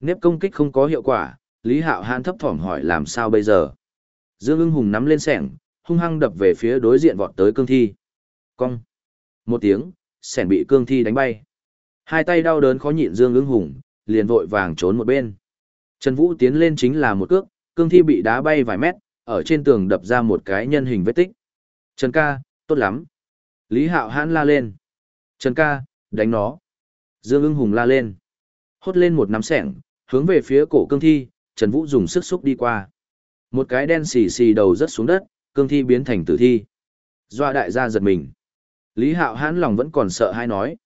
Nếp công kích không có hiệu quả, Lý Hạo Hãn thấp thỏm hỏi làm sao bây giờ. Dương ưng hùng nắm lên sẻng, hung hăng đập về phía đối diện vọt tới cương thi. Cong. Một tiếng, sẻng bị cương thi đánh bay. Hai tay đau đớn khó nhịn Dương ưng hùng, liền vội vàng trốn một bên. Trần Vũ tiến lên chính là một cước, cương thi bị đá bay vài mét, ở trên tường đập ra một cái nhân hình vết tích. Trần ca, tốt lắm. Lý Hạo Hãn la lên. Trần ca, đánh nó. Dương ưng hùng la lên. Hốt lên một nắm sẻng, hướng về phía cổ cương thi, Trần Vũ dùng sức xúc đi qua. Một cái đen xì xì đầu rớt xuống đất, cương thi biến thành tử thi. Doa đại gia giật mình. Lý Hạo Hãn lòng vẫn còn sợ hay nói.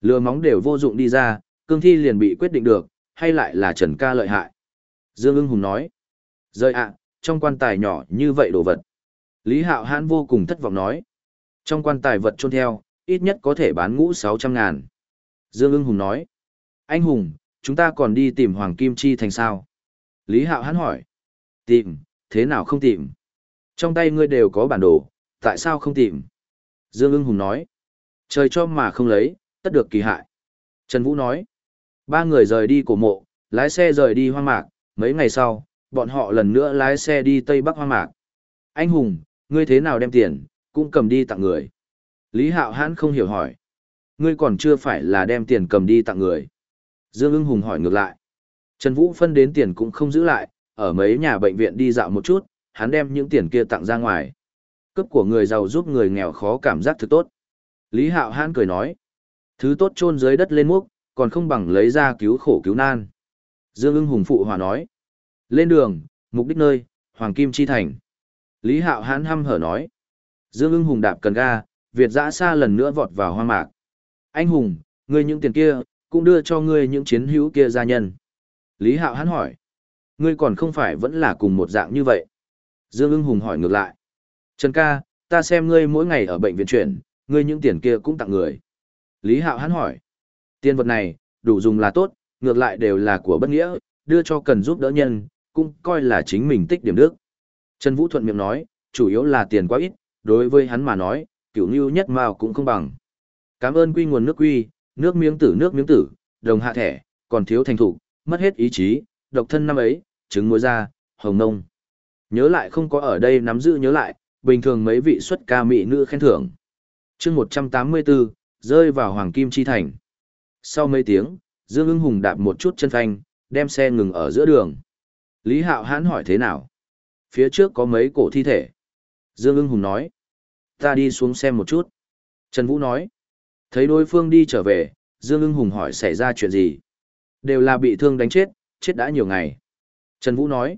Lừa móng đều vô dụng đi ra, cương thi liền bị quyết định được, hay lại là Trần ca lợi hại. Dương ưng hùng nói. Rơi ạ, trong quan tài nhỏ như vậy đồ vật. Lý Hạo Hãn vô cùng thất vọng nói. Trong quan tài vật trôn theo, ít nhất có thể bán ngũ 600 ngàn. Dương ưng hùng nói. Anh Hùng, chúng ta còn đi tìm Hoàng Kim Chi thành sao? Lý Hạo hắn hỏi. Tìm, thế nào không tìm? Trong tay ngươi đều có bản đồ, tại sao không tìm? Dương ưng hùng nói. Trời cho mà không lấy, tất được kỳ hại. Trần Vũ nói. Ba người rời đi cổ mộ, lái xe rời đi hoang mạc, mấy ngày sau, bọn họ lần nữa lái xe đi Tây Bắc hoang mạc. Anh Hùng, ngươi thế nào đem tiền, cũng cầm đi tặng người. Lý Hạo Hãn không hiểu hỏi. Ngươi còn chưa phải là đem tiền cầm đi tặng người. Dương ưng hùng hỏi ngược lại. Trần Vũ phân đến tiền cũng không giữ lại, ở mấy nhà bệnh viện đi dạo một chút, hắn đem những tiền kia tặng ra ngoài. Cấp của người giàu giúp người nghèo khó cảm giác thứ tốt. Lý Hạo Hãn cười nói. Thứ tốt chôn dưới đất lên múc, còn không bằng lấy ra cứu khổ cứu nan. Dương ưng hùng phụ hòa nói. Lên đường, mục đích nơi, Hoàng Kim Chi Thành. Lý Hạo Hãn hăm hở nói. Dương ưng hùng đạp cần ga, Việt dã xa lần nữa vọt vào hoang mạc. Anh hùng, ngươi những tiền kia, cũng đưa cho ngươi những chiến hữu kia gia nhân. Lý Hạo hắn hỏi. Ngươi còn không phải vẫn là cùng một dạng như vậy. Dương ưng hùng hỏi ngược lại. Trần ca, ta xem ngươi mỗi ngày ở bệnh viện chuyển, ngươi những tiền kia cũng tặng người. Lý Hạo hắn hỏi. Tiền vật này, đủ dùng là tốt, ngược lại đều là của bất nghĩa, đưa cho cần giúp đỡ nhân, cũng coi là chính mình tích điểm đức. Trần Vũ thuận miệng nói, chủ yếu là tiền quá ít, đối với hắn mà nói, kiểu như nhất mao cũng không bằng. Cảm ơn quy nguồn nước quy, nước miếng tử nước miếng tử, đồng hạ thẻ, còn thiếu thành thủ, mất hết ý chí, độc thân năm ấy, trứng muối ra, hồng nông. Nhớ lại không có ở đây nắm giữ nhớ lại, bình thường mấy vị xuất ca mỹ nữ khen thưởng. chương 184, rơi vào Hoàng Kim Chi Thành. Sau mấy tiếng, Dương ưng hùng đạp một chút chân phanh, đem xe ngừng ở giữa đường. Lý Hạo hãn hỏi thế nào? Phía trước có mấy cổ thi thể. Dương ưng hùng nói. Ta đi xuống xem một chút. Trần Vũ nói. Thấy đối phương đi trở về, Dương ưng hùng hỏi xảy ra chuyện gì. Đều là bị thương đánh chết, chết đã nhiều ngày. Trần Vũ nói.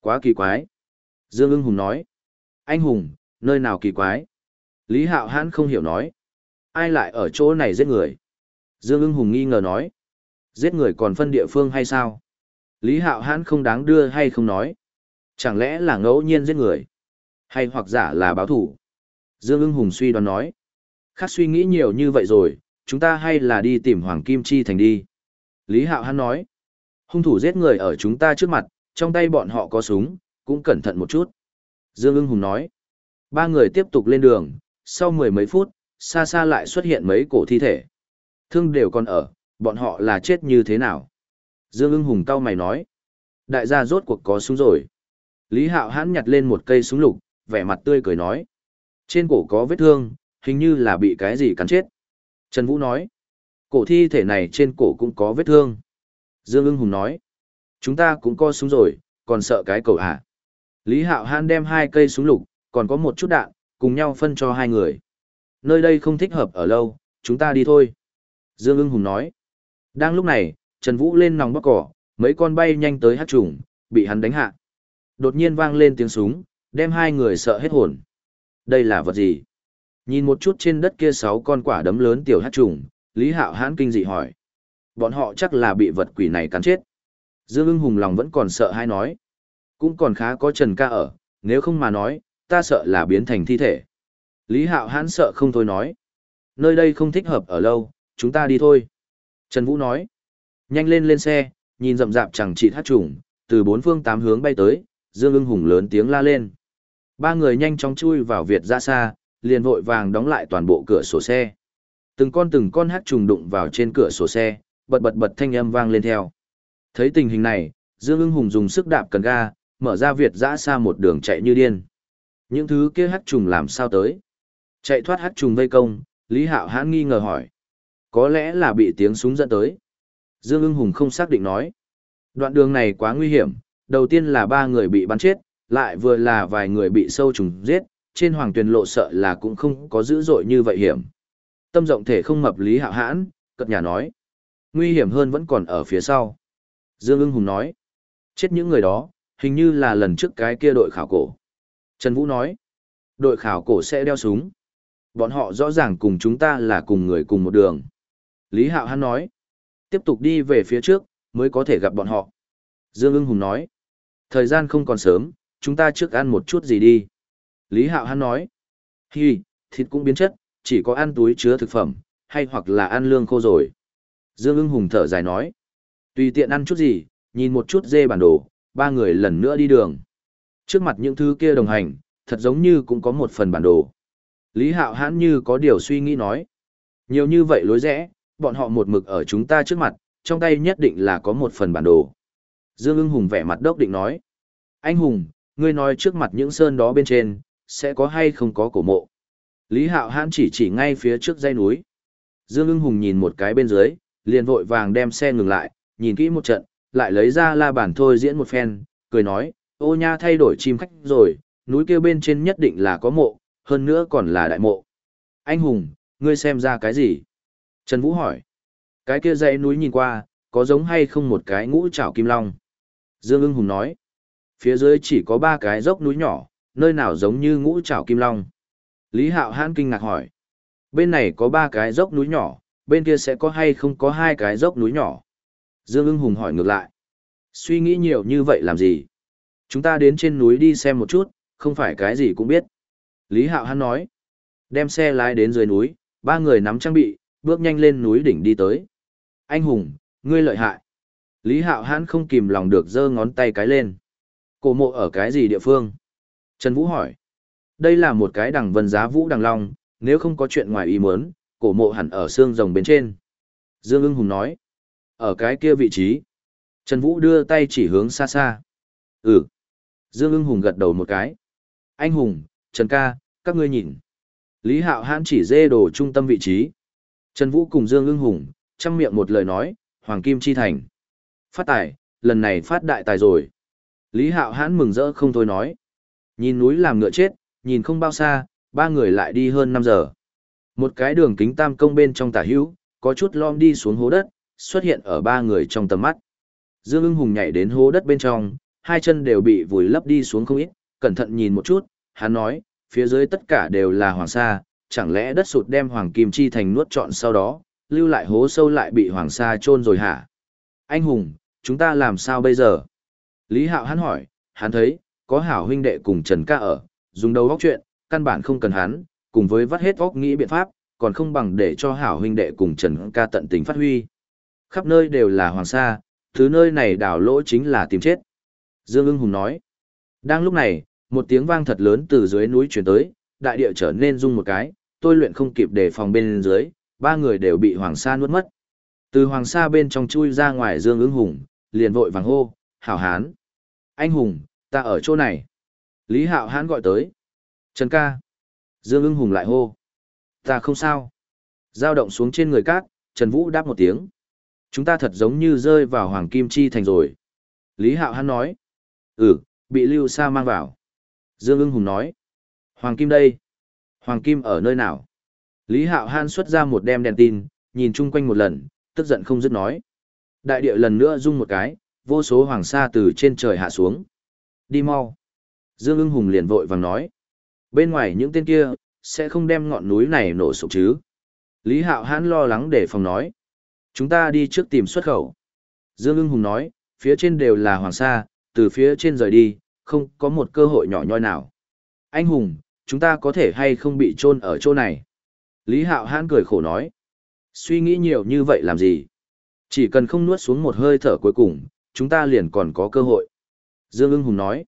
Quá kỳ quái. Dương ưng hùng nói. Anh hùng, nơi nào kỳ quái? Lý Hạo Hãn không hiểu nói. Ai lại ở chỗ này giết người? Dương ưng hùng nghi ngờ nói. Giết người còn phân địa phương hay sao? Lý Hạo Hãn không đáng đưa hay không nói. Chẳng lẽ là ngẫu nhiên giết người? Hay hoặc giả là báo thủ? Dương ưng hùng suy đoán nói. Khác suy nghĩ nhiều như vậy rồi, chúng ta hay là đi tìm Hoàng Kim Chi Thành đi. Lý Hạo hắn nói. Hung thủ giết người ở chúng ta trước mặt, trong tay bọn họ có súng, cũng cẩn thận một chút. Dương ưng hùng nói. Ba người tiếp tục lên đường, sau mười mấy phút, xa xa lại xuất hiện mấy cổ thi thể. Thương đều còn ở, bọn họ là chết như thế nào? Dương ưng hùng cau mày nói. Đại gia rốt cuộc có súng rồi. Lý Hạo Hán nhặt lên một cây súng lục, vẻ mặt tươi cười nói. Trên cổ có vết thương, hình như là bị cái gì cắn chết. Trần Vũ nói, cổ thi thể này trên cổ cũng có vết thương. Dương ưng hùng nói, chúng ta cũng co súng rồi, còn sợ cái cầu hả. Lý Hạo Hãn đem hai cây súng lục, còn có một chút đạn, cùng nhau phân cho hai người. Nơi đây không thích hợp ở lâu, chúng ta đi thôi. Dương ưng hùng nói. Đang lúc này, Trần Vũ lên nòng bóc cỏ, mấy con bay nhanh tới hát trùng, bị hắn đánh hạ. Đột nhiên vang lên tiếng súng, đem hai người sợ hết hồn. Đây là vật gì? Nhìn một chút trên đất kia sáu con quả đấm lớn tiểu hát trùng, Lý Hạo hãn kinh dị hỏi. Bọn họ chắc là bị vật quỷ này cắn chết. Dương ưng hùng lòng vẫn còn sợ hay nói. Cũng còn khá có Trần ca ở, nếu không mà nói, ta sợ là biến thành thi thể. Lý Hạo hãn sợ không thôi nói. Nơi đây không thích hợp ở lâu, chúng ta đi thôi. Trần Vũ nói. Nhanh lên lên xe, nhìn rậm rạp chẳng chỉ hát trùng, từ bốn phương tám hướng bay tới, Dương ưng hùng lớn tiếng la lên. Ba người nhanh chóng chui vào Việt ra xa, liền vội vàng đóng lại toàn bộ cửa sổ xe. Từng con từng con hát trùng đụng vào trên cửa sổ xe, bật bật bật thanh âm vang lên theo. Thấy tình hình này, Dương ưng hùng dùng sức đạp cần ga, mở ra Việt dã xa một đường chạy như điên. Những thứ kia hát trùng làm sao tới? Chạy thoát hát trùng vây công, Lý Hạo hãn nghi ngờ hỏi. Có lẽ là bị tiếng súng dẫn tới. Dương ưng hùng không xác định nói. Đoạn đường này quá nguy hiểm, đầu tiên là ba người bị bắn chết, lại vừa là vài người bị sâu trùng giết, trên hoàng tuyền lộ sợ là cũng không có dữ dội như vậy hiểm. Tâm rộng thể không mập Lý Hạo hãn, cất nhà nói. Nguy hiểm hơn vẫn còn ở phía sau. Dương ưng hùng nói. Chết những người đó, hình như là lần trước cái kia đội khảo cổ. Trần Vũ nói. Đội khảo cổ sẽ đeo súng. Bọn họ rõ ràng cùng chúng ta là cùng người cùng một đường. Lý Hạo Hãn nói. Tiếp tục đi về phía trước, mới có thể gặp bọn họ. Dương ưng hùng nói. Thời gian không còn sớm, chúng ta trước ăn một chút gì đi. Lý Hạo Hán nói. Hi, thịt cũng biến chất, chỉ có ăn túi chứa thực phẩm, hay hoặc là ăn lương khô rồi. Dương ưng hùng thở dài nói. Tùy tiện ăn chút gì, nhìn một chút dê bản đồ, ba người lần nữa đi đường. Trước mặt những thứ kia đồng hành, thật giống như cũng có một phần bản đồ. Lý Hạo hãn như có điều suy nghĩ nói. Nhiều như vậy lối rẽ, bọn họ một mực ở chúng ta trước mặt, trong tay nhất định là có một phần bản đồ. Dương ưng hùng vẻ mặt đốc định nói. Anh Hùng, ngươi nói trước mặt những sơn đó bên trên, sẽ có hay không có cổ mộ. Lý Hạo hãn chỉ chỉ ngay phía trước dãy núi. Dương ưng hùng nhìn một cái bên dưới, liền vội vàng đem xe ngừng lại, nhìn kỹ một trận, lại lấy ra la bàn thôi diễn một phen, cười nói, ô nha thay đổi chim khách rồi, núi kia bên trên nhất định là có mộ, hơn nữa còn là đại mộ. Anh Hùng, ngươi xem ra cái gì? Trần Vũ hỏi. Cái kia dãy núi nhìn qua, có giống hay không một cái ngũ trảo kim long? Dương ưng hùng nói. Phía dưới chỉ có ba cái dốc núi nhỏ, nơi nào giống như ngũ trảo kim long? Lý Hạo Hãn kinh ngạc hỏi. Bên này có ba cái dốc núi nhỏ, bên kia sẽ có hay không có hai cái dốc núi nhỏ? Dương ưng hùng hỏi ngược lại. Suy nghĩ nhiều như vậy làm gì? Chúng ta đến trên núi đi xem một chút, không phải cái gì cũng biết. Lý Hạo Hãn nói. Đem xe lái đến dưới núi, ba người nắm trang bị, bước nhanh lên núi đỉnh đi tới. Anh hùng, ngươi lợi hại. Lý Hạo Hãn không kìm lòng được giơ ngón tay cái lên. Cổ mộ ở cái gì địa phương? Trần Vũ hỏi. Đây là một cái đằng vân giá vũ đằng long, nếu không có chuyện ngoài ý muốn, cổ mộ hẳn ở xương rồng bên trên. Dương ưng hùng nói. Ở cái kia vị trí. Trần Vũ đưa tay chỉ hướng xa xa. Ừ. Dương ưng hùng gật đầu một cái. Anh hùng, Trần ca, các ngươi nhìn. Lý Hạo Hãn chỉ dê đồ trung tâm vị trí. Trần Vũ cùng Dương ưng hùng, chăm miệng một lời nói, Hoàng Kim Chi Thành. Phát tài, lần này phát đại tài rồi. Lý Hạo Hãn mừng rỡ không thôi nói. Nhìn núi làm ngựa chết, nhìn không bao xa, ba người lại đi hơn 5 giờ. Một cái đường kính tam công bên trong tả hữu, có chút lom đi xuống hố đất, xuất hiện ở ba người trong tầm mắt. Dương ưng hùng nhảy đến hố đất bên trong, hai chân đều bị vùi lấp đi xuống không ít, cẩn thận nhìn một chút, hắn nói, phía dưới tất cả đều là hoàng sa, chẳng lẽ đất sụt đem hoàng kim chi thành nuốt trọn sau đó, lưu lại hố sâu lại bị hoàng sa chôn rồi hả? Anh hùng, chúng ta làm sao bây giờ? Lý Hạo hắn hỏi, hắn thấy, có hảo huynh đệ cùng Trần ca ở, dùng đầu góc chuyện, căn bản không cần hắn, cùng với vắt hết óc nghĩ biện pháp, còn không bằng để cho hảo huynh đệ cùng Trần ca tận tình phát huy. Khắp nơi đều là hoàng sa, thứ nơi này đảo lỗ chính là tìm chết. Dương ưng hùng nói. Đang lúc này, một tiếng vang thật lớn từ dưới núi chuyển tới, đại địa trở nên rung một cái, tôi luyện không kịp để phòng bên dưới, ba người đều bị hoàng sa nuốt mất. Từ hoàng sa bên trong chui ra ngoài Dương ưng hùng, liền vội vàng hô, hảo hán. Anh hùng, ta ở chỗ này. Lý hạo hán gọi tới. Trần ca. Dương ưng hùng lại hô. Ta không sao. Giao động xuống trên người cát, Trần Vũ đáp một tiếng. Chúng ta thật giống như rơi vào Hoàng Kim Chi thành rồi. Lý Hạo Hãn nói. Ừ, bị Lưu Sa mang vào. Dương ưng hùng nói. Hoàng Kim đây. Hoàng Kim ở nơi nào? Lý Hạo Hãn xuất ra một đem đèn tin, nhìn chung quanh một lần, tức giận không dứt nói. Đại địa lần nữa rung một cái, vô số hoàng sa từ trên trời hạ xuống. Đi mau. Dương ưng hùng liền vội vàng nói. Bên ngoài những tên kia, sẽ không đem ngọn núi này nổ sụp chứ. Lý Hạo Hãn lo lắng để phòng nói. Chúng ta đi trước tìm xuất khẩu. Dương ưng hùng nói, phía trên đều là hoàng sa, từ phía trên rời đi, không có một cơ hội nhỏ nhoi nào. Anh hùng, chúng ta có thể hay không bị chôn ở chỗ này? Lý Hạo Hãn cười khổ nói. Suy nghĩ nhiều như vậy làm gì? Chỉ cần không nuốt xuống một hơi thở cuối cùng, chúng ta liền còn có cơ hội. Dương ưng hùng nói.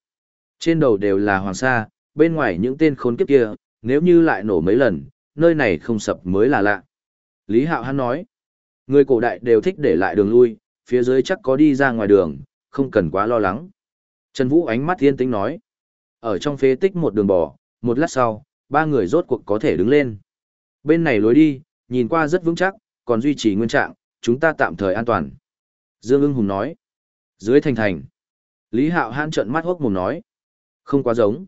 Trên đầu đều là hoàng sa, bên ngoài những tên khốn kiếp kia, nếu như lại nổ mấy lần, nơi này không sập mới là lạ. Lý Hạo hắn nói. Người cổ đại đều thích để lại đường lui, phía dưới chắc có đi ra ngoài đường, không cần quá lo lắng. Trần Vũ ánh mắt thiên tính nói. Ở trong phế tích một đường bò, một lát sau, ba người rốt cuộc có thể đứng lên. Bên này lối đi, nhìn qua rất vững chắc, còn duy trì nguyên trạng, chúng ta tạm thời an toàn. Dương ưng hùng nói. Dưới thành thành. Lý Hạo Hãn trợn mắt hốc mồm nói. Không quá giống.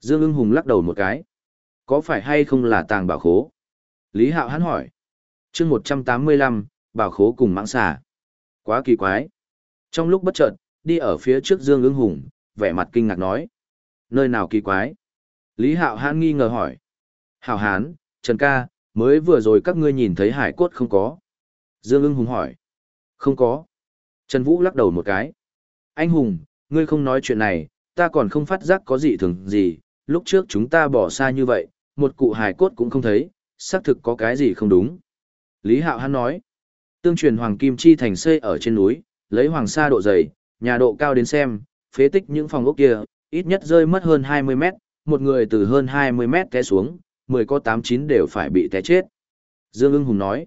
Dương ưng hùng lắc đầu một cái. Có phải hay không là tàng bảo khố? Lý Hạo Hãn hỏi. chương 185, bảo khố cùng mãng xà. Quá kỳ quái. Trong lúc bất chợt, đi ở phía trước Dương ưng hùng, vẻ mặt kinh ngạc nói. Nơi nào kỳ quái? Lý Hạo Hãn nghi ngờ hỏi. Hảo Hán, Trần Ca, mới vừa rồi các ngươi nhìn thấy hải cốt không có. Dương ưng hùng hỏi. Không có. Trần Vũ lắc đầu một cái. Anh Hùng, ngươi không nói chuyện này, ta còn không phát giác có gì thường gì, lúc trước chúng ta bỏ xa như vậy, một cụ hài cốt cũng không thấy, xác thực có cái gì không đúng. Lý Hạo hắn nói, tương truyền Hoàng Kim Chi thành xây ở trên núi, lấy hoàng sa độ dày, nhà độ cao đến xem, phế tích những phòng ốc kia, ít nhất rơi mất hơn 20 mét, một người từ hơn 20 mét té xuống, 10 có 8-9 đều phải bị té chết. Dương ưng hùng nói,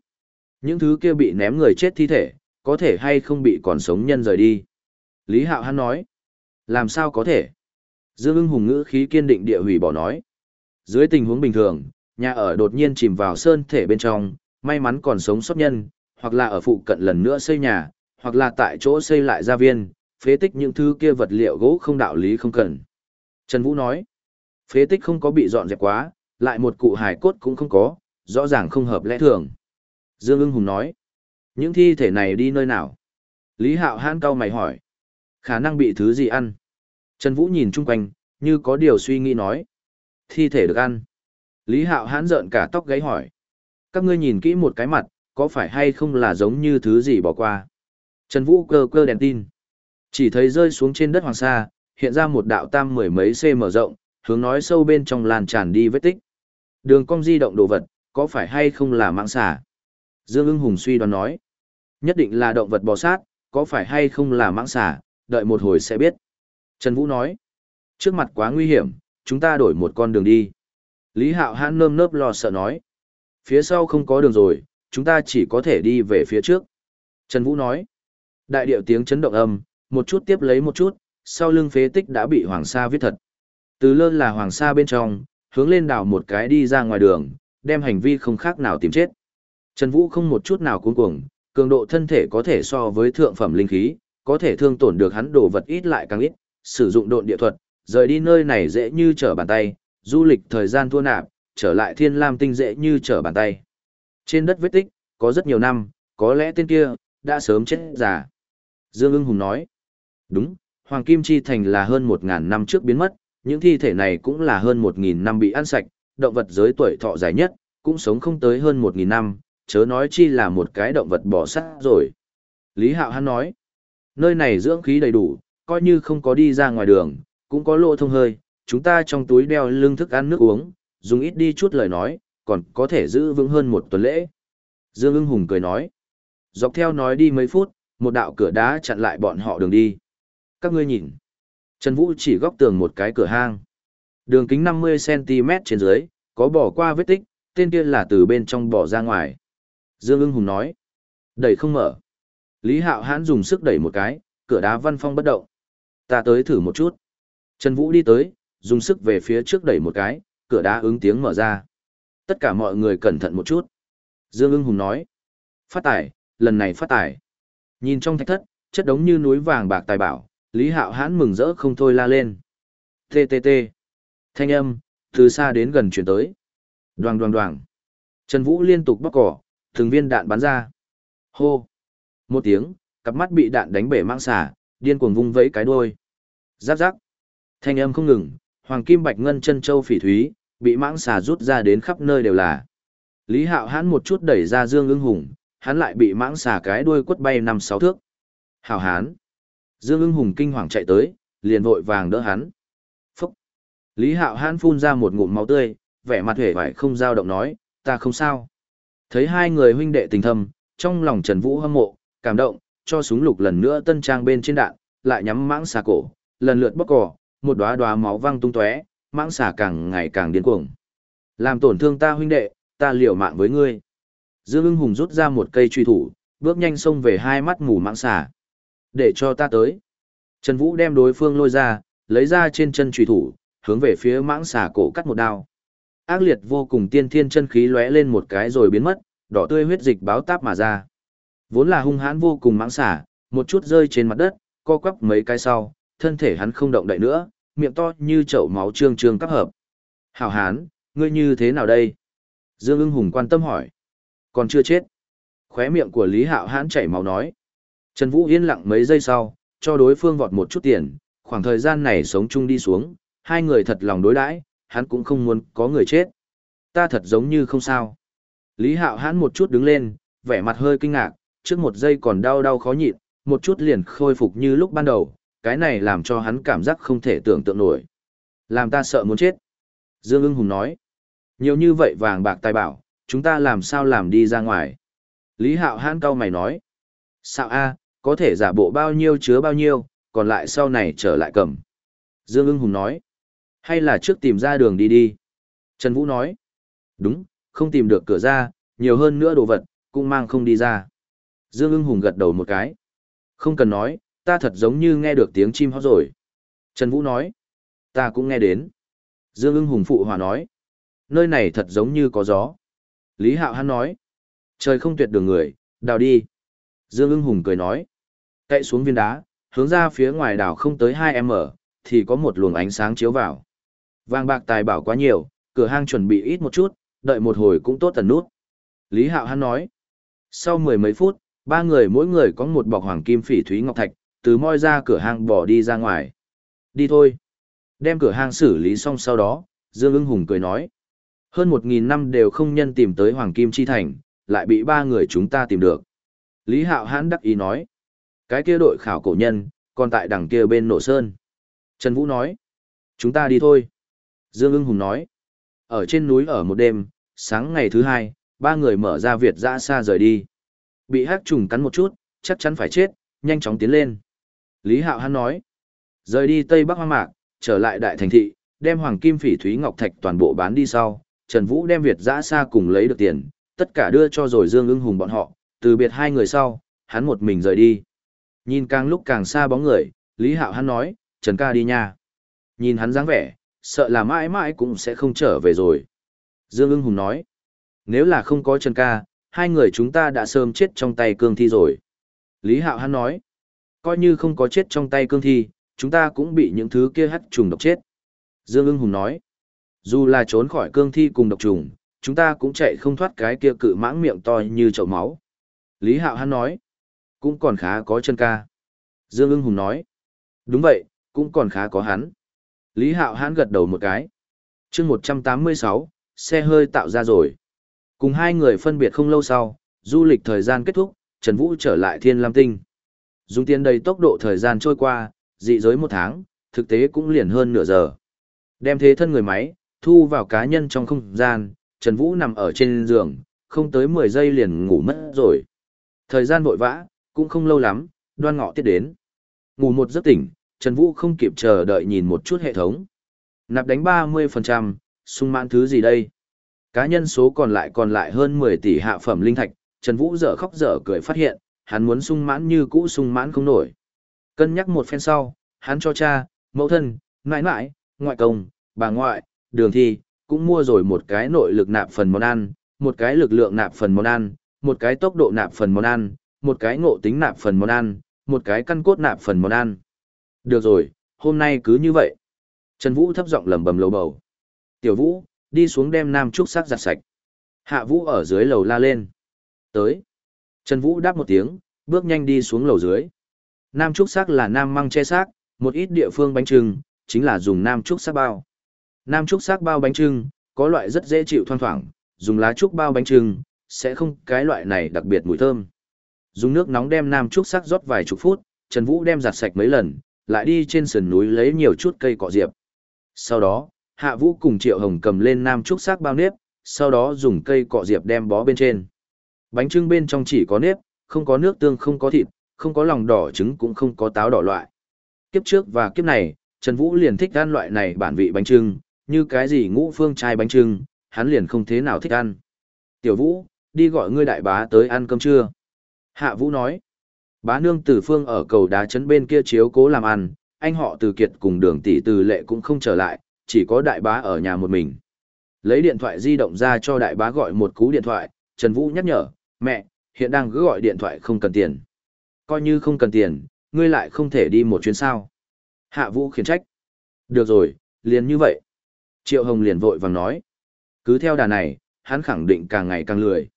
những thứ kia bị ném người chết thi thể, có thể hay không bị còn sống nhân rời đi. Lý Hạo hán nói, làm sao có thể? Dương ưng hùng ngữ khí kiên định địa hủy bỏ nói. Dưới tình huống bình thường, nhà ở đột nhiên chìm vào sơn thể bên trong, may mắn còn sống sót nhân, hoặc là ở phụ cận lần nữa xây nhà, hoặc là tại chỗ xây lại gia viên, phế tích những thứ kia vật liệu gỗ không đạo lý không cần. Trần Vũ nói, phế tích không có bị dọn dẹp quá, lại một cụ hài cốt cũng không có, rõ ràng không hợp lẽ thường. Dương ưng hùng nói, những thi thể này đi nơi nào? Lý Hạo hãn cau mày hỏi, khả năng bị thứ gì ăn? Trần Vũ nhìn chung quanh, như có điều suy nghĩ nói, thi thể được ăn. Lý Hạo hãn rợn cả tóc gáy hỏi, các ngươi nhìn kỹ một cái mặt, có phải hay không là giống như thứ gì bỏ qua? Trần Vũ cơ cơ đèn tin. Chỉ thấy rơi xuống trên đất hoàng sa, hiện ra một đạo tam mười mấy cm rộng, hướng nói sâu bên trong làn tràn đi vết tích. Đường cong di động đồ vật, có phải hay không là mạng xà? Dương ưng hùng suy đoán nói. Nhất định là động vật bò sát, có phải hay không là mạng xà, đợi một hồi sẽ biết. Trần Vũ nói. Trước mặt quá nguy hiểm, chúng ta đổi một con đường đi. Lý Hạo hãn nơm nớp lo sợ nói. Phía sau không có đường rồi, chúng ta chỉ có thể đi về phía trước. Trần Vũ nói. Đại điệu tiếng chấn động âm, một chút tiếp lấy một chút, sau lưng phế tích đã bị Hoàng Sa viết thật. Từ lơn là Hoàng Sa bên trong, hướng lên đảo một cái đi ra ngoài đường, đem hành vi không khác nào tìm chết. Trần Vũ không một chút nào cuống cuồng, cường độ thân thể có thể so với thượng phẩm linh khí, có thể thương tổn được hắn đồ vật ít lại càng ít, sử dụng độn địa thuật, rời đi nơi này dễ như trở bàn tay, du lịch thời gian thua nạp, trở lại thiên lam tinh dễ như trở bàn tay. Trên đất vết tích, có rất nhiều năm, có lẽ tên kia, đã sớm chết già. Dương ưng hùng nói, đúng, Hoàng Kim Chi Thành là hơn 1.000 năm trước biến mất, những thi thể này cũng là hơn 1.000 năm bị ăn sạch, động vật giới tuổi thọ dài nhất, cũng sống không tới hơn 1.000 năm, chớ nói chi là một cái động vật bỏ sát rồi. Lý Hạo hắn nói, nơi này dưỡng khí đầy đủ, coi như không có đi ra ngoài đường, cũng có lộ thông hơi, chúng ta trong túi đeo lương thức ăn nước uống, dùng ít đi chút lời nói, còn có thể giữ vững hơn một tuần lễ. Dương ưng hùng cười nói, dọc theo nói đi mấy phút, một đạo cửa đá chặn lại bọn họ đường đi. Các ngươi nhìn, Trần Vũ chỉ góc tường một cái cửa hang. Đường kính 50cm trên dưới, có bỏ qua vết tích, tên kia là từ bên trong bỏ ra ngoài. Dương ưng hùng nói. Đẩy không mở. Lý Hạo Hãn dùng sức đẩy một cái, cửa đá văn phong bất động. Ta tới thử một chút. Trần Vũ đi tới, dùng sức về phía trước đẩy một cái, cửa đá ứng tiếng mở ra. Tất cả mọi người cẩn thận một chút. Dương ưng hùng nói. Phát tải, lần này phát tải. Nhìn trong thạch thất, chất đống như núi vàng bạc tài bảo, Lý Hạo Hãn mừng rỡ không thôi la lên. TTT. Thanh âm, từ xa đến gần chuyển tới. Đoàng đoàng đoàng. Trần Vũ liên tục bóc cỏ, thường viên đạn bắn ra. Hô. Một tiếng, cặp mắt bị đạn đánh bể mang xả, điên cuồng vung vẫy cái đuôi. Giáp giáp. Thanh âm không ngừng, hoàng kim bạch ngân chân châu phỉ thúy, bị mãng xà rút ra đến khắp nơi đều là. Lý Hạo Hãn một chút đẩy ra Dương Ưng Hùng, hắn lại bị mãng xà cái đuôi quất bay năm sáu thước. Hảo hán. Dương ưng hùng kinh hoàng chạy tới, liền vội vàng đỡ hắn. Phúc. Lý hạo hán phun ra một ngụm máu tươi, vẻ mặt hề vải không dao động nói, ta không sao. Thấy hai người huynh đệ tình thâm, trong lòng Trần Vũ hâm mộ, cảm động, cho súng lục lần nữa tân trang bên trên đạn, lại nhắm mãng xà cổ, lần lượt bóc cỏ, một đóa đóa máu văng tung tóe, mãng xà càng ngày càng điên cuồng. Làm tổn thương ta huynh đệ, ta liều mạng với ngươi. Dương ưng hùng rút ra một cây truy thủ, bước nhanh xông về hai mắt mù mãng xà. Để cho ta tới. Trần Vũ đem đối phương lôi ra, lấy ra trên chân truy thủ, hướng về phía mãng xà cổ cắt một đao. Ác liệt vô cùng tiên thiên chân khí lóe lên một cái rồi biến mất, đỏ tươi huyết dịch báo táp mà ra. Vốn là hung hãn vô cùng mãng xả, một chút rơi trên mặt đất, co quắp mấy cái sau, thân thể hắn không động đậy nữa, miệng to như chậu máu trương trương cắp hợp. Hảo hán, ngươi như thế nào đây? Dương ưng hùng quan tâm hỏi. Còn chưa chết. Khóe miệng của Lý Hạo hãn chảy máu nói. Trần Vũ yên lặng mấy giây sau, cho đối phương vọt một chút tiền, khoảng thời gian này sống chung đi xuống, hai người thật lòng đối đãi, hắn cũng không muốn có người chết. Ta thật giống như không sao. Lý Hạo hãn một chút đứng lên, vẻ mặt hơi kinh ngạc, trước một giây còn đau đau khó nhịn, một chút liền khôi phục như lúc ban đầu, cái này làm cho hắn cảm giác không thể tưởng tượng nổi. Làm ta sợ muốn chết. Dương ưng hùng nói. Nhiều như vậy vàng bạc tài bảo, chúng ta làm sao làm đi ra ngoài. Lý hạo hãn cau mày nói. Sao a có thể giả bộ bao nhiêu chứa bao nhiêu, còn lại sau này trở lại cầm. Dương ưng hùng nói. Hay là trước tìm ra đường đi đi. Trần Vũ nói. Đúng, không tìm được cửa ra, nhiều hơn nữa đồ vật, cũng mang không đi ra. Dương ưng hùng gật đầu một cái. Không cần nói, ta thật giống như nghe được tiếng chim hót rồi. Trần Vũ nói. Ta cũng nghe đến. Dương ưng hùng phụ hòa nói. Nơi này thật giống như có gió. Lý Hạo hắn nói. Trời không tuyệt đường người, đào đi. Dương ưng hùng cười nói. Cậy xuống viên đá, hướng ra phía ngoài đảo không tới 2m, thì có một luồng ánh sáng chiếu vào. Vàng bạc tài bảo quá nhiều, cửa hang chuẩn bị ít một chút, đợi một hồi cũng tốt tần nút. Lý Hạo hắn nói. Sau mười mấy phút, ba người mỗi người có một bọc hoàng kim phỉ thúy ngọc thạch, từ moi ra cửa hang bỏ đi ra ngoài. Đi thôi. Đem cửa hang xử lý xong sau đó, Dương ưng hùng cười nói. Hơn một nghìn năm đều không nhân tìm tới Hoàng Kim Chi Thành, lại bị ba người chúng ta tìm được. Lý Hạo hãn đắc ý nói. Cái kia đội khảo cổ nhân, còn tại đằng kia bên nổ sơn. Trần Vũ nói. Chúng ta đi thôi. Dương ưng hùng nói. Ở trên núi ở một đêm, sáng ngày thứ hai, ba người mở ra Việt ra xa rời đi. Bị hắc trùng cắn một chút, chắc chắn phải chết, nhanh chóng tiến lên. Lý Hạo Hán nói. Rời đi Tây Bắc Hoang Mạc, trở lại Đại Thành Thị, đem Hoàng Kim Phỉ Thúy Ngọc Thạch toàn bộ bán đi sau. Trần Vũ đem Việt giã xa cùng lấy được tiền, tất cả đưa cho rồi Dương ưng hùng bọn họ, từ biệt hai người sau, hắn một mình rời đi. Nhìn càng lúc càng xa bóng người, Lý Hạo hắn nói, Trần ca đi nha. Nhìn hắn dáng vẻ, sợ là mãi mãi cũng sẽ không trở về rồi. Dương ưng hùng nói, nếu là không có Trần ca, hai người chúng ta đã sớm chết trong tay cương thi rồi. Lý Hạo Hán nói, coi như không có chết trong tay cương thi, chúng ta cũng bị những thứ kia hắt trùng độc chết. Dương ưng hùng nói, dù là trốn khỏi cương thi cùng độc trùng, chúng ta cũng chạy không thoát cái kia cự mãng miệng to như chậu máu. Lý Hạo Hán nói, cũng còn khá có chân ca. Dương ưng hùng nói, đúng vậy, cũng còn khá có hắn. Lý Hạo Hán gật đầu một cái. chương 186, xe hơi tạo ra rồi. Cùng hai người phân biệt không lâu sau, du lịch thời gian kết thúc, Trần Vũ trở lại Thiên Lam Tinh. Dùng tiền đầy tốc độ thời gian trôi qua, dị giới một tháng, thực tế cũng liền hơn nửa giờ. Đem thế thân người máy, thu vào cá nhân trong không gian, Trần Vũ nằm ở trên giường, không tới 10 giây liền ngủ mất rồi. Thời gian vội vã, cũng không lâu lắm, đoan ngọ tiết đến. Ngủ một giấc tỉnh, Trần Vũ không kịp chờ đợi nhìn một chút hệ thống. Nạp đánh 30%, sung mãn thứ gì đây? Cá nhân số còn lại còn lại hơn 10 tỷ hạ phẩm linh thạch, Trần Vũ dở khóc dở cười phát hiện, hắn muốn sung mãn như cũ sung mãn không nổi. Cân nhắc một phen sau, hắn cho cha, mẫu thân, ngoại ngoại, ngoại công, bà ngoại, đường thi, cũng mua rồi một cái nội lực nạp phần món ăn, một cái lực lượng nạp phần món ăn, một cái tốc độ nạp phần món ăn, một cái ngộ tính nạp phần món ăn, một cái căn cốt nạp phần món ăn. Được rồi, hôm nay cứ như vậy. Trần Vũ thấp giọng lẩm bẩm lầu bầu. Tiểu Vũ, đi xuống đem nam trúc sắc giặt sạch. Hạ Vũ ở dưới lầu la lên. Tới. Trần Vũ đáp một tiếng, bước nhanh đi xuống lầu dưới. Nam trúc sắc là nam măng che xác, một ít địa phương bánh trưng, chính là dùng nam trúc sắc bao. Nam trúc sắc bao bánh trưng, có loại rất dễ chịu thoang thoảng, dùng lá trúc bao bánh trưng, sẽ không cái loại này đặc biệt mùi thơm. Dùng nước nóng đem nam trúc sắc rót vài chục phút, Trần Vũ đem giặt sạch mấy lần, lại đi trên sườn núi lấy nhiều chút cây cọ diệp. Sau đó, Hạ Vũ cùng Triệu Hồng cầm lên nam trúc xác bao nếp, sau đó dùng cây cọ diệp đem bó bên trên. Bánh trưng bên trong chỉ có nếp, không có nước tương không có thịt, không có lòng đỏ trứng cũng không có táo đỏ loại. Kiếp trước và kiếp này, Trần Vũ liền thích ăn loại này bản vị bánh trưng, như cái gì ngũ phương chai bánh trưng, hắn liền không thế nào thích ăn. Tiểu Vũ, đi gọi ngươi đại bá tới ăn cơm trưa. Hạ Vũ nói, bá nương từ phương ở cầu đá trấn bên kia chiếu cố làm ăn, anh họ từ kiệt cùng đường tỷ từ lệ cũng không trở lại, chỉ có đại bá ở nhà một mình. Lấy điện thoại di động ra cho đại bá gọi một cú điện thoại, Trần Vũ nhắc nhở, mẹ, hiện đang cứ gọi điện thoại không cần tiền. Coi như không cần tiền, ngươi lại không thể đi một chuyến sao. Hạ Vũ khiển trách. Được rồi, liền như vậy. Triệu Hồng liền vội vàng nói. Cứ theo đà này, hắn khẳng định càng ngày càng lười.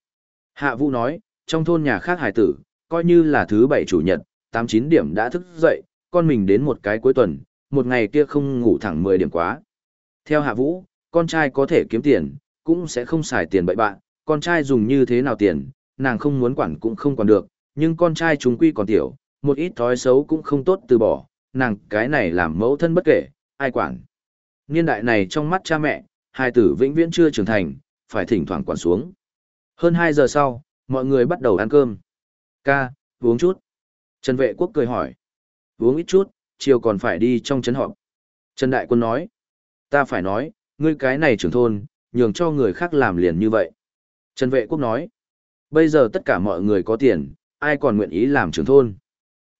Hạ Vũ nói, trong thôn nhà khác hải tử, coi như là thứ bảy chủ nhật, 8-9 điểm đã thức dậy, con mình đến một cái cuối tuần, một ngày kia không ngủ thẳng 10 điểm quá. Theo Hạ Vũ, con trai có thể kiếm tiền, cũng sẽ không xài tiền bậy bạn, con trai dùng như thế nào tiền, nàng không muốn quản cũng không quản được, nhưng con trai chúng quy còn tiểu, một ít thói xấu cũng không tốt từ bỏ, nàng cái này làm mẫu thân bất kể, ai quản. Niên đại này trong mắt cha mẹ, hai tử vĩnh viễn chưa trưởng thành, phải thỉnh thoảng quản xuống. Hơn 2 giờ sau, mọi người bắt đầu ăn cơm. Ca, uống chút. Trần vệ quốc cười hỏi. Uống ít chút, chiều còn phải đi trong chấn họp. Trần đại quân nói. Ta phải nói, ngươi cái này trưởng thôn, nhường cho người khác làm liền như vậy. Trần vệ quốc nói. Bây giờ tất cả mọi người có tiền, ai còn nguyện ý làm trưởng thôn.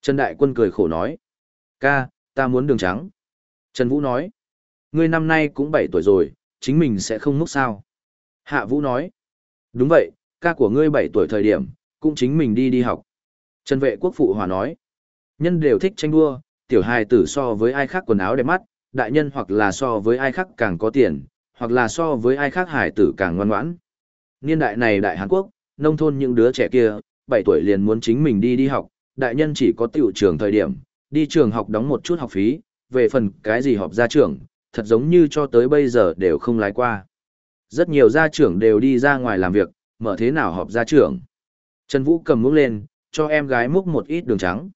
Trần đại quân cười khổ nói. Ca, ta muốn đường trắng. Trần Vũ nói. Ngươi năm nay cũng 7 tuổi rồi, chính mình sẽ không múc sao. Hạ Vũ nói. Đúng vậy, ca của ngươi 7 tuổi thời điểm, cũng chính mình đi đi học. Trần vệ quốc phụ hòa nói. Nhân đều thích tranh đua, tiểu hài tử so với ai khác quần áo đẹp mắt, đại nhân hoặc là so với ai khác càng có tiền, hoặc là so với ai khác hài tử càng ngoan ngoãn. Niên đại này đại Hàn Quốc, nông thôn những đứa trẻ kia, 7 tuổi liền muốn chính mình đi đi học, đại nhân chỉ có tiểu trường thời điểm, đi trường học đóng một chút học phí, về phần cái gì họp gia trưởng, thật giống như cho tới bây giờ đều không lái qua. Rất nhiều gia trưởng đều đi ra ngoài làm việc, mở thế nào họp gia trưởng. Trần Vũ cầm múc lên, cho em gái múc một ít đường trắng.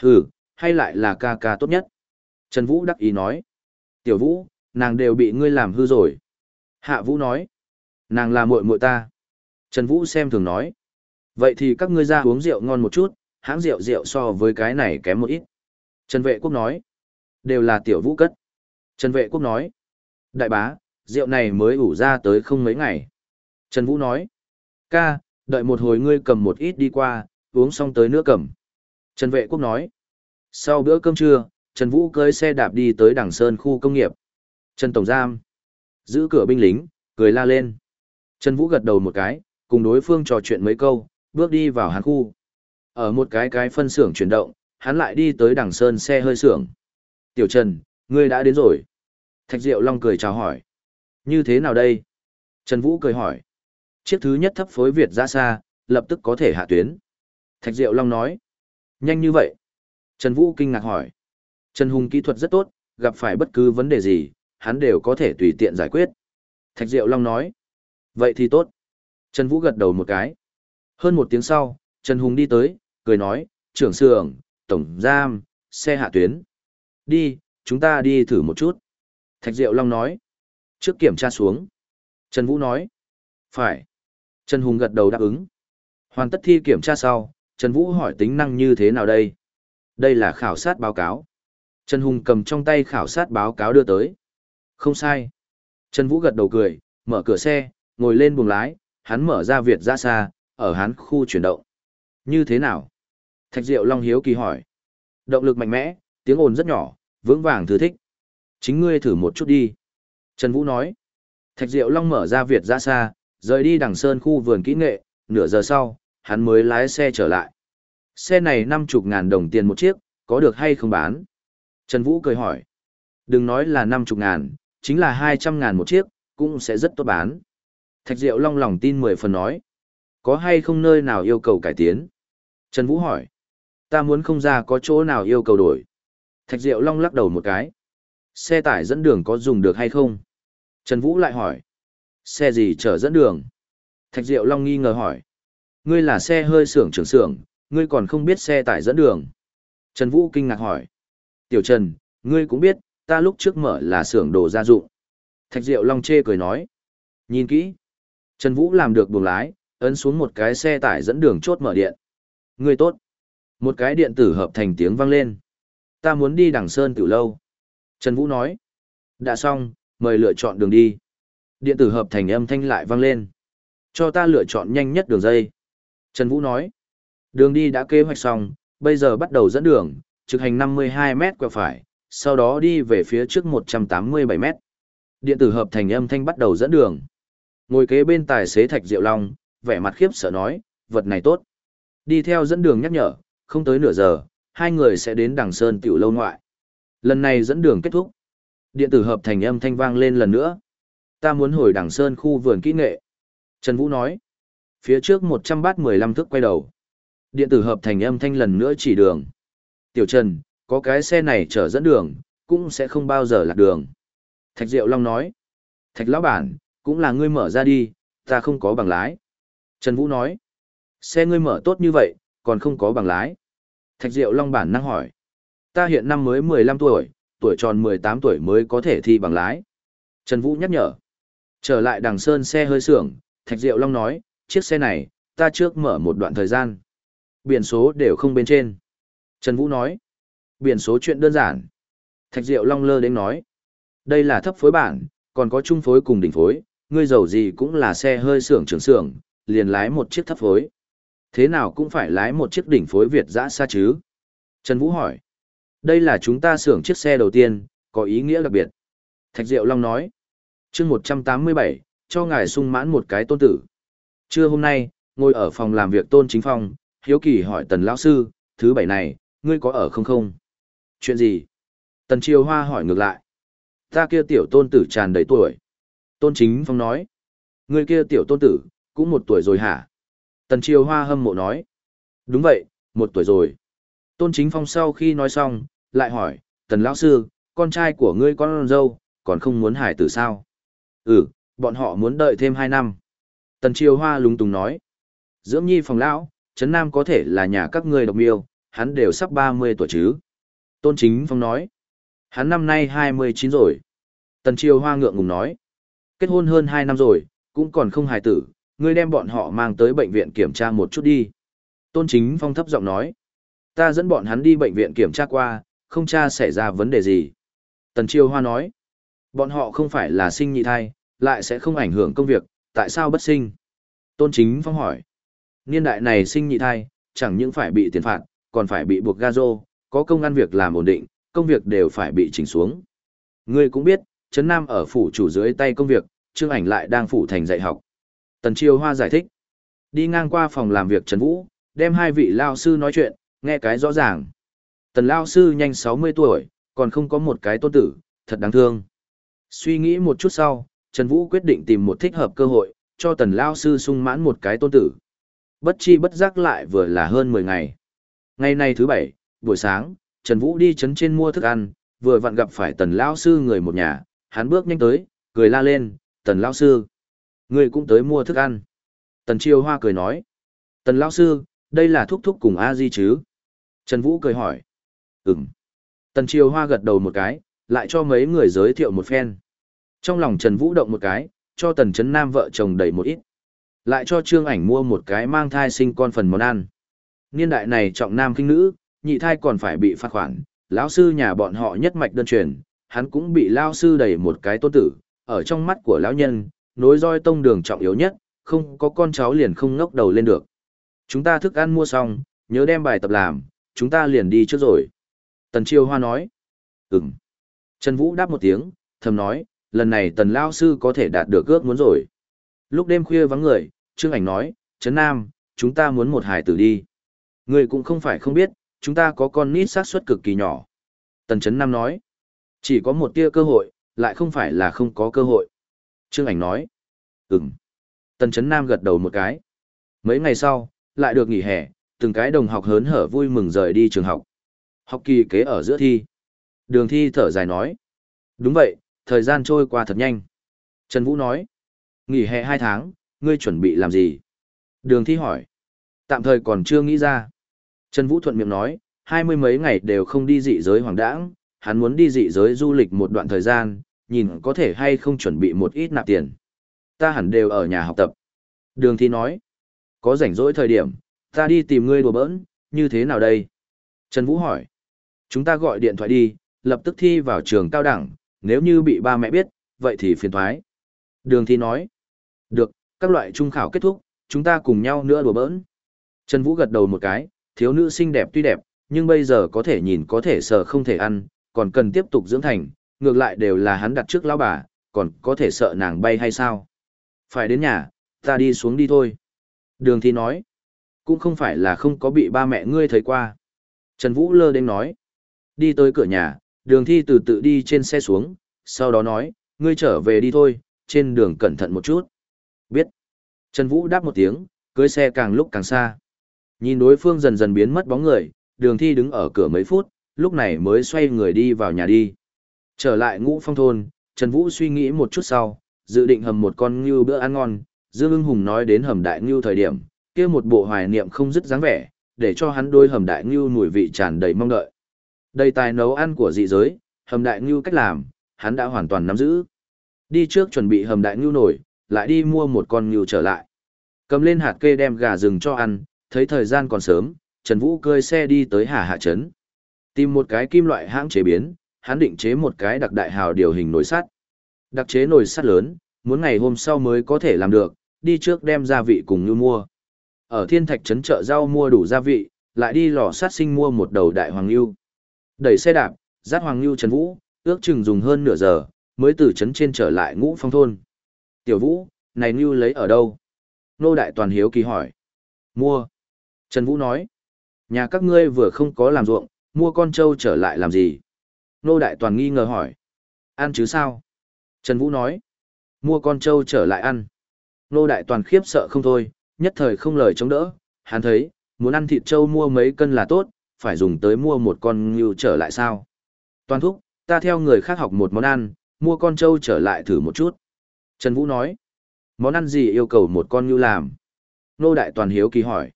Hừ, hay lại là ca ca tốt nhất. Trần Vũ đắc ý nói. Tiểu Vũ, nàng đều bị ngươi làm hư rồi. Hạ Vũ nói. Nàng là muội muội ta. Trần Vũ xem thường nói. Vậy thì các ngươi ra uống rượu ngon một chút, hãng rượu rượu so với cái này kém một ít. Trần Vệ Quốc nói. Đều là tiểu Vũ cất. Trần Vệ Quốc nói. Đại bá, rượu này mới ủ ra tới không mấy ngày. Trần Vũ nói. Ca, đợi một hồi ngươi cầm một ít đi qua, uống xong tới nữa cầm. Trần Vệ Quốc nói. Sau bữa cơm trưa, Trần Vũ cưới xe đạp đi tới Đằng Sơn khu công nghiệp. Trần Tổng Giam. Giữ cửa binh lính, cười la lên. Trần Vũ gật đầu một cái, cùng đối phương trò chuyện mấy câu, bước đi vào hắn khu. Ở một cái cái phân xưởng chuyển động, hắn lại đi tới Đằng Sơn xe hơi xưởng. Tiểu Trần, ngươi đã đến rồi. Thạch Diệu Long cười chào hỏi. Như thế nào đây? Trần Vũ cười hỏi. Chiếc thứ nhất thấp phối Việt ra xa, lập tức có thể hạ tuyến. Thạch Diệu Long nói. Nhanh như vậy. Trần Vũ kinh ngạc hỏi. Trần Hùng kỹ thuật rất tốt, gặp phải bất cứ vấn đề gì, hắn đều có thể tùy tiện giải quyết. Thạch Diệu Long nói. Vậy thì tốt. Trần Vũ gật đầu một cái. Hơn một tiếng sau, Trần Hùng đi tới, cười nói, trưởng xưởng, tổng giam, xe hạ tuyến. Đi, chúng ta đi thử một chút. Thạch Diệu Long nói. Trước kiểm tra xuống. Trần Vũ nói. Phải. Trần Hùng gật đầu đáp ứng. Hoàn tất thi kiểm tra sau, Trần Vũ hỏi tính năng như thế nào đây? Đây là khảo sát báo cáo. Trần Hùng cầm trong tay khảo sát báo cáo đưa tới. Không sai. Trần Vũ gật đầu cười, mở cửa xe, ngồi lên buồng lái, hắn mở ra Việt ra xa, ở hắn khu chuyển động. Như thế nào? Thạch Diệu Long hiếu kỳ hỏi. Động lực mạnh mẽ, tiếng ồn rất nhỏ, vững vàng thư thích. Chính ngươi thử một chút đi. Trần Vũ nói. Thạch Diệu Long mở ra Việt ra xa, rời đi đằng sơn khu vườn kỹ nghệ, nửa giờ sau, hắn mới lái xe trở lại. Xe này năm chục ngàn đồng tiền một chiếc, có được hay không bán? Trần Vũ cười hỏi. Đừng nói là năm chục ngàn, chính là hai trăm ngàn một chiếc, cũng sẽ rất tốt bán. Thạch Diệu Long lòng tin mười phần nói. Có hay không nơi nào yêu cầu cải tiến? Trần Vũ hỏi. Ta muốn không ra có chỗ nào yêu cầu đổi. Thạch Diệu Long lắc đầu một cái. Xe tải dẫn đường có dùng được hay không? Trần Vũ lại hỏi. Xe gì chở dẫn đường? Thạch Diệu Long nghi ngờ hỏi. Ngươi là xe hơi xưởng trưởng xưởng, ngươi còn không biết xe tải dẫn đường. Trần Vũ kinh ngạc hỏi. Tiểu Trần, ngươi cũng biết, ta lúc trước mở là xưởng đồ gia dụng. Thạch Diệu Long chê cười nói. Nhìn kỹ. Trần Vũ làm được buồng lái, ấn xuống một cái xe tải dẫn đường chốt mở điện. Ngươi tốt. Một cái điện tử hợp thành tiếng vang lên. Ta muốn đi đằng sơn tiểu lâu. Trần Vũ nói. Đã xong, mời lựa chọn đường đi. Điện tử hợp thành âm thanh lại vang lên. Cho ta lựa chọn nhanh nhất đường dây. Trần Vũ nói. Đường đi đã kế hoạch xong, bây giờ bắt đầu dẫn đường, trực hành 52 mét quẹo phải, sau đó đi về phía trước 187 mét. Điện tử hợp thành âm thanh bắt đầu dẫn đường. Ngồi kế bên tài xế Thạch Diệu Long, vẻ mặt khiếp sợ nói, vật này tốt. Đi theo dẫn đường nhắc nhở, không tới nửa giờ, hai người sẽ đến đằng sơn tiểu lâu ngoại. Lần này dẫn đường kết thúc. Điện tử hợp thành âm thanh vang lên lần nữa. Ta muốn hồi đằng sơn khu vườn kỹ nghệ. Trần Vũ nói. Phía trước 100 bát 15 thước quay đầu. Điện tử hợp thành âm thanh lần nữa chỉ đường. Tiểu Trần, có cái xe này chở dẫn đường, cũng sẽ không bao giờ lạc đường. Thạch Diệu Long nói. Thạch lão bản, cũng là ngươi mở ra đi, ta không có bằng lái. Trần Vũ nói. Xe ngươi mở tốt như vậy, còn không có bằng lái. Thạch Diệu Long bản năng hỏi. Ta hiện năm mới 15 tuổi, tuổi tròn 18 tuổi mới có thể thi bằng lái. Trần Vũ nhắc nhở. Trở lại đằng sơn xe hơi xưởng, Thạch Diệu Long nói, chiếc xe này, ta trước mở một đoạn thời gian. Biển số đều không bên trên. Trần Vũ nói, biển số chuyện đơn giản. Thạch Diệu Long lơ đến nói, đây là thấp phối bản, còn có trung phối cùng đỉnh phối, ngươi giàu gì cũng là xe hơi xưởng trưởng xưởng, liền lái một chiếc thấp phối. Thế nào cũng phải lái một chiếc đỉnh phối Việt dã xa chứ? Trần Vũ hỏi, đây là chúng ta xưởng chiếc xe đầu tiên, có ý nghĩa đặc biệt. Thạch Diệu Long nói, chương 187, cho ngài sung mãn một cái tôn tử. Trưa hôm nay, ngồi ở phòng làm việc tôn chính phong, hiếu kỳ hỏi tần lão sư, thứ bảy này, ngươi có ở không không? Chuyện gì? Tần triều hoa hỏi ngược lại. Ta kia tiểu tôn tử tràn đầy tuổi. Tôn chính phong nói. Ngươi kia tiểu tôn tử, cũng một tuổi rồi hả? Tần triều hoa hâm mộ nói. Đúng vậy, một tuổi rồi. Tôn chính phong sau khi nói xong, lại hỏi, tần lão sư, con trai của ngươi con dâu, còn không muốn hải tử sao? Ừ, bọn họ muốn đợi thêm hai năm. Tần triều hoa lúng túng nói. Dưỡng nhi phòng lão, Trấn Nam có thể là nhà các ngươi độc miêu, hắn đều sắp 30 tuổi chứ. Tôn Chính Phong nói, hắn năm nay 29 rồi. Tần Triều Hoa ngượng ngùng nói, kết hôn hơn 2 năm rồi, cũng còn không hài tử, ngươi đem bọn họ mang tới bệnh viện kiểm tra một chút đi. Tôn Chính Phong thấp giọng nói, ta dẫn bọn hắn đi bệnh viện kiểm tra qua, không tra xảy ra vấn đề gì. Tần Triều Hoa nói, bọn họ không phải là sinh nhị thai, lại sẽ không ảnh hưởng công việc, tại sao bất sinh? Tôn Chính Phong hỏi, Niên đại này sinh nhị thai, chẳng những phải bị tiền phạt, còn phải bị buộc ga rô, có công ăn việc làm ổn định, công việc đều phải bị chỉnh xuống. Ngươi cũng biết, Trấn Nam ở phủ chủ dưới tay công việc, Trương Ảnh lại đang phủ thành dạy học. Tần Chiêu Hoa giải thích. Đi ngang qua phòng làm việc Trần Vũ, đem hai vị lao sư nói chuyện, nghe cái rõ ràng. Tần lao sư nhanh 60 tuổi, còn không có một cái tôn tử, thật đáng thương. Suy nghĩ một chút sau, Trần Vũ quyết định tìm một thích hợp cơ hội, cho tần lao sư sung mãn một cái tôn tử. Bất chi bất giác lại vừa là hơn 10 ngày. Ngày nay thứ bảy, buổi sáng, Trần Vũ đi chấn trên mua thức ăn, vừa vặn gặp phải tần lao sư người một nhà, hắn bước nhanh tới, cười la lên, tần lao sư. Người cũng tới mua thức ăn. Tần Chiêu Hoa cười nói, tần lao sư, đây là thúc thúc cùng A Di chứ? Trần Vũ cười hỏi, ừm. Tần Chiêu Hoa gật đầu một cái, lại cho mấy người giới thiệu một phen. Trong lòng Trần Vũ động một cái, cho tần chấn nam vợ chồng đầy một ít. Lại cho Trương Ảnh mua một cái mang thai sinh con phần món ăn. Niên đại này trọng nam kinh nữ, nhị thai còn phải bị phạt khoản, lão sư nhà bọn họ nhất mạch đơn truyền, hắn cũng bị lão sư đẩy một cái tôn tử, ở trong mắt của lão nhân, nối roi tông đường trọng yếu nhất, không có con cháu liền không ngóc đầu lên được. Chúng ta thức ăn mua xong, nhớ đem bài tập làm, chúng ta liền đi trước rồi. Tần Chiêu Hoa nói. Ừm. Trần Vũ đáp một tiếng, thầm nói, lần này tần lão sư có thể đạt được ước muốn rồi. Lúc đêm khuya vắng người, Trương Ảnh nói, Trấn Nam, chúng ta muốn một hải tử đi. Người cũng không phải không biết, chúng ta có con nít xác suất cực kỳ nhỏ. Tần Trấn Nam nói, chỉ có một tia cơ hội, lại không phải là không có cơ hội. Trương Ảnh nói, ừm. Tần Trấn Nam gật đầu một cái. Mấy ngày sau, lại được nghỉ hè, từng cái đồng học hớn hở vui mừng rời đi trường học. Học kỳ kế ở giữa thi. Đường thi thở dài nói. Đúng vậy, thời gian trôi qua thật nhanh. Trần Vũ nói. Nghỉ hè hai tháng, ngươi chuẩn bị làm gì? Đường thi hỏi. Tạm thời còn chưa nghĩ ra. Trần Vũ thuận miệng nói, hai mươi mấy ngày đều không đi dị giới hoàng đãng, hắn muốn đi dị giới du lịch một đoạn thời gian, nhìn có thể hay không chuẩn bị một ít nạp tiền. Ta hẳn đều ở nhà học tập. Đường thi nói, có rảnh rỗi thời điểm, ta đi tìm ngươi đùa bỡn, như thế nào đây? Trần Vũ hỏi, chúng ta gọi điện thoại đi, lập tức thi vào trường cao đẳng, nếu như bị ba mẹ biết, vậy thì phiền thoái. Đường thi nói, được, các loại trung khảo kết thúc, chúng ta cùng nhau nữa đùa bỡn. Trần Vũ gật đầu một cái, thiếu nữ xinh đẹp tuy đẹp, nhưng bây giờ có thể nhìn có thể sợ không thể ăn, còn cần tiếp tục dưỡng thành, ngược lại đều là hắn đặt trước lão bà, còn có thể sợ nàng bay hay sao? Phải đến nhà, ta đi xuống đi thôi. Đường thi nói, cũng không phải là không có bị ba mẹ ngươi thấy qua. Trần Vũ lơ đến nói, đi tới cửa nhà, đường thi từ tự đi trên xe xuống, sau đó nói, ngươi trở về đi thôi, trên đường cẩn thận một chút. Biết. Trần Vũ đáp một tiếng, cưới xe càng lúc càng xa. Nhìn đối phương dần dần biến mất bóng người, đường thi đứng ở cửa mấy phút, lúc này mới xoay người đi vào nhà đi. Trở lại ngũ phong thôn, Trần Vũ suy nghĩ một chút sau, dự định hầm một con ngưu bữa ăn ngon. Dương ưng hùng nói đến hầm đại ngưu thời điểm, kia một bộ hoài niệm không dứt dáng vẻ, để cho hắn đôi hầm đại ngưu mùi vị tràn đầy mong đợi. Đầy tài nấu ăn của dị giới, hầm đại ngưu cách làm, hắn đã hoàn toàn nắm giữ. Đi trước chuẩn bị hầm đại ngưu nổi, lại đi mua một con ngưu trở lại. Cầm lên hạt kê đem gà rừng cho ăn, thấy thời gian còn sớm, Trần Vũ cơi xe đi tới Hà Hạ Trấn. Tìm một cái kim loại hãng chế biến, hắn định chế một cái đặc đại hào điều hình nồi sắt. Đặc chế nồi sắt lớn, muốn ngày hôm sau mới có thể làm được, đi trước đem gia vị cùng như mua. Ở Thiên Thạch Trấn chợ rau mua đủ gia vị, lại đi lò sát sinh mua một đầu đại hoàng lưu. Đẩy xe đạp, dắt hoàng lưu Trần Vũ, ước chừng dùng hơn nửa giờ, mới từ trấn trên trở lại ngũ phong thôn. Tiểu Vũ, này lưu lấy ở đâu? Nô Đại Toàn Hiếu kỳ hỏi. Mua. Trần Vũ nói. Nhà các ngươi vừa không có làm ruộng, mua con trâu trở lại làm gì? Nô Đại Toàn nghi ngờ hỏi. Ăn chứ sao? Trần Vũ nói. Mua con trâu trở lại ăn. Nô Đại Toàn khiếp sợ không thôi, nhất thời không lời chống đỡ. Hắn thấy, muốn ăn thịt trâu mua mấy cân là tốt, phải dùng tới mua một con ngưu trở lại sao? Toàn thúc, ta theo người khác học một món ăn, mua con trâu trở lại thử một chút. Trần Vũ nói. Món ăn gì yêu cầu một con ngưu làm? Nô Đại Toàn hiếu kỳ hỏi.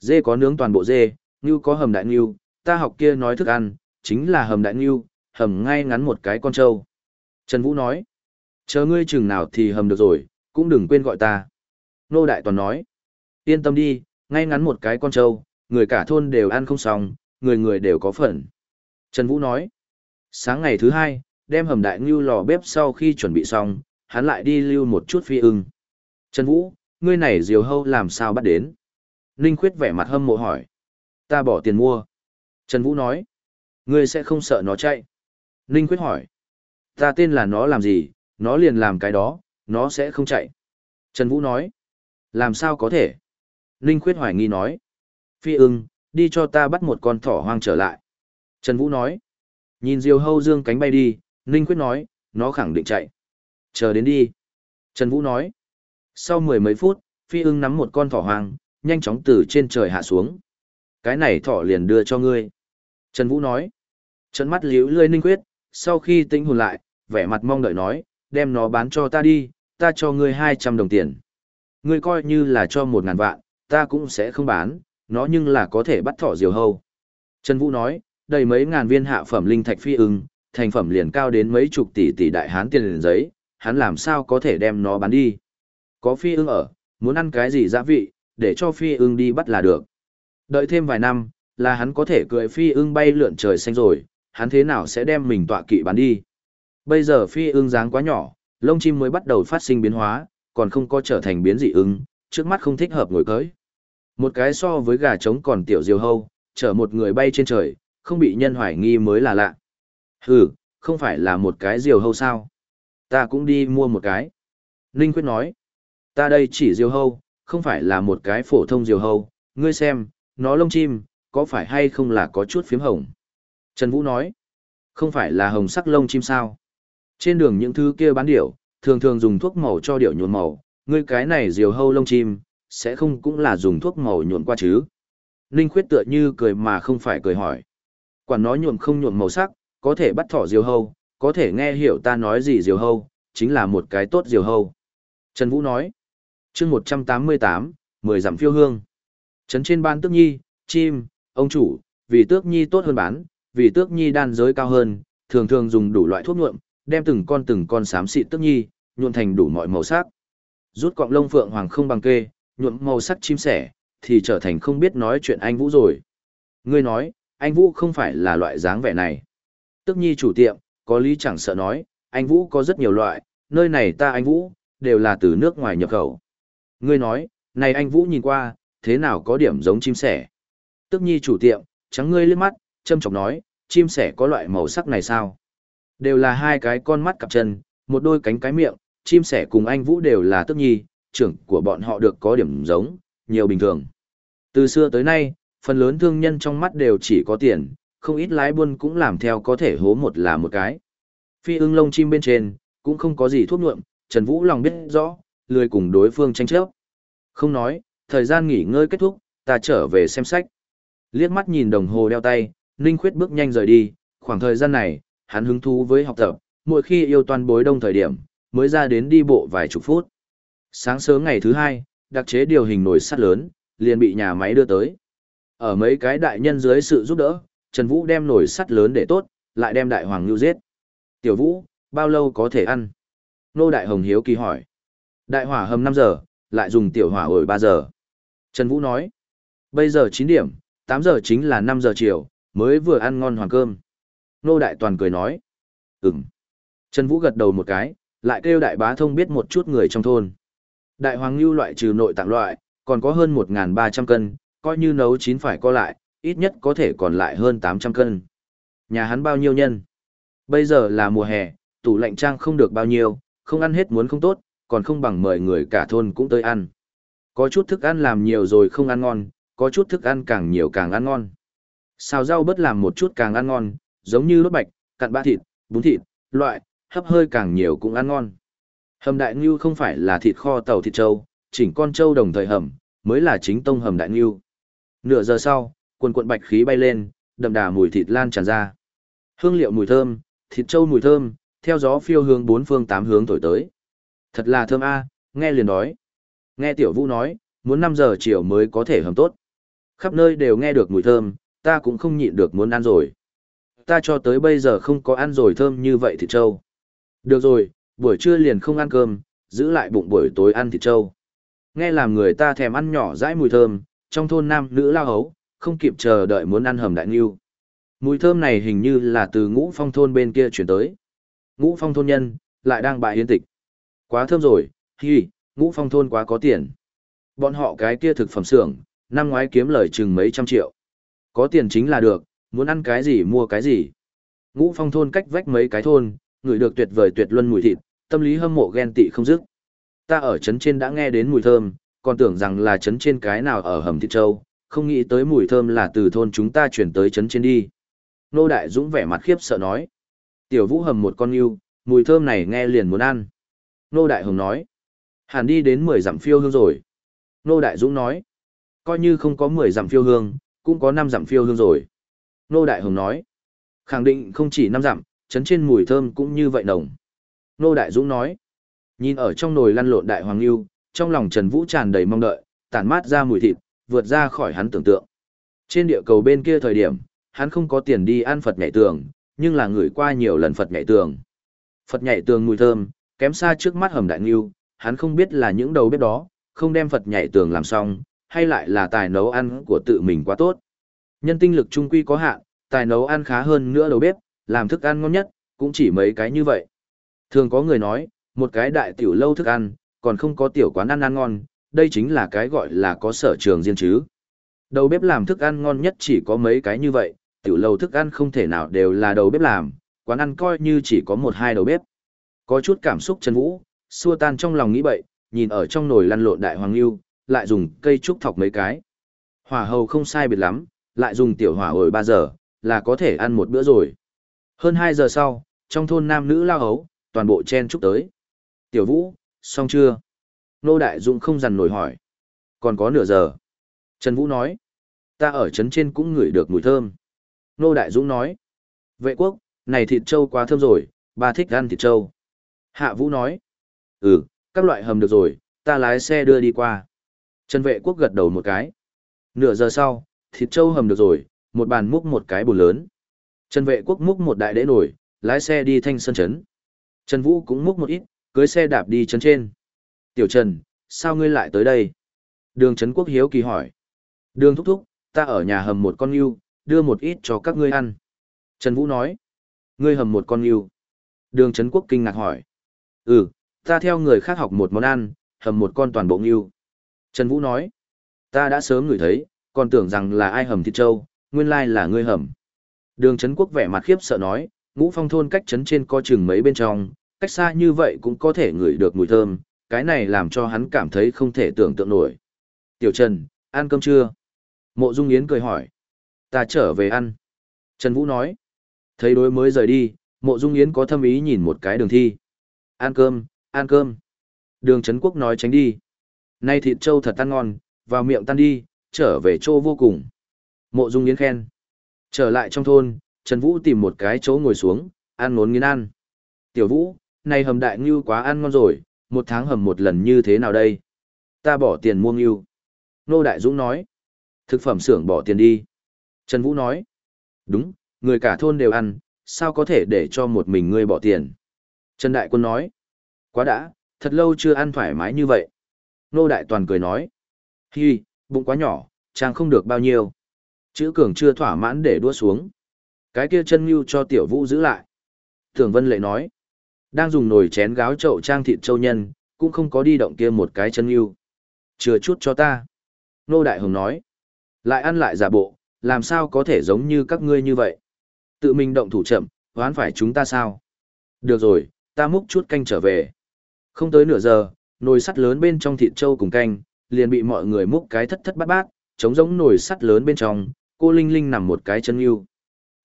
Dê có nướng toàn bộ dê, ngưu có hầm đại ngưu, ta học kia nói thức ăn, chính là hầm đại ngưu, hầm ngay ngắn một cái con trâu. Trần Vũ nói, chờ ngươi chừng nào thì hầm được rồi, cũng đừng quên gọi ta. Nô Đại Toàn nói, yên tâm đi, ngay ngắn một cái con trâu, người cả thôn đều ăn không xong, người người đều có phần. Trần Vũ nói, sáng ngày thứ hai, đem hầm đại ngưu lò bếp sau khi chuẩn bị xong, hắn lại đi lưu một chút phi ưng. Trần Vũ, ngươi này diều hâu làm sao bắt đến? Ninh Khuyết vẻ mặt hâm mộ hỏi. Ta bỏ tiền mua. Trần Vũ nói. Ngươi sẽ không sợ nó chạy. Ninh Khuyết hỏi. Ta tên là nó làm gì, nó liền làm cái đó, nó sẽ không chạy. Trần Vũ nói. Làm sao có thể? Ninh Khuyết hoài nghi nói. Phi ưng, đi cho ta bắt một con thỏ hoang trở lại. Trần Vũ nói. Nhìn diều hâu dương cánh bay đi, Ninh Khuyết nói, nó khẳng định chạy. Chờ đến đi. Trần Vũ nói. Sau mười mấy phút, Phi ưng nắm một con thỏ hoang, nhanh chóng từ trên trời hạ xuống. Cái này thỏ liền đưa cho ngươi. Trần Vũ nói. Trần mắt liễu lươi ninh quyết, sau khi tĩnh hồn lại, vẻ mặt mong đợi nói, đem nó bán cho ta đi, ta cho ngươi 200 đồng tiền. Ngươi coi như là cho một ngàn vạn, ta cũng sẽ không bán, nó nhưng là có thể bắt thỏ diều hâu. Trần Vũ nói, đầy mấy ngàn viên hạ phẩm linh thạch phi ưng, thành phẩm liền cao đến mấy chục tỷ tỷ đại hán tiền liền giấy, hắn làm sao có thể đem nó bán đi. Có phi ưng ở, muốn ăn cái gì giá vị, để cho phi ưng đi bắt là được. Đợi thêm vài năm, là hắn có thể cưỡi phi ưng bay lượn trời xanh rồi, hắn thế nào sẽ đem mình tọa kỵ bán đi. Bây giờ phi ưng dáng quá nhỏ, lông chim mới bắt đầu phát sinh biến hóa, còn không có trở thành biến dị ưng, trước mắt không thích hợp ngồi cưới. Một cái so với gà trống còn tiểu diều hâu, chở một người bay trên trời, không bị nhân hoài nghi mới là lạ. Hừ, không phải là một cái diều hâu sao? Ta cũng đi mua một cái. Ninh Quyết nói, ta đây chỉ diều hâu, không phải là một cái phổ thông diều hâu, ngươi xem, nó lông chim, có phải hay không là có chút phím hồng? Trần Vũ nói, không phải là hồng sắc lông chim sao? Trên đường những thứ kia bán điểu, thường thường dùng thuốc màu cho điểu nhuộm màu, ngươi cái này diều hâu lông chim, sẽ không cũng là dùng thuốc màu nhuộm qua chứ? Ninh khuyết tựa như cười mà không phải cười hỏi. quả nó nhuộm không nhuộm màu sắc, có thể bắt thỏ diều hâu, có thể nghe hiểu ta nói gì diều hâu, chính là một cái tốt diều hâu. Trần Vũ nói, chương một trăm tám mươi tám, mười dặm phiêu hương. Trấn trên ban tước nhi, chim, ông chủ, vì tước nhi tốt hơn bán, vì tước nhi đan giới cao hơn, thường thường dùng đủ loại thuốc nhuộm, đem từng con từng con xám xịt tước nhi, nhuộm thành đủ mọi màu sắc. Rút cọng lông phượng hoàng không bằng kê, nhuộm màu sắc chim sẻ, thì trở thành không biết nói chuyện anh vũ rồi. Ngươi nói, anh vũ không phải là loại dáng vẻ này. Tước nhi chủ tiệm, có lý chẳng sợ nói, anh vũ có rất nhiều loại, nơi này ta anh vũ, đều là từ nước ngoài nhập khẩu. Ngươi nói, này anh Vũ nhìn qua, thế nào có điểm giống chim sẻ. Tức nhi chủ tiệm, trắng ngươi liếc mắt, châm chọc nói, chim sẻ có loại màu sắc này sao? Đều là hai cái con mắt cặp chân, một đôi cánh cái miệng, chim sẻ cùng anh Vũ đều là tức nhi, trưởng của bọn họ được có điểm giống, nhiều bình thường. Từ xưa tới nay, phần lớn thương nhân trong mắt đều chỉ có tiền, không ít lái buôn cũng làm theo có thể hố một là một cái. Phi ưng lông chim bên trên, cũng không có gì thuốc nhuộm, Trần Vũ lòng biết rõ, lười cùng đối phương tranh chấp. Không nói, thời gian nghỉ ngơi kết thúc, ta trở về xem sách. Liếc mắt nhìn đồng hồ đeo tay, Ninh Khuyết bước nhanh rời đi, khoảng thời gian này, hắn hứng thú với học tập, mỗi khi yêu toàn bối đông thời điểm, mới ra đến đi bộ vài chục phút. Sáng sớm ngày thứ hai, đặc chế điều hình nồi sắt lớn, liền bị nhà máy đưa tới. Ở mấy cái đại nhân dưới sự giúp đỡ, Trần Vũ đem nồi sắt lớn để tốt, lại đem đại hoàng lưu giết. Tiểu Vũ, bao lâu có thể ăn? Nô Đại Hồng Hiếu kỳ hỏi. Đại hỏa hầm 5 giờ, lại dùng tiểu hỏa ổi 3 giờ. Trần Vũ nói. Bây giờ 9 điểm, 8 giờ chính là 5 giờ chiều, mới vừa ăn ngon hoàng cơm. Nô Đại Toàn cười nói. Ừm. Trần Vũ gật đầu một cái, lại kêu Đại Bá Thông biết một chút người trong thôn. Đại Hoàng Lưu loại trừ nội tạng loại, còn có hơn 1.300 cân, coi như nấu chín phải co lại, ít nhất có thể còn lại hơn 800 cân. Nhà hắn bao nhiêu nhân? Bây giờ là mùa hè, tủ lạnh trang không được bao nhiêu, không ăn hết muốn không tốt, còn không bằng mời người cả thôn cũng tới ăn. Có chút thức ăn làm nhiều rồi không ăn ngon, có chút thức ăn càng nhiều càng ăn ngon. Xào rau bớt làm một chút càng ăn ngon, giống như lốt bạch, cặn ba thịt, bún thịt, loại, hấp hơi càng nhiều cũng ăn ngon. Hầm đại ngưu không phải là thịt kho tàu thịt trâu, chỉnh con trâu đồng thời hầm, mới là chính tông hầm đại ngưu. Nửa giờ sau, quần cuộn bạch khí bay lên, đậm đà mùi thịt lan tràn ra. Hương liệu mùi thơm, thịt trâu mùi thơm, theo gió phiêu hướng bốn phương tám hướng thổi tới. Thật là thơm a, nghe liền đói. Nghe tiểu vũ nói, muốn 5 giờ chiều mới có thể hầm tốt. Khắp nơi đều nghe được mùi thơm, ta cũng không nhịn được muốn ăn rồi. Ta cho tới bây giờ không có ăn rồi thơm như vậy thịt trâu. Được rồi, buổi trưa liền không ăn cơm, giữ lại bụng buổi tối ăn thịt trâu. Nghe làm người ta thèm ăn nhỏ dãi mùi thơm, trong thôn nam nữ lao hấu, không kịp chờ đợi muốn ăn hầm đại nghiêu. Mùi thơm này hình như là từ ngũ phong thôn bên kia chuyển tới. Ngũ phong thôn nhân, lại đang bại yên tịch. Quá thơm rồi, hi, ngũ phong thôn quá có tiền. Bọn họ cái kia thực phẩm xưởng, năm ngoái kiếm lời chừng mấy trăm triệu. Có tiền chính là được, muốn ăn cái gì mua cái gì. Ngũ phong thôn cách vách mấy cái thôn, người được tuyệt vời tuyệt luân mùi thịt, tâm lý hâm mộ ghen tị không dứt. Ta ở trấn trên đã nghe đến mùi thơm, còn tưởng rằng là trấn trên cái nào ở hầm thịt châu, không nghĩ tới mùi thơm là từ thôn chúng ta chuyển tới trấn trên đi. Nô Đại Dũng vẻ mặt khiếp sợ nói. Tiểu Vũ hầm một con yêu, mùi thơm này nghe liền muốn ăn. Nô Đại Hồng nói. Hàn đi đến 10 dặm phiêu hương rồi. Nô Đại Dũng nói. Coi như không có 10 dặm phiêu hương, cũng có 5 dặm phiêu hương rồi. Nô Đại Hồng nói. Khẳng định không chỉ 5 dặm, chấn trên mùi thơm cũng như vậy nồng. Nô Đại Dũng nói. Nhìn ở trong nồi lăn lộn Đại Hoàng Yêu, trong lòng Trần Vũ tràn đầy mong đợi, tản mát ra mùi thịt, vượt ra khỏi hắn tưởng tượng. Trên địa cầu bên kia thời điểm, hắn không có tiền đi ăn Phật nhảy tường, nhưng là người qua nhiều lần Phật nhảy tường. Phật nhảy tường mùi thơm, kém xa trước mắt hầm đại nghiêu, hắn không biết là những đầu bếp đó, không đem Phật nhảy tường làm xong, hay lại là tài nấu ăn của tự mình quá tốt. Nhân tinh lực trung quy có hạn, tài nấu ăn khá hơn nữa đầu bếp, làm thức ăn ngon nhất, cũng chỉ mấy cái như vậy. Thường có người nói, một cái đại tiểu lâu thức ăn, còn không có tiểu quán ăn ăn ngon, đây chính là cái gọi là có sở trường riêng chứ. Đầu bếp làm thức ăn ngon nhất chỉ có mấy cái như vậy, tiểu lâu thức ăn không thể nào đều là đầu bếp làm, quán ăn coi như chỉ có một hai đầu bếp. Có chút cảm xúc Trần Vũ, xua tan trong lòng nghĩ bậy, nhìn ở trong nồi lăn lộn đại hoàng lưu, lại dùng cây trúc thọc mấy cái. Hỏa hầu không sai biệt lắm, lại dùng tiểu hỏa hồi 3 giờ, là có thể ăn một bữa rồi. Hơn 2 giờ sau, trong thôn nam nữ lao hấu, toàn bộ chen trúc tới. Tiểu Vũ, xong chưa? Nô Đại Dũng không dằn nổi hỏi. Còn có nửa giờ. Trần Vũ nói. Ta ở trấn trên cũng ngửi được mùi thơm. Nô Đại Dũng nói. Vệ quốc, này thịt trâu quá thơm rồi, bà thích ăn thịt trâu. Hạ Vũ nói. Ừ, các loại hầm được rồi, ta lái xe đưa đi qua. Trần vệ quốc gật đầu một cái. Nửa giờ sau, thịt trâu hầm được rồi, một bàn múc một cái bùn lớn. Trần vệ quốc múc một đại đễ nổi, lái xe đi thanh sơn chấn. Trần Vũ cũng múc một ít, cưới xe đạp đi chấn trên. Tiểu Trần, sao ngươi lại tới đây? Đường Trấn Quốc hiếu kỳ hỏi. Đường thúc thúc, ta ở nhà hầm một con yêu, đưa một ít cho các ngươi ăn. Trần Vũ nói. Ngươi hầm một con yêu. Đường Trấn Quốc kinh ngạc hỏi. Ừ, ta theo người khác học một món ăn, hầm một con toàn bộ ngưu. Trần Vũ nói, Ta đã sớm ngửi thấy, còn tưởng rằng là ai hầm thịt trâu, nguyên lai là ngươi hầm. Đường Trấn Quốc vẻ mặt khiếp sợ nói, ngũ phong thôn cách trấn trên có chừng mấy bên trong, cách xa như vậy cũng có thể ngửi được mùi thơm, cái này làm cho hắn cảm thấy không thể tưởng tượng nổi. Tiểu Trần, ăn cơm chưa? Mộ Dung Yến cười hỏi. Ta trở về ăn. Trần Vũ nói. Thấy đối mới rời đi, Mộ Dung Yến có thâm ý nhìn một cái đường thi. Ăn cơm, ăn cơm. Đường Trấn Quốc nói tránh đi. Nay thịt trâu thật ăn ngon, vào miệng tan đi, trở về chỗ vô cùng. Mộ Dung Yến khen. Trở lại trong thôn, Trần Vũ tìm một cái chỗ ngồi xuống, ăn ngốn nghiến ăn. Tiểu Vũ, này hầm đại ngưu quá ăn ngon rồi, một tháng hầm một lần như thế nào đây? Ta bỏ tiền mua ngưu. Nô Đại Dũng nói. Thực phẩm xưởng bỏ tiền đi. Trần Vũ nói. Đúng, người cả thôn đều ăn, sao có thể để cho một mình ngươi bỏ tiền? Trần Đại Quân nói. Quá đã, thật lâu chưa ăn thoải mái như vậy. Nô Đại Toàn cười nói. Hi, bụng quá nhỏ, trang không được bao nhiêu. Chữ cường chưa thỏa mãn để đua xuống. Cái kia chân ngưu cho tiểu vũ giữ lại. Thường Vân Lệ nói. Đang dùng nồi chén gáo chậu trang thịt châu nhân, cũng không có đi động kia một cái chân ngưu. Chừa chút cho ta. Nô Đại Hồng nói. Lại ăn lại giả bộ, làm sao có thể giống như các ngươi như vậy. Tự mình động thủ chậm, oán phải chúng ta sao? Được rồi, ta múc chút canh trở về. Không tới nửa giờ, nồi sắt lớn bên trong thịt trâu cùng canh, liền bị mọi người múc cái thất thất bát bát, chống giống nồi sắt lớn bên trong, cô Linh Linh nằm một cái chân yêu.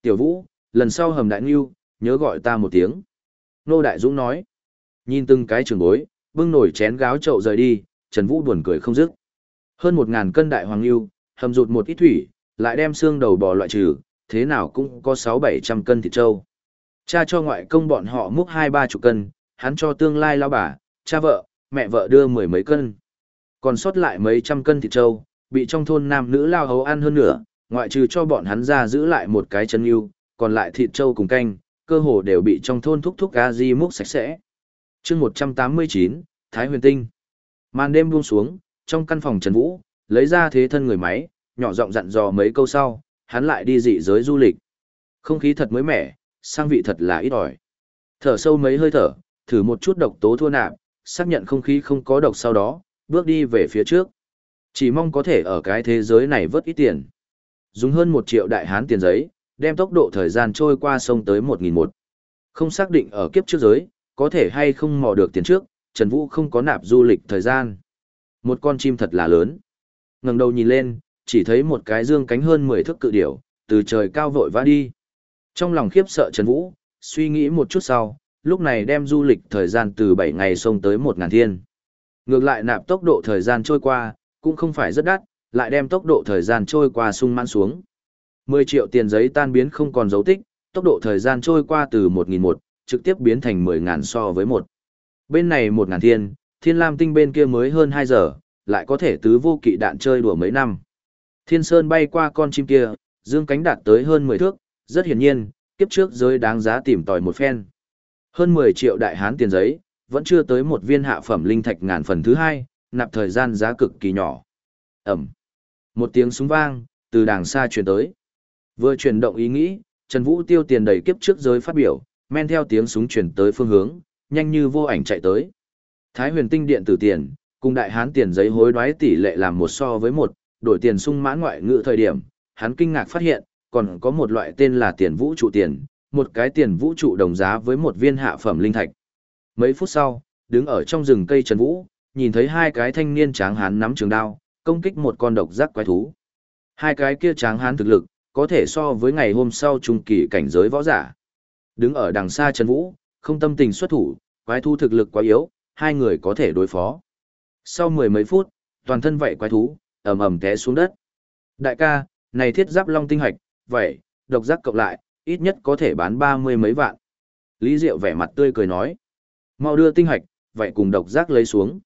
Tiểu Vũ, lần sau hầm đại yêu, nhớ gọi ta một tiếng. Nô Đại Dũng nói. Nhìn từng cái trường bối, bưng nồi chén gáo chậu rời đi, Trần Vũ buồn cười không dứt. Hơn một ngàn cân đại hoàng yêu, hầm rụt một ít thủy, lại đem xương đầu bò loại trừ, thế nào cũng có sáu bảy trăm cân thịt trâu. Cha cho ngoại công bọn họ múc hai ba chục cân, hắn cho tương lai lao bà, cha vợ, mẹ vợ đưa mười mấy cân. Còn sót lại mấy trăm cân thịt trâu, bị trong thôn nam nữ lao hấu ăn hơn nữa, ngoại trừ cho bọn hắn ra giữ lại một cái chân yêu, còn lại thịt trâu cùng canh, cơ hồ đều bị trong thôn thúc thúc gà di múc sạch sẽ. chương 189, Thái Huyền Tinh. Màn đêm buông xuống, trong căn phòng Trần Vũ, lấy ra thế thân người máy, nhỏ giọng dặn dò mấy câu sau, hắn lại đi dị giới du lịch. Không khí thật mới mẻ, sang vị thật là ít ỏi. Thở sâu mấy hơi thở, thử một chút độc tố thua nạp, xác nhận không khí không có độc sau đó, bước đi về phía trước. Chỉ mong có thể ở cái thế giới này vớt ít tiền. Dùng hơn một triệu đại hán tiền giấy, đem tốc độ thời gian trôi qua sông tới một nghìn một. Không xác định ở kiếp trước giới, có thể hay không mò được tiền trước, Trần Vũ không có nạp du lịch thời gian. Một con chim thật là lớn. ngẩng đầu nhìn lên, chỉ thấy một cái dương cánh hơn 10 thước cự điểu, từ trời cao vội vã đi. Trong lòng khiếp sợ Trần Vũ, suy nghĩ một chút sau, lúc này đem du lịch thời gian từ 7 ngày sông tới 1 ngàn thiên. Ngược lại nạp tốc độ thời gian trôi qua, cũng không phải rất đắt, lại đem tốc độ thời gian trôi qua sung mãn xuống. 10 triệu tiền giấy tan biến không còn dấu tích, tốc độ thời gian trôi qua từ 1.001, trực tiếp biến thành 10.000 so với 1. Bên này 1.000 thiên, thiên lam tinh bên kia mới hơn 2 giờ, lại có thể tứ vô kỵ đạn chơi đùa mấy năm. Thiên Sơn bay qua con chim kia, dương cánh đạt tới hơn 10 thước, rất hiển nhiên, kiếp trước giới đáng giá tìm tòi một phen. Hơn 10 triệu đại hán tiền giấy, vẫn chưa tới một viên hạ phẩm linh thạch ngàn phần thứ hai, nạp thời gian giá cực kỳ nhỏ. Ẩm. Một tiếng súng vang, từ đàng xa truyền tới. Vừa chuyển động ý nghĩ, Trần Vũ tiêu tiền đầy kiếp trước giới phát biểu, men theo tiếng súng chuyển tới phương hướng, nhanh như vô ảnh chạy tới. Thái huyền tinh điện tử tiền, cùng đại hán tiền giấy hối đoái tỷ lệ làm một so với một, đổi tiền sung mãn ngoại ngữ thời điểm, hắn kinh ngạc phát hiện, còn có một loại tên là tiền vũ trụ tiền, một cái tiền vũ trụ đồng giá với một viên hạ phẩm linh thạch. Mấy phút sau, đứng ở trong rừng cây Trần Vũ, nhìn thấy hai cái thanh niên tráng hán nắm trường đao, công kích một con độc giác quái thú. Hai cái kia tráng hán thực lực, có thể so với ngày hôm sau trung kỳ cảnh giới võ giả. Đứng ở đằng xa Trần Vũ, không tâm tình xuất thủ, quái thú thực lực quá yếu, hai người có thể đối phó. Sau mười mấy phút, toàn thân vậy quái thú, ầm ầm té xuống đất. Đại ca, này thiết giáp long tinh hạch, vậy, độc giác cộng lại, ít nhất có thể bán ba mươi mấy vạn. Lý Diệu vẻ mặt tươi cười nói. Mau đưa tinh hạch, vậy cùng độc giác lấy xuống.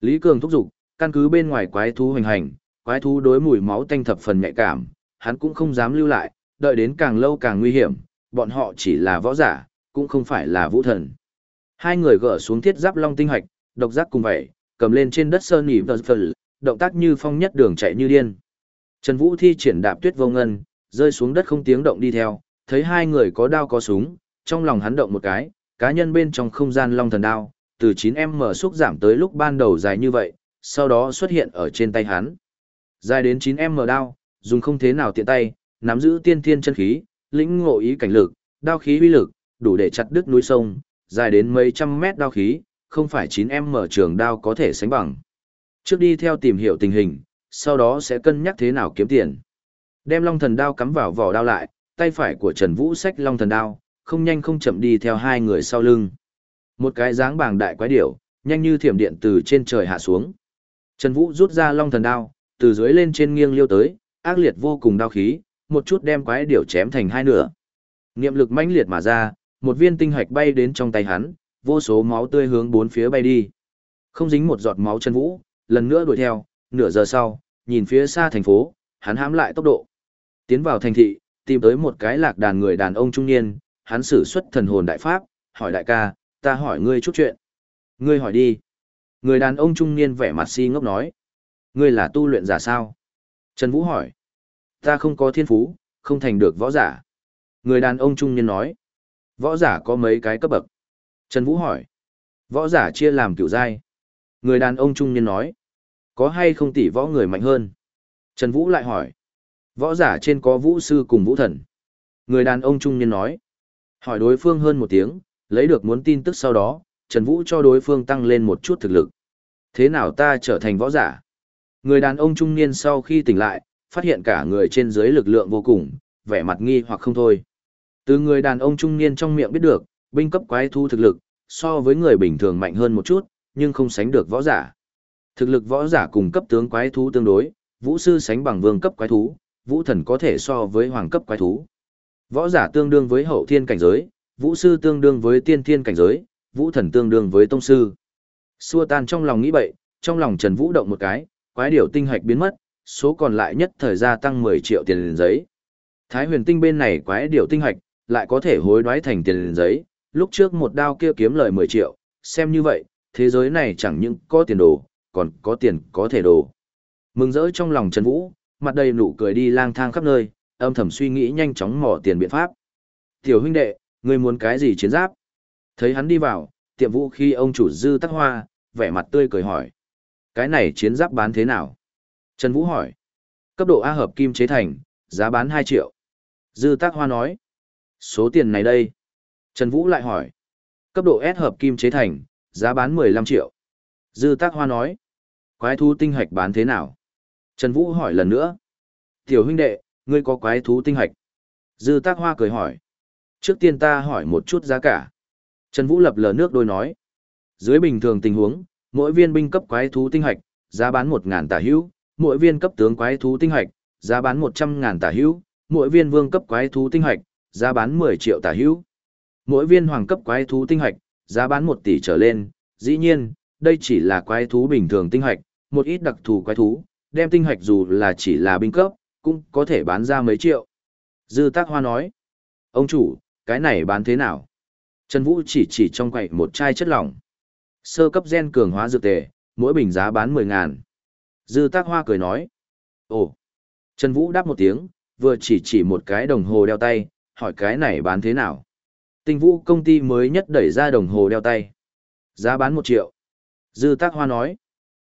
Lý Cường thúc giục, căn cứ bên ngoài quái thú hành hành, quái thú đối mùi máu tanh thập phần nhạy cảm, hắn cũng không dám lưu lại, đợi đến càng lâu càng nguy hiểm, bọn họ chỉ là võ giả, cũng không phải là vũ thần. Hai người gỡ xuống thiết giáp long tinh hạch, độc giác cùng vậy, cầm lên trên đất sơn nhỉ vật phật, động tác như phong nhất đường chạy như điên. Trần Vũ thi triển đạp tuyết vô ngân, rơi xuống đất không tiếng động đi theo, thấy hai người có đao có súng, trong lòng hắn động một cái, cá nhân bên trong không gian long thần đao, từ 9M xúc giảm tới lúc ban đầu dài như vậy, sau đó xuất hiện ở trên tay hắn. Dài đến 9m đao, dùng không thế nào tiện tay, nắm giữ tiên thiên chân khí, lĩnh ngộ ý cảnh lực, đao khí uy lực, đủ để chặt đứt núi sông, dài đến mấy trăm mét đao khí, không phải 9M trường đao có thể sánh bằng. Trước đi theo tìm hiểu tình hình, sau đó sẽ cân nhắc thế nào kiếm tiền. Đem long thần đao cắm vào vỏ đao lại, tay phải của Trần Vũ xách long thần đao, không nhanh không chậm đi theo hai người sau lưng. Một cái dáng bàng đại quái điểu, nhanh như thiểm điện từ trên trời hạ xuống. Trần Vũ rút ra long thần đao, từ dưới lên trên nghiêng liêu tới, ác liệt vô cùng đao khí, một chút đem quái điểu chém thành hai nửa. Niệm lực mãnh liệt mà ra, một viên tinh hạch bay đến trong tay hắn, vô số máu tươi hướng bốn phía bay đi. Không dính một giọt máu Trần vũ, lần nữa đuổi theo, nửa giờ sau, nhìn phía xa thành phố, hắn hãm lại tốc độ. Tiến vào thành thị, tìm tới một cái lạc đàn người đàn ông trung niên, hắn sử xuất thần hồn đại pháp, hỏi đại ca, ta hỏi ngươi chút chuyện. Ngươi hỏi đi. Người đàn ông trung niên vẻ mặt si ngốc nói. Ngươi là tu luyện giả sao? Trần Vũ hỏi. Ta không có thiên phú, không thành được võ giả. Người đàn ông trung niên nói. Võ giả có mấy cái cấp bậc? Trần Vũ hỏi. Võ giả chia làm kiểu giai. Người đàn ông trung niên nói. Có hay không tỷ võ người mạnh hơn? Trần Vũ lại hỏi. Võ giả trên có vũ sư cùng vũ thần. Người đàn ông trung niên nói. Hỏi đối phương hơn một tiếng, lấy được muốn tin tức sau đó, Trần Vũ cho đối phương tăng lên một chút thực lực. Thế nào ta trở thành võ giả? Người đàn ông trung niên sau khi tỉnh lại, phát hiện cả người trên dưới lực lượng vô cùng, vẻ mặt nghi hoặc không thôi. Từ người đàn ông trung niên trong miệng biết được, binh cấp quái thú thực lực, so với người bình thường mạnh hơn một chút, nhưng không sánh được võ giả. Thực lực võ giả cùng cấp tướng quái thú tương đối, vũ sư sánh bằng vương cấp quái thú, vũ thần có thể so với hoàng cấp quái thú. Võ giả tương đương với hậu thiên cảnh giới, vũ sư tương đương với tiên thiên cảnh giới, vũ thần tương đương với tông sư. Xua tan trong lòng nghĩ bậy, trong lòng Trần Vũ động một cái, quái điểu tinh hạch biến mất, số còn lại nhất thời gia tăng 10 triệu tiền liền giấy. Thái huyền tinh bên này quái điểu tinh hạch, lại có thể hối đoái thành tiền liền giấy, lúc trước một đao kia kiếm lời 10 triệu, xem như vậy, thế giới này chẳng những có tiền đồ, còn có tiền có thể đồ. Mừng rỡ trong lòng Trần Vũ, mặt đầy nụ cười đi lang thang khắp nơi, âm thầm suy nghĩ nhanh chóng mò tiền biện pháp. Tiểu huynh đệ, ngươi muốn cái gì chiến giáp? Thấy hắn đi vào, tiệm vũ khi ông chủ dư tắc hoa, vẻ mặt tươi cười hỏi. Cái này chiến giáp bán thế nào? Trần Vũ hỏi. Cấp độ A hợp kim chế thành, giá bán 2 triệu. Dư tắc hoa nói. Số tiền này đây. Trần Vũ lại hỏi. Cấp độ S hợp kim chế thành, giá bán 15 triệu. Dư Tắc Hoa nói. Quái thú tinh hạch bán thế nào? Trần Vũ hỏi lần nữa. Tiểu huynh đệ, ngươi có quái thú tinh hạch? Dư Tác Hoa cười hỏi. Trước tiên ta hỏi một chút giá cả. Trần Vũ lập lờ nước đôi nói. Dưới bình thường tình huống, mỗi viên binh cấp quái thú tinh hạch, giá bán 1.000 tả hữu, mỗi viên cấp tướng quái thú tinh hạch, giá bán 100.000 tả hữu, mỗi viên vương cấp quái thú tinh hạch, giá bán 10 triệu tả hữu. Mỗi viên hoàng cấp quái thú tinh hạch, giá bán 1 tỷ trở lên, dĩ nhiên, đây chỉ là quái thú bình thường tinh hạch, một ít đặc thù quái thú, đem tinh hạch dù là chỉ là binh cấp, cũng có thể bán ra mấy triệu. Dư Tác Hoa nói, ông chủ, cái này bán thế nào? Trần Vũ chỉ chỉ trong quậy một chai chất lỏng. Sơ cấp gen cường hóa dược tề, mỗi bình giá bán 10 ngàn. Dư Tác Hoa cười nói, ồ. Trần Vũ đáp một tiếng, vừa chỉ chỉ một cái đồng hồ đeo tay, hỏi cái này bán thế nào? Tinh vũ công ty mới nhất đẩy ra đồng hồ đeo tay. Giá bán một triệu. Dư Tác Hoa nói.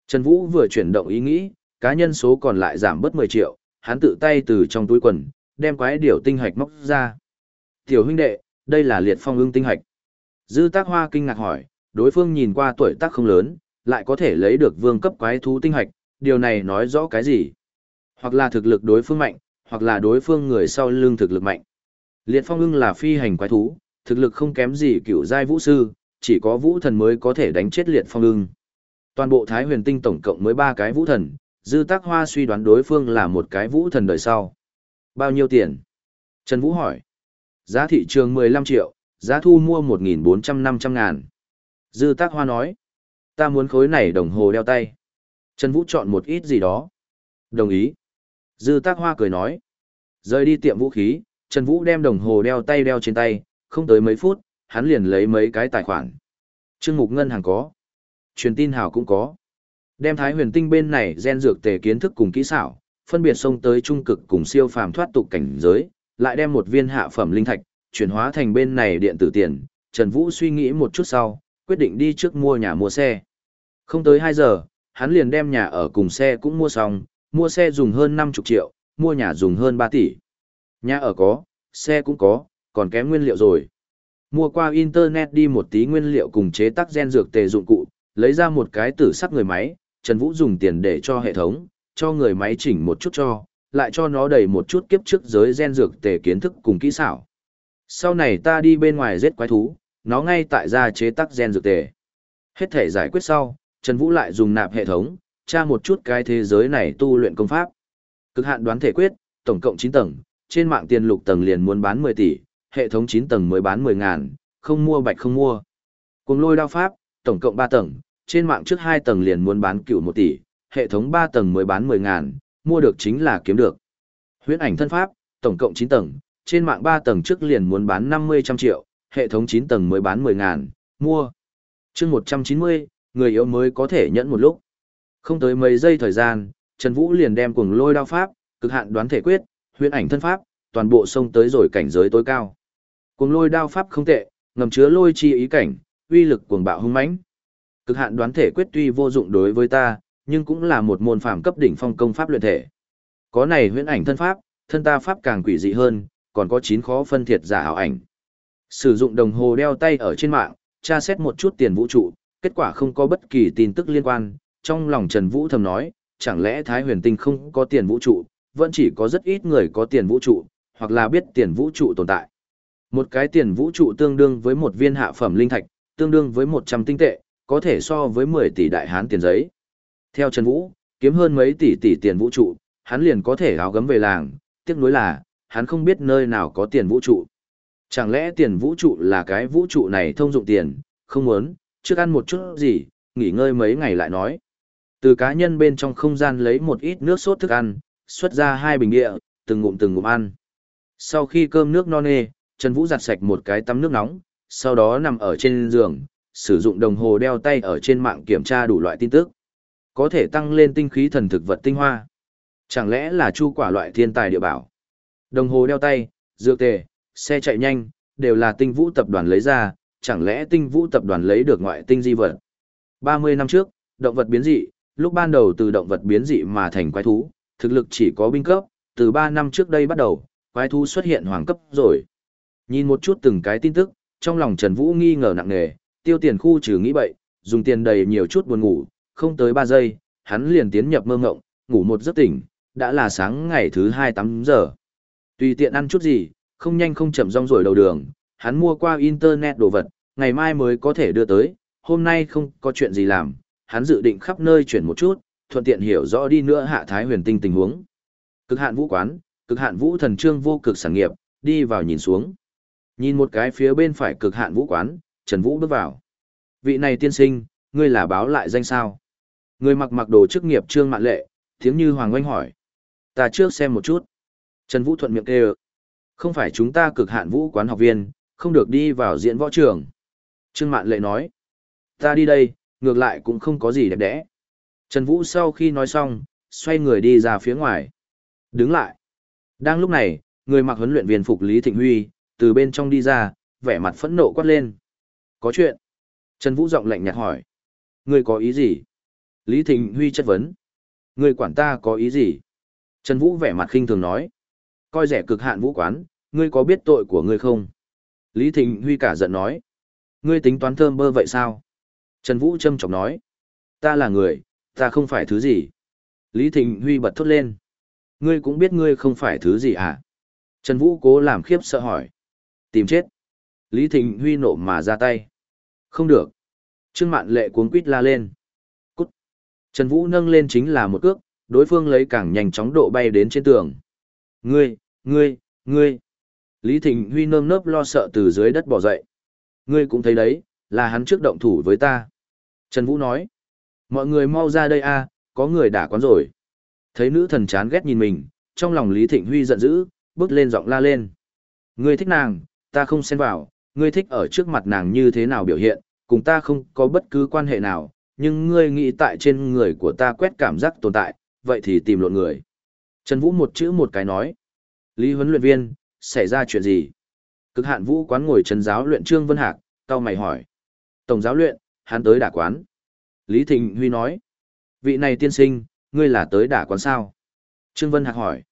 Trần Vũ vừa chuyển động ý nghĩ, cá nhân số còn lại giảm bớt 10 triệu, hắn tự tay từ trong túi quần, đem quái điểu tinh hạch móc ra. Tiểu huynh đệ, đây là liệt phong ưng tinh hạch. Dư Tác Hoa kinh ngạc hỏi, đối phương nhìn qua tuổi tác không lớn, lại có thể lấy được vương cấp quái thú tinh hạch, điều này nói rõ cái gì? Hoặc là thực lực đối phương mạnh, hoặc là đối phương người sau lưng thực lực mạnh. Liệt phong ưng là phi hành quái thú, thực lực không kém gì cựu giai vũ sư, chỉ có vũ thần mới có thể đánh chết liệt phong ưng. Toàn bộ Thái huyền tinh tổng cộng mới ba cái vũ thần, dư tác hoa suy đoán đối phương là một cái vũ thần đời sau. Bao nhiêu tiền? Trần Vũ hỏi. Giá thị trường 15 triệu, giá thu mua 1.400-500 ngàn. Dư tác hoa nói. Ta muốn khối này đồng hồ đeo tay. Trần Vũ chọn một ít gì đó. Đồng ý. Dư tác hoa cười nói. Rời đi tiệm vũ khí, Trần Vũ đem đồng hồ đeo tay đeo trên tay, không tới mấy phút, hắn liền lấy mấy cái tài khoản. Trương mục ngân hàng có. Truyền tin hào cũng có. Đem Thái Huyền Tinh bên này gen dược tề kiến thức cùng kỹ xảo, phân biệt xông tới trung cực cùng siêu phàm thoát tục cảnh giới, lại đem một viên hạ phẩm linh thạch chuyển hóa thành bên này điện tử tiền. Trần Vũ suy nghĩ một chút sau, quyết định đi trước mua nhà mua xe. Không tới 2 giờ, hắn liền đem nhà ở cùng xe cũng mua xong, mua xe dùng hơn 50 triệu, mua nhà dùng hơn 3 tỷ. Nhà ở có, xe cũng có, còn kém nguyên liệu rồi. Mua qua internet đi một tí nguyên liệu cùng chế tác gen dược tề dụng cụ, lấy ra một cái tử sắc người máy, Trần Vũ dùng tiền để cho hệ thống, cho người máy chỉnh một chút cho, lại cho nó đầy một chút kiếp trước giới gen dược tề kiến thức cùng kỹ xảo. Sau này ta đi bên ngoài giết quái thú, nó ngay tại gia chế tác gen dược tề. Hết thể giải quyết sau, Trần Vũ lại dùng nạp hệ thống, tra một chút cái thế giới này tu luyện công pháp. Cực hạn đoán thể quyết, tổng cộng 9 tầng, trên mạng tiền lục tầng liền muốn bán 10 tỷ, hệ thống 9 tầng mới bán 10 ngàn, không mua bạch không mua. Cùng lôi đao pháp, tổng cộng 3 tầng, trên mạng trước 2 tầng liền muốn bán cựu 1 tỷ, hệ thống 3 tầng mới bán 10 ngàn, mua được chính là kiếm được. Huyễn ảnh thân pháp, tổng cộng 9 tầng, trên mạng 3 tầng trước liền muốn bán 50 trăm triệu, hệ thống 9 tầng mới bán 10 ngàn, mua. chương 190, người yếu mới có thể nhẫn một lúc. Không tới mấy giây thời gian, Trần Vũ liền đem cuồng lôi đao pháp, cực hạn đoán thể quyết, huyễn ảnh thân pháp, toàn bộ sông tới rồi cảnh giới tối cao. Cuồng lôi đao pháp không tệ, ngầm chứa lôi chi ý cảnh, uy lực cuồng bạo hung mãnh. Cực hạn đoán thể quyết tuy vô dụng đối với ta, nhưng cũng là một môn phàm cấp đỉnh phong công pháp luyện thể. Có này huyễn ảnh thân pháp, thân ta pháp càng quỷ dị hơn, còn có chín khó phân thiệt giả ảo ảnh. Sử dụng đồng hồ đeo tay ở trên mạng, tra xét một chút tiền vũ trụ, kết quả không có bất kỳ tin tức liên quan, trong lòng Trần Vũ thầm nói, chẳng lẽ Thái huyền tinh không có tiền vũ trụ, vẫn chỉ có rất ít người có tiền vũ trụ, hoặc là biết tiền vũ trụ tồn tại. Một cái tiền vũ trụ tương đương với một viên hạ phẩm linh thạch, tương đương với 100 tinh tệ, có thể so với 10 tỷ đại hán tiền giấy. Theo Trần Vũ, kiếm hơn mấy tỷ tỷ tiền vũ trụ, hắn liền có thể áo gấm về làng, tiếc nuối là, hắn không biết nơi nào có tiền vũ trụ. Chẳng lẽ tiền vũ trụ là cái vũ trụ này thông dụng tiền, không muốn, trước ăn một chút gì, nghỉ ngơi mấy ngày lại nói. Từ cá nhân bên trong không gian lấy một ít nước sốt thức ăn, xuất ra hai bình địa, từng ngụm từng ngụm ăn. Sau khi cơm nước no nê, Trần Vũ giặt sạch một cái tắm nước nóng, sau đó nằm ở trên giường, sử dụng đồng hồ đeo tay ở trên mạng kiểm tra đủ loại tin tức. Có thể tăng lên tinh khí thần thực vật tinh hoa. Chẳng lẽ là chu quả loại thiên tài địa bảo? Đồng hồ đeo tay, dược tề, xe chạy nhanh, đều là tinh vũ tập đoàn lấy ra, chẳng lẽ tinh vũ tập đoàn lấy được ngoại tinh di vật? 30 năm trước, động vật biến dị, lúc ban đầu từ động vật biến dị mà thành quái thú, thực lực chỉ có binh cấp, từ 3 năm trước đây bắt đầu, quái thú xuất hiện hoàng cấp rồi. Nhìn một chút từng cái tin tức, trong lòng Trần Vũ nghi ngờ nặng nề, tiêu tiền khu trừ nghĩ bậy, dùng tiền đầy nhiều chút buồn ngủ, không tới 3 giây, hắn liền tiến nhập mơ ngộng, ngủ một giấc tỉnh, đã là sáng ngày thứ 2 8 giờ. Tùy tiện ăn chút gì, không nhanh không chậm rong rồi đầu đường, hắn mua qua internet đồ vật, ngày mai mới có thể đưa tới, hôm nay không có chuyện gì làm, hắn dự định khắp nơi chuyển một chút, thuận tiện hiểu rõ đi nữa hạ thái huyền tinh tình huống. Cực hạn vũ quán, cực hạn vũ thần trương vô cực sản nghiệp, đi vào nhìn xuống. Nhìn một cái phía bên phải cực hạn vũ quán, Trần Vũ bước vào. Vị này tiên sinh, ngươi là báo lại danh sao? Người mặc mặc đồ chức nghiệp trương mạn lệ, tiếng như hoàng oanh hỏi. Ta trước xem một chút. Trần Vũ thuận miệng kêu. Không phải chúng ta cực hạn vũ quán học viên, không được đi vào diễn võ trường. Trương mạn lệ nói. Ta đi đây, ngược lại cũng không có gì đẹp đẽ. Trần Vũ sau khi nói xong, xoay người đi ra phía ngoài. Đứng lại. Đang lúc này, người mặc huấn luyện viên phục Lý Thịnh Huy, từ bên trong đi ra, vẻ mặt phẫn nộ quát lên. Có chuyện. Trần Vũ giọng lạnh nhạt hỏi. ngươi có ý gì? Lý Thịnh Huy chất vấn. ngươi quản ta có ý gì? Trần Vũ vẻ mặt khinh thường nói. Coi rẻ cực hạn vũ quán, ngươi có biết tội của ngươi không? Lý Thịnh Huy cả giận nói. Ngươi tính toán thơm bơ vậy sao? Trần Vũ châm trọng nói. Ta là người, ta không phải thứ gì. Lý Thịnh Huy bật thốt lên. Ngươi cũng biết ngươi không phải thứ gì à? Trần Vũ cố làm khiếp sợ hỏi. Tìm chết. Lý Thịnh Huy nộ mà ra tay. Không được. Trương Mạn Lệ cuống quýt la lên. Cút. Trần Vũ nâng lên chính là một cước, đối phương lấy càng nhanh chóng độ bay đến trên tường. Ngươi, ngươi, ngươi. Lý Thịnh Huy nơm nớp lo sợ từ dưới đất bỏ dậy. Ngươi cũng thấy đấy, là hắn trước động thủ với ta. Trần Vũ nói. Mọi người mau ra đây a, có người đã quán rồi. Thấy nữ thần chán ghét nhìn mình, trong lòng Lý Thịnh Huy giận dữ, bước lên giọng la lên. Ngươi thích nàng, ta không xen vào, ngươi thích ở trước mặt nàng như thế nào biểu hiện, cùng ta không có bất cứ quan hệ nào, nhưng ngươi nghĩ tại trên người của ta quét cảm giác tồn tại, vậy thì tìm lộn người. Trần Vũ một chữ một cái nói. Lý huấn luyện viên, xảy ra chuyện gì? Cực hạn vũ quán ngồi trần giáo luyện Trương Vân Hạc, tao mày hỏi. Tổng giáo luyện, hắn tới đả quán. Lý Thịnh Huy nói. Vị này tiên sinh, ngươi là tới đả quán sao? Trương Vân Hạc hỏi.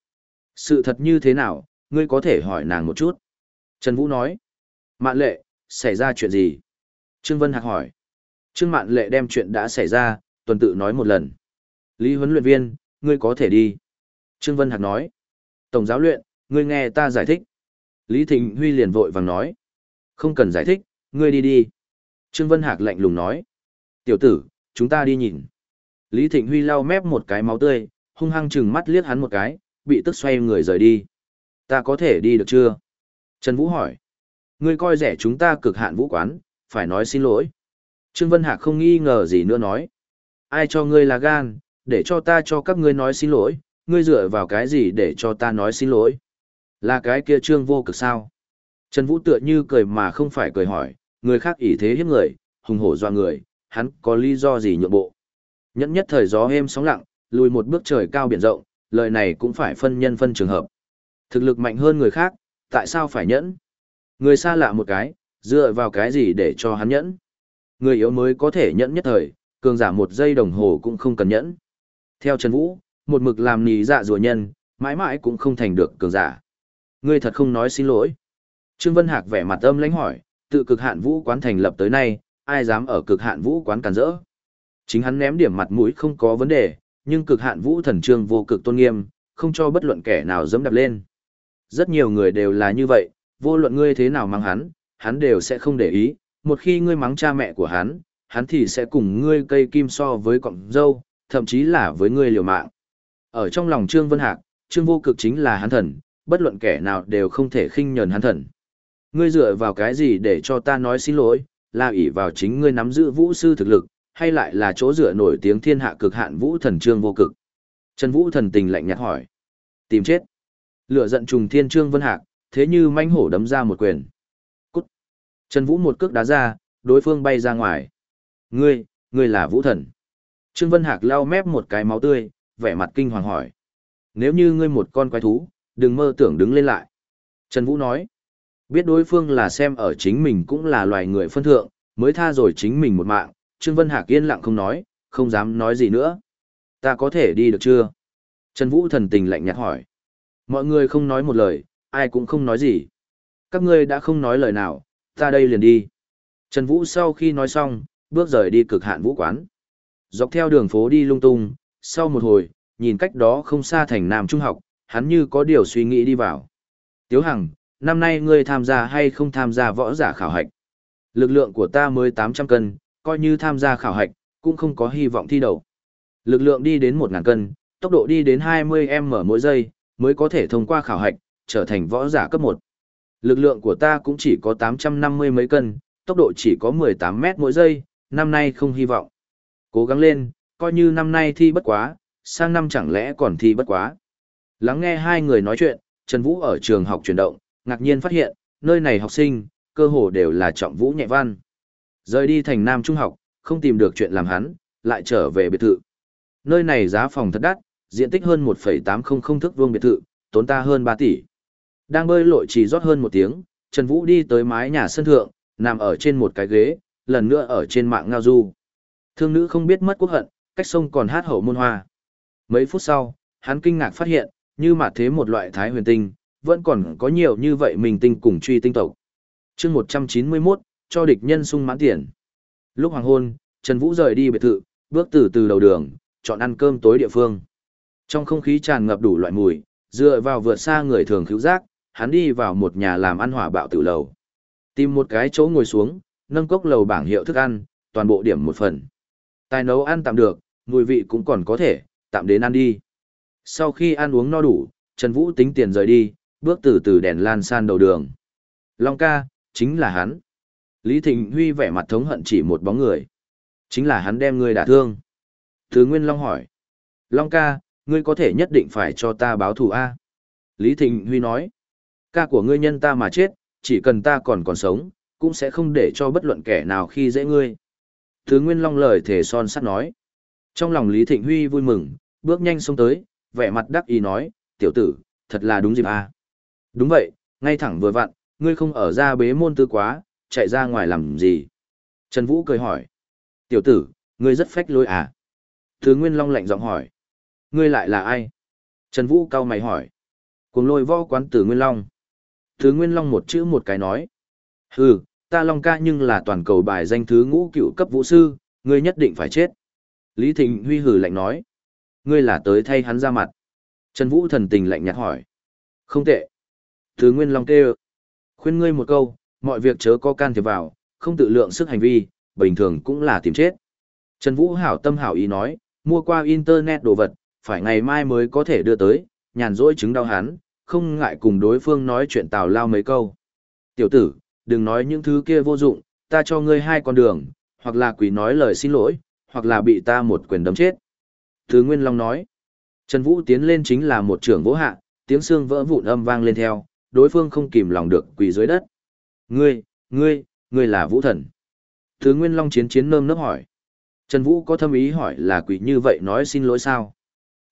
Sự thật như thế nào, ngươi có thể hỏi nàng một chút. Trần Vũ nói. Mạn lệ, xảy ra chuyện gì? Trương Vân Hạc hỏi. Trương Mạn lệ đem chuyện đã xảy ra, tuần tự nói một lần. Lý huấn luyện viên, ngươi có thể đi. Trương Vân Hạc nói. Tổng giáo luyện, ngươi nghe ta giải thích. Lý Thịnh Huy liền vội vàng nói. Không cần giải thích, ngươi đi đi. Trương Vân Hạc lạnh lùng nói. Tiểu tử, chúng ta đi nhìn. Lý Thịnh Huy lau mép một cái máu tươi, hung hăng chừng mắt liếc hắn một cái, bị tức xoay người rời đi. Ta có thể đi được chưa? Trần Vũ hỏi. Ngươi coi rẻ chúng ta cực hạn vũ quán, phải nói xin lỗi. Trương Vân Hạc không nghi ngờ gì nữa nói. Ai cho ngươi là gan, để cho ta cho các ngươi nói xin lỗi, ngươi dựa vào cái gì để cho ta nói xin lỗi? Là cái kia trương vô cực sao? Trần Vũ tựa như cười mà không phải cười hỏi, người khác ỷ thế hiếp người, hùng hổ doa người, hắn có lý do gì nhượng bộ? Nhẫn nhất thời gió êm sóng lặng, lùi một bước trời cao biển rộng, lời này cũng phải phân nhân phân trường hợp. Thực lực mạnh hơn người khác, tại sao phải nhẫn? Người xa lạ một cái, dựa vào cái gì để cho hắn nhẫn? Người yếu mới có thể nhẫn nhất thời, cường giả một giây đồng hồ cũng không cần nhẫn. Theo Trần Vũ, một mực làm nì dạ rùa nhân, mãi mãi cũng không thành được cường giả. Ngươi thật không nói xin lỗi. Trương Vân Hạc vẻ mặt âm lãnh hỏi, tự cực hạn vũ quán thành lập tới nay, ai dám ở cực hạn vũ quán cản rỡ. Chính hắn ném điểm mặt mũi không có vấn đề, nhưng cực hạn vũ thần trương vô cực tôn nghiêm, không cho bất luận kẻ nào dẫm đạp lên. Rất nhiều người đều là như vậy, vô luận ngươi thế nào mang hắn, hắn đều sẽ không để ý, một khi ngươi mắng cha mẹ của hắn, hắn thì sẽ cùng ngươi cây kim so với cọng dâu, thậm chí là với ngươi liều mạng. Ở trong lòng Trương Vân Hạc, Trương Vô Cực chính là hắn thần, bất luận kẻ nào đều không thể khinh nhờn hắn thần. Ngươi dựa vào cái gì để cho ta nói xin lỗi, là ỷ vào chính ngươi nắm giữ vũ sư thực lực, hay lại là chỗ dựa nổi tiếng thiên hạ cực hạn vũ thần Trương Vô Cực? Trần Vũ thần tình lạnh nhạt hỏi. Tìm chết. Lửa giận trùng thiên Trương Vân Hạc, thế như manh hổ đấm ra một quyền. Cút. Trần Vũ một cước đá ra, đối phương bay ra ngoài. Ngươi, ngươi là vũ thần. Trương Vân Hạc lau mép một cái máu tươi, vẻ mặt kinh hoàng hỏi. Nếu như ngươi một con quái thú, đừng mơ tưởng đứng lên lại. Trần Vũ nói, biết đối phương là xem ở chính mình cũng là loài người phân thượng, mới tha rồi chính mình một mạng, Trương Vân Hạc yên lặng không nói, không dám nói gì nữa. Ta có thể đi được chưa? Trần Vũ thần tình lạnh nhạt hỏi. Mọi người không nói một lời, ai cũng không nói gì. Các ngươi đã không nói lời nào, ta đây liền đi. Trần Vũ sau khi nói xong, bước rời đi cực hạn vũ quán. Dọc theo đường phố đi lung tung, sau một hồi, nhìn cách đó không xa thành Nam Trung học, hắn như có điều suy nghĩ đi vào. Tiếu Hằng, năm nay ngươi tham gia hay không tham gia võ giả khảo hạch? Lực lượng của ta mới 800 cân, coi như tham gia khảo hạch, cũng không có hy vọng thi đầu. Lực lượng đi đến 1.000 cân, tốc độ đi đến 20m mỗi giây, mới có thể thông qua khảo hạch, trở thành võ giả cấp 1. Lực lượng của ta cũng chỉ có 850 mấy cân, tốc độ chỉ có 18 mét mỗi giây, năm nay không hy vọng. Cố gắng lên, coi như năm nay thi bất quá, sang năm chẳng lẽ còn thi bất quá. Lắng nghe hai người nói chuyện, Trần Vũ ở trường học chuyển động, ngạc nhiên phát hiện, nơi này học sinh, cơ hồ đều là trọng vũ nhẹ văn. Rời đi thành Nam Trung học, không tìm được chuyện làm hắn, lại trở về biệt thự. Nơi này giá phòng thật đắt, diện tích hơn 1,800 thước vuông biệt thự, tốn ta hơn 3 tỷ. Đang bơi lội chỉ rót hơn một tiếng, Trần Vũ đi tới mái nhà sân thượng, nằm ở trên một cái ghế, lần nữa ở trên mạng ngao du. Thương nữ không biết mất quốc hận, cách sông còn hát hậu môn hoa. Mấy phút sau, hắn kinh ngạc phát hiện, như mà thế một loại thái huyền tinh, vẫn còn có nhiều như vậy mình tinh cùng truy tinh tộc. chương 191, cho địch nhân sung mãn tiền. Lúc hoàng hôn, Trần Vũ rời đi biệt thự, bước từ từ đầu đường, chọn ăn cơm tối địa phương. Trong không khí tràn ngập đủ loại mùi, dựa vào vượt xa người thường khứu giác, hắn đi vào một nhà làm ăn hỏa bạo tự lầu. Tìm một cái chỗ ngồi xuống, nâng cốc lầu bảng hiệu thức ăn, toàn bộ điểm một phần. Tài nấu ăn tạm được, mùi vị cũng còn có thể, tạm đến ăn đi. Sau khi ăn uống no đủ, Trần Vũ tính tiền rời đi, bước từ từ đèn lan san đầu đường. Long ca, chính là hắn. Lý Thịnh Huy vẻ mặt thống hận chỉ một bóng người. Chính là hắn đem ngươi đả thương. Thứ Nguyên Long hỏi. Long ca, ngươi có thể nhất định phải cho ta báo thù A. Lý Thịnh Huy nói. Ca của ngươi nhân ta mà chết, chỉ cần ta còn còn sống, cũng sẽ không để cho bất luận kẻ nào khi dễ ngươi. Thứ Nguyên Long lời thể son sắt nói. Trong lòng Lý Thịnh Huy vui mừng, bước nhanh xông tới, vẻ mặt đắc ý nói, tiểu tử, thật là đúng dịp à. Đúng vậy, ngay thẳng vừa vặn, ngươi không ở ra bế môn tư quá, chạy ra ngoài làm gì? Trần Vũ cười hỏi. Tiểu tử, ngươi rất phách lối à? Thứ Nguyên Long lạnh giọng hỏi. Ngươi lại là ai? Trần Vũ cao mày hỏi. Cùng lôi võ quán tử Nguyên Long. Thứ Nguyên Long một chữ một cái nói. Hừ, ta Long ca nhưng là toàn cầu bài danh thứ ngũ cựu cấp vũ sư, ngươi nhất định phải chết. Lý Thịnh Huy hừ lạnh nói. Ngươi là tới thay hắn ra mặt. Trần Vũ thần tình lạnh nhạt hỏi. Không tệ. Thứ Nguyên Long kêu. Khuyên ngươi một câu, mọi việc chớ có can thiệp vào, không tự lượng sức hành vi, bình thường cũng là tìm chết. Trần Vũ hảo tâm hảo ý nói, mua qua internet đồ vật, phải ngày mai mới có thể đưa tới, nhàn rỗi chứng đau hắn, không ngại cùng đối phương nói chuyện tào lao mấy câu. Tiểu tử, đừng nói những thứ kia vô dụng, ta cho ngươi hai con đường, hoặc là quỷ nói lời xin lỗi, hoặc là bị ta một quyền đấm chết. Thứ Nguyên Long nói, Trần Vũ tiến lên chính là một trưởng vỗ hạ, tiếng xương vỡ vụn âm vang lên theo, đối phương không kìm lòng được quỳ dưới đất. Ngươi, ngươi, ngươi là Vũ Thần. Thứ Nguyên Long chiến chiến nơm nớp hỏi. Trần Vũ có thâm ý hỏi là quỷ như vậy nói xin lỗi sao?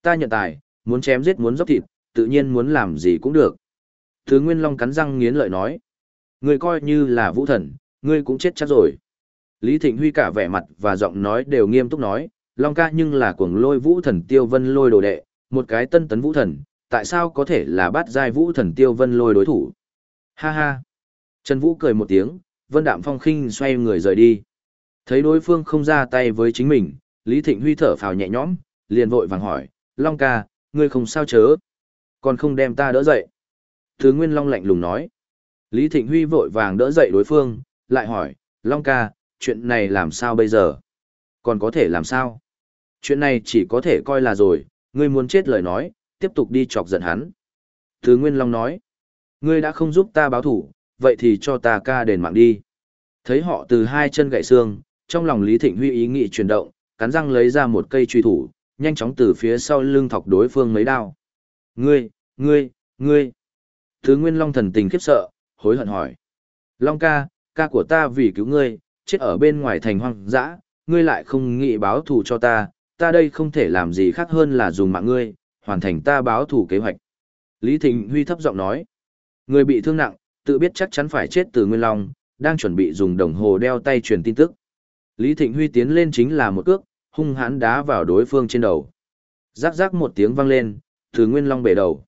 Ta nhận tài, muốn chém giết muốn dốc thịt, tự nhiên muốn làm gì cũng được. Thứ Nguyên Long cắn răng nghiến lợi nói. Ngươi coi như là vũ thần, ngươi cũng chết chắc rồi. Lý Thịnh Huy cả vẻ mặt và giọng nói đều nghiêm túc nói, Long ca nhưng là cuồng lôi vũ thần tiêu vân lôi đồ đệ, một cái tân tấn vũ thần, tại sao có thể là bát giai vũ thần tiêu vân lôi đối thủ? Ha ha! Trần Vũ cười một tiếng, vân đạm phong khinh xoay người rời đi. Thấy đối phương không ra tay với chính mình, Lý Thịnh Huy thở phào nhẹ nhõm, liền vội vàng hỏi, Long ca, ngươi không sao chớ? Còn không đem ta đỡ dậy. Thứ Nguyên Long lạnh lùng nói. Lý Thịnh Huy vội vàng đỡ dậy đối phương, lại hỏi, Long ca, chuyện này làm sao bây giờ? Còn có thể làm sao? Chuyện này chỉ có thể coi là rồi, ngươi muốn chết lời nói, tiếp tục đi chọc giận hắn. Thứ Nguyên Long nói, ngươi đã không giúp ta báo thủ, vậy thì cho ta ca đền mạng đi. Thấy họ từ hai chân gãy xương, trong lòng Lý Thịnh Huy ý nghĩ chuyển động, cắn răng lấy ra một cây truy thủ, nhanh chóng từ phía sau lưng thọc đối phương mấy đao. Ngươi, ngươi, ngươi. Thứ Nguyên Long thần tình khiếp sợ, hối hận hỏi. Long ca, ca của ta vì cứu ngươi, chết ở bên ngoài thành hoang dã, ngươi lại không nghĩ báo thù cho ta, ta đây không thể làm gì khác hơn là dùng mạng ngươi, hoàn thành ta báo thù kế hoạch. Lý Thịnh Huy thấp giọng nói. Người bị thương nặng, tự biết chắc chắn phải chết từ Nguyên Long, đang chuẩn bị dùng đồng hồ đeo tay truyền tin tức. Lý Thịnh Huy tiến lên chính là một cước, hung hãn đá vào đối phương trên đầu. Rắc rắc một tiếng vang lên, từ Nguyên Long bể đầu.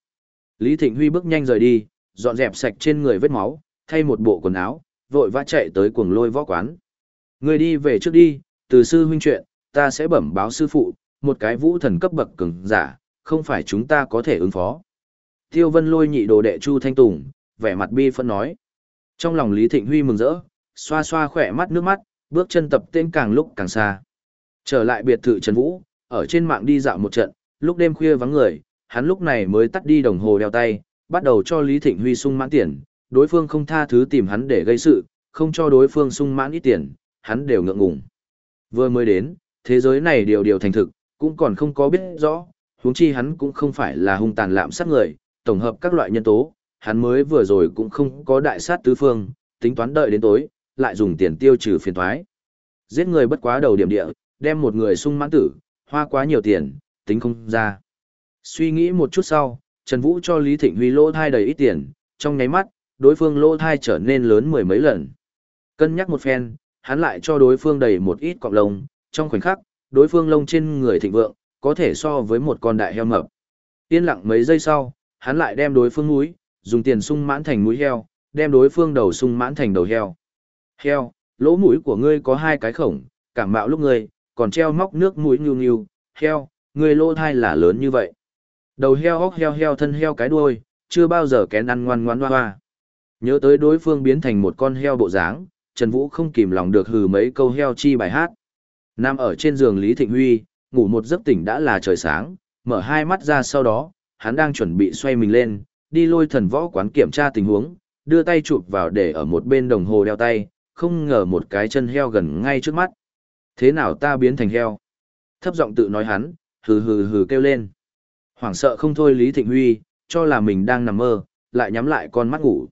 Lý Thịnh Huy bước nhanh rời đi, dọn dẹp sạch trên người vết máu, thay một bộ quần áo, vội vã chạy tới cuồng lôi võ quán. Người đi về trước đi, từ sư huynh chuyện, ta sẽ bẩm báo sư phụ, một cái vũ thần cấp bậc cường giả, không phải chúng ta có thể ứng phó. Tiêu Vân lôi nhị đồ đệ Chu Thanh Tùng, vẻ mặt bi phân nói. Trong lòng Lý Thịnh Huy mừng rỡ, xoa xoa khỏe mắt nước mắt, bước chân tập tên càng lúc càng xa. Trở lại biệt thự Trần Vũ, ở trên mạng đi dạo một trận, lúc đêm khuya vắng người, hắn lúc này mới tắt đi đồng hồ đeo tay, bắt đầu cho Lý Thịnh Huy sung mãn tiền, đối phương không tha thứ tìm hắn để gây sự, không cho đối phương sung mãn ít tiền, hắn đều ngượng ngùng. Vừa mới đến, thế giới này điều điều thành thực, cũng còn không có biết rõ, huống chi hắn cũng không phải là hung tàn lạm sát người, tổng hợp các loại nhân tố, hắn mới vừa rồi cũng không có đại sát tứ phương, tính toán đợi đến tối, lại dùng tiền tiêu trừ phiền toái. Giết người bất quá đầu điểm địa, đem một người sung mãn tử, hoa quá nhiều tiền, tính không ra. Suy nghĩ một chút sau, Trần Vũ cho Lý Thịnh Huy lỗ thai đầy ít tiền, trong nháy mắt, đối phương lỗ thai trở nên lớn mười mấy lần. Cân nhắc một phen, hắn lại cho đối phương đầy một ít cọng lông, trong khoảnh khắc, đối phương lông trên người thịnh vượng, có thể so với một con đại heo mập. Yên lặng mấy giây sau, hắn lại đem đối phương mũi, dùng tiền sung mãn thành mũi heo, đem đối phương đầu sung mãn thành đầu heo. Heo, lỗ mũi của ngươi có hai cái khổng, cảm mạo lúc ngươi, còn treo móc nước mũi nhu nhu, heo, ngươi lỗ thai là lớn như vậy. Đầu heo hóc heo heo thân heo cái đuôi, chưa bao giờ kén ăn ngoan ngoan hoa hoa. Nhớ tới đối phương biến thành một con heo bộ dáng, Trần Vũ không kìm lòng được hừ mấy câu heo chi bài hát. Nằm ở trên giường Lý Thịnh Huy, ngủ một giấc tỉnh đã là trời sáng, mở hai mắt ra sau đó, hắn đang chuẩn bị xoay mình lên, đi lôi thần võ quán kiểm tra tình huống, đưa tay chụp vào để ở một bên đồng hồ đeo tay, không ngờ một cái chân heo gần ngay trước mắt. Thế nào ta biến thành heo? Thấp giọng tự nói hắn, hừ hừ hừ kêu lên. Hoảng sợ không thôi Lý Thịnh Huy, cho là mình đang nằm mơ, lại nhắm lại con mắt ngủ.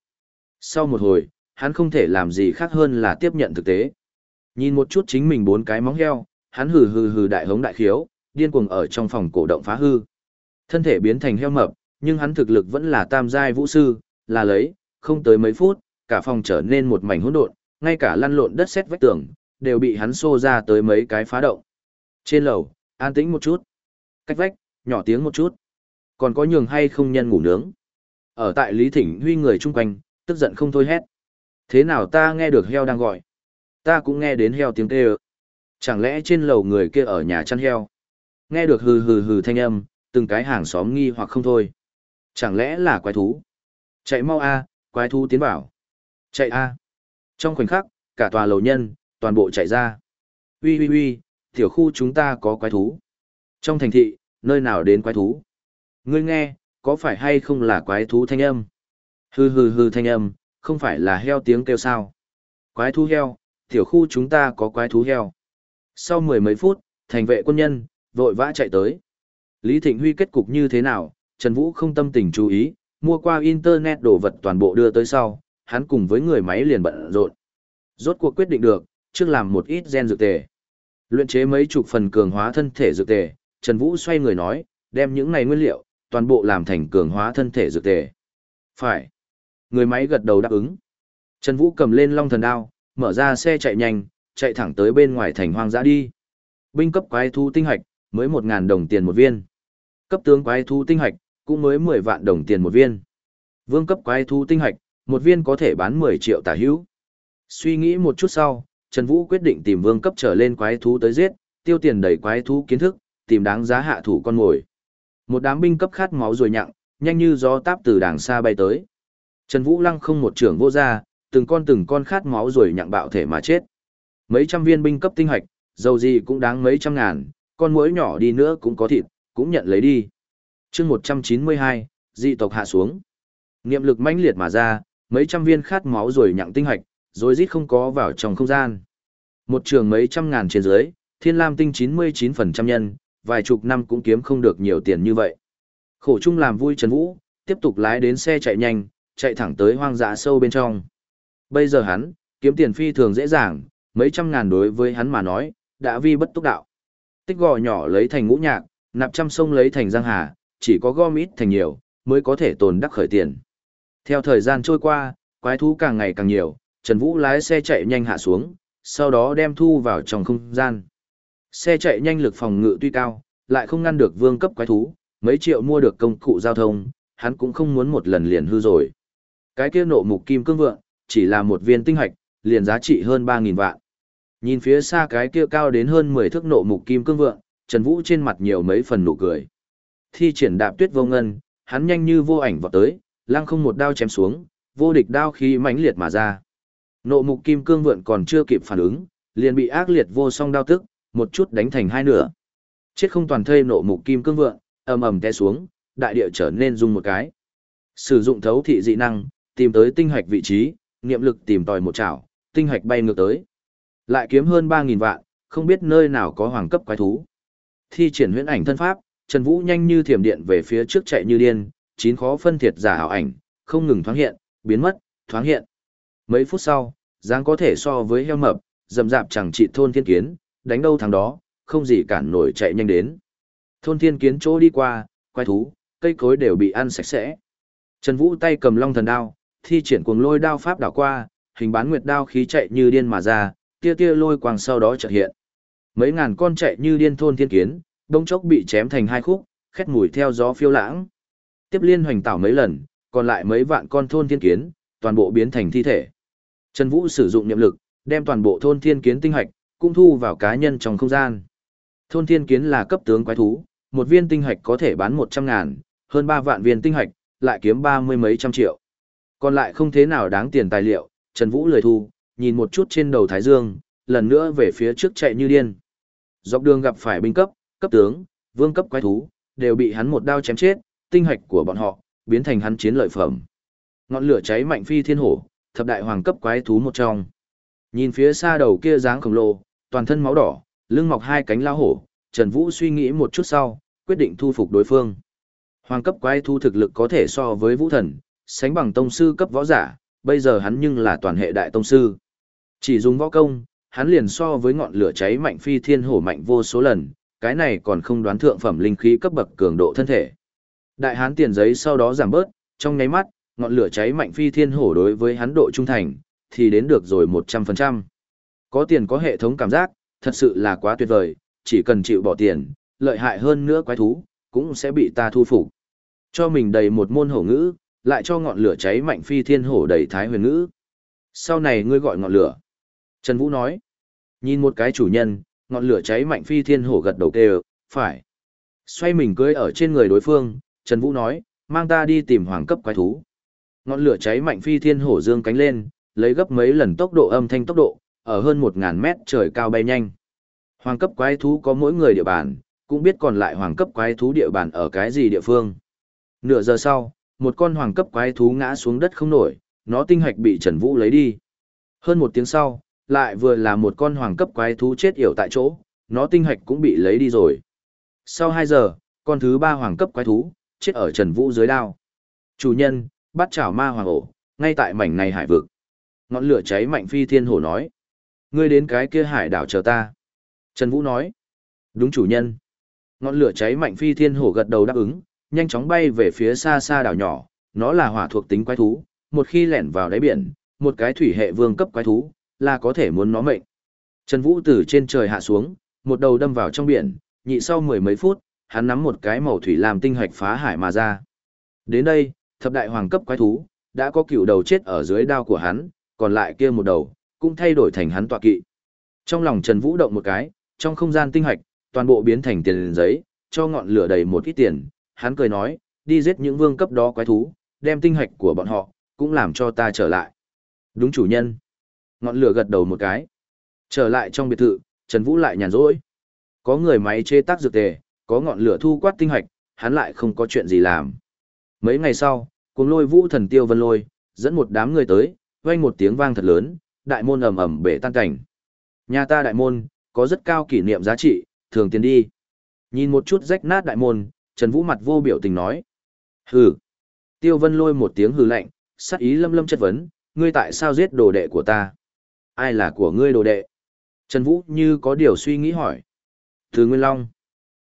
Sau một hồi, hắn không thể làm gì khác hơn là tiếp nhận thực tế. Nhìn một chút chính mình bốn cái móng heo, hắn hừ hừ hừ đại hống đại khiếu, điên cuồng ở trong phòng cổ động phá hư. Thân thể biến thành heo mập, nhưng hắn thực lực vẫn là tam giai vũ sư, là lấy, không tới mấy phút, cả phòng trở nên một mảnh hỗn độn, ngay cả lăn lộn đất sét vách tường, đều bị hắn xô ra tới mấy cái phá động. Trên lầu, an tĩnh một chút. Cách vách, nhỏ tiếng một chút. Còn có nhường hay không nhân ngủ nướng. Ở tại Lý Thỉnh Huy người chung quanh, tức giận không thôi hét. Thế nào ta nghe được heo đang gọi? Ta cũng nghe đến heo tiếng kêu. Chẳng lẽ trên lầu người kia ở nhà chăn heo? Nghe được hừ hừ hừ thanh âm, từng cái hàng xóm nghi hoặc không thôi. Chẳng lẽ là quái thú? Chạy mau a, quái thú tiến vào. Chạy a. Trong khoảnh khắc, cả tòa lầu nhân, toàn bộ chạy ra. Ui ui ui, tiểu khu chúng ta có quái thú. Trong thành thị, nơi nào đến quái thú? Ngươi nghe, có phải hay không là quái thú thanh âm? Hừ hừ hừ thanh âm, không phải là heo tiếng kêu sao? Quái thú heo, tiểu khu chúng ta có quái thú heo. Sau mười mấy phút, thành vệ quân nhân, vội vã chạy tới. Lý Thịnh Huy kết cục như thế nào, Trần Vũ không tâm tình chú ý, mua qua internet đồ vật toàn bộ đưa tới sau, hắn cùng với người máy liền bận rộn. Rốt cuộc quyết định được, trước làm một ít gen dược tề. Luyện chế mấy chục phần cường hóa thân thể dược tề, Trần Vũ xoay người nói, đem những này nguyên liệu, toàn bộ làm thành cường hóa thân thể dược tề. Phải. Người máy gật đầu đáp ứng. Trần Vũ cầm lên long thần đao, mở ra xe chạy nhanh, chạy thẳng tới bên ngoài thành hoang dã đi. Binh cấp quái thú tinh hạch, mới 1.000 đồng tiền một viên. Cấp tướng quái thú tinh hạch, cũng mới 10 vạn đồng tiền một viên. Vương cấp quái thú tinh hạch, một viên có thể bán 10 triệu tả hữu. Suy nghĩ một chút sau, Trần Vũ quyết định tìm vương cấp trở lên quái thú tới giết, tiêu tiền đẩy quái thú kiến thức, tìm đáng giá hạ thủ con mồi. Một đám binh cấp khát máu rồi nhặng, nhanh như gió táp từ đàng xa bay tới. Trần Vũ Lăng không một trưởng vô ra, từng con từng con khát máu rồi nhặng bạo thể mà chết. Mấy trăm viên binh cấp tinh hạch, dầu gì cũng đáng mấy trăm ngàn, con muỗi nhỏ đi nữa cũng có thịt, cũng nhận lấy đi. chương 192, dị tộc hạ xuống. Niệm lực mãnh liệt mà ra, mấy trăm viên khát máu rồi nhặng tinh hạch, rồi rít không có vào trong không gian. Một trường mấy trăm ngàn trên dưới, thiên lam tinh 99% nhân, vài chục năm cũng kiếm không được nhiều tiền như vậy. Khổ chung làm vui Trần Vũ, tiếp tục lái đến xe chạy nhanh, chạy thẳng tới hoang dã sâu bên trong. Bây giờ hắn, kiếm tiền phi thường dễ dàng, mấy trăm ngàn đối với hắn mà nói, đã vi bất túc đạo. Tích gò nhỏ lấy thành ngũ nhạc, nạp trăm sông lấy thành giang hà, chỉ có gom ít thành nhiều, mới có thể tồn đắc khởi tiền. Theo thời gian trôi qua, quái thú càng ngày càng nhiều, Trần Vũ lái xe chạy nhanh hạ xuống, sau đó đem thu vào trong không gian. Xe chạy nhanh lực phòng ngự tuy cao, lại không ngăn được vương cấp quái thú, mấy triệu mua được công cụ giao thông, hắn cũng không muốn một lần liền hư rồi. Cái kia nộ mục kim cương vượng, chỉ là một viên tinh hạch, liền giá trị hơn 3.000 vạn. Nhìn phía xa cái kia cao đến hơn 10 thước nộ mục kim cương vượng, Trần Vũ trên mặt nhiều mấy phần nụ cười. Thi triển đạp tuyết vô ngân, hắn nhanh như vô ảnh vọt tới, lăng không một đao chém xuống, vô địch đao khí mãnh liệt mà ra. Nộ mục kim cương vượng còn chưa kịp phản ứng, liền bị ác liệt vô song đao tức, một chút đánh thành hai nửa. Chết không toàn thây nộ mục kim cương vượng, ầm ầm té xuống, đại địa trở nên rung một cái. Sử dụng thấu thị dị năng, tìm tới tinh hạch vị trí, niệm lực tìm tòi một chảo, tinh hạch bay ngược tới. Lại kiếm hơn 3000 vạn, không biết nơi nào có hoàng cấp quái thú. Thi triển huyễn ảnh thân pháp, Trần Vũ nhanh như thiểm điện về phía trước chạy như điên, chín khó phân thiệt giả ảo ảnh, không ngừng thoáng hiện, biến mất, thoáng hiện. Mấy phút sau, dáng có thể so với heo mập, dầm dạp chẳng trị thôn thiên kiến, đánh đâu thằng đó, không gì cản nổi chạy nhanh đến. Thôn thiên kiến chỗ đi qua, quái thú, cây cối đều bị ăn sạch sẽ. Trần Vũ tay cầm long thần đao, thi triển cuồng lôi đao pháp đảo qua, hình bán nguyệt đao khí chạy như điên mà ra, tia tia lôi quang sau đó chợt hiện. Mấy ngàn con chạy như điên thôn thiên kiến, đông chốc bị chém thành hai khúc, khét mùi theo gió phiêu lãng. Tiếp liên hoành tảo mấy lần, còn lại mấy vạn con thôn thiên kiến, toàn bộ biến thành thi thể. Trần Vũ sử dụng niệm lực, đem toàn bộ thôn thiên kiến tinh hạch, cũng thu vào cá nhân trong không gian. Thôn thiên kiến là cấp tướng quái thú, một viên tinh hạch có thể bán 100 ngàn, hơn 3 vạn viên tinh hạch, lại kiếm ba mươi mấy trăm triệu. Còn lại không thế nào đáng tiền tài liệu, Trần Vũ lười thu, nhìn một chút trên đầu Thái Dương, lần nữa về phía trước chạy như điên. Dọc đường gặp phải binh cấp, cấp tướng, vương cấp quái thú, đều bị hắn một đao chém chết, tinh hạch của bọn họ, biến thành hắn chiến lợi phẩm. Ngọn lửa cháy mạnh phi thiên hổ, thập đại hoàng cấp quái thú một trong. Nhìn phía xa đầu kia dáng khổng lồ, toàn thân máu đỏ, lưng mọc hai cánh lao hổ, Trần Vũ suy nghĩ một chút sau, quyết định thu phục đối phương. Hoàng cấp quái thu thực lực có thể so với vũ thần, sánh bằng tông sư cấp võ giả, bây giờ hắn nhưng là toàn hệ đại tông sư. Chỉ dùng võ công, hắn liền so với ngọn lửa cháy mạnh phi thiên hổ mạnh vô số lần, cái này còn không đoán thượng phẩm linh khí cấp bậc cường độ thân thể. Đại hán tiền giấy sau đó giảm bớt, trong nháy mắt, ngọn lửa cháy mạnh phi thiên hổ đối với hắn độ trung thành, thì đến được rồi 100%. Có tiền có hệ thống cảm giác, thật sự là quá tuyệt vời, chỉ cần chịu bỏ tiền, lợi hại hơn nữa quái thú, cũng sẽ bị ta thu phục. Cho mình đầy một môn hổ ngữ, lại cho ngọn lửa cháy mạnh phi thiên hổ đầy thái huyền ngữ. Sau này ngươi gọi ngọn lửa. Trần Vũ nói. Nhìn một cái chủ nhân, ngọn lửa cháy mạnh phi thiên hổ gật đầu kêu, phải. Xoay mình cưới ở trên người đối phương, Trần Vũ nói, mang ta đi tìm hoàng cấp quái thú. Ngọn lửa cháy mạnh phi thiên hổ dương cánh lên, lấy gấp mấy lần tốc độ âm thanh tốc độ, ở hơn 1000 mét trời cao bay nhanh. Hoàng cấp quái thú có mỗi người địa bàn, cũng biết còn lại hoàng cấp quái thú địa bàn ở cái gì địa phương. Nửa giờ sau, một con hoàng cấp quái thú ngã xuống đất không nổi, nó tinh hạch bị Trần Vũ lấy đi. Hơn một tiếng sau, lại vừa là một con hoàng cấp quái thú chết yểu tại chỗ, nó tinh hạch cũng bị lấy đi rồi. Sau 2 giờ, con thứ ba hoàng cấp quái thú, chết ở Trần Vũ dưới đao. Chủ nhân, bắt chảo ma hoàng ổ, ngay tại mảnh này hải vực. Ngọn lửa cháy mạnh phi thiên hổ nói. Ngươi đến cái kia hải đảo chờ ta. Trần Vũ nói. Đúng chủ nhân. Ngọn lửa cháy mạnh phi thiên hổ gật đầu đáp ứng, nhanh chóng bay về phía xa xa đảo nhỏ. Nó là hỏa thuộc tính quái thú, một khi lẻn vào đáy biển, một cái thủy hệ vương cấp quái thú, là có thể muốn nó mệnh. Trần Vũ từ trên trời hạ xuống, một đầu đâm vào trong biển, nhị sau mười mấy phút, hắn nắm một cái màu thủy làm tinh hạch phá hải mà ra. Đến đây, thập đại hoàng cấp quái thú, đã có cựu đầu chết ở dưới đao của hắn, còn lại kia một đầu, cũng thay đổi thành hắn tọa kỵ. Trong lòng Trần Vũ động một cái, trong không gian tinh hạch, toàn bộ biến thành tiền giấy, cho ngọn lửa đầy một ít tiền, hắn cười nói, đi giết những vương cấp đó quái thú, đem tinh hạch của bọn họ, cũng làm cho ta trở lại. Đúng chủ nhân. Ngọn lửa gật đầu một cái. Trở lại trong biệt thự, Trần Vũ lại nhàn rỗi. Có người máy chế tác dược tề, có ngọn lửa thu quát tinh hạch, hắn lại không có chuyện gì làm. Mấy ngày sau, cùng lôi vũ thần tiêu vân lôi, dẫn một đám người tới, vang một tiếng vang thật lớn, đại môn ầm ầm bể tan cảnh. Nhà ta đại môn, có rất cao kỷ niệm giá trị, thường tiền đi. Nhìn một chút rách nát đại môn, Trần Vũ mặt vô biểu tình nói. Hừ. Tiêu vân lôi một tiếng hừ lạnh, sắc ý lâm lâm chất vấn, ngươi tại sao giết đồ đệ của ta? Ai là của ngươi đồ đệ? Trần Vũ như có điều suy nghĩ hỏi. Từ Nguyên Long.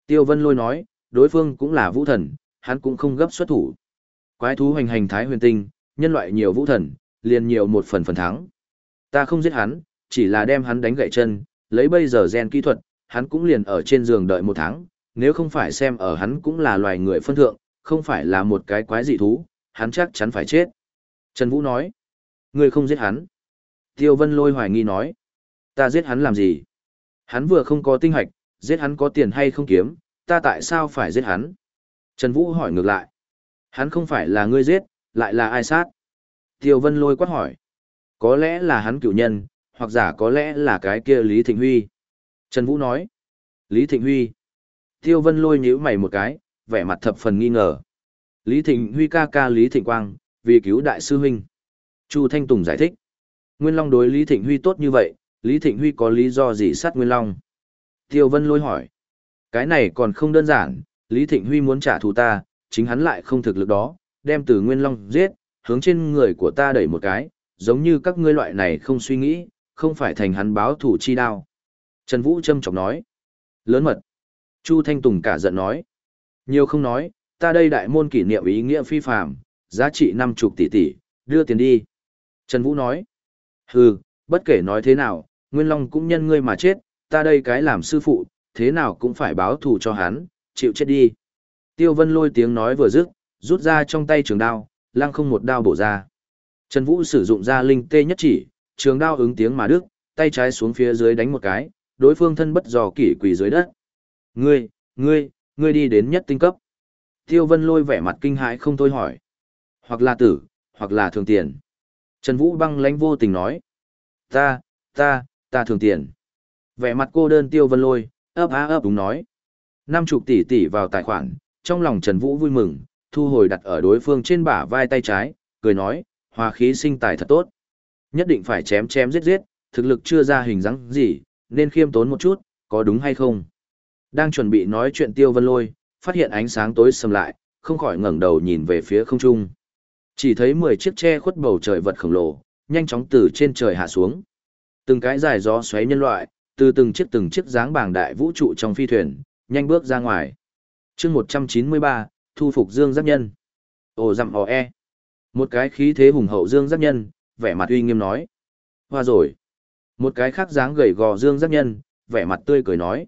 Tiêu Vân Lôi nói, đối phương cũng là vũ thần, hắn cũng không gấp xuất thủ. Quái thú hoành hành thái huyền tinh, nhân loại nhiều vũ thần, liền nhiều một phần phần thắng. Ta không giết hắn, chỉ là đem hắn đánh gãy chân, lấy bây giờ gen kỹ thuật, hắn cũng liền ở trên giường đợi một tháng, nếu không phải xem ở hắn cũng là loài người phân thượng, không phải là một cái quái dị thú, hắn chắc chắn phải chết. Trần Vũ nói, ngươi không giết hắn. Tiêu Vân Lôi hoài nghi nói, ta giết hắn làm gì? Hắn vừa không có tinh hạch, giết hắn có tiền hay không kiếm, ta tại sao phải giết hắn? Trần Vũ hỏi ngược lại. Hắn không phải là ngươi giết, lại là ai sát? Tiêu Vân lôi quát hỏi. Có lẽ là hắn cựu nhân, hoặc giả có lẽ là cái kia Lý Thịnh Huy. Trần Vũ nói. Lý Thịnh Huy. Tiêu Vân lôi nhíu mày một cái, vẻ mặt thập phần nghi ngờ. Lý Thịnh Huy ca ca Lý Thịnh Quang, vì cứu đại sư huynh. Chu Thanh Tùng giải thích. Nguyên Long đối Lý Thịnh Huy tốt như vậy, Lý Thịnh Huy có lý do gì sát Nguyên Long? Tiêu Vân lôi hỏi. Cái này còn không đơn giản, Lý Thịnh Huy muốn trả thù ta, chính hắn lại không thực lực đó, đem từ Nguyên Long giết, hướng trên người của ta đẩy một cái, giống như các ngươi loại này không suy nghĩ, không phải thành hắn báo thủ chi đao. Trần Vũ châm chọc nói. Lớn mật. Chu Thanh Tùng cả giận nói. Nhiều không nói, ta đây đại môn kỷ niệm ý nghĩa phi phạm, giá trị năm chục tỷ tỷ, đưa tiền đi. Trần Vũ nói. Hừ, bất kể nói thế nào, Nguyên Long cũng nhân ngươi mà chết, ta đây cái làm sư phụ, thế nào cũng phải báo thù cho hắn, chịu chết đi. Tiêu Vân lôi tiếng nói vừa dứt, rút ra trong tay trường đao, lăng không một đao bổ ra. Trần Vũ sử dụng ra linh tê nhất chỉ, trường đao ứng tiếng mà đức, tay trái xuống phía dưới đánh một cái, đối phương thân bất dò kỷ quỳ dưới đất. Ngươi, ngươi, ngươi đi đến nhất tinh cấp. Tiêu Vân lôi vẻ mặt kinh hãi không thôi hỏi. Hoặc là tử, hoặc là thường tiền. Trần Vũ băng lãnh vô tình nói. Ta, ta, ta thường tiền. Vẻ mặt cô đơn Tiêu Vân lôi, ấp á ấp đúng nói. Năm chục tỷ tỷ vào tài khoản, trong lòng Trần Vũ vui mừng, thu hồi đặt ở đối phương trên bả vai tay trái, cười nói, hòa khí sinh tài thật tốt. Nhất định phải chém chém giết giết, thực lực chưa ra hình dáng gì, nên khiêm tốn một chút, có đúng hay không? Đang chuẩn bị nói chuyện Tiêu Vân Lôi, phát hiện ánh sáng tối sầm lại, không khỏi ngẩng đầu nhìn về phía không trung. Chỉ thấy 10 chiếc che khuất bầu trời vật khổng lồ, nhanh chóng từ trên trời hạ xuống. Từng cái dài gió xoáy nhân loại, từ từng chiếc từng chiếc dáng bảng đại vũ trụ trong phi thuyền, nhanh bước ra ngoài. chương 193, thu phục Dương Giáp Nhân. Ồ dặm ồ e. Một cái khí thế hùng hậu Dương Giác Nhân, vẻ mặt uy nghiêm nói. Hoa rồi. Một cái khác dáng gầy gò Dương Giác Nhân, vẻ mặt tươi cười nói.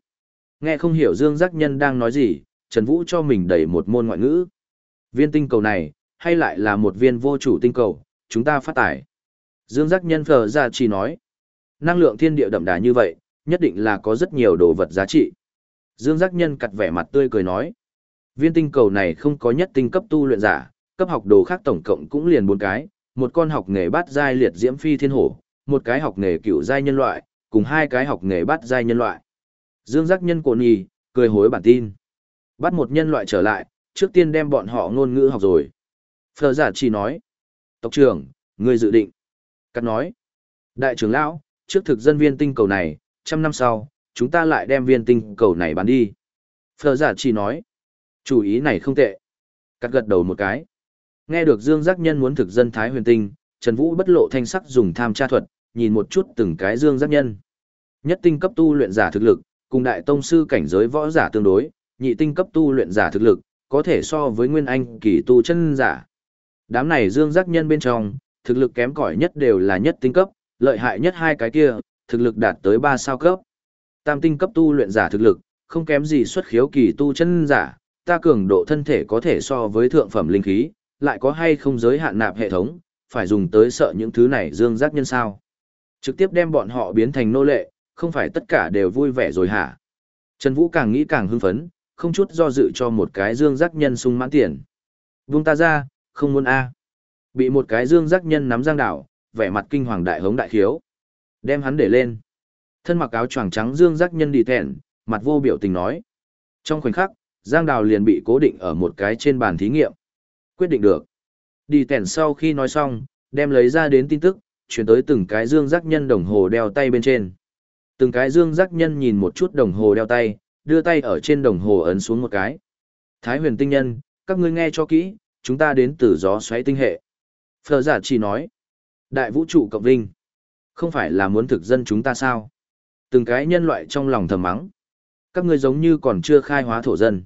Nghe không hiểu Dương Giác Nhân đang nói gì, Trần Vũ cho mình đẩy một môn ngoại ngữ. Viên tinh cầu này, hay lại là một viên vô chủ tinh cầu, chúng ta phát tải. Dương giác nhân phờ ra chỉ nói, năng lượng thiên địa đậm đà như vậy, nhất định là có rất nhiều đồ vật giá trị. Dương giác nhân cặt vẻ mặt tươi cười nói, viên tinh cầu này không có nhất tinh cấp tu luyện giả, cấp học đồ khác tổng cộng cũng liền bốn cái, một con học nghề bát giai liệt diễm phi thiên hổ, một cái học nghề cựu giai nhân loại, cùng hai cái học nghề bát giai nhân loại. Dương giác nhân cổ nhì, cười hối bản tin. Bắt một nhân loại trở lại, trước tiên đem bọn họ ngôn ngữ học rồi. Phở giả chỉ nói. Tộc trưởng, người dự định. Cắt nói. Đại trưởng lão, trước thực dân viên tinh cầu này, trăm năm sau, chúng ta lại đem viên tinh cầu này bán đi. Phở giả chỉ nói. Chủ ý này không tệ. Cắt gật đầu một cái. Nghe được Dương Giác Nhân muốn thực dân Thái huyền tinh, Trần Vũ bất lộ thanh sắc dùng tham tra thuật, nhìn một chút từng cái Dương Giác Nhân. Nhất tinh cấp tu luyện giả thực lực, cùng đại tông sư cảnh giới võ giả tương đối, nhị tinh cấp tu luyện giả thực lực, có thể so với nguyên anh kỳ tu chân giả. Đám này Dương Giác Nhân bên trong, thực lực kém cỏi nhất đều là nhất tinh cấp, lợi hại nhất hai cái kia, thực lực đạt tới ba sao cấp. Tam tinh cấp tu luyện giả thực lực, không kém gì xuất khiếu kỳ tu chân giả, ta cường độ thân thể có thể so với thượng phẩm linh khí, lại có hay không giới hạn nạp hệ thống, phải dùng tới sợ những thứ này dương giác nhân sao. Trực tiếp đem bọn họ biến thành nô lệ, không phải tất cả đều vui vẻ rồi hả? Trần Vũ càng nghĩ càng hưng phấn, không chút do dự cho một cái dương giác nhân sung mãn tiền. Vung ta ra, không muốn A. Bị một cái dương giác nhân nắm giang đảo, vẻ mặt kinh hoàng đại hống đại khiếu. Đem hắn để lên. Thân mặc áo choàng trắng dương giác nhân đi thẹn, mặt vô biểu tình nói. Trong khoảnh khắc, giang đào liền bị cố định ở một cái trên bàn thí nghiệm quyết định được. Đi tèn sau khi nói xong, đem lấy ra đến tin tức, chuyển tới từng cái dương giác nhân đồng hồ đeo tay bên trên. Từng cái dương giác nhân nhìn một chút đồng hồ đeo tay, đưa tay ở trên đồng hồ ấn xuống một cái. Thái huyền tinh nhân, các ngươi nghe cho kỹ, chúng ta đến từ gió xoáy tinh hệ. Phở giả chỉ nói, đại vũ trụ cộng vinh, không phải là muốn thực dân chúng ta sao? Từng cái nhân loại trong lòng thầm mắng. Các ngươi giống như còn chưa khai hóa thổ dân.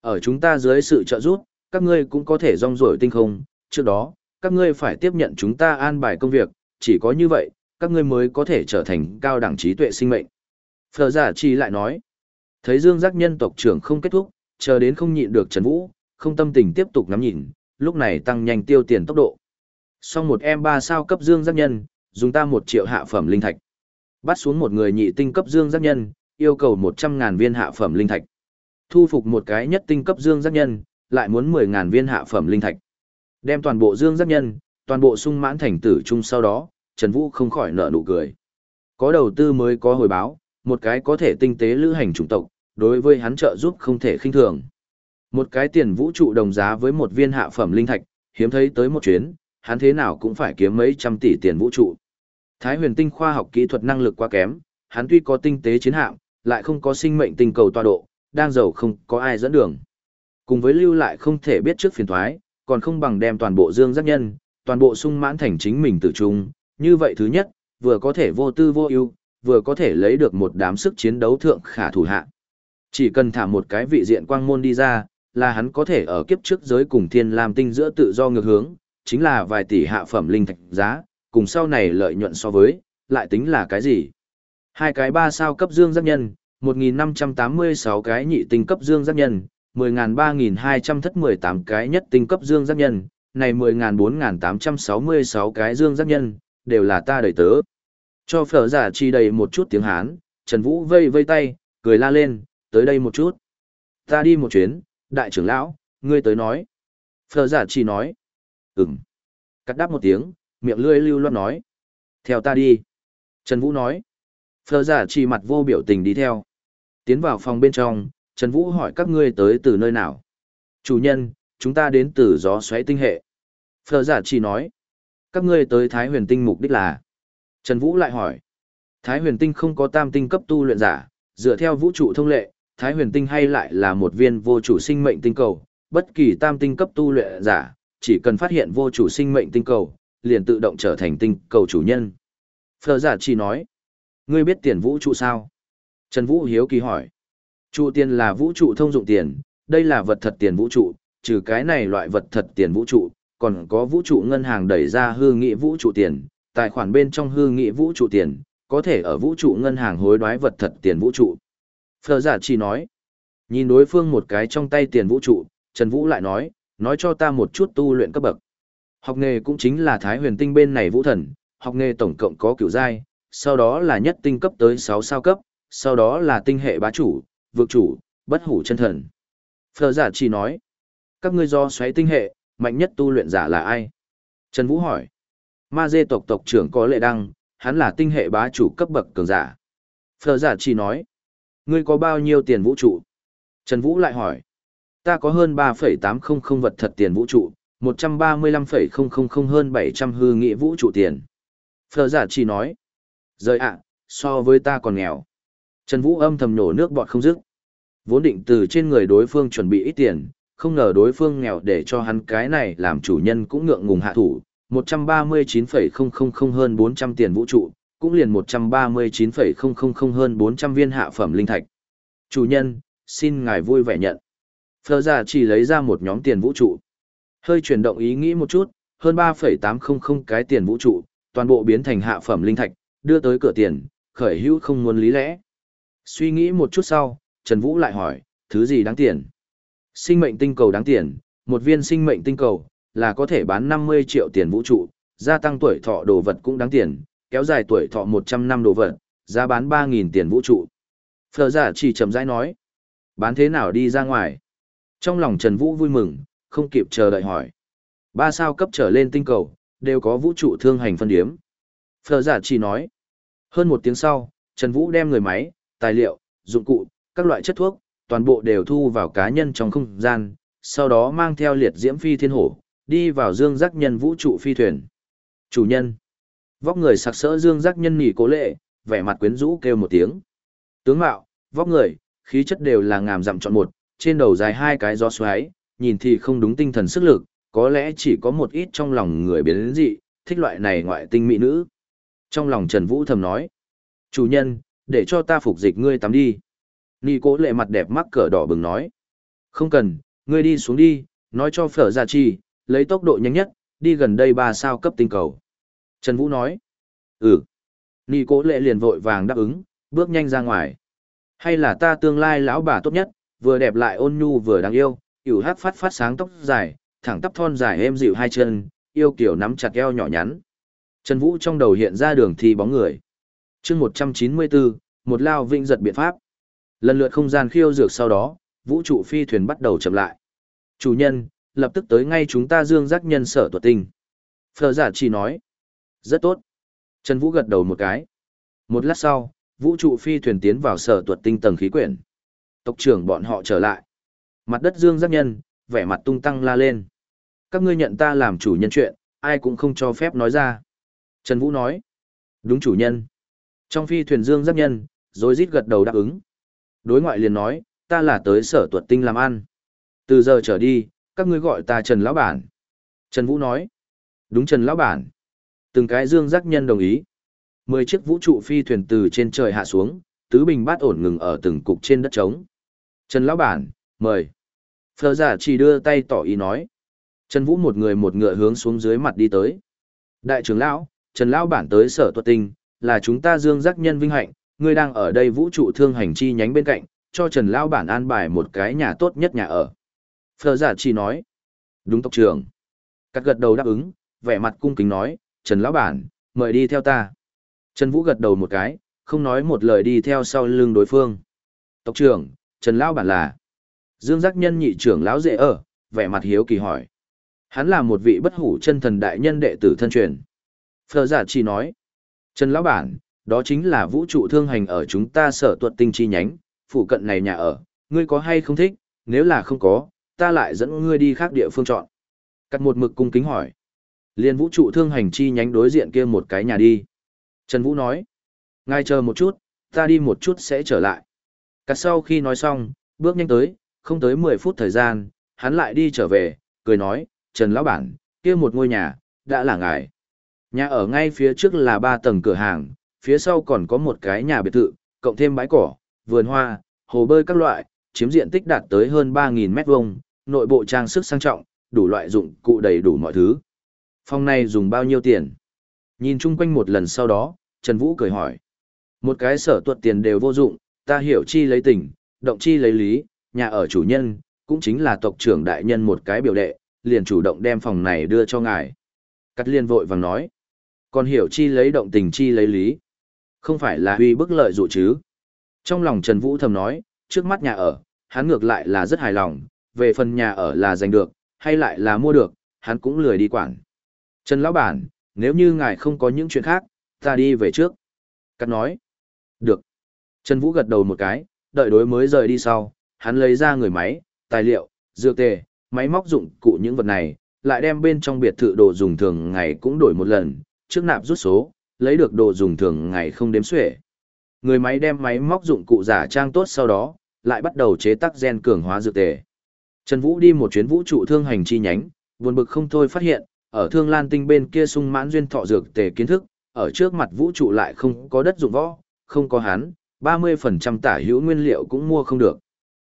Ở chúng ta dưới sự trợ giúp, các ngươi cũng có thể rong ruổi tinh không, trước đó, các ngươi phải tiếp nhận chúng ta an bài công việc, chỉ có như vậy, các ngươi mới có thể trở thành cao đẳng trí tuệ sinh mệnh. Phở giả chi lại nói, thấy dương giác nhân tộc trưởng không kết thúc, chờ đến không nhịn được Trần Vũ, không tâm tình tiếp tục ngắm nhìn, lúc này tăng nhanh tiêu tiền tốc độ. Xong một em ba sao cấp dương giác nhân, dùng ta một triệu hạ phẩm linh thạch. Bắt xuống một người nhị tinh cấp dương giác nhân, yêu cầu một trăm ngàn viên hạ phẩm linh thạch. Thu phục một cái nhất tinh cấp dương giác nhân, lại muốn 10.000 viên hạ phẩm linh thạch. Đem toàn bộ dương giác nhân, toàn bộ sung mãn thành tử chung sau đó, Trần Vũ không khỏi nở nụ cười. Có đầu tư mới có hồi báo, một cái có thể tinh tế lữ hành chủng tộc, đối với hắn trợ giúp không thể khinh thường. Một cái tiền vũ trụ đồng giá với một viên hạ phẩm linh thạch, hiếm thấy tới một chuyến, hắn thế nào cũng phải kiếm mấy trăm tỷ tiền vũ trụ. Thái huyền tinh khoa học kỹ thuật năng lực quá kém, hắn tuy có tinh tế chiến hạm, lại không có sinh mệnh tinh cầu tọa độ, đang giàu không có ai dẫn đường. Cùng với lưu lại không thể biết trước phiền thoái, còn không bằng đem toàn bộ dương giác nhân, toàn bộ sung mãn thành chính mình tự trung. Như vậy thứ nhất, vừa có thể vô tư vô ưu, vừa có thể lấy được một đám sức chiến đấu thượng khả thủ hạ. Chỉ cần thả một cái vị diện quang môn đi ra, là hắn có thể ở kiếp trước giới cùng thiên làm tinh giữa tự do ngược hướng, chính là vài tỷ hạ phẩm linh thạch giá, cùng sau này lợi nhuận so với, lại tính là cái gì? Hai cái ba sao cấp dương giác nhân, 1.586 cái nhị tinh cấp dương giác nhân, 10.000-3.200 thất 18 cái nhất tinh cấp dương giác nhân, này 10.000-4.866 cái dương giác nhân, đều là ta đời tớ. Cho phở giả chi đầy một chút tiếng Hán, Trần Vũ vây vây tay, cười la lên, tới đây một chút. Ta đi một chuyến, đại trưởng lão, ngươi tới nói. Phở giả chi nói, ừm. Cắt đáp một tiếng, miệng lươi lưu loát nói. Theo ta đi. Trần Vũ nói. Phở giả chi mặt vô biểu tình đi theo. Tiến vào phòng bên trong, Trần Vũ hỏi các ngươi tới từ nơi nào? Chủ nhân, chúng ta đến từ gió xoáy tinh hệ. Phở giả chỉ nói. Các ngươi tới Thái huyền tinh mục đích là. Trần Vũ lại hỏi. Thái huyền tinh không có tam tinh cấp tu luyện giả, dựa theo vũ trụ thông lệ, Thái huyền tinh hay lại là một viên vô chủ sinh mệnh tinh cầu, bất kỳ tam tinh cấp tu luyện giả, chỉ cần phát hiện vô chủ sinh mệnh tinh cầu, liền tự động trở thành tinh cầu chủ nhân. Phở giả chỉ nói. Ngươi biết tiền vũ trụ sao? Trần Vũ hiếu kỳ hỏi. Trụ tiền là vũ trụ thông dụng tiền, đây là vật thật tiền vũ trụ, trừ cái này loại vật thật tiền vũ trụ, còn có vũ trụ ngân hàng đẩy ra hư nghị vũ trụ tiền, tài khoản bên trong hư nghị vũ trụ tiền, có thể ở vũ trụ ngân hàng hối đoái vật thật tiền vũ trụ. Phở giả dạ chỉ nói, nhìn đối phương một cái trong tay tiền vũ trụ, Trần Vũ lại nói, nói cho ta một chút tu luyện cấp bậc. Học nghề cũng chính là Thái huyền tinh bên này vũ thần, học nghề tổng cộng có kiểu giai, sau đó là nhất tinh cấp tới 6 sao cấp, sau đó là tinh hệ bá chủ, vượt chủ, bất hủ chân thần. phở giả chỉ nói, các ngươi do xoáy tinh hệ, mạnh nhất tu luyện giả là ai? Trần Vũ hỏi, ma dê tộc tộc trưởng có lệ đăng, hắn là tinh hệ bá chủ cấp bậc cường giả. phở giả chỉ nói, ngươi có bao nhiêu tiền vũ trụ? Trần Vũ lại hỏi, ta có hơn 3,800 vật thật tiền vũ trụ, 135,000 hơn 700 hư nghị vũ trụ tiền. phở giả chỉ nói, rời ạ, so với ta còn nghèo. Trần Vũ âm thầm nổ nước bọt không dứt. Vốn định từ trên người đối phương chuẩn bị ít tiền, không ngờ đối phương nghèo để cho hắn cái này làm chủ nhân cũng ngượng ngùng hạ thủ, 139,000 hơn 400 tiền vũ trụ, cũng liền 139,000 hơn 400 viên hạ phẩm linh thạch. Chủ nhân, xin ngài vui vẻ nhận. Phở giả chỉ lấy ra một nhóm tiền vũ trụ. Hơi chuyển động ý nghĩ một chút, hơn 3,800 cái tiền vũ trụ, toàn bộ biến thành hạ phẩm linh thạch, đưa tới cửa tiền, khởi hữu không muốn lý lẽ. Suy nghĩ một chút sau, Trần Vũ lại hỏi, thứ gì đáng tiền? Sinh mệnh tinh cầu đáng tiền, một viên sinh mệnh tinh cầu, là có thể bán 50 triệu tiền vũ trụ, gia tăng tuổi thọ đồ vật cũng đáng tiền, kéo dài tuổi thọ 100 năm đồ vật, giá bán 3.000 tiền vũ trụ. Phở giả chỉ chậm rãi nói, bán thế nào đi ra ngoài? Trong lòng Trần Vũ vui mừng, không kịp chờ đợi hỏi. Ba sao cấp trở lên tinh cầu, đều có vũ trụ thương hành phân điếm. Phở giả chỉ nói, hơn một tiếng sau, Trần Vũ đem người máy, tài liệu, dụng cụ, các loại chất thuốc, toàn bộ đều thu vào cá nhân trong không gian, sau đó mang theo liệt diễm phi thiên hổ, đi vào dương giác nhân vũ trụ phi thuyền. Chủ nhân. Vóc người sặc sỡ dương giác nhân nỉ cố lệ, vẻ mặt quyến rũ kêu một tiếng. Tướng mạo, vóc người, khí chất đều là ngàm dặm chọn một, trên đầu dài hai cái gió xoáy, nhìn thì không đúng tinh thần sức lực, có lẽ chỉ có một ít trong lòng người biến dị, thích loại này ngoại tinh mỹ nữ. Trong lòng Trần Vũ thầm nói, chủ nhân, để cho ta phục dịch ngươi tắm đi. Nì cố lệ mặt đẹp mắc cỡ đỏ bừng nói. Không cần, ngươi đi xuống đi, nói cho phở ra chi, lấy tốc độ nhanh nhất, đi gần đây ba sao cấp tinh cầu. Trần Vũ nói. Ừ. Nì cố lệ liền vội vàng đáp ứng, bước nhanh ra ngoài. Hay là ta tương lai lão bà tốt nhất, vừa đẹp lại ôn nhu vừa đáng yêu, yểu hát phát phát sáng tóc dài, thẳng tắp thon dài êm dịu hai chân, yêu kiểu nắm chặt eo nhỏ nhắn. Trần Vũ trong đầu hiện ra đường thi bóng người chương 194, một lao vinh giật biện pháp. Lần lượt không gian khiêu dược sau đó, vũ trụ phi thuyền bắt đầu chậm lại. Chủ nhân, lập tức tới ngay chúng ta dương giác nhân sở tuật tinh. Phờ giả chỉ nói. Rất tốt. Trần Vũ gật đầu một cái. Một lát sau, vũ trụ phi thuyền tiến vào sở tuật tinh tầng khí quyển. Tộc trưởng bọn họ trở lại. Mặt đất dương giác nhân, vẻ mặt tung tăng la lên. Các ngươi nhận ta làm chủ nhân chuyện, ai cũng không cho phép nói ra. Trần Vũ nói. Đúng chủ nhân. Trong phi thuyền dương giác nhân, rồi rít gật đầu đáp ứng. Đối ngoại liền nói, ta là tới sở tuật tinh làm ăn. Từ giờ trở đi, các ngươi gọi ta Trần Lão Bản. Trần Vũ nói, đúng Trần Lão Bản. Từng cái dương giác nhân đồng ý. Mười chiếc vũ trụ phi thuyền từ trên trời hạ xuống, tứ bình bát ổn ngừng ở từng cục trên đất trống. Trần Lão Bản, mời. Phờ giả chỉ đưa tay tỏ ý nói. Trần Vũ một người một ngựa hướng xuống dưới mặt đi tới. Đại trưởng Lão, Trần Lão Bản tới sở tuật tinh, là chúng ta dương giác nhân vinh hạnh, ngươi đang ở đây vũ trụ thương hành chi nhánh bên cạnh, cho Trần Lão Bản an bài một cái nhà tốt nhất nhà ở. Phờ giả dạ chỉ nói. Đúng tộc trưởng. Cắt gật đầu đáp ứng, vẻ mặt cung kính nói, Trần Lão Bản, mời đi theo ta. Trần Vũ gật đầu một cái, không nói một lời đi theo sau lưng đối phương. Tộc trưởng, Trần Lão Bản là. Dương giác nhân nhị trưởng lão dễ ở, vẻ mặt hiếu kỳ hỏi. Hắn là một vị bất hủ chân thần đại nhân đệ tử thân truyền. Phờ giả dạ chỉ nói. Trần Lão Bản, đó chính là vũ trụ thương hành ở chúng ta sở tuật tinh chi nhánh, phụ cận này nhà ở, ngươi có hay không thích, nếu là không có, ta lại dẫn ngươi đi khác địa phương chọn. Cắt một mực cung kính hỏi. Liên vũ trụ thương hành chi nhánh đối diện kia một cái nhà đi. Trần Vũ nói. Ngài chờ một chút, ta đi một chút sẽ trở lại. Cắt sau khi nói xong, bước nhanh tới, không tới 10 phút thời gian, hắn lại đi trở về, cười nói, Trần Lão Bản, kia một ngôi nhà, đã là ngài. Nhà ở ngay phía trước là ba tầng cửa hàng, phía sau còn có một cái nhà biệt thự, cộng thêm bãi cỏ, vườn hoa, hồ bơi các loại, chiếm diện tích đạt tới hơn 3.000 mét vuông, nội bộ trang sức sang trọng, đủ loại dụng cụ đầy đủ mọi thứ. Phòng này dùng bao nhiêu tiền? Nhìn chung quanh một lần sau đó, Trần Vũ cười hỏi. Một cái sở tuột tiền đều vô dụng, ta hiểu chi lấy tình, động chi lấy lý, nhà ở chủ nhân, cũng chính là tộc trưởng đại nhân một cái biểu đệ, liền chủ động đem phòng này đưa cho ngài. Cắt liên vội vàng nói. Còn hiểu chi lấy động tình chi lấy lý. Không phải là huy bức lợi dụ chứ. Trong lòng Trần Vũ thầm nói, trước mắt nhà ở, hắn ngược lại là rất hài lòng, về phần nhà ở là giành được, hay lại là mua được, hắn cũng lười đi quản. Trần Lão Bản, nếu như ngài không có những chuyện khác, ta đi về trước. Cắt nói. Được. Trần Vũ gật đầu một cái, đợi đối mới rời đi sau, hắn lấy ra người máy, tài liệu, dược tề, máy móc dụng cụ những vật này, lại đem bên trong biệt thự đồ dùng thường ngày cũng đổi một lần, trước nạp rút số, lấy được đồ dùng thường ngày không đếm xuể. Người máy đem máy móc dụng cụ giả trang tốt sau đó, lại bắt đầu chế tác gen cường hóa dược tề. Trần Vũ đi một chuyến vũ trụ thương hành chi nhánh, buồn bực không thôi phát hiện, ở Thương Lan Tinh bên kia sung mãn duyên thọ dược tề kiến thức, ở trước mặt vũ trụ lại không có đất dụng võ, không có hắn, 30% tả hữu nguyên liệu cũng mua không được.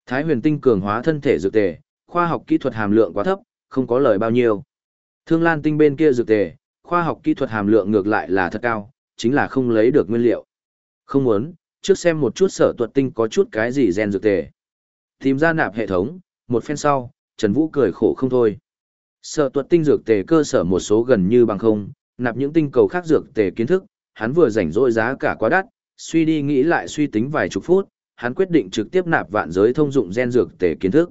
Thái huyền tinh cường hóa thân thể dược tề, khoa học kỹ thuật hàm lượng quá thấp, không có lời bao nhiêu. Thương Lan Tinh bên kia dược tề, khoa học kỹ thuật hàm lượng ngược lại là thật cao, chính là không lấy được nguyên liệu. Không muốn, trước xem một chút sở tuật tinh có chút cái gì gen dược tề. Tìm ra nạp hệ thống, một phen sau, Trần Vũ cười khổ không thôi. Sở tuật tinh dược tề cơ sở một số gần như bằng không, nạp những tinh cầu khác dược tề kiến thức, hắn vừa rảnh rỗi giá cả quá đắt, suy đi nghĩ lại suy tính vài chục phút, hắn quyết định trực tiếp nạp vạn giới thông dụng gen dược tề kiến thức.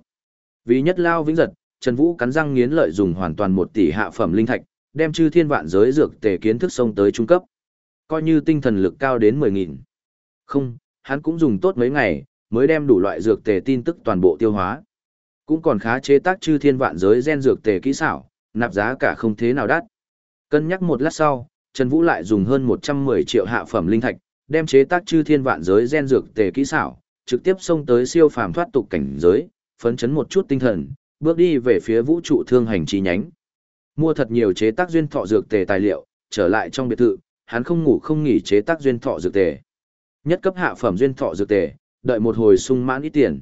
Vì nhất lao vĩnh giật, Trần Vũ cắn răng nghiến lợi dùng hoàn toàn một tỷ hạ phẩm linh thạch, đem chư thiên vạn giới dược tề kiến thức sông tới trung cấp. Coi như tinh thần lực cao đến 10.000. Không, hắn cũng dùng tốt mấy ngày, mới đem đủ loại dược tề tin tức toàn bộ tiêu hóa. Cũng còn khá chế tác chư thiên vạn giới gen dược tề kỹ xảo, nạp giá cả không thế nào đắt. Cân nhắc một lát sau, Trần Vũ lại dùng hơn 110 triệu hạ phẩm linh thạch, đem chế tác chư thiên vạn giới gen dược tề kỹ xảo, trực tiếp xông tới siêu phàm thoát tục cảnh giới, phấn chấn một chút tinh thần, bước đi về phía vũ trụ thương hành chi nhánh. Mua thật nhiều chế tác duyên thọ dược tề tài liệu, trở lại trong biệt thự, hắn không ngủ không nghỉ chế tác duyên thọ dược tề. Nhất cấp hạ phẩm duyên thọ dược tề, đợi một hồi sung mãn ít tiền.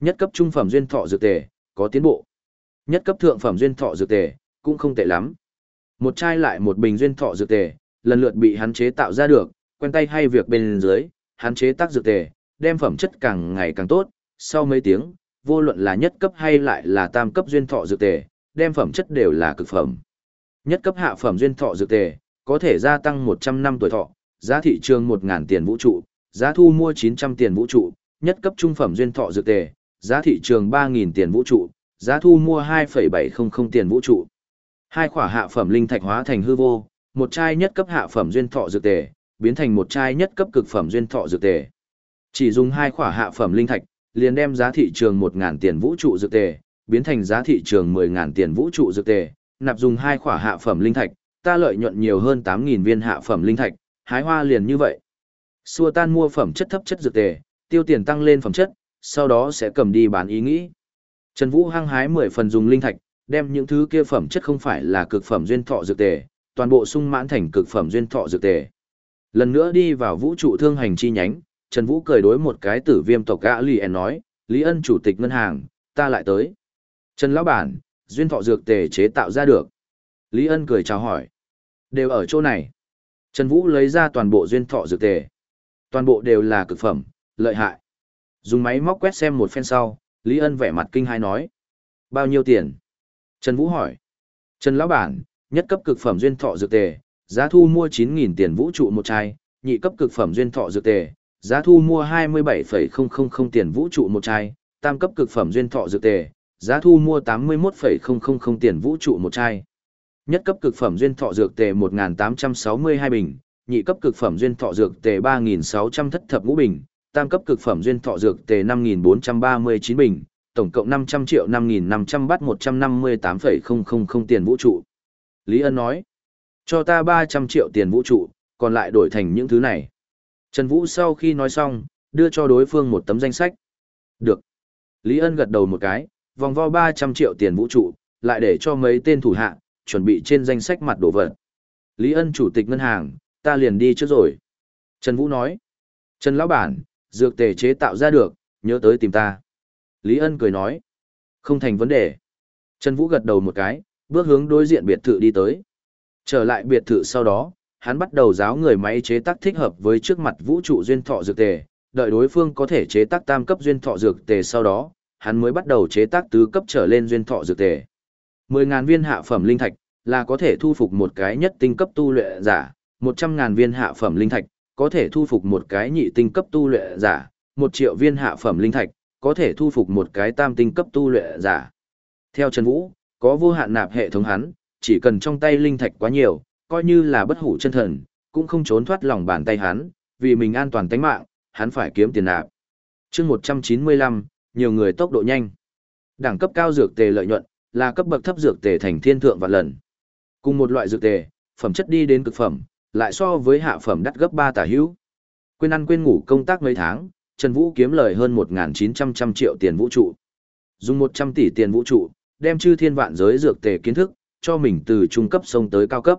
Nhất cấp trung phẩm duyên thọ dược tề, có tiến bộ. Nhất cấp thượng phẩm duyên thọ dược tề, cũng không tệ lắm. Một chai lại một bình duyên thọ dược tề, lần lượt bị hắn chế tạo ra được, quen tay hay việc bên dưới, hắn chế tác dược tề, đem phẩm chất càng ngày càng tốt, sau mấy tiếng, vô luận là nhất cấp hay lại là tam cấp duyên thọ dược tề, đem phẩm chất đều là cực phẩm. Nhất cấp hạ phẩm duyên thọ dược tề, có thể gia tăng 100 năm tuổi thọ, giá thị trường 1000 tiền vũ trụ, giá thu mua 900 tiền vũ trụ, nhất cấp trung phẩm duyên thọ dược tề, giá thị trường 3000 tiền vũ trụ, giá thu mua 2.700 tiền vũ trụ. Hai khỏa hạ phẩm linh thạch hóa thành hư vô, một chai nhất cấp hạ phẩm duyên thọ dược tề, biến thành một chai nhất cấp cực phẩm duyên thọ dược tề. Chỉ dùng hai khỏa hạ phẩm linh thạch, liền đem giá thị trường 1000 tiền vũ trụ dược tề, biến thành giá thị trường 10.000 tiền vũ trụ dược tề, nạp dùng hai khỏa hạ phẩm linh thạch, ta lợi nhuận nhiều hơn 8.000 viên hạ phẩm linh thạch, hái hoa liền như vậy. Xua tan mua phẩm chất thấp chất dược tề, tiêu tiền tăng lên phẩm chất, sau đó sẽ cầm đi bán ý nghĩ. Trần Vũ hăng hái 10 phần dùng linh thạch, đem những thứ kia phẩm chất không phải là cực phẩm duyên thọ dược tề, toàn bộ sung mãn thành cực phẩm duyên thọ dược tề. Lần nữa đi vào vũ trụ thương hành chi nhánh, Trần Vũ cười đối một cái tử viêm tộc gã Lý nói, Lý Ân chủ tịch ngân hàng, ta lại tới. Trần Lão Bản, duyên thọ dược tề chế tạo ra được. Lý Ân cười chào hỏi. Đều ở chỗ này. Trần Vũ lấy ra toàn bộ duyên thọ dược tề. Toàn bộ đều là cực phẩm, lợi hại. Dùng máy móc quét xem một phen sau, Lý Ân vẻ mặt kinh hai nói. Bao nhiêu tiền? Trần Vũ hỏi. Trần Lão Bản, nhất cấp cực phẩm duyên thọ dược tề, giá thu mua 9.000 tiền vũ trụ một chai, nhị cấp cực phẩm duyên thọ dược tề, giá thu mua 27,000 tiền vũ trụ một chai, tam cấp cực phẩm duyên thọ dược tề, giá thu mua 81,000 tiền vũ trụ một chai. Nhất cấp cực phẩm duyên thọ dược tề 1862 bình, nhị cấp cực phẩm duyên thọ dược tề 3600 thất thập ngũ bình, tam cấp cực phẩm duyên thọ dược tề 5439 bình, tổng cộng 500 triệu 5500 bắt 158,000 tiền vũ trụ. Lý Ân nói, cho ta 300 triệu tiền vũ trụ, còn lại đổi thành những thứ này. Trần Vũ sau khi nói xong, đưa cho đối phương một tấm danh sách. Được. Lý Ân gật đầu một cái, vòng vo 300 triệu tiền vũ trụ, lại để cho mấy tên thủ hạ, chuẩn bị trên danh sách mặt đồ vật. Lý Ân chủ tịch ngân hàng, ta liền đi trước rồi. Trần Vũ nói. Trần Lão Bản, dược tề chế tạo ra được, nhớ tới tìm ta. Lý Ân cười nói. Không thành vấn đề. Trần Vũ gật đầu một cái, bước hướng đối diện biệt thự đi tới. Trở lại biệt thự sau đó, hắn bắt đầu giáo người máy chế tác thích hợp với trước mặt vũ trụ duyên thọ dược tề, đợi đối phương có thể chế tác tam cấp duyên thọ dược tề sau đó, hắn mới bắt đầu chế tác tứ cấp trở lên duyên thọ dược tề. 10.000 viên hạ phẩm linh thạch là có thể thu phục một cái nhất tinh cấp tu luyện giả, 100.000 viên hạ phẩm linh thạch có thể thu phục một cái nhị tinh cấp tu luyện giả, 1 triệu viên hạ phẩm linh thạch có thể thu phục một cái tam tinh cấp tu luyện giả. Theo Trần Vũ, có vô hạn nạp hệ thống hắn, chỉ cần trong tay linh thạch quá nhiều, coi như là bất hủ chân thần, cũng không trốn thoát lòng bàn tay hắn, vì mình an toàn tính mạng, hắn phải kiếm tiền nạp. Chương 195, nhiều người tốc độ nhanh. Đẳng cấp cao dược tề lợi nhuận, là cấp bậc thấp dược tề thành thiên thượng và lần. Cùng một loại dược tề, phẩm chất đi đến cực phẩm, lại so với hạ phẩm đắt gấp 3 tả hữu. Quên ăn quên ngủ công tác mấy tháng, Trần Vũ kiếm lời hơn 1.900 triệu tiền vũ trụ. Dùng 100 tỷ tiền vũ trụ, đem chư thiên vạn giới dược tề kiến thức, cho mình từ trung cấp sông tới cao cấp.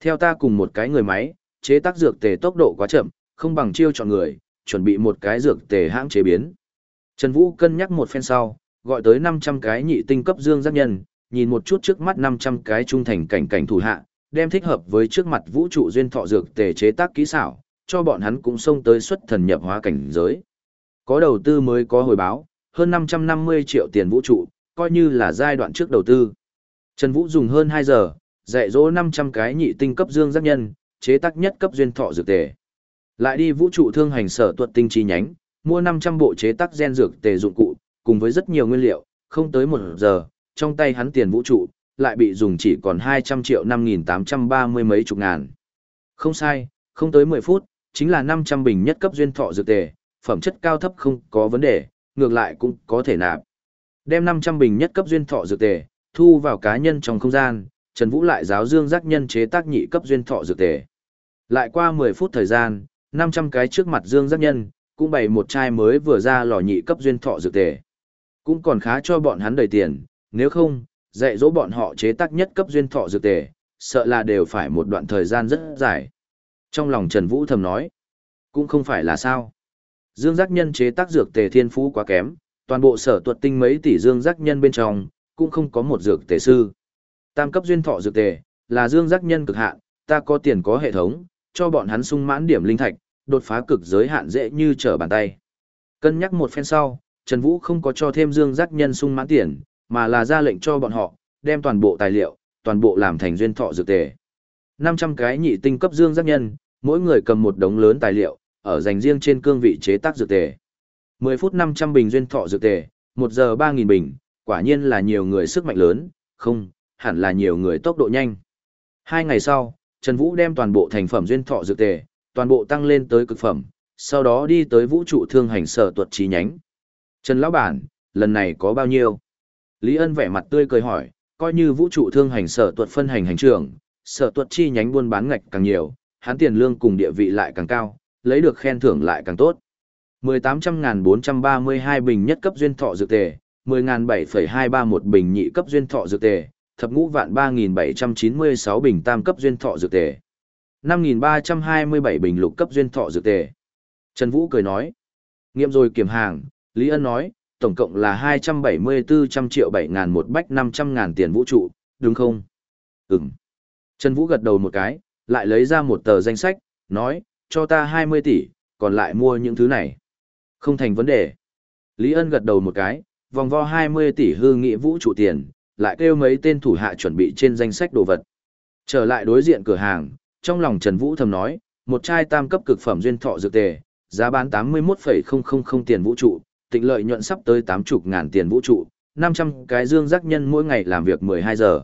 Theo ta cùng một cái người máy, chế tác dược tề tốc độ quá chậm, không bằng chiêu chọn người, chuẩn bị một cái dược tề hãng chế biến. Trần Vũ cân nhắc một phen sau, gọi tới 500 cái nhị tinh cấp dương giác nhân, nhìn một chút trước mắt 500 cái trung thành cảnh cảnh thủ hạ, đem thích hợp với trước mặt vũ trụ duyên thọ dược tề chế tác kỹ xảo, cho bọn hắn cũng xông tới xuất thần nhập hóa cảnh giới. Có đầu tư mới có hồi báo, hơn 550 triệu tiền vũ trụ, coi như là giai đoạn trước đầu tư. Trần Vũ dùng hơn 2 giờ, dạy dỗ 500 cái nhị tinh cấp dương giác nhân, chế tác nhất cấp duyên thọ dược tề. Lại đi vũ trụ thương hành sở tuật tinh chi nhánh, mua 500 bộ chế tác gen dược tề dụng cụ, cùng với rất nhiều nguyên liệu, không tới một giờ, trong tay hắn tiền vũ trụ, lại bị dùng chỉ còn 200 triệu 5.830 mấy chục ngàn. Không sai, không tới 10 phút, chính là 500 bình nhất cấp duyên thọ dược tề, phẩm chất cao thấp không có vấn đề, ngược lại cũng có thể nạp. Đem 500 bình nhất cấp duyên thọ dược tề, thu vào cá nhân trong không gian, Trần Vũ lại giáo dương giác nhân chế tác nhị cấp duyên thọ dược tề. Lại qua 10 phút thời gian, 500 cái trước mặt dương giác nhân, cũng bày một chai mới vừa ra lò nhị cấp duyên thọ dược tề. Cũng còn khá cho bọn hắn đầy tiền, nếu không, dạy dỗ bọn họ chế tác nhất cấp duyên thọ dược tề, sợ là đều phải một đoạn thời gian rất dài. Trong lòng Trần Vũ thầm nói, cũng không phải là sao. Dương giác nhân chế tác dược tề thiên phú quá kém, toàn bộ sở tuật tinh mấy tỷ dương giác nhân bên trong, cũng không có một dược tề sư. Tam cấp duyên thọ dược tề, là dương giác nhân cực hạn, ta có tiền có hệ thống, cho bọn hắn sung mãn điểm linh thạch, đột phá cực giới hạn dễ như trở bàn tay. Cân nhắc một phen sau, Trần Vũ không có cho thêm dương giác nhân sung mãn tiền, mà là ra lệnh cho bọn họ, đem toàn bộ tài liệu, toàn bộ làm thành duyên thọ dược tề. 500 cái nhị tinh cấp dương giác nhân, mỗi người cầm một đống lớn tài liệu, ở dành riêng trên cương vị chế tác dược tề. 10 phút 500 bình duyên thọ dược tề, 1 giờ 3.000 bình, quả nhiên là nhiều người sức mạnh lớn, không, hẳn là nhiều người tốc độ nhanh. Hai ngày sau, Trần Vũ đem toàn bộ thành phẩm duyên thọ dược tề, toàn bộ tăng lên tới cực phẩm, sau đó đi tới vũ trụ thương hành sở tuật trí nhánh. Trần Lão Bản, lần này có bao nhiêu? Lý Ân vẻ mặt tươi cười hỏi, coi như vũ trụ thương hành sở tuật phân hành hành trưởng, sở tuật chi nhánh buôn bán ngạch càng nhiều, hắn tiền lương cùng địa vị lại càng cao, lấy được khen thưởng lại càng tốt. 18.432 bình nhất cấp duyên thọ dược tề, 10.731 bình nhị cấp duyên thọ dược tề, thập ngũ vạn 3.796 bình tam cấp duyên thọ dược tề. 5.327 bình lục cấp duyên thọ dược tề. Trần Vũ cười nói. Nghiệm rồi kiểm hàng, Lý Ân nói, tổng cộng là 274 triệu 7 ngàn một bách 500 ngàn tiền vũ trụ, đúng không? Ừm. Trần Vũ gật đầu một cái, lại lấy ra một tờ danh sách, nói, cho ta 20 tỷ, còn lại mua những thứ này. Không thành vấn đề. Lý Ân gật đầu một cái, vòng vo 20 tỷ hư nghị vũ trụ tiền, lại kêu mấy tên thủ hạ chuẩn bị trên danh sách đồ vật. Trở lại đối diện cửa hàng, trong lòng Trần Vũ thầm nói, một chai tam cấp cực phẩm duyên thọ dược tề, giá bán 81,000 tiền vũ trụ, tịnh lợi nhuận sắp tới 80 ngàn tiền vũ trụ, 500 cái dương giác nhân mỗi ngày làm việc 12 giờ.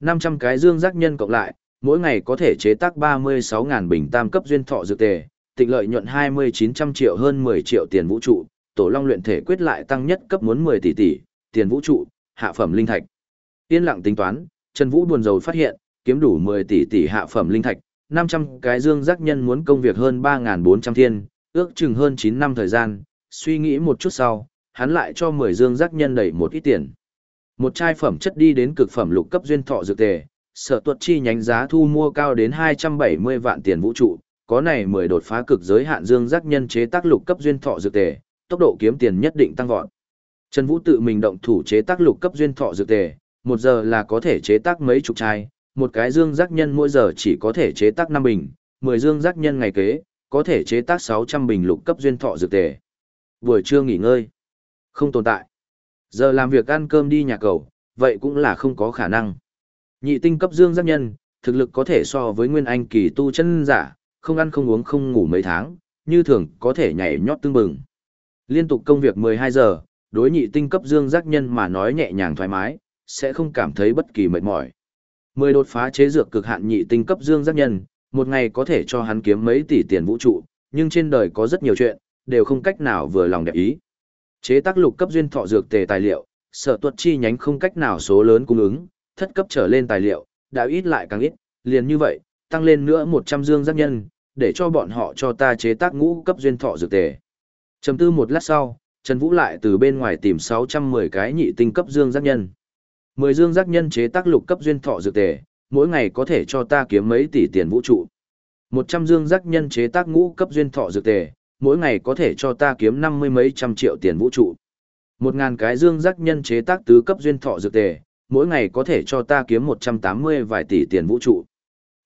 500 cái dương giác nhân cộng lại, mỗi ngày có thể chế tác 36 ngàn bình tam cấp duyên thọ dược tề, tịnh lợi nhuận 2900 triệu hơn 10 triệu tiền vũ trụ, tổ long luyện thể quyết lại tăng nhất cấp muốn 10 tỷ tỷ, tiền vũ trụ, hạ phẩm linh thạch. Yên lặng tính toán, Trần Vũ buồn rầu phát hiện, kiếm đủ 10 tỷ tỷ hạ phẩm linh thạch, 500 cái dương giác nhân muốn công việc hơn 3.400 thiên, ước chừng hơn 9 năm thời gian, suy nghĩ một chút sau, hắn lại cho 10 dương giác nhân đẩy một ít tiền. Một chai phẩm chất đi đến cực phẩm lục cấp duyên thọ dược tề, sở tuật chi nhánh giá thu mua cao đến 270 vạn tiền vũ trụ, có này 10 đột phá cực giới hạn dương giác nhân chế tác lục cấp duyên thọ dược tề, tốc độ kiếm tiền nhất định tăng vọt. Trần Vũ tự mình động thủ chế tác lục cấp duyên thọ dược tề, một giờ là có thể chế tác mấy chục chai, một cái dương giác nhân mỗi giờ chỉ có thể chế tác 5 bình, 10 dương giác nhân ngày kế, có thể chế tác 600 bình lục cấp duyên thọ dược tề. Buổi trưa nghỉ ngơi, không tồn tại. Giờ làm việc ăn cơm đi nhà cầu, vậy cũng là không có khả năng. Nhị tinh cấp dương giác nhân, thực lực có thể so với nguyên anh kỳ tu chân giả, không ăn không uống không ngủ mấy tháng, như thường có thể nhảy nhót tương bừng. Liên tục công việc 12 giờ, đối nhị tinh cấp dương giác nhân mà nói nhẹ nhàng thoải mái, sẽ không cảm thấy bất kỳ mệt mỏi. Mười đột phá chế dược cực hạn nhị tinh cấp dương giác nhân, một ngày có thể cho hắn kiếm mấy tỷ tiền vũ trụ, nhưng trên đời có rất nhiều chuyện, đều không cách nào vừa lòng đẹp ý. Chế tác lục cấp duyên thọ dược tề tài liệu, sở tuật chi nhánh không cách nào số lớn cung ứng, thất cấp trở lên tài liệu, đã ít lại càng ít, liền như vậy, tăng lên nữa 100 dương giác nhân, để cho bọn họ cho ta chế tác ngũ cấp duyên thọ dược tề. Chầm tư một lát sau, Trần Vũ lại từ bên ngoài tìm 610 cái nhị tinh cấp dương giác nhân. 10 dương giác nhân chế tác lục cấp duyên thọ dược tề, mỗi ngày có thể cho ta kiếm mấy tỷ tiền vũ trụ. 100 dương giác nhân chế tác ngũ cấp duyên thọ dược tề, mỗi ngày có thể cho ta kiếm năm mươi mấy trăm triệu tiền vũ trụ. Một ngàn cái dương giác nhân chế tác tứ cấp duyên thọ dược tề, mỗi ngày có thể cho ta kiếm 180 vài tỷ tiền vũ trụ.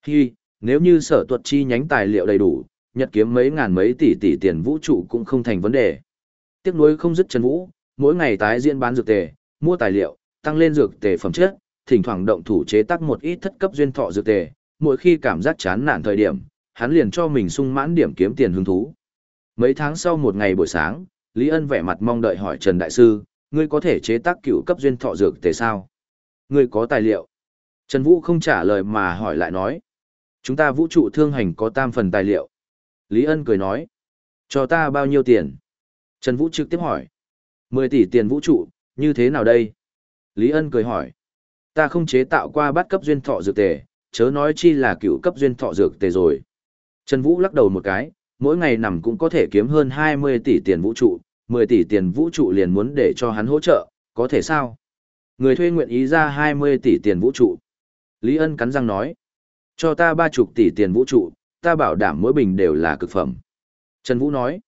Hi, nếu như sở tuật chi nhánh tài liệu đầy đủ, nhật kiếm mấy ngàn mấy tỷ tỷ tiền vũ trụ cũng không thành vấn đề. Tiếc nuối không dứt Trần Vũ, mỗi ngày tái diễn bán dược tề, mua tài liệu, tăng lên dược tề phẩm chất, thỉnh thoảng động thủ chế tác một ít thất cấp duyên thọ dược tề, mỗi khi cảm giác chán nản thời điểm, hắn liền cho mình sung mãn điểm kiếm tiền hứng thú. Mấy tháng sau một ngày buổi sáng, Lý Ân vẻ mặt mong đợi hỏi Trần Đại Sư, ngươi có thể chế tác cựu cấp duyên thọ dược tề sao? Ngươi có tài liệu? Trần Vũ không trả lời mà hỏi lại nói. Chúng ta vũ trụ thương hành có tam phần tài liệu. Lý Ân cười nói. Cho ta bao nhiêu tiền? Trần Vũ trực tiếp hỏi. 10 tỷ tiền vũ trụ, như thế nào đây? Lý Ân cười hỏi. Ta không chế tạo qua bát cấp duyên thọ dược tề, chớ nói chi là cựu cấp duyên thọ dược tề rồi. Trần Vũ lắc đầu một cái, mỗi ngày nằm cũng có thể kiếm hơn 20 tỷ tiền vũ trụ, 10 tỷ tiền vũ trụ liền muốn để cho hắn hỗ trợ, có thể sao? Người thuê nguyện ý ra 20 tỷ tiền vũ trụ. Lý Ân cắn răng nói, cho ta ba chục tỷ tiền vũ trụ, ta bảo đảm mỗi bình đều là cực phẩm. Trần Vũ nói,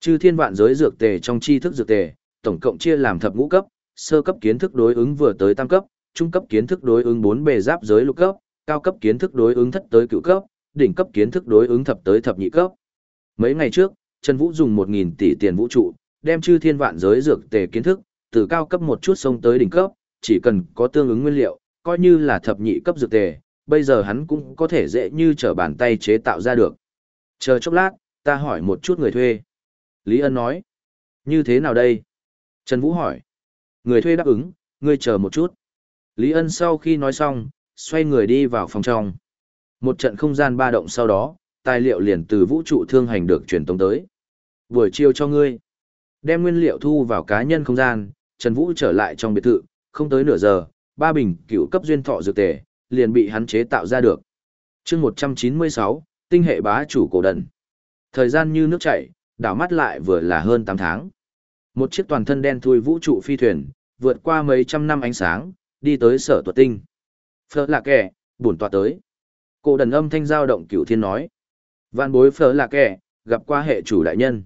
chư thiên vạn giới dược tề trong tri thức dược tề, tổng cộng chia làm thập ngũ cấp, sơ cấp kiến thức đối ứng vừa tới tam cấp, trung cấp kiến thức đối ứng bốn bề giáp giới lục cấp, cao cấp kiến thức đối ứng thất tới cửu cấp, đỉnh cấp kiến thức đối ứng thập tới thập nhị cấp. Mấy ngày trước, Trần Vũ dùng 1000 tỷ tiền vũ trụ, đem chư thiên vạn giới dược tề kiến thức, từ cao cấp một chút xông tới đỉnh cấp, chỉ cần có tương ứng nguyên liệu, coi như là thập nhị cấp dược tề, bây giờ hắn cũng có thể dễ như trở bàn tay chế tạo ra được. Chờ chốc lát, ta hỏi một chút người thuê. Lý Ân nói. Như thế nào đây? Trần Vũ hỏi. Người thuê đáp ứng, ngươi chờ một chút. Lý Ân sau khi nói xong, xoay người đi vào phòng trong. Một trận không gian ba động sau đó, tài liệu liền từ vũ trụ thương hành được truyền tống tới. Buổi chiều cho ngươi. Đem nguyên liệu thu vào cá nhân không gian, Trần Vũ trở lại trong biệt thự, không tới nửa giờ, ba bình cựu cấp duyên thọ dược tề, liền bị hắn chế tạo ra được. chương 196, tinh hệ bá chủ cổ đần. Thời gian như nước chảy, đảo mắt lại vừa là hơn 8 tháng. Một chiếc toàn thân đen thui vũ trụ phi thuyền, vượt qua mấy trăm năm ánh sáng, đi tới sở tuật tinh. Phở là kẻ, bổn tọa tới. Cổ đần âm thanh giao động cửu thiên nói. Vạn bối phở là kẻ, gặp qua hệ chủ đại nhân.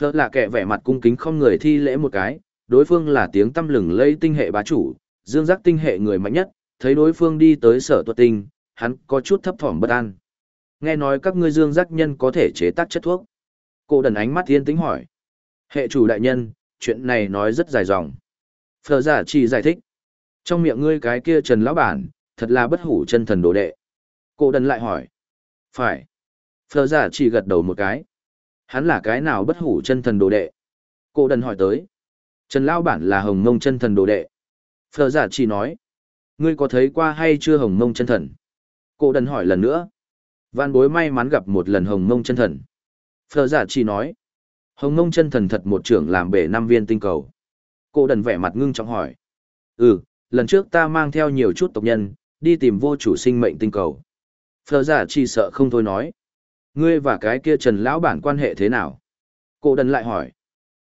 Phở là kẻ vẻ mặt cung kính không người thi lễ một cái, đối phương là tiếng tâm lừng lây tinh hệ bá chủ, dương giác tinh hệ người mạnh nhất, thấy đối phương đi tới sở tuật tinh, hắn có chút thấp thỏm bất an. Nghe nói các ngươi dương giác nhân có thể chế tác chất thuốc. Cổ đần ánh mắt thiên tính hỏi. Hệ chủ đại nhân, chuyện này nói rất dài dòng. Phở giả chỉ giải thích. Trong miệng ngươi cái kia trần lão bản, thật là bất hủ chân thần đồ đệ. Cô đần lại hỏi. Phải. Phở giả chỉ gật đầu một cái. Hắn là cái nào bất hủ chân thần đồ đệ? Cô đần hỏi tới. Trần lão bản là hồng mông chân thần đồ đệ. Phở giả chỉ nói. Ngươi có thấy qua hay chưa hồng mông chân thần? Cô đần hỏi lần nữa. Văn bối may mắn gặp một lần hồng mông chân thần. Phở giả chỉ nói. Hồng mông chân thần thật một trưởng làm bể năm viên tinh cầu. Cô đần vẻ mặt ngưng trọng hỏi. Ừ, lần trước ta mang theo nhiều chút tộc nhân, đi tìm vô chủ sinh mệnh tinh cầu. Phở giả chỉ sợ không thôi nói. Ngươi và cái kia Trần Lão Bản quan hệ thế nào? Cô đần lại hỏi.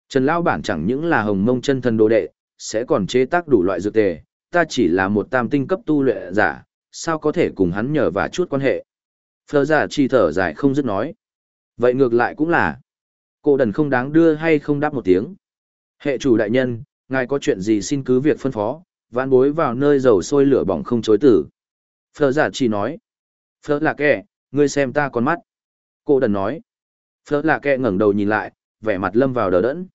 Trần Lão Bản chẳng những là hồng mông chân thần đồ đệ, sẽ còn chế tác đủ loại dược tề, ta chỉ là một tam tinh cấp tu luyện giả, sao có thể cùng hắn nhờ và chút quan hệ. Phở giả chi thở dài không dứt nói. Vậy ngược lại cũng là, cô đần không đáng đưa hay không đáp một tiếng. Hệ chủ đại nhân, ngài có chuyện gì xin cứ việc phân phó, vãn bối vào nơi dầu sôi lửa bỏng không chối tử. Phở giả chỉ nói. Phở là kẻ, ngươi xem ta con mắt. Cô đần nói. Phở là kẻ ngẩng đầu nhìn lại, vẻ mặt lâm vào đờ đẫn.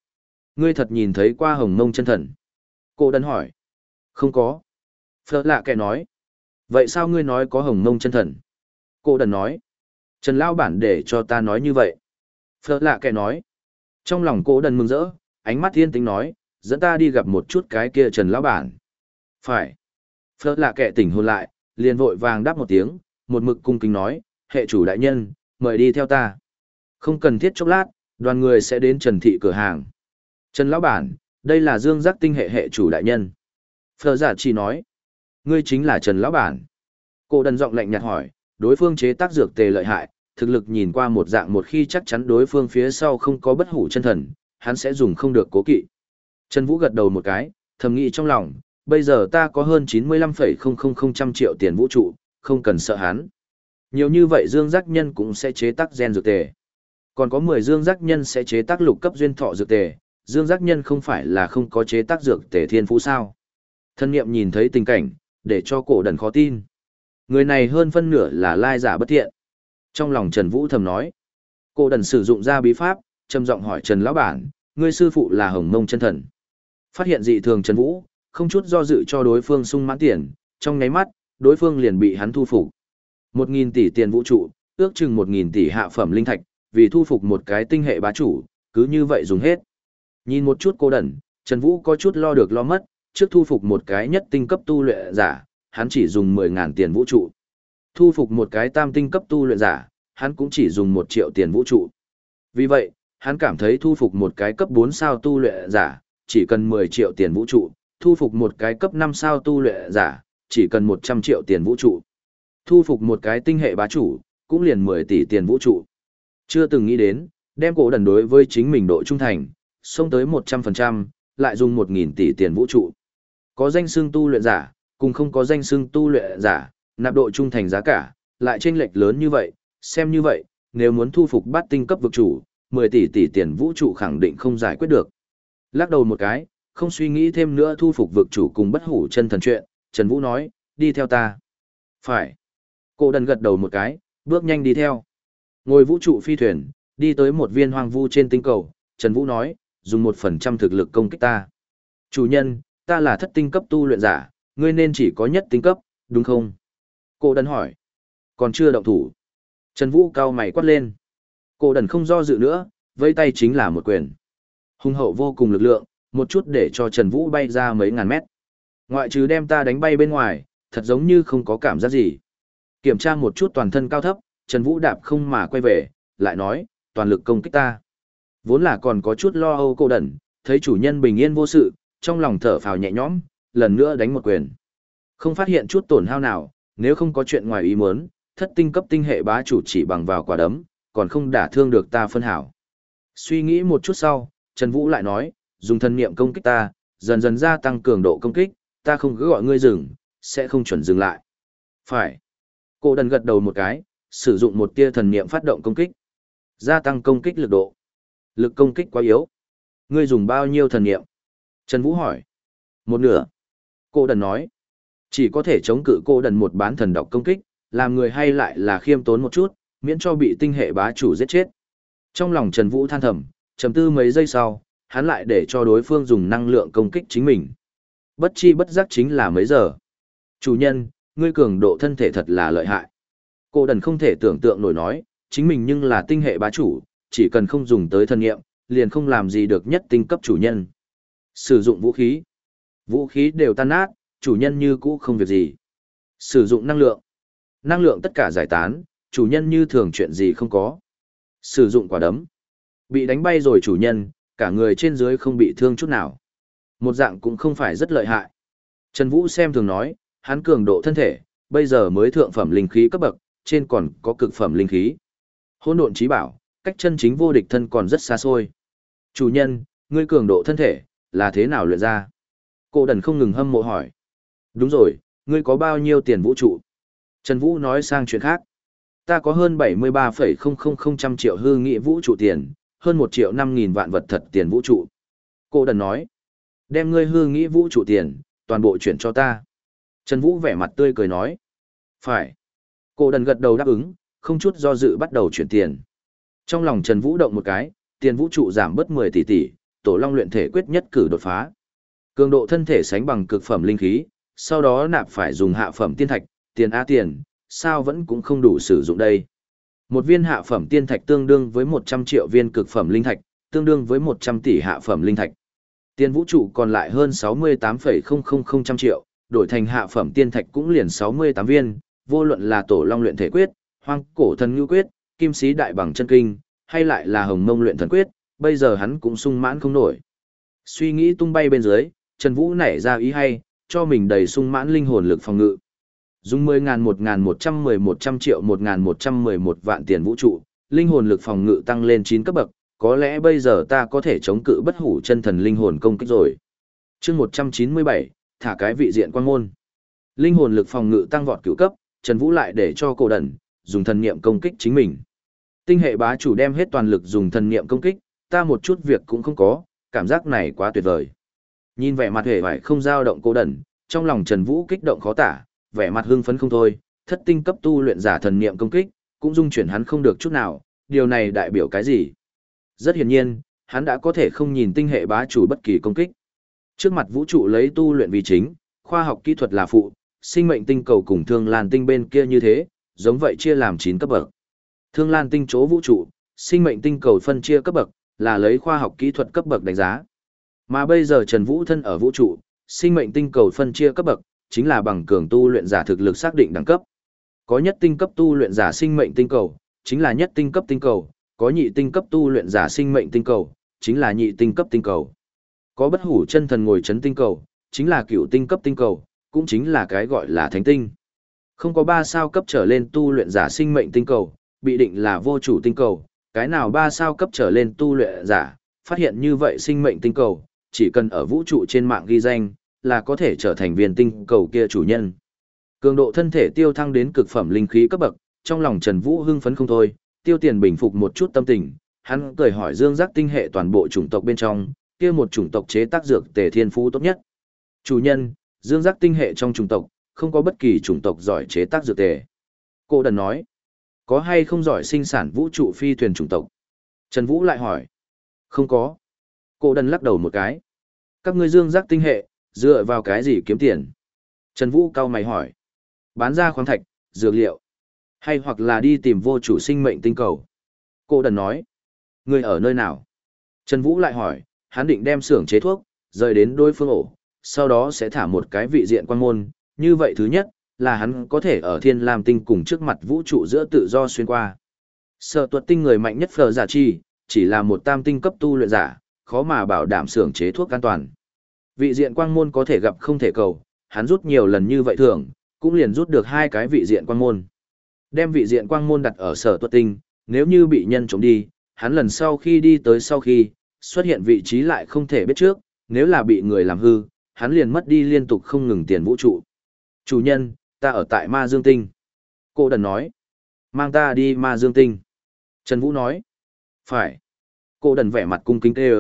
Ngươi thật nhìn thấy qua hồng mông chân thần. Cô đần hỏi. Không có. Phở là kẻ nói. Vậy sao ngươi nói có hồng mông chân thần? Cô đần nói. Trần Lao Bản để cho ta nói như vậy. Phở lạ kẻ nói. Trong lòng cô đần mừng rỡ, ánh mắt thiên tính nói, dẫn ta đi gặp một chút cái kia Trần Lão Bản. Phải. Phở lạ kẻ tỉnh hồn lại, liền vội vàng đáp một tiếng, một mực cung kính nói, hệ chủ đại nhân, mời đi theo ta. Không cần thiết chốc lát, đoàn người sẽ đến Trần Thị cửa hàng. Trần Lão Bản, đây là dương giác tinh hệ hệ chủ đại nhân. Phở giả chỉ nói, ngươi chính là Trần Lão Bản. Cô đần giọng lạnh nhạt hỏi, đối phương chế tác dược tề lợi hại, thực lực nhìn qua một dạng một khi chắc chắn đối phương phía sau không có bất hủ chân thần, hắn sẽ dùng không được cố kỵ. Trần Vũ gật đầu một cái, thầm nghĩ trong lòng, bây giờ ta có hơn 95,000 triệu tiền vũ trụ, không cần sợ hắn. Nhiều như vậy dương giác nhân cũng sẽ chế tác gen dược tề. Còn có 10 dương giác nhân sẽ chế tác lục cấp duyên thọ dược tề, dương giác nhân không phải là không có chế tác dược tề thiên phú sao. Thân nghiệm nhìn thấy tình cảnh, để cho cổ đần khó tin. Người này hơn phân nửa là lai giả bất thiện. Trong lòng Trần Vũ thầm nói, cô đần sử dụng ra bí pháp, trầm giọng hỏi Trần Lão Bản, ngươi sư phụ là Hồng Mông chân thần. Phát hiện dị thường Trần Vũ, không chút do dự cho đối phương sung mãn tiền, trong nháy mắt, đối phương liền bị hắn thu phục. Một nghìn tỷ tiền vũ trụ, ước chừng một nghìn tỷ hạ phẩm linh thạch, vì thu phục một cái tinh hệ bá chủ, cứ như vậy dùng hết. Nhìn một chút cô đần, Trần Vũ có chút lo được lo mất, trước thu phục một cái nhất tinh cấp tu luyện giả, hắn chỉ dùng mười ngàn tiền vũ trụ. Thu phục một cái tam tinh cấp tu luyện giả, hắn cũng chỉ dùng một triệu tiền vũ trụ. Vì vậy, hắn cảm thấy thu phục một cái cấp 4 sao tu luyện giả, chỉ cần 10 triệu tiền vũ trụ, thu phục một cái cấp 5 sao tu luyện giả, chỉ cần 100 triệu tiền vũ trụ. Thu phục một cái tinh hệ bá chủ, cũng liền 10 tỷ tiền vũ trụ. Chưa từng nghĩ đến, đem cổ đần đối với chính mình độ trung thành, xông tới 100%, lại dùng 1.000 tỷ tiền vũ trụ. Có danh xưng tu luyện giả, cùng không có danh xưng tu luyện giả, nạp độ trung thành giá cả, lại chênh lệch lớn như vậy, xem như vậy, nếu muốn thu phục bát tinh cấp vực chủ, 10 tỷ tỷ tiền vũ trụ khẳng định không giải quyết được. Lắc đầu một cái, không suy nghĩ thêm nữa thu phục vực chủ cùng bất hủ chân thần chuyện, Trần Vũ nói, đi theo ta. Phải. Cô đần gật đầu một cái, bước nhanh đi theo. Ngồi vũ trụ phi thuyền, đi tới một viên hoang vu trên tinh cầu, Trần Vũ nói, dùng một phần trăm thực lực công kích ta. Chủ nhân, ta là thất tinh cấp tu luyện giả, ngươi nên chỉ có nhất tinh cấp, đúng không? Cô đần hỏi. Còn chưa động thủ. Trần Vũ cao mày quát lên. Cô đần không do dự nữa, vây tay chính là một quyền. Hùng hậu vô cùng lực lượng, một chút để cho Trần Vũ bay ra mấy ngàn mét. Ngoại trừ đem ta đánh bay bên ngoài, thật giống như không có cảm giác gì. Kiểm tra một chút toàn thân cao thấp, Trần Vũ đạp không mà quay về, lại nói, toàn lực công kích ta. Vốn là còn có chút lo âu cô đần, thấy chủ nhân bình yên vô sự, trong lòng thở phào nhẹ nhõm, lần nữa đánh một quyền. Không phát hiện chút tổn hao nào, nếu không có chuyện ngoài ý muốn, thất tinh cấp tinh hệ bá chủ chỉ bằng vào quả đấm, còn không đả thương được ta phân hảo. Suy nghĩ một chút sau, Trần Vũ lại nói, dùng thân niệm công kích ta, dần dần gia tăng cường độ công kích, ta không cứ gọi ngươi dừng, sẽ không chuẩn dừng lại. Phải. Cô đần gật đầu một cái, sử dụng một tia thần niệm phát động công kích. Gia tăng công kích lực độ. Lực công kích quá yếu. Ngươi dùng bao nhiêu thần niệm? Trần Vũ hỏi. Một nửa. Cô đần nói. Chỉ có thể chống cự cô đần một bán thần độc công kích, làm người hay lại là khiêm tốn một chút, miễn cho bị tinh hệ bá chủ giết chết. Trong lòng Trần Vũ than thầm, trầm tư mấy giây sau, hắn lại để cho đối phương dùng năng lượng công kích chính mình. Bất chi bất giác chính là mấy giờ. Chủ nhân, ngươi cường độ thân thể thật là lợi hại. Cô đần không thể tưởng tượng nổi nói, chính mình nhưng là tinh hệ bá chủ, chỉ cần không dùng tới thân nghiệm, liền không làm gì được nhất tinh cấp chủ nhân. Sử dụng vũ khí. Vũ khí đều tan nát, chủ nhân như cũ không việc gì. Sử dụng năng lượng. Năng lượng tất cả giải tán, chủ nhân như thường chuyện gì không có. Sử dụng quả đấm. Bị đánh bay rồi chủ nhân, cả người trên dưới không bị thương chút nào. Một dạng cũng không phải rất lợi hại. Trần Vũ xem thường nói, hắn cường độ thân thể, bây giờ mới thượng phẩm linh khí cấp bậc, trên còn có cực phẩm linh khí. Hỗn độn trí bảo, cách chân chính vô địch thân còn rất xa xôi. Chủ nhân, ngươi cường độ thân thể, là thế nào luyện ra? Cô đần không ngừng hâm mộ hỏi. Đúng rồi, ngươi có bao nhiêu tiền vũ trụ? Trần Vũ nói sang chuyện khác. Ta có hơn 73,000 triệu hư nghị vũ trụ tiền, hơn 1 triệu 5 nghìn vạn vật thật tiền vũ trụ. Cô đần nói. Đem ngươi hư nghị vũ trụ tiền, toàn bộ chuyển cho ta. Trần Vũ vẻ mặt tươi cười nói. Phải. Cô đần gật đầu đáp ứng, không chút do dự bắt đầu chuyển tiền. Trong lòng Trần Vũ động một cái, tiền vũ trụ giảm bớt 10 tỷ tỷ, tổ long luyện thể quyết nhất cử đột phá. Cường độ thân thể sánh bằng cực phẩm linh khí, sau đó nạp phải dùng hạ phẩm tiên thạch, tiền á tiền, sao vẫn cũng không đủ sử dụng đây. Một viên hạ phẩm tiên thạch tương đương với 100 triệu viên cực phẩm linh thạch, tương đương với 100 tỷ hạ phẩm linh thạch. Tiền vũ trụ còn lại hơn 68,000 triệu, đổi thành hạ phẩm tiên thạch cũng liền 68 viên, vô luận là tổ long luyện thể quyết, hoang cổ thần ngư quyết, kim sĩ đại bằng chân kinh, hay lại là hồng mông luyện thần quyết, bây giờ hắn cũng sung mãn không nổi. Suy nghĩ tung bay bên dưới, Trần Vũ nảy ra ý hay, cho mình đầy sung mãn linh hồn lực phòng ngự. Dùng 10.000 1.110 100 triệu 1.111 vạn tiền vũ trụ, linh hồn lực phòng ngự tăng lên 9 cấp bậc, có lẽ bây giờ ta có thể chống cự bất hủ chân thần linh hồn công kích rồi. chương 197, thả cái vị diện quan môn. Linh hồn lực phòng ngự tăng vọt cửu cấp, Trần Vũ lại để cho cổ đẩn, dùng thần niệm công kích chính mình. Tinh hệ bá chủ đem hết toàn lực dùng thần niệm công kích, ta một chút việc cũng không có, cảm giác này quá tuyệt vời. Nhìn vẻ mặt hề vải không dao động cố đẩn, trong lòng Trần Vũ kích động khó tả, vẻ mặt hưng phấn không thôi, thất tinh cấp tu luyện giả thần niệm công kích, cũng dung chuyển hắn không được chút nào, điều này đại biểu cái gì? Rất hiển nhiên, hắn đã có thể không nhìn tinh hệ bá chủ bất kỳ công kích. Trước mặt vũ trụ lấy tu luyện vì chính, khoa học kỹ thuật là phụ, sinh mệnh tinh cầu cùng thương lan tinh bên kia như thế, giống vậy chia làm 9 cấp bậc. Thương lan tinh chỗ vũ trụ, sinh mệnh tinh cầu phân chia cấp bậc, là lấy khoa học kỹ thuật cấp bậc đánh giá. Mà bây giờ Trần Vũ thân ở vũ trụ, sinh mệnh tinh cầu phân chia cấp bậc, chính là bằng cường tu luyện giả thực lực xác định đẳng cấp. Có nhất tinh cấp tu luyện giả sinh mệnh tinh cầu, chính là nhất tinh cấp tinh cầu, có nhị tinh cấp tu luyện giả sinh mệnh tinh cầu, chính là nhị tinh cấp tinh cầu. Có bất hủ chân thần ngồi chấn tinh cầu, chính là cựu tinh cấp tinh cầu, cũng chính là cái gọi là thánh tinh. Không có ba sao cấp trở lên tu luyện giả sinh mệnh tinh cầu, bị định là vô chủ tinh cầu, cái nào ba sao cấp trở lên tu luyện giả, phát hiện như vậy sinh mệnh tinh cầu, chỉ cần ở vũ trụ trên mạng ghi danh, là có thể trở thành viên tinh cầu kia chủ nhân. Cường độ thân thể tiêu thăng đến cực phẩm linh khí cấp bậc, trong lòng Trần Vũ hưng phấn không thôi, tiêu tiền bình phục một chút tâm tình, hắn cười hỏi Dương Giác tinh hệ toàn bộ chủng tộc bên trong, kia một chủng tộc chế tác dược tề thiên phú tốt nhất. Chủ nhân, Dương Giác tinh hệ trong chủng tộc, không có bất kỳ chủng tộc giỏi chế tác dược tề. Cô đần nói, có hay không giỏi sinh sản vũ trụ phi thuyền chủng tộc? Trần Vũ lại hỏi, không có. Cô đần lắc đầu một cái. Các ngươi dương giác tinh hệ, dựa vào cái gì kiếm tiền? Trần Vũ cao mày hỏi. Bán ra khoáng thạch, dược liệu, hay hoặc là đi tìm vô chủ sinh mệnh tinh cầu. Cô đần nói. Người ở nơi nào? Trần Vũ lại hỏi, hắn định đem xưởng chế thuốc, rời đến đôi phương ổ, sau đó sẽ thả một cái vị diện quan môn. Như vậy thứ nhất, là hắn có thể ở thiên lam tinh cùng trước mặt vũ trụ giữa tự do xuyên qua. Sở tuật tinh người mạnh nhất phờ giả chi, chỉ là một tam tinh cấp tu luyện giả, khó mà bảo đảm xưởng chế thuốc an toàn. Vị diện quang môn có thể gặp không thể cầu, hắn rút nhiều lần như vậy thường, cũng liền rút được hai cái vị diện quang môn. Đem vị diện quang môn đặt ở sở tuất tinh, nếu như bị nhân trộm đi, hắn lần sau khi đi tới sau khi, xuất hiện vị trí lại không thể biết trước, nếu là bị người làm hư, hắn liền mất đi liên tục không ngừng tiền vũ trụ. Chủ nhân, ta ở tại Ma Dương Tinh. Cô đần nói. Mang ta đi Ma Dương Tinh. Trần Vũ nói. Phải. Cô đần vẻ mặt cung kính tê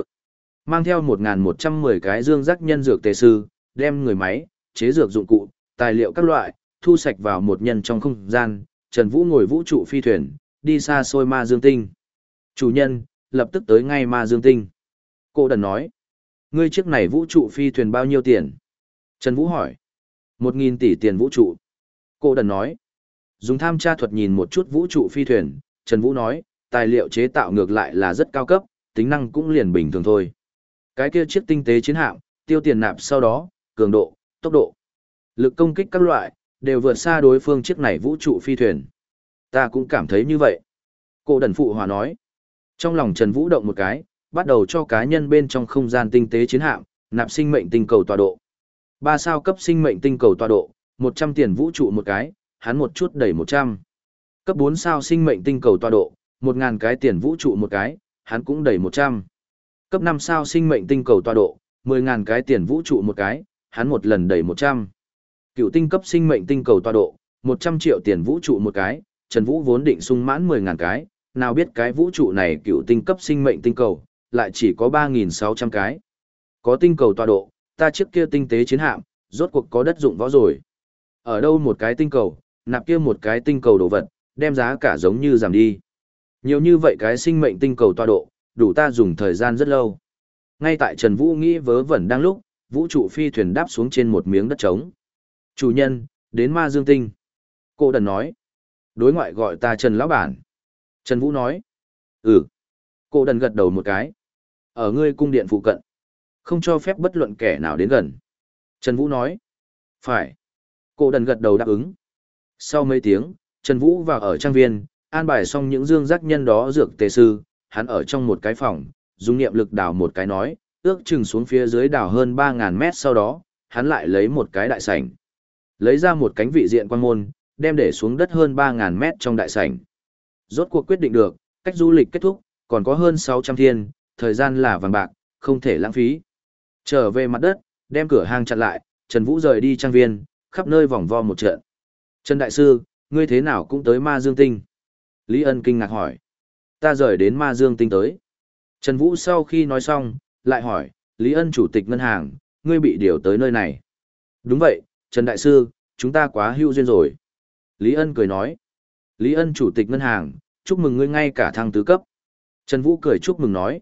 Mang theo 1.110 cái dương giác nhân dược tề sư, đem người máy, chế dược dụng cụ, tài liệu các loại, thu sạch vào một nhân trong không gian. Trần Vũ ngồi vũ trụ phi thuyền, đi xa xôi Ma Dương Tinh. Chủ nhân, lập tức tới ngay Ma Dương Tinh. Cô đần nói. Ngươi chiếc này vũ trụ phi thuyền bao nhiêu tiền? Trần Vũ hỏi. Một nghìn tỷ tiền vũ trụ. Cô đần nói. Dùng tham tra thuật nhìn một chút vũ trụ phi thuyền, Trần Vũ nói, tài liệu chế tạo ngược lại là rất cao cấp, tính năng cũng liền bình thường thôi. Cái kia chiếc tinh tế chiến hạm, tiêu tiền nạp sau đó, cường độ, tốc độ, lực công kích các loại, đều vượt xa đối phương chiếc này vũ trụ phi thuyền. Ta cũng cảm thấy như vậy. Cô đần phụ hòa nói. Trong lòng Trần Vũ động một cái, bắt đầu cho cá nhân bên trong không gian tinh tế chiến hạm, nạp sinh mệnh tinh cầu tọa độ. Ba sao cấp sinh mệnh tinh cầu tọa độ, 100 tiền vũ trụ một cái, hắn một chút đẩy 100. Cấp 4 sao sinh mệnh tinh cầu tọa độ, 1000 cái tiền vũ trụ một cái, hắn cũng đẩy 100. Cấp 5 sao sinh mệnh tinh cầu tọa độ, 10000 cái tiền vũ trụ một cái, hắn một lần đầy 100. Cựu tinh cấp sinh mệnh tinh cầu tọa độ, 100 triệu tiền vũ trụ một cái, Trần Vũ vốn định sung mãn 10000 cái, nào biết cái vũ trụ này cựu tinh cấp sinh mệnh tinh cầu, lại chỉ có 3600 cái. Có tinh cầu tọa độ, ta trước kia tinh tế chiến hạm, rốt cuộc có đất dụng võ rồi. Ở đâu một cái tinh cầu, nạp kia một cái tinh cầu đồ vật, đem giá cả giống như giảm đi. Nhiều như vậy cái sinh mệnh tinh cầu tọa độ, đủ ta dùng thời gian rất lâu. Ngay tại Trần Vũ nghĩ vớ vẩn đang lúc, vũ trụ phi thuyền đáp xuống trên một miếng đất trống. Chủ nhân, đến ma dương tinh. Cô đần nói. Đối ngoại gọi ta Trần Lão Bản. Trần Vũ nói. Ừ. Cô đần gật đầu một cái. Ở ngươi cung điện phụ cận. Không cho phép bất luận kẻ nào đến gần. Trần Vũ nói. Phải. Cô đần gật đầu đáp ứng. Sau mấy tiếng, Trần Vũ vào ở trang viên, an bài xong những dương giác nhân đó dược tề sư, hắn ở trong một cái phòng, dùng niệm lực đào một cái nói, ước chừng xuống phía dưới đào hơn 3.000 mét sau đó, hắn lại lấy một cái đại sảnh. Lấy ra một cánh vị diện quan môn, đem để xuống đất hơn 3.000 mét trong đại sảnh. Rốt cuộc quyết định được, cách du lịch kết thúc, còn có hơn 600 thiên, thời gian là vàng bạc, không thể lãng phí. Trở về mặt đất, đem cửa hang chặn lại, Trần Vũ rời đi trang viên, khắp nơi vòng vo một trận. Trần Đại Sư, ngươi thế nào cũng tới ma dương tinh? Lý Ân kinh ngạc hỏi. Ta rời đến ma dương tinh tới. Trần Vũ sau khi nói xong, lại hỏi, Lý Ân chủ tịch ngân hàng, ngươi bị điều tới nơi này. Đúng vậy, Trần Đại Sư, chúng ta quá hữu duyên rồi. Lý Ân cười nói. Lý Ân chủ tịch ngân hàng, chúc mừng ngươi ngay cả thăng tứ cấp. Trần Vũ cười chúc mừng nói.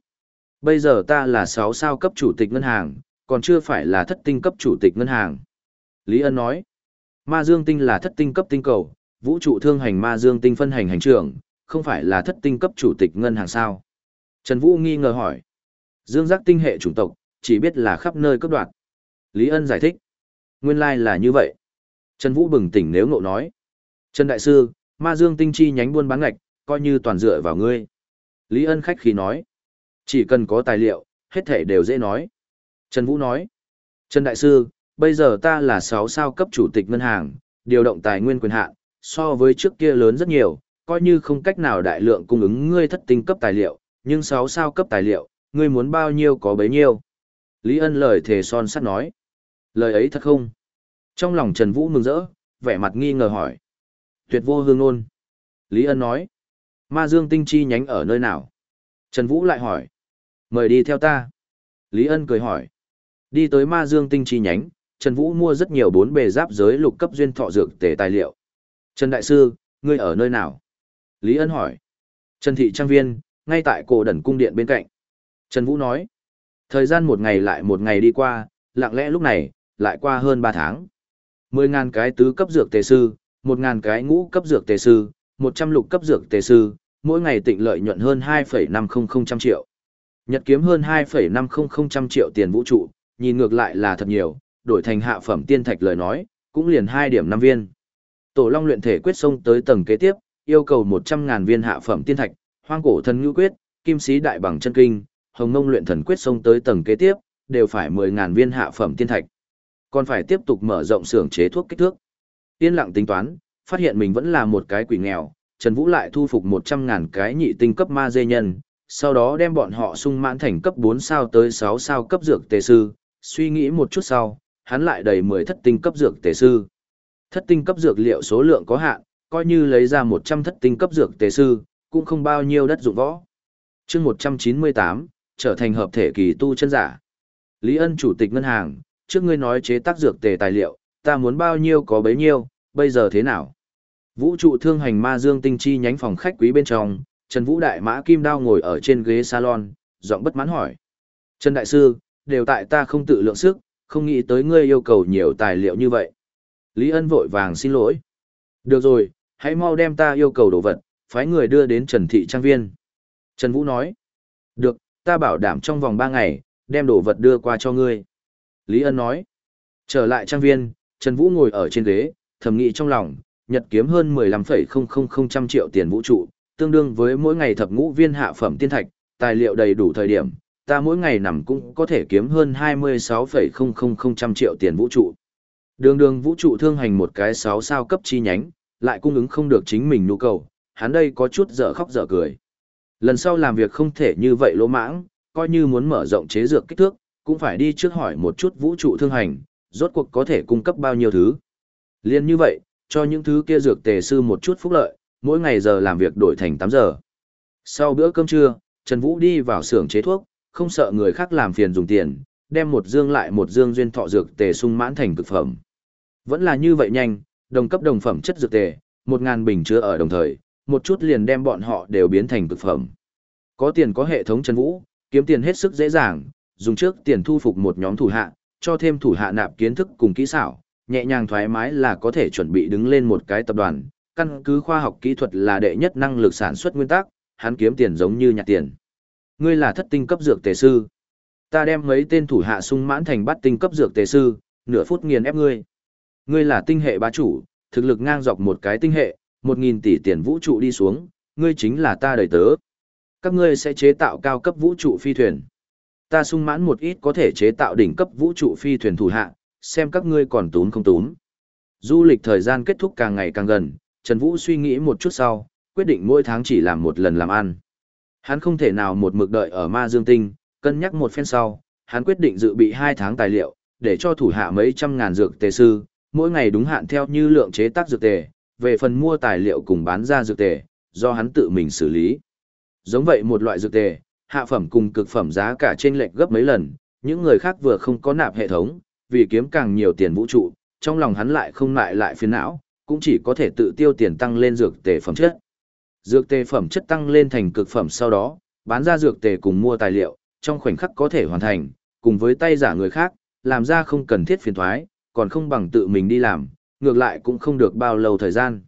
Bây giờ ta là 6 sao cấp chủ tịch ngân hàng, còn chưa phải là thất tinh cấp chủ tịch ngân hàng. Lý Ân nói. Ma Dương tinh là thất tinh cấp tinh cầu, vũ trụ thương hành Ma Dương tinh phân hành hành trưởng, không phải là thất tinh cấp chủ tịch ngân hàng sao. Trần Vũ nghi ngờ hỏi. Dương giác tinh hệ chủng tộc, chỉ biết là khắp nơi cấp đoạt. Lý Ân giải thích. Nguyên lai là như vậy. Trần Vũ bừng tỉnh nếu ngộ nói. Trần Đại Sư, ma dương tinh chi nhánh buôn bán ngạch, coi như toàn dựa vào ngươi. Lý Ân khách khí nói. Chỉ cần có tài liệu, hết thể đều dễ nói. Trần Vũ nói. Trần Đại Sư, bây giờ ta là 6 sao cấp chủ tịch ngân hàng, điều động tài nguyên quyền hạn, so với trước kia lớn rất nhiều, coi như không cách nào đại lượng cung ứng ngươi thất tinh cấp tài liệu, nhưng 6 sao cấp tài liệu, ngươi muốn bao nhiêu có bấy nhiêu. Lý Ân lời thề son sắt nói. Lời ấy thật không? Trong lòng Trần Vũ mừng rỡ, vẻ mặt nghi ngờ hỏi. Tuyệt vô hương ôn. Lý Ân nói. Ma Dương tinh chi nhánh ở nơi nào? Trần Vũ lại hỏi. Mời đi theo ta. Lý Ân cười hỏi. Đi tới Ma Dương tinh chi nhánh, Trần Vũ mua rất nhiều bốn bề giáp giới lục cấp duyên thọ dược tề tài liệu. Trần Đại Sư, ngươi ở nơi nào? Lý Ân hỏi. Trần Thị Trang Viên, ngay tại cổ đẩn cung điện bên cạnh. Trần Vũ nói. Thời gian một ngày lại một ngày đi qua, lặng lẽ lúc này, lại qua hơn 3 tháng. 10.000 cái tứ cấp dược tề sư, 1.000 cái ngũ cấp dược tề sư, 100 lục cấp dược tề sư, mỗi ngày tịnh lợi nhuận hơn 2,500 triệu. Nhật kiếm hơn 2,500 triệu tiền vũ trụ, nhìn ngược lại là thật nhiều, đổi thành hạ phẩm tiên thạch lời nói, cũng liền 2 điểm 5 viên. Tổ Long luyện thể quyết xông tới tầng kế tiếp, yêu cầu 100.000 viên hạ phẩm tiên thạch, hoang cổ thần ngữ quyết, kim sĩ đại bằng chân kinh, hồng ngông luyện thần quyết xông tới tầng kế tiếp, đều phải 10.000 viên hạ phẩm tiên thạch. Còn phải tiếp tục mở rộng xưởng chế thuốc kích thước. Tiên lặng tính toán, phát hiện mình vẫn là một cái quỷ nghèo, Trần Vũ lại thu phục 100.000 cái nhị tinh cấp ma dê nhân, sau đó đem bọn họ sung mãn thành cấp 4 sao tới 6 sao cấp dược tề sư, suy nghĩ một chút sau, hắn lại đầy 10 thất tinh cấp dược tề sư. Thất tinh cấp dược liệu số lượng có hạn, coi như lấy ra 100 thất tinh cấp dược tề sư, cũng không bao nhiêu đất dụng võ. chương 198, trở thành hợp thể kỳ tu chân giả. Lý Ân chủ tịch ngân hàng, trước ngươi nói chế tác dược tề tài liệu, ta muốn bao nhiêu có bấy nhiêu, bây giờ thế nào? Vũ trụ thương hành ma dương tinh chi nhánh phòng khách quý bên trong, Trần Vũ Đại Mã Kim Đao ngồi ở trên ghế salon, giọng bất mãn hỏi. Trần Đại Sư, đều tại ta không tự lượng sức, không nghĩ tới ngươi yêu cầu nhiều tài liệu như vậy. Lý Ân vội vàng xin lỗi. Được rồi, hãy mau đem ta yêu cầu đồ vật, phái người đưa đến Trần Thị Trang Viên. Trần Vũ nói. Được, ta bảo đảm trong vòng 3 ngày, đem đồ vật đưa qua cho ngươi. Lý Ân nói. Trở lại trang viên, Trần Vũ ngồi ở trên ghế, thầm nghĩ trong lòng, nhật kiếm hơn 15,000 triệu tiền vũ trụ, tương đương với mỗi ngày thập ngũ viên hạ phẩm tiên thạch, tài liệu đầy đủ thời điểm, ta mỗi ngày nằm cũng có thể kiếm hơn 26,000 triệu tiền vũ trụ. Đường đường vũ trụ thương hành một cái 6 sao cấp chi nhánh, lại cung ứng không được chính mình nhu cầu, hắn đây có chút dở khóc dở cười. Lần sau làm việc không thể như vậy lỗ mãng, coi như muốn mở rộng chế dược kích thước, cũng phải đi trước hỏi một chút vũ trụ thương hành, rốt cuộc có thể cung cấp bao nhiêu thứ. Liên như vậy, cho những thứ kia dược tề sư một chút phúc lợi, mỗi ngày giờ làm việc đổi thành 8 giờ. Sau bữa cơm trưa, Trần Vũ đi vào xưởng chế thuốc, không sợ người khác làm phiền dùng tiền, đem một dương lại một dương duyên thọ dược tề sung mãn thành cực phẩm. Vẫn là như vậy nhanh, đồng cấp đồng phẩm chất dược tề, 1000 bình chứa ở đồng thời, một chút liền đem bọn họ đều biến thành cực phẩm. Có tiền có hệ thống Trần Vũ, kiếm tiền hết sức dễ dàng, dùng trước tiền thu phục một nhóm thủ hạ, cho thêm thủ hạ nạp kiến thức cùng kỹ xảo, nhẹ nhàng thoải mái là có thể chuẩn bị đứng lên một cái tập đoàn, căn cứ khoa học kỹ thuật là đệ nhất năng lực sản xuất nguyên tắc, hắn kiếm tiền giống như nhặt tiền. Ngươi là thất tinh cấp dược tề sư. Ta đem mấy tên thủ hạ sung mãn thành bắt tinh cấp dược tề sư, nửa phút nghiền ép ngươi. Ngươi là tinh hệ bá chủ, thực lực ngang dọc một cái tinh hệ, một nghìn tỷ tiền vũ trụ đi xuống, ngươi chính là ta đời tớ. Các ngươi sẽ chế tạo cao cấp vũ trụ phi thuyền. Ta sung mãn một ít có thể chế tạo đỉnh cấp vũ trụ phi thuyền thủ hạ, xem các ngươi còn tún không tún. Du lịch thời gian kết thúc càng ngày càng gần, Trần Vũ suy nghĩ một chút sau, quyết định mỗi tháng chỉ làm một lần làm ăn. Hắn không thể nào một mực đợi ở ma dương tinh, cân nhắc một phen sau, hắn quyết định dự bị hai tháng tài liệu, để cho thủ hạ mấy trăm ngàn dược tề sư, mỗi ngày đúng hạn theo như lượng chế tác dược tề, về phần mua tài liệu cùng bán ra dược tề, do hắn tự mình xử lý. Giống vậy một loại dược tề, hạ phẩm cùng cực phẩm giá cả trên lệch gấp mấy lần, những người khác vừa không có nạp hệ thống, vì kiếm càng nhiều tiền vũ trụ, trong lòng hắn lại không lại lại phiền não, cũng chỉ có thể tự tiêu tiền tăng lên dược tề phẩm chất. Dược tề phẩm chất tăng lên thành cực phẩm sau đó, bán ra dược tề cùng mua tài liệu, trong khoảnh khắc có thể hoàn thành, cùng với tay giả người khác, làm ra không cần thiết phiền thoái, còn không bằng tự mình đi làm, ngược lại cũng không được bao lâu thời gian.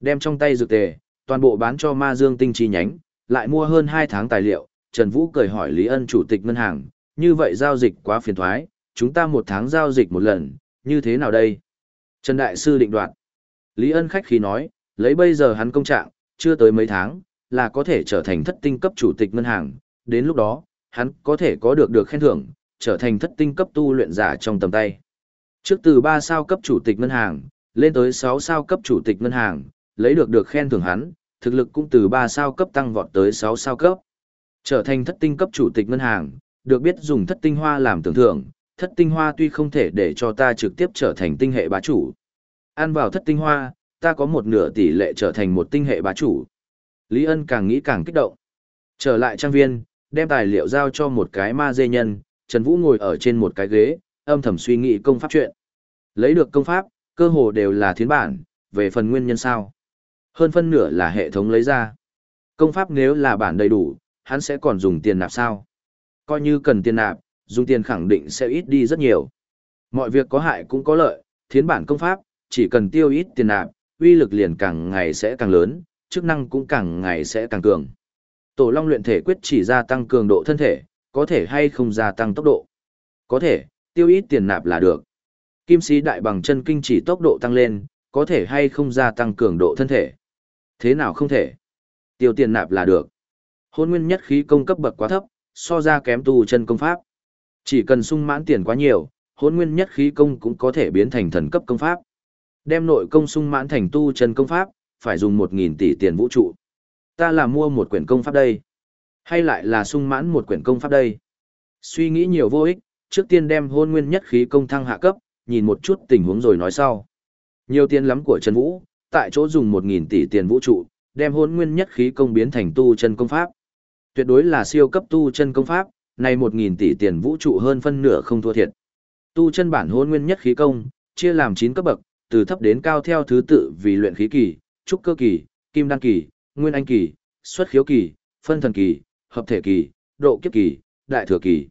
Đem trong tay dược tề, toàn bộ bán cho ma dương tinh chi nhánh, lại mua hơn 2 tháng tài liệu, Trần Vũ cười hỏi Lý Ân chủ tịch ngân hàng, như vậy giao dịch quá phiền thoái, chúng ta một tháng giao dịch một lần, như thế nào đây? Trần Đại Sư định đoạt. Lý Ân khách khí nói, lấy bây giờ hắn công trạng, chưa tới mấy tháng, là có thể trở thành thất tinh cấp chủ tịch ngân hàng, đến lúc đó, hắn có thể có được được khen thưởng, trở thành thất tinh cấp tu luyện giả trong tầm tay. Trước từ 3 sao cấp chủ tịch ngân hàng, lên tới 6 sao cấp chủ tịch ngân hàng, lấy được được khen thưởng hắn, thực lực cũng từ 3 sao cấp tăng vọt tới 6 sao cấp. Trở thành thất tinh cấp chủ tịch ngân hàng, được biết dùng thất tinh hoa làm tưởng thưởng, thất tinh hoa tuy không thể để cho ta trực tiếp trở thành tinh hệ bá chủ. Ăn vào thất tinh hoa, ta có một nửa tỷ lệ trở thành một tinh hệ bá chủ. Lý Ân càng nghĩ càng kích động. Trở lại trang viên, đem tài liệu giao cho một cái ma dê nhân, Trần Vũ ngồi ở trên một cái ghế, âm thầm suy nghĩ công pháp chuyện. Lấy được công pháp, cơ hồ đều là thiến bản, về phần nguyên nhân sao. Hơn phân nửa là hệ thống lấy ra. Công pháp nếu là bản đầy đủ, hắn sẽ còn dùng tiền nạp sao. Coi như cần tiền nạp, dùng tiền khẳng định sẽ ít đi rất nhiều. Mọi việc có hại cũng có lợi, thiến bản công pháp, chỉ cần tiêu ít tiền nạp, uy lực liền càng ngày sẽ càng lớn, chức năng cũng càng ngày sẽ càng cường. Tổ Long luyện thể quyết chỉ gia tăng cường độ thân thể, có thể hay không gia tăng tốc độ. Có thể, tiêu ít tiền nạp là được. Kim sĩ đại bằng chân kinh chỉ tốc độ tăng lên, có thể hay không gia tăng cường độ thân thể. Thế nào không thể? Tiêu tiền nạp là được. Hôn nguyên nhất khí công cấp bậc quá thấp, so ra kém tu chân công pháp. Chỉ cần sung mãn tiền quá nhiều, hôn nguyên nhất khí công cũng có thể biến thành thần cấp công pháp. Đem nội công sung mãn thành tu chân công pháp, phải dùng 1.000 tỷ tiền vũ trụ. Ta là mua một quyển công pháp đây. Hay lại là sung mãn một quyển công pháp đây. Suy nghĩ nhiều vô ích, trước tiên đem hôn nguyên nhất khí công thăng hạ cấp, nhìn một chút tình huống rồi nói sau. Nhiều tiền lắm của Trần Vũ, tại chỗ dùng 1.000 tỷ tiền vũ trụ, đem hôn nguyên nhất khí công biến thành tu chân công pháp. Tuyệt đối là siêu cấp tu chân công pháp, này 1.000 tỷ tiền vũ trụ hơn phân nửa không thua thiệt. Tu chân bản hôn nguyên nhất khí công, chia làm 9 cấp bậc, từ thấp đến cao theo thứ tự vì luyện khí kỳ, trúc cơ kỳ, kim đan kỳ, nguyên anh kỳ, xuất khiếu kỳ, phân thần kỳ, hợp thể kỳ, độ kiếp kỳ, đại thừa kỳ.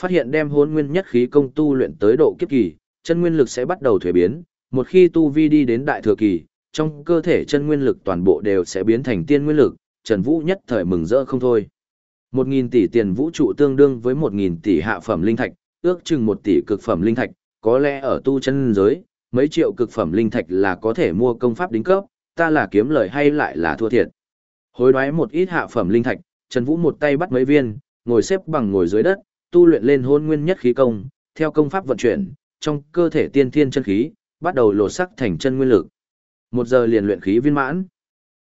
Phát hiện đem hôn nguyên nhất khí công tu luyện tới độ kiếp kỳ, chân nguyên lực sẽ bắt đầu thuế biến, một khi tu vi đi đến đại thừa kỳ, trong cơ thể chân nguyên lực toàn bộ đều sẽ biến thành tiên nguyên lực, Trần Vũ nhất thời mừng rỡ không thôi. 1.000 tỷ tiền vũ trụ tương đương với 1.000 tỷ hạ phẩm linh thạch, ước chừng 1 tỷ cực phẩm linh thạch, có lẽ ở tu chân giới, mấy triệu cực phẩm linh thạch là có thể mua công pháp đính cấp, ta là kiếm lời hay lại là thua thiệt. Hối đoái một ít hạ phẩm linh thạch, Trần Vũ một tay bắt mấy viên, ngồi xếp bằng ngồi dưới đất, tu luyện lên hôn nguyên nhất khí công, theo công pháp vận chuyển, trong cơ thể tiên thiên chân khí, bắt đầu lột sắc thành chân nguyên lực. Một giờ liền luyện khí viên mãn.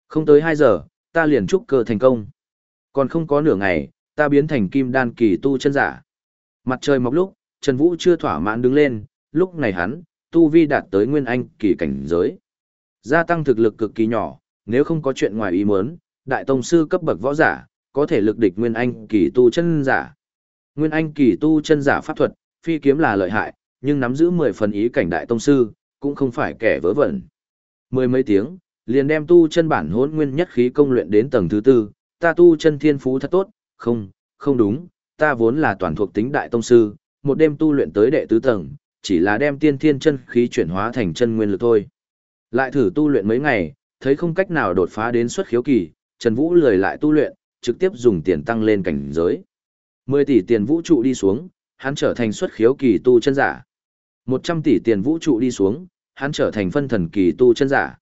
Không tới hai giờ, ta liền trúc cơ thành công. Còn không có nửa ngày, ta biến thành kim đan kỳ tu chân giả. Mặt trời mọc lúc, Trần Vũ chưa thỏa mãn đứng lên, lúc này hắn, tu vi đạt tới nguyên anh kỳ cảnh giới. Gia tăng thực lực cực kỳ nhỏ, nếu không có chuyện ngoài ý muốn, đại tông sư cấp bậc võ giả, có thể lực địch nguyên anh kỳ tu chân giả. Nguyên anh kỳ tu chân giả pháp thuật, phi kiếm là lợi hại, nhưng nắm giữ 10 phần ý cảnh đại tông sư, cũng không phải kẻ vớ vẩn. Mười mấy tiếng, liền đem tu chân bản hỗn nguyên nhất khí công luyện đến tầng thứ tư, ta tu chân thiên phú thật tốt, không, không đúng, ta vốn là toàn thuộc tính đại tông sư, một đêm tu luyện tới đệ tứ tầng, chỉ là đem tiên thiên chân khí chuyển hóa thành chân nguyên lực thôi. Lại thử tu luyện mấy ngày, thấy không cách nào đột phá đến xuất khiếu kỳ, Trần Vũ lười lại tu luyện, trực tiếp dùng tiền tăng lên cảnh giới. 10 tỷ tiền vũ trụ đi xuống, hắn trở thành xuất khiếu kỳ tu chân giả. 100 tỷ tiền vũ trụ đi xuống, hắn trở thành phân thần kỳ tu chân giả.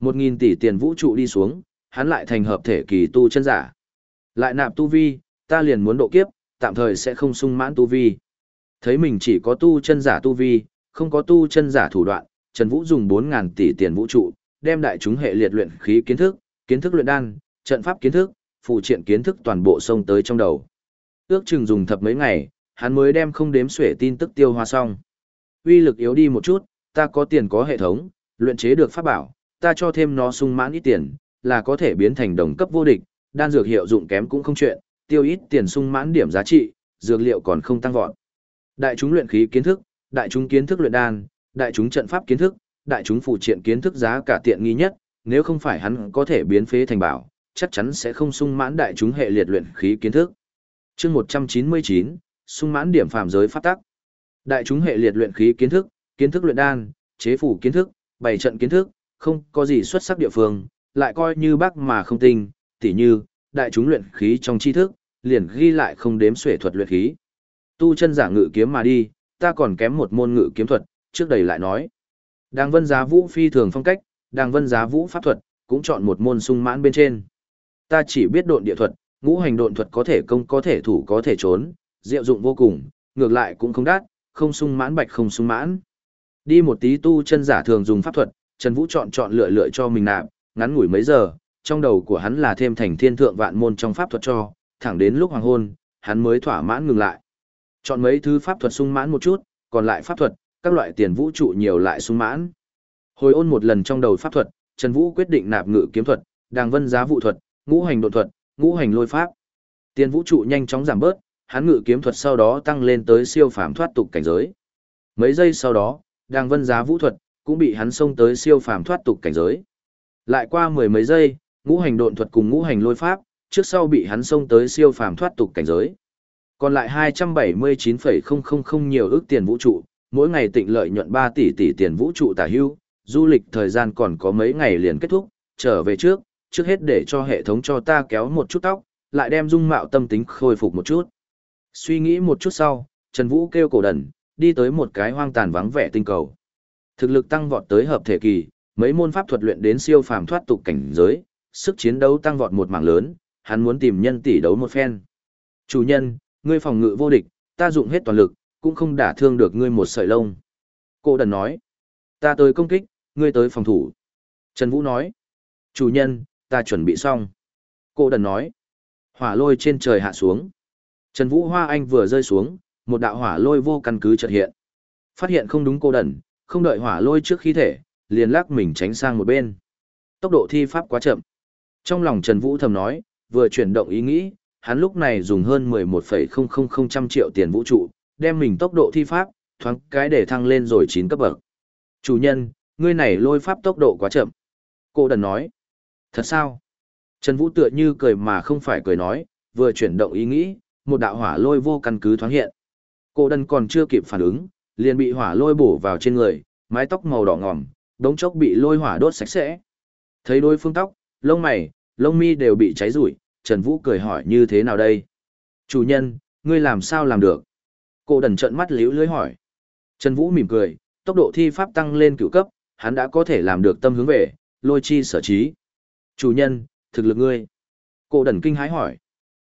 1000 tỷ tiền vũ trụ đi xuống, hắn lại thành hợp thể kỳ tu chân giả. Lại nạp tu vi, ta liền muốn độ kiếp, tạm thời sẽ không sung mãn tu vi. Thấy mình chỉ có tu chân giả tu vi, không có tu chân giả thủ đoạn, Trần Vũ dùng 4000 tỷ tiền vũ trụ, đem đại chúng hệ liệt luyện khí kiến thức, kiến thức luyện đan, trận pháp kiến thức, phụ triện kiến thức toàn bộ xông tới trong đầu. Ước chừng dùng thập mấy ngày, hắn mới đem không đếm xuể tin tức tiêu hóa xong. Uy lực yếu đi một chút, ta có tiền có hệ thống, luyện chế được pháp bảo, ta cho thêm nó sung mãn ít tiền, là có thể biến thành đồng cấp vô địch, đan dược hiệu dụng kém cũng không chuyện, tiêu ít tiền sung mãn điểm giá trị, dược liệu còn không tăng vọt. Đại chúng luyện khí kiến thức, đại chúng kiến thức luyện đan, đại chúng trận pháp kiến thức, đại chúng phụ triện kiến thức giá cả tiện nghi nhất, nếu không phải hắn có thể biến phế thành bảo, chắc chắn sẽ không sung mãn đại chúng hệ liệt luyện khí kiến thức. Chương 199, sung mãn điểm phàm giới phát tắc. Đại chúng hệ liệt luyện khí kiến thức, kiến thức luyện đan, chế phủ kiến thức, bày trận kiến thức, không có gì xuất sắc địa phương, lại coi như bác mà không tinh, tỉ như, đại chúng luyện khí trong tri thức, liền ghi lại không đếm xuể thuật luyện khí. Tu chân giả ngự kiếm mà đi, ta còn kém một môn ngự kiếm thuật, trước đây lại nói. Đàng vân giá vũ phi thường phong cách, đàng vân giá vũ pháp thuật, cũng chọn một môn sung mãn bên trên. Ta chỉ biết độn địa thuật, ngũ hành độn thuật có thể công có thể thủ có thể trốn, diệu dụng vô cùng, ngược lại cũng không đắt, không sung mãn bạch không sung mãn. Đi một tí tu chân giả thường dùng pháp thuật, Trần Vũ chọn chọn lựa lựa cho mình nạp, ngắn ngủi mấy giờ, trong đầu của hắn là thêm thành thiên thượng vạn môn trong pháp thuật cho, thẳng đến lúc hoàng hôn, hắn mới thỏa mãn ngừng lại. Chọn mấy thứ pháp thuật sung mãn một chút, còn lại pháp thuật, các loại tiền vũ trụ nhiều lại sung mãn. Hồi ôn một lần trong đầu pháp thuật, Trần Vũ quyết định nạp ngự kiếm thuật, đàng vân giá vụ thuật, ngũ hành độn thuật, ngũ hành lôi pháp. Tiền vũ trụ nhanh chóng giảm bớt, hắn ngự kiếm thuật sau đó tăng lên tới siêu phàm thoát tục cảnh giới. Mấy giây sau đó, đàng vân giá vũ thuật cũng bị hắn xông tới siêu phàm thoát tục cảnh giới. Lại qua mười mấy giây, ngũ hành độn thuật cùng ngũ hành lôi pháp, trước sau bị hắn xông tới siêu phàm thoát tục cảnh giới. Còn lại 279,000 nhiều ước tiền vũ trụ, mỗi ngày tịnh lợi nhuận 3 tỷ tỷ tiền vũ trụ tả hưu, du lịch thời gian còn có mấy ngày liền kết thúc, trở về trước, trước hết để cho hệ thống cho ta kéo một chút tóc, lại đem dung mạo tâm tính khôi phục một chút. Suy nghĩ một chút sau, Trần Vũ kêu cổ đần, đi tới một cái hoang tàn vắng vẻ tinh cầu. Thực lực tăng vọt tới hợp thể kỳ, mấy môn pháp thuật luyện đến siêu phàm thoát tục cảnh giới, sức chiến đấu tăng vọt một mảng lớn, hắn muốn tìm nhân tỷ đấu một phen. Chủ nhân, ngươi phòng ngự vô địch, ta dụng hết toàn lực, cũng không đả thương được ngươi một sợi lông. Cô đần nói, ta tới công kích, ngươi tới phòng thủ. Trần Vũ nói, chủ nhân, ta chuẩn bị xong. Cô đần nói, hỏa lôi trên trời hạ xuống. Trần Vũ Hoa Anh vừa rơi xuống, một đạo hỏa lôi vô căn cứ chợt hiện. Phát hiện không đúng cô đần, không đợi hỏa lôi trước khi thể, liền lắc mình tránh sang một bên. Tốc độ thi pháp quá chậm. Trong lòng Trần Vũ thầm nói, vừa chuyển động ý nghĩ, hắn lúc này dùng hơn 11,000 triệu tiền vũ trụ, đem mình tốc độ thi pháp, thoáng cái để thăng lên rồi 9 cấp bậc. Chủ nhân, ngươi này lôi pháp tốc độ quá chậm. Cô đần nói. Thật sao? Trần Vũ tựa như cười mà không phải cười nói, vừa chuyển động ý nghĩ, một đạo hỏa lôi vô căn cứ thoáng hiện. Cô đần còn chưa kịp phản ứng, liền bị hỏa lôi bổ vào trên người, mái tóc màu đỏ ngòm, đống chốc bị lôi hỏa đốt sạch sẽ. Thấy đối phương tóc, lông mày, lông mi đều bị cháy rủi, Trần Vũ cười hỏi như thế nào đây? Chủ nhân, ngươi làm sao làm được? Cô đần trợn mắt liễu lưới hỏi. Trần Vũ mỉm cười, tốc độ thi pháp tăng lên cửu cấp, hắn đã có thể làm được tâm hướng về, lôi chi sở trí. Chủ nhân, thực lực ngươi. Cô đần kinh hái hỏi.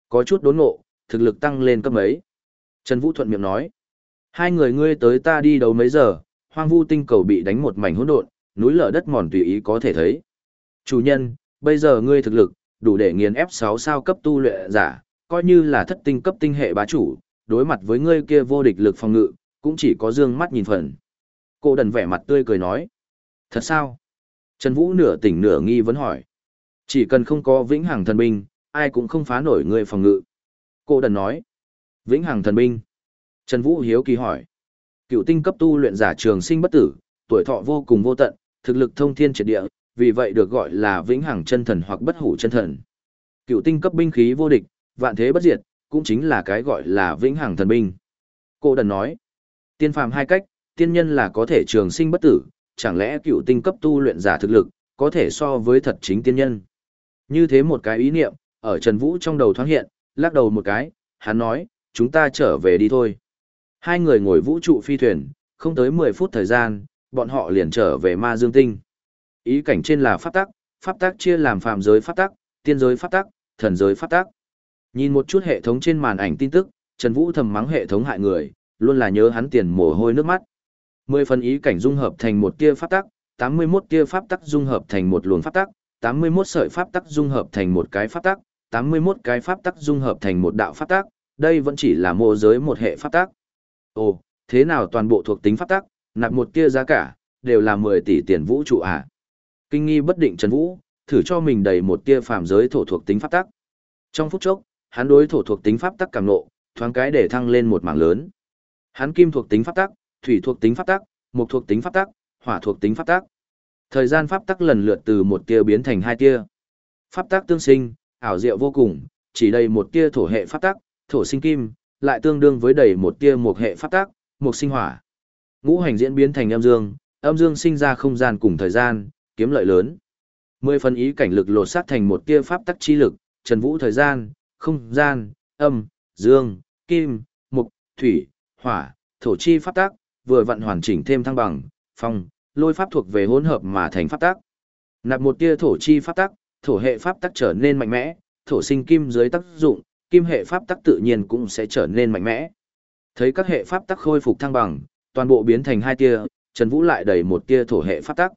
Có chút đốn ngộ, thực lực tăng lên cấp mấy. Trần Vũ thuận miệng nói. Hai người ngươi tới ta đi đấu mấy giờ, hoang vu tinh cầu bị đánh một mảnh hỗn độn, núi lở đất mòn tùy ý có thể thấy. Chủ nhân, bây giờ ngươi thực lực, đủ để nghiền ép 6 sao cấp tu luyện giả, coi như là thất tinh cấp tinh hệ bá chủ, đối mặt với ngươi kia vô địch lực phòng ngự, cũng chỉ có dương mắt nhìn phần. Cô đần vẻ mặt tươi cười nói. Thật sao? Trần Vũ nửa tỉnh nửa nghi vấn hỏi. Chỉ cần không có vĩnh hằng thần binh, ai cũng không phá nổi người phòng ngự. Cô đần nói. Vĩnh hằng thần binh. Trần Vũ hiếu kỳ hỏi. Cựu tinh cấp tu luyện giả trường sinh bất tử, tuổi thọ vô cùng vô tận, thực lực thông thiên triệt địa, vì vậy được gọi là vĩnh hằng chân thần hoặc bất hủ chân thần. Cựu tinh cấp binh khí vô địch, vạn thế bất diệt, cũng chính là cái gọi là vĩnh hằng thần binh. Cô đần nói, tiên phàm hai cách, tiên nhân là có thể trường sinh bất tử, chẳng lẽ cựu tinh cấp tu luyện giả thực lực, có thể so với thật chính tiên nhân. Như thế một cái ý niệm, ở Trần Vũ trong đầu thoáng hiện, lắc đầu một cái, hắn nói, chúng ta trở về đi thôi. Hai người ngồi vũ trụ phi thuyền, không tới 10 phút thời gian, bọn họ liền trở về ma dương tinh. Ý cảnh trên là pháp tắc, pháp tắc chia làm phàm giới pháp tắc, tiên giới pháp tắc, thần giới pháp tắc. Nhìn một chút hệ thống trên màn ảnh tin tức, Trần Vũ thầm mắng hệ thống hại người, luôn là nhớ hắn tiền mồ hôi nước mắt. Mười phần ý cảnh dung hợp thành một tia pháp tắc, 81 tia pháp tắc dung hợp thành một luồng pháp tắc, 81 sợi pháp tắc dung hợp thành một cái pháp tắc, 81 cái pháp tắc dung hợp thành một đạo pháp tắc, đây vẫn chỉ là mô giới một hệ pháp tắc. Ồ, thế nào toàn bộ thuộc tính pháp tắc, nạp một tia giá cả, đều là 10 tỷ tiền vũ trụ à? Kinh nghi bất định Trần Vũ, thử cho mình đầy một tia phàm giới thổ thuộc tính pháp tắc. Trong phút chốc, hắn đối thổ thuộc tính pháp tắc cảm nộ, thoáng cái để thăng lên một mảng lớn. Hắn kim thuộc tính pháp tắc, thủy thuộc tính pháp tắc, mộc thuộc tính pháp tắc, hỏa thuộc tính pháp tắc. Thời gian pháp tắc lần lượt từ một tia biến thành hai tia. Pháp tắc tương sinh, ảo diệu vô cùng, chỉ đầy một tia thổ hệ pháp tắc, thổ sinh kim, lại tương đương với đầy một tia một hệ pháp tắc, một sinh hỏa. Ngũ hành diễn biến thành âm dương, âm dương sinh ra không gian cùng thời gian, kiếm lợi lớn. Mười phần ý cảnh lực lột sát thành một tia pháp tắc chi lực, trần vũ thời gian, không gian, âm, dương, kim, mục, thủy, hỏa, thổ chi pháp tắc, vừa vận hoàn chỉnh thêm thăng bằng, phong, lôi pháp thuộc về hỗn hợp mà thành pháp tắc. Nạp một tia thổ chi pháp tắc, thổ hệ pháp tắc trở nên mạnh mẽ, thổ sinh kim dưới tác dụng, kim hệ pháp tắc tự nhiên cũng sẽ trở nên mạnh mẽ. Thấy các hệ pháp tắc khôi phục thăng bằng, toàn bộ biến thành hai tia, Trần Vũ lại đẩy một tia thổ hệ pháp tắc.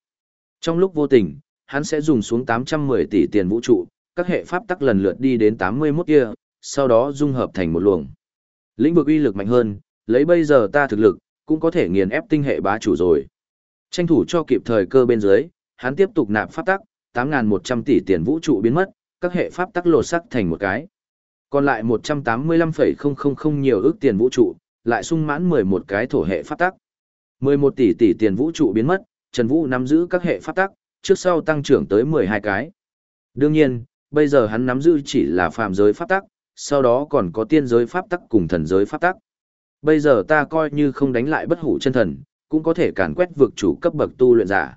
Trong lúc vô tình, hắn sẽ dùng xuống 810 tỷ tiền vũ trụ, các hệ pháp tắc lần lượt đi đến 81 tia, sau đó dung hợp thành một luồng. Lĩnh vực uy lực mạnh hơn, lấy bây giờ ta thực lực, cũng có thể nghiền ép tinh hệ bá chủ rồi. Tranh thủ cho kịp thời cơ bên dưới, hắn tiếp tục nạp pháp tắc, 8.100 tỷ tiền vũ trụ biến mất, các hệ pháp tắc lột sắc thành một cái. Còn lại 185,000 nhiều ước tiền vũ trụ, lại sung mãn 11 cái thổ hệ pháp tắc. 11 tỷ tỷ tiền vũ trụ biến mất, Trần Vũ nắm giữ các hệ pháp tắc, trước sau tăng trưởng tới 12 cái. Đương nhiên, bây giờ hắn nắm giữ chỉ là phàm giới pháp tắc, sau đó còn có tiên giới pháp tắc cùng thần giới pháp tắc. Bây giờ ta coi như không đánh lại bất hủ chân thần, cũng có thể càn quét vực chủ cấp bậc tu luyện giả.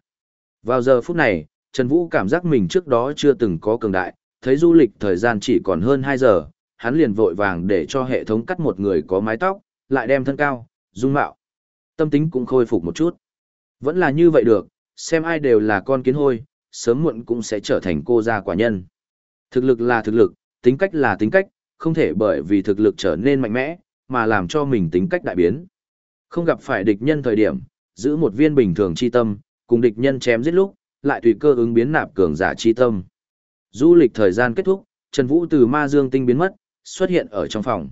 Vào giờ phút này, Trần Vũ cảm giác mình trước đó chưa từng có cường đại, thấy du lịch thời gian chỉ còn hơn 2 giờ, hắn liền vội vàng để cho hệ thống cắt một người có mái tóc, lại đem thân cao, dung mạo. Tâm tính cũng khôi phục một chút. Vẫn là như vậy được, xem ai đều là con kiến hôi, sớm muộn cũng sẽ trở thành cô gia quả nhân. Thực lực là thực lực, tính cách là tính cách, không thể bởi vì thực lực trở nên mạnh mẽ, mà làm cho mình tính cách đại biến. Không gặp phải địch nhân thời điểm, giữ một viên bình thường chi tâm, cùng địch nhân chém giết lúc, lại tùy cơ ứng biến nạp cường giả chi tâm. Du lịch thời gian kết thúc, Trần Vũ từ ma dương tinh biến mất, xuất hiện ở trong phòng.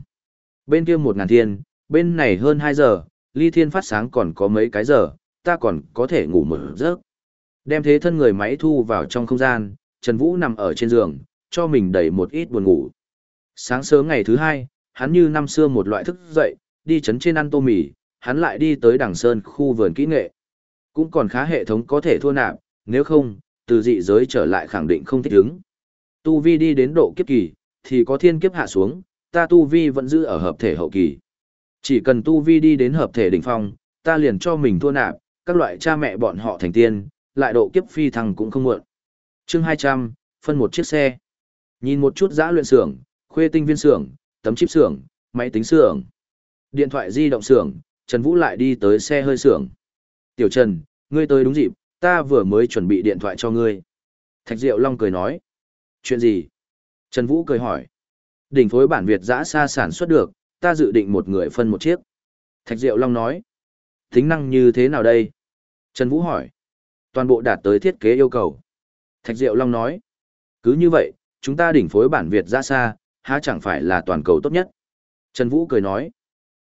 Bên kia một ngàn thiên, bên này hơn 2 giờ, ly thiên phát sáng còn có mấy cái giờ, ta còn có thể ngủ một giấc. Đem thế thân người máy thu vào trong không gian, Trần Vũ nằm ở trên giường, cho mình đẩy một ít buồn ngủ. Sáng sớm ngày thứ hai, hắn như năm xưa một loại thức dậy, đi chấn trên ăn tô mì, hắn lại đi tới đằng sơn khu vườn kỹ nghệ. Cũng còn khá hệ thống có thể thua nạp, nếu không, từ dị giới trở lại khẳng định không thích ứng. Tu vi đi đến độ kiếp kỳ, thì có thiên kiếp hạ xuống, ta tu vi vẫn giữ ở hợp thể hậu kỳ. Chỉ cần tu vi đi đến hợp thể đỉnh phong, ta liền cho mình thua nạp, các loại cha mẹ bọn họ thành tiên, lại độ kiếp phi thăng cũng không muộn. Chương 200, phân một chiếc xe. Nhìn một chút giã luyện xưởng, khuê tinh viên xưởng, tấm chip xưởng, máy tính xưởng, điện thoại di động xưởng, Trần Vũ lại đi tới xe hơi xưởng. Tiểu Trần, ngươi tới đúng dịp, ta vừa mới chuẩn bị điện thoại cho ngươi. Thạch Diệu Long cười nói. Chuyện gì? Trần Vũ cười hỏi. Đỉnh phối bản Việt giã xa sản xuất được, ta dự định một người phân một chiếc. Thạch Diệu Long nói. Tính năng như thế nào đây? Trần Vũ hỏi. Toàn bộ đạt tới thiết kế yêu cầu. Thạch Diệu Long nói. Cứ như vậy, chúng ta đỉnh phối bản Việt ra xa, há chẳng phải là toàn cầu tốt nhất. Trần Vũ cười nói.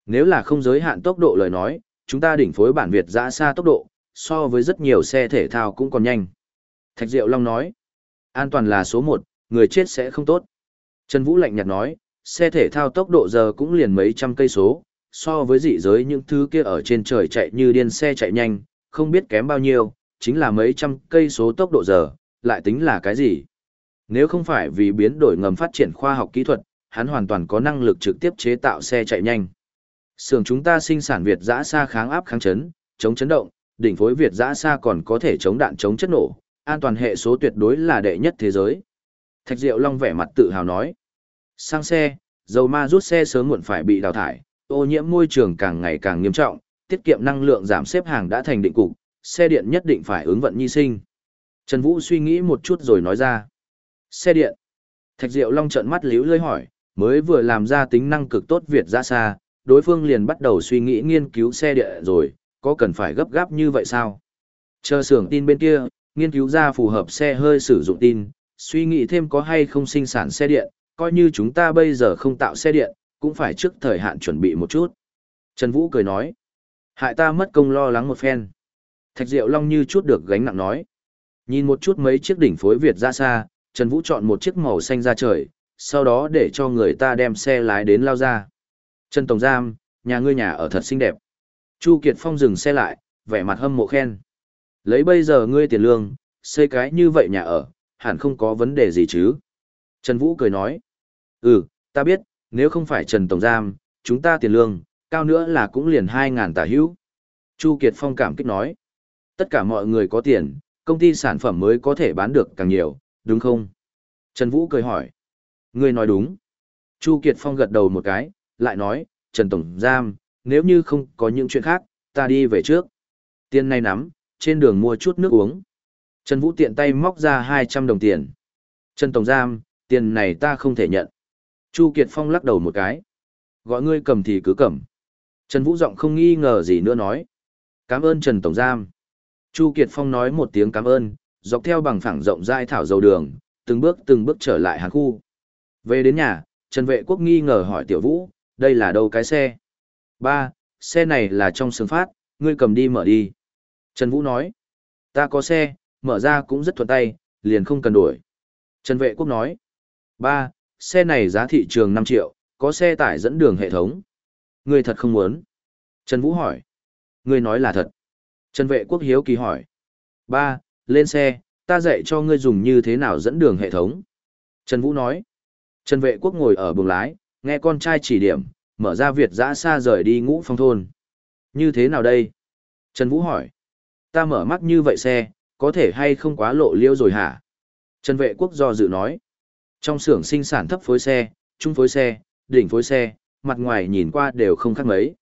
Nếu là không giới hạn tốc độ lời nói, chúng ta đỉnh phối bản Việt giã xa tốc độ, so với rất nhiều xe thể thao cũng còn nhanh. Thạch Diệu Long nói. An toàn là số một, người chết sẽ không tốt. Trần Vũ lạnh nhạt nói, xe thể thao tốc độ giờ cũng liền mấy trăm cây số, so với dị giới những thứ kia ở trên trời chạy như điên xe chạy nhanh, không biết kém bao nhiêu, chính là mấy trăm cây số tốc độ giờ, lại tính là cái gì? Nếu không phải vì biến đổi ngầm phát triển khoa học kỹ thuật, hắn hoàn toàn có năng lực trực tiếp chế tạo xe chạy nhanh. Sưởng chúng ta sinh sản Việt giã xa kháng áp kháng chấn, chống chấn động, đỉnh phối Việt giã xa còn có thể chống đạn chống chất nổ, an toàn hệ số tuyệt đối là đệ nhất thế giới. Thạch Diệu Long vẻ mặt tự hào nói. Sang xe, dầu ma rút xe sớm muộn phải bị đào thải, ô nhiễm môi trường càng ngày càng nghiêm trọng, tiết kiệm năng lượng giảm xếp hàng đã thành định cục, xe điện nhất định phải ứng vận nhi sinh. Trần Vũ suy nghĩ một chút rồi nói ra. Xe điện. Thạch Diệu Long trợn mắt liếu lơi hỏi, mới vừa làm ra tính năng cực tốt Việt ra xa, đối phương liền bắt đầu suy nghĩ nghiên cứu xe điện rồi, có cần phải gấp gáp như vậy sao? Chờ xưởng tin bên kia, nghiên cứu ra phù hợp xe hơi sử dụng tin, suy nghĩ thêm có hay không sinh sản xe điện, coi như chúng ta bây giờ không tạo xe điện, cũng phải trước thời hạn chuẩn bị một chút. Trần Vũ cười nói, hại ta mất công lo lắng một phen. Thạch Diệu Long như chút được gánh nặng nói. Nhìn một chút mấy chiếc đỉnh phối Việt ra xa, Trần Vũ chọn một chiếc màu xanh ra trời, sau đó để cho người ta đem xe lái đến lao ra. Trần Tổng Giam, nhà ngươi nhà ở thật xinh đẹp. Chu Kiệt Phong dừng xe lại, vẻ mặt hâm mộ khen. Lấy bây giờ ngươi tiền lương, xây cái như vậy nhà ở, hẳn không có vấn đề gì chứ. Trần Vũ cười nói. Ừ, ta biết, nếu không phải Trần Tổng Giam, chúng ta tiền lương, cao nữa là cũng liền 2.000 tả hữu. Chu Kiệt Phong cảm kích nói. Tất cả mọi người có tiền, công ty sản phẩm mới có thể bán được càng nhiều, đúng không? Trần Vũ cười hỏi. Ngươi nói đúng. Chu Kiệt Phong gật đầu một cái, lại nói, Trần Tổng Giam, nếu như không có những chuyện khác, ta đi về trước. Tiền này nắm, trên đường mua chút nước uống. Trần Vũ tiện tay móc ra 200 đồng tiền. Trần Tổng Giam, tiền này ta không thể nhận. Chu Kiệt Phong lắc đầu một cái. Gọi ngươi cầm thì cứ cầm. Trần Vũ giọng không nghi ngờ gì nữa nói. Cảm ơn Trần Tổng Giam. Chu Kiệt Phong nói một tiếng cảm ơn, dọc theo bằng phẳng rộng dai thảo dầu đường, từng bước từng bước trở lại hàng khu. Về đến nhà, Trần Vệ Quốc nghi ngờ hỏi Tiểu Vũ, đây là đâu cái xe? Ba, xe này là trong sướng phát, ngươi cầm đi mở đi. Trần Vũ nói, ta có xe, mở ra cũng rất thuận tay, liền không cần đuổi Trần Vệ Quốc nói, ba, xe này giá thị trường 5 triệu, có xe tải dẫn đường hệ thống. Ngươi thật không muốn. Trần Vũ hỏi, ngươi nói là thật. Trần Vệ Quốc hiếu kỳ hỏi, ba, lên xe, ta dạy cho ngươi dùng như thế nào dẫn đường hệ thống. Trần Vũ nói, Trần Vệ Quốc ngồi ở buồng lái, nghe con trai chỉ điểm, mở ra Việt giã xa rời đi ngũ phong thôn. Như thế nào đây? Trần Vũ hỏi, ta mở mắt như vậy xe, có thể hay không quá lộ liêu rồi hả? Trần Vệ Quốc do dự nói, trong xưởng sinh sản thấp phối xe, trung phối xe, đỉnh phối xe, mặt ngoài nhìn qua đều không khác mấy.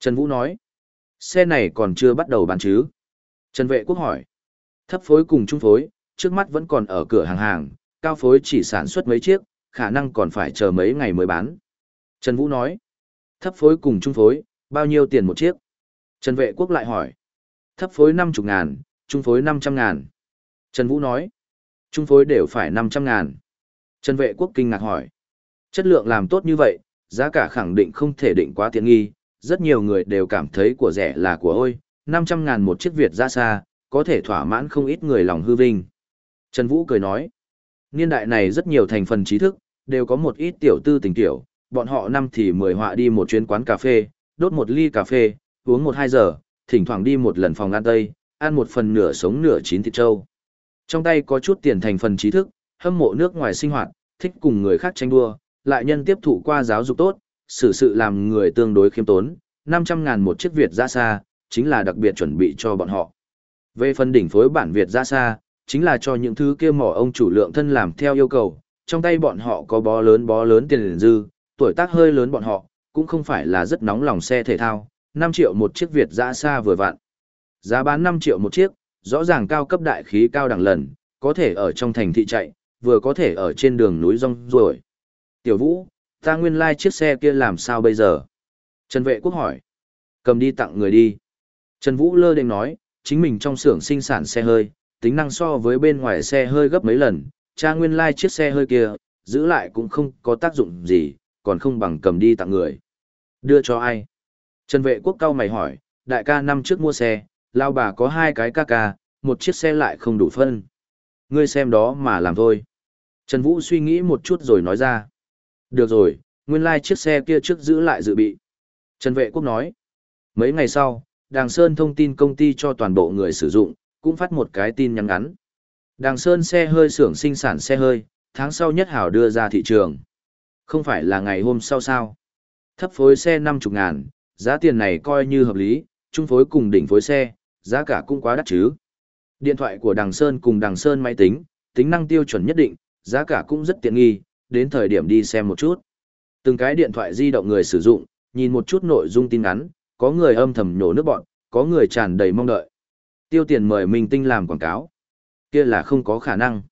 Trần Vũ nói, xe này còn chưa bắt đầu bán chứ? Trần Vệ Quốc hỏi, Thấp phối cùng trung phối, trước mắt vẫn còn ở cửa hàng hàng, cao phối chỉ sản xuất mấy chiếc, khả năng còn phải chờ mấy ngày mới bán. Trần Vũ nói, thấp phối cùng trung phối, bao nhiêu tiền một chiếc? Trần Vệ Quốc lại hỏi, thấp phối 50 ngàn, trung phối 500 ngàn. Trần Vũ nói, trung phối đều phải 500 ngàn. Trần Vệ Quốc kinh ngạc hỏi, chất lượng làm tốt như vậy, giá cả khẳng định không thể định quá tiện nghi, rất nhiều người đều cảm thấy của rẻ là của ôi, 500 ngàn một chiếc Việt ra xa, có thể thỏa mãn không ít người lòng hư vinh. Trần Vũ cười nói, niên đại này rất nhiều thành phần trí thức, đều có một ít tiểu tư tình tiểu, bọn họ năm thì mười họa đi một chuyến quán cà phê, đốt một ly cà phê, uống một hai giờ, thỉnh thoảng đi một lần phòng ăn tây, ăn một phần nửa sống nửa chín thịt trâu. Trong tay có chút tiền thành phần trí thức, hâm mộ nước ngoài sinh hoạt, thích cùng người khác tranh đua, lại nhân tiếp thụ qua giáo dục tốt, xử sự làm người tương đối khiêm tốn, 500 ngàn một chiếc Việt ra xa, chính là đặc biệt chuẩn bị cho bọn họ. Về phần đỉnh phối bản Việt ra xa, chính là cho những thứ kia mỏ ông chủ lượng thân làm theo yêu cầu, trong tay bọn họ có bó lớn bó lớn tiền dư, tuổi tác hơi lớn bọn họ, cũng không phải là rất nóng lòng xe thể thao, 5 triệu một chiếc Việt dã xa vừa vặn. Giá bán 5 triệu một chiếc, rõ ràng cao cấp đại khí cao đẳng lần, có thể ở trong thành thị chạy, vừa có thể ở trên đường núi rong ruổi. Tiểu Vũ, ta nguyên lai like chiếc xe kia làm sao bây giờ? Trần Vệ Quốc hỏi. Cầm đi tặng người đi. Trần Vũ lơ định nói, chính mình trong xưởng sinh sản xe hơi, tính năng so với bên ngoài xe hơi gấp mấy lần, cha nguyên lai like chiếc xe hơi kia, giữ lại cũng không có tác dụng gì, còn không bằng cầm đi tặng người. Đưa cho ai? Trần vệ quốc cao mày hỏi, đại ca năm trước mua xe, lao bà có hai cái ca ca, một chiếc xe lại không đủ phân. Ngươi xem đó mà làm thôi. Trần Vũ suy nghĩ một chút rồi nói ra. Được rồi, nguyên lai like chiếc xe kia trước giữ lại dự bị. Trần vệ quốc nói. Mấy ngày sau, Đàng Sơn thông tin công ty cho toàn bộ người sử dụng, cũng phát một cái tin nhắn ngắn. Đàng Sơn xe hơi xưởng sinh sản xe hơi, tháng sau nhất hảo đưa ra thị trường. Không phải là ngày hôm sau sao. Thấp phối xe 50 ngàn, giá tiền này coi như hợp lý, trung phối cùng đỉnh phối xe, giá cả cũng quá đắt chứ. Điện thoại của Đàng Sơn cùng Đàng Sơn máy tính, tính năng tiêu chuẩn nhất định, giá cả cũng rất tiện nghi, đến thời điểm đi xem một chút. Từng cái điện thoại di động người sử dụng, nhìn một chút nội dung tin ngắn, có người âm thầm nhổ nước bọn, có người tràn đầy mong đợi. Tiêu tiền mời Minh Tinh làm quảng cáo. Kia là không có khả năng.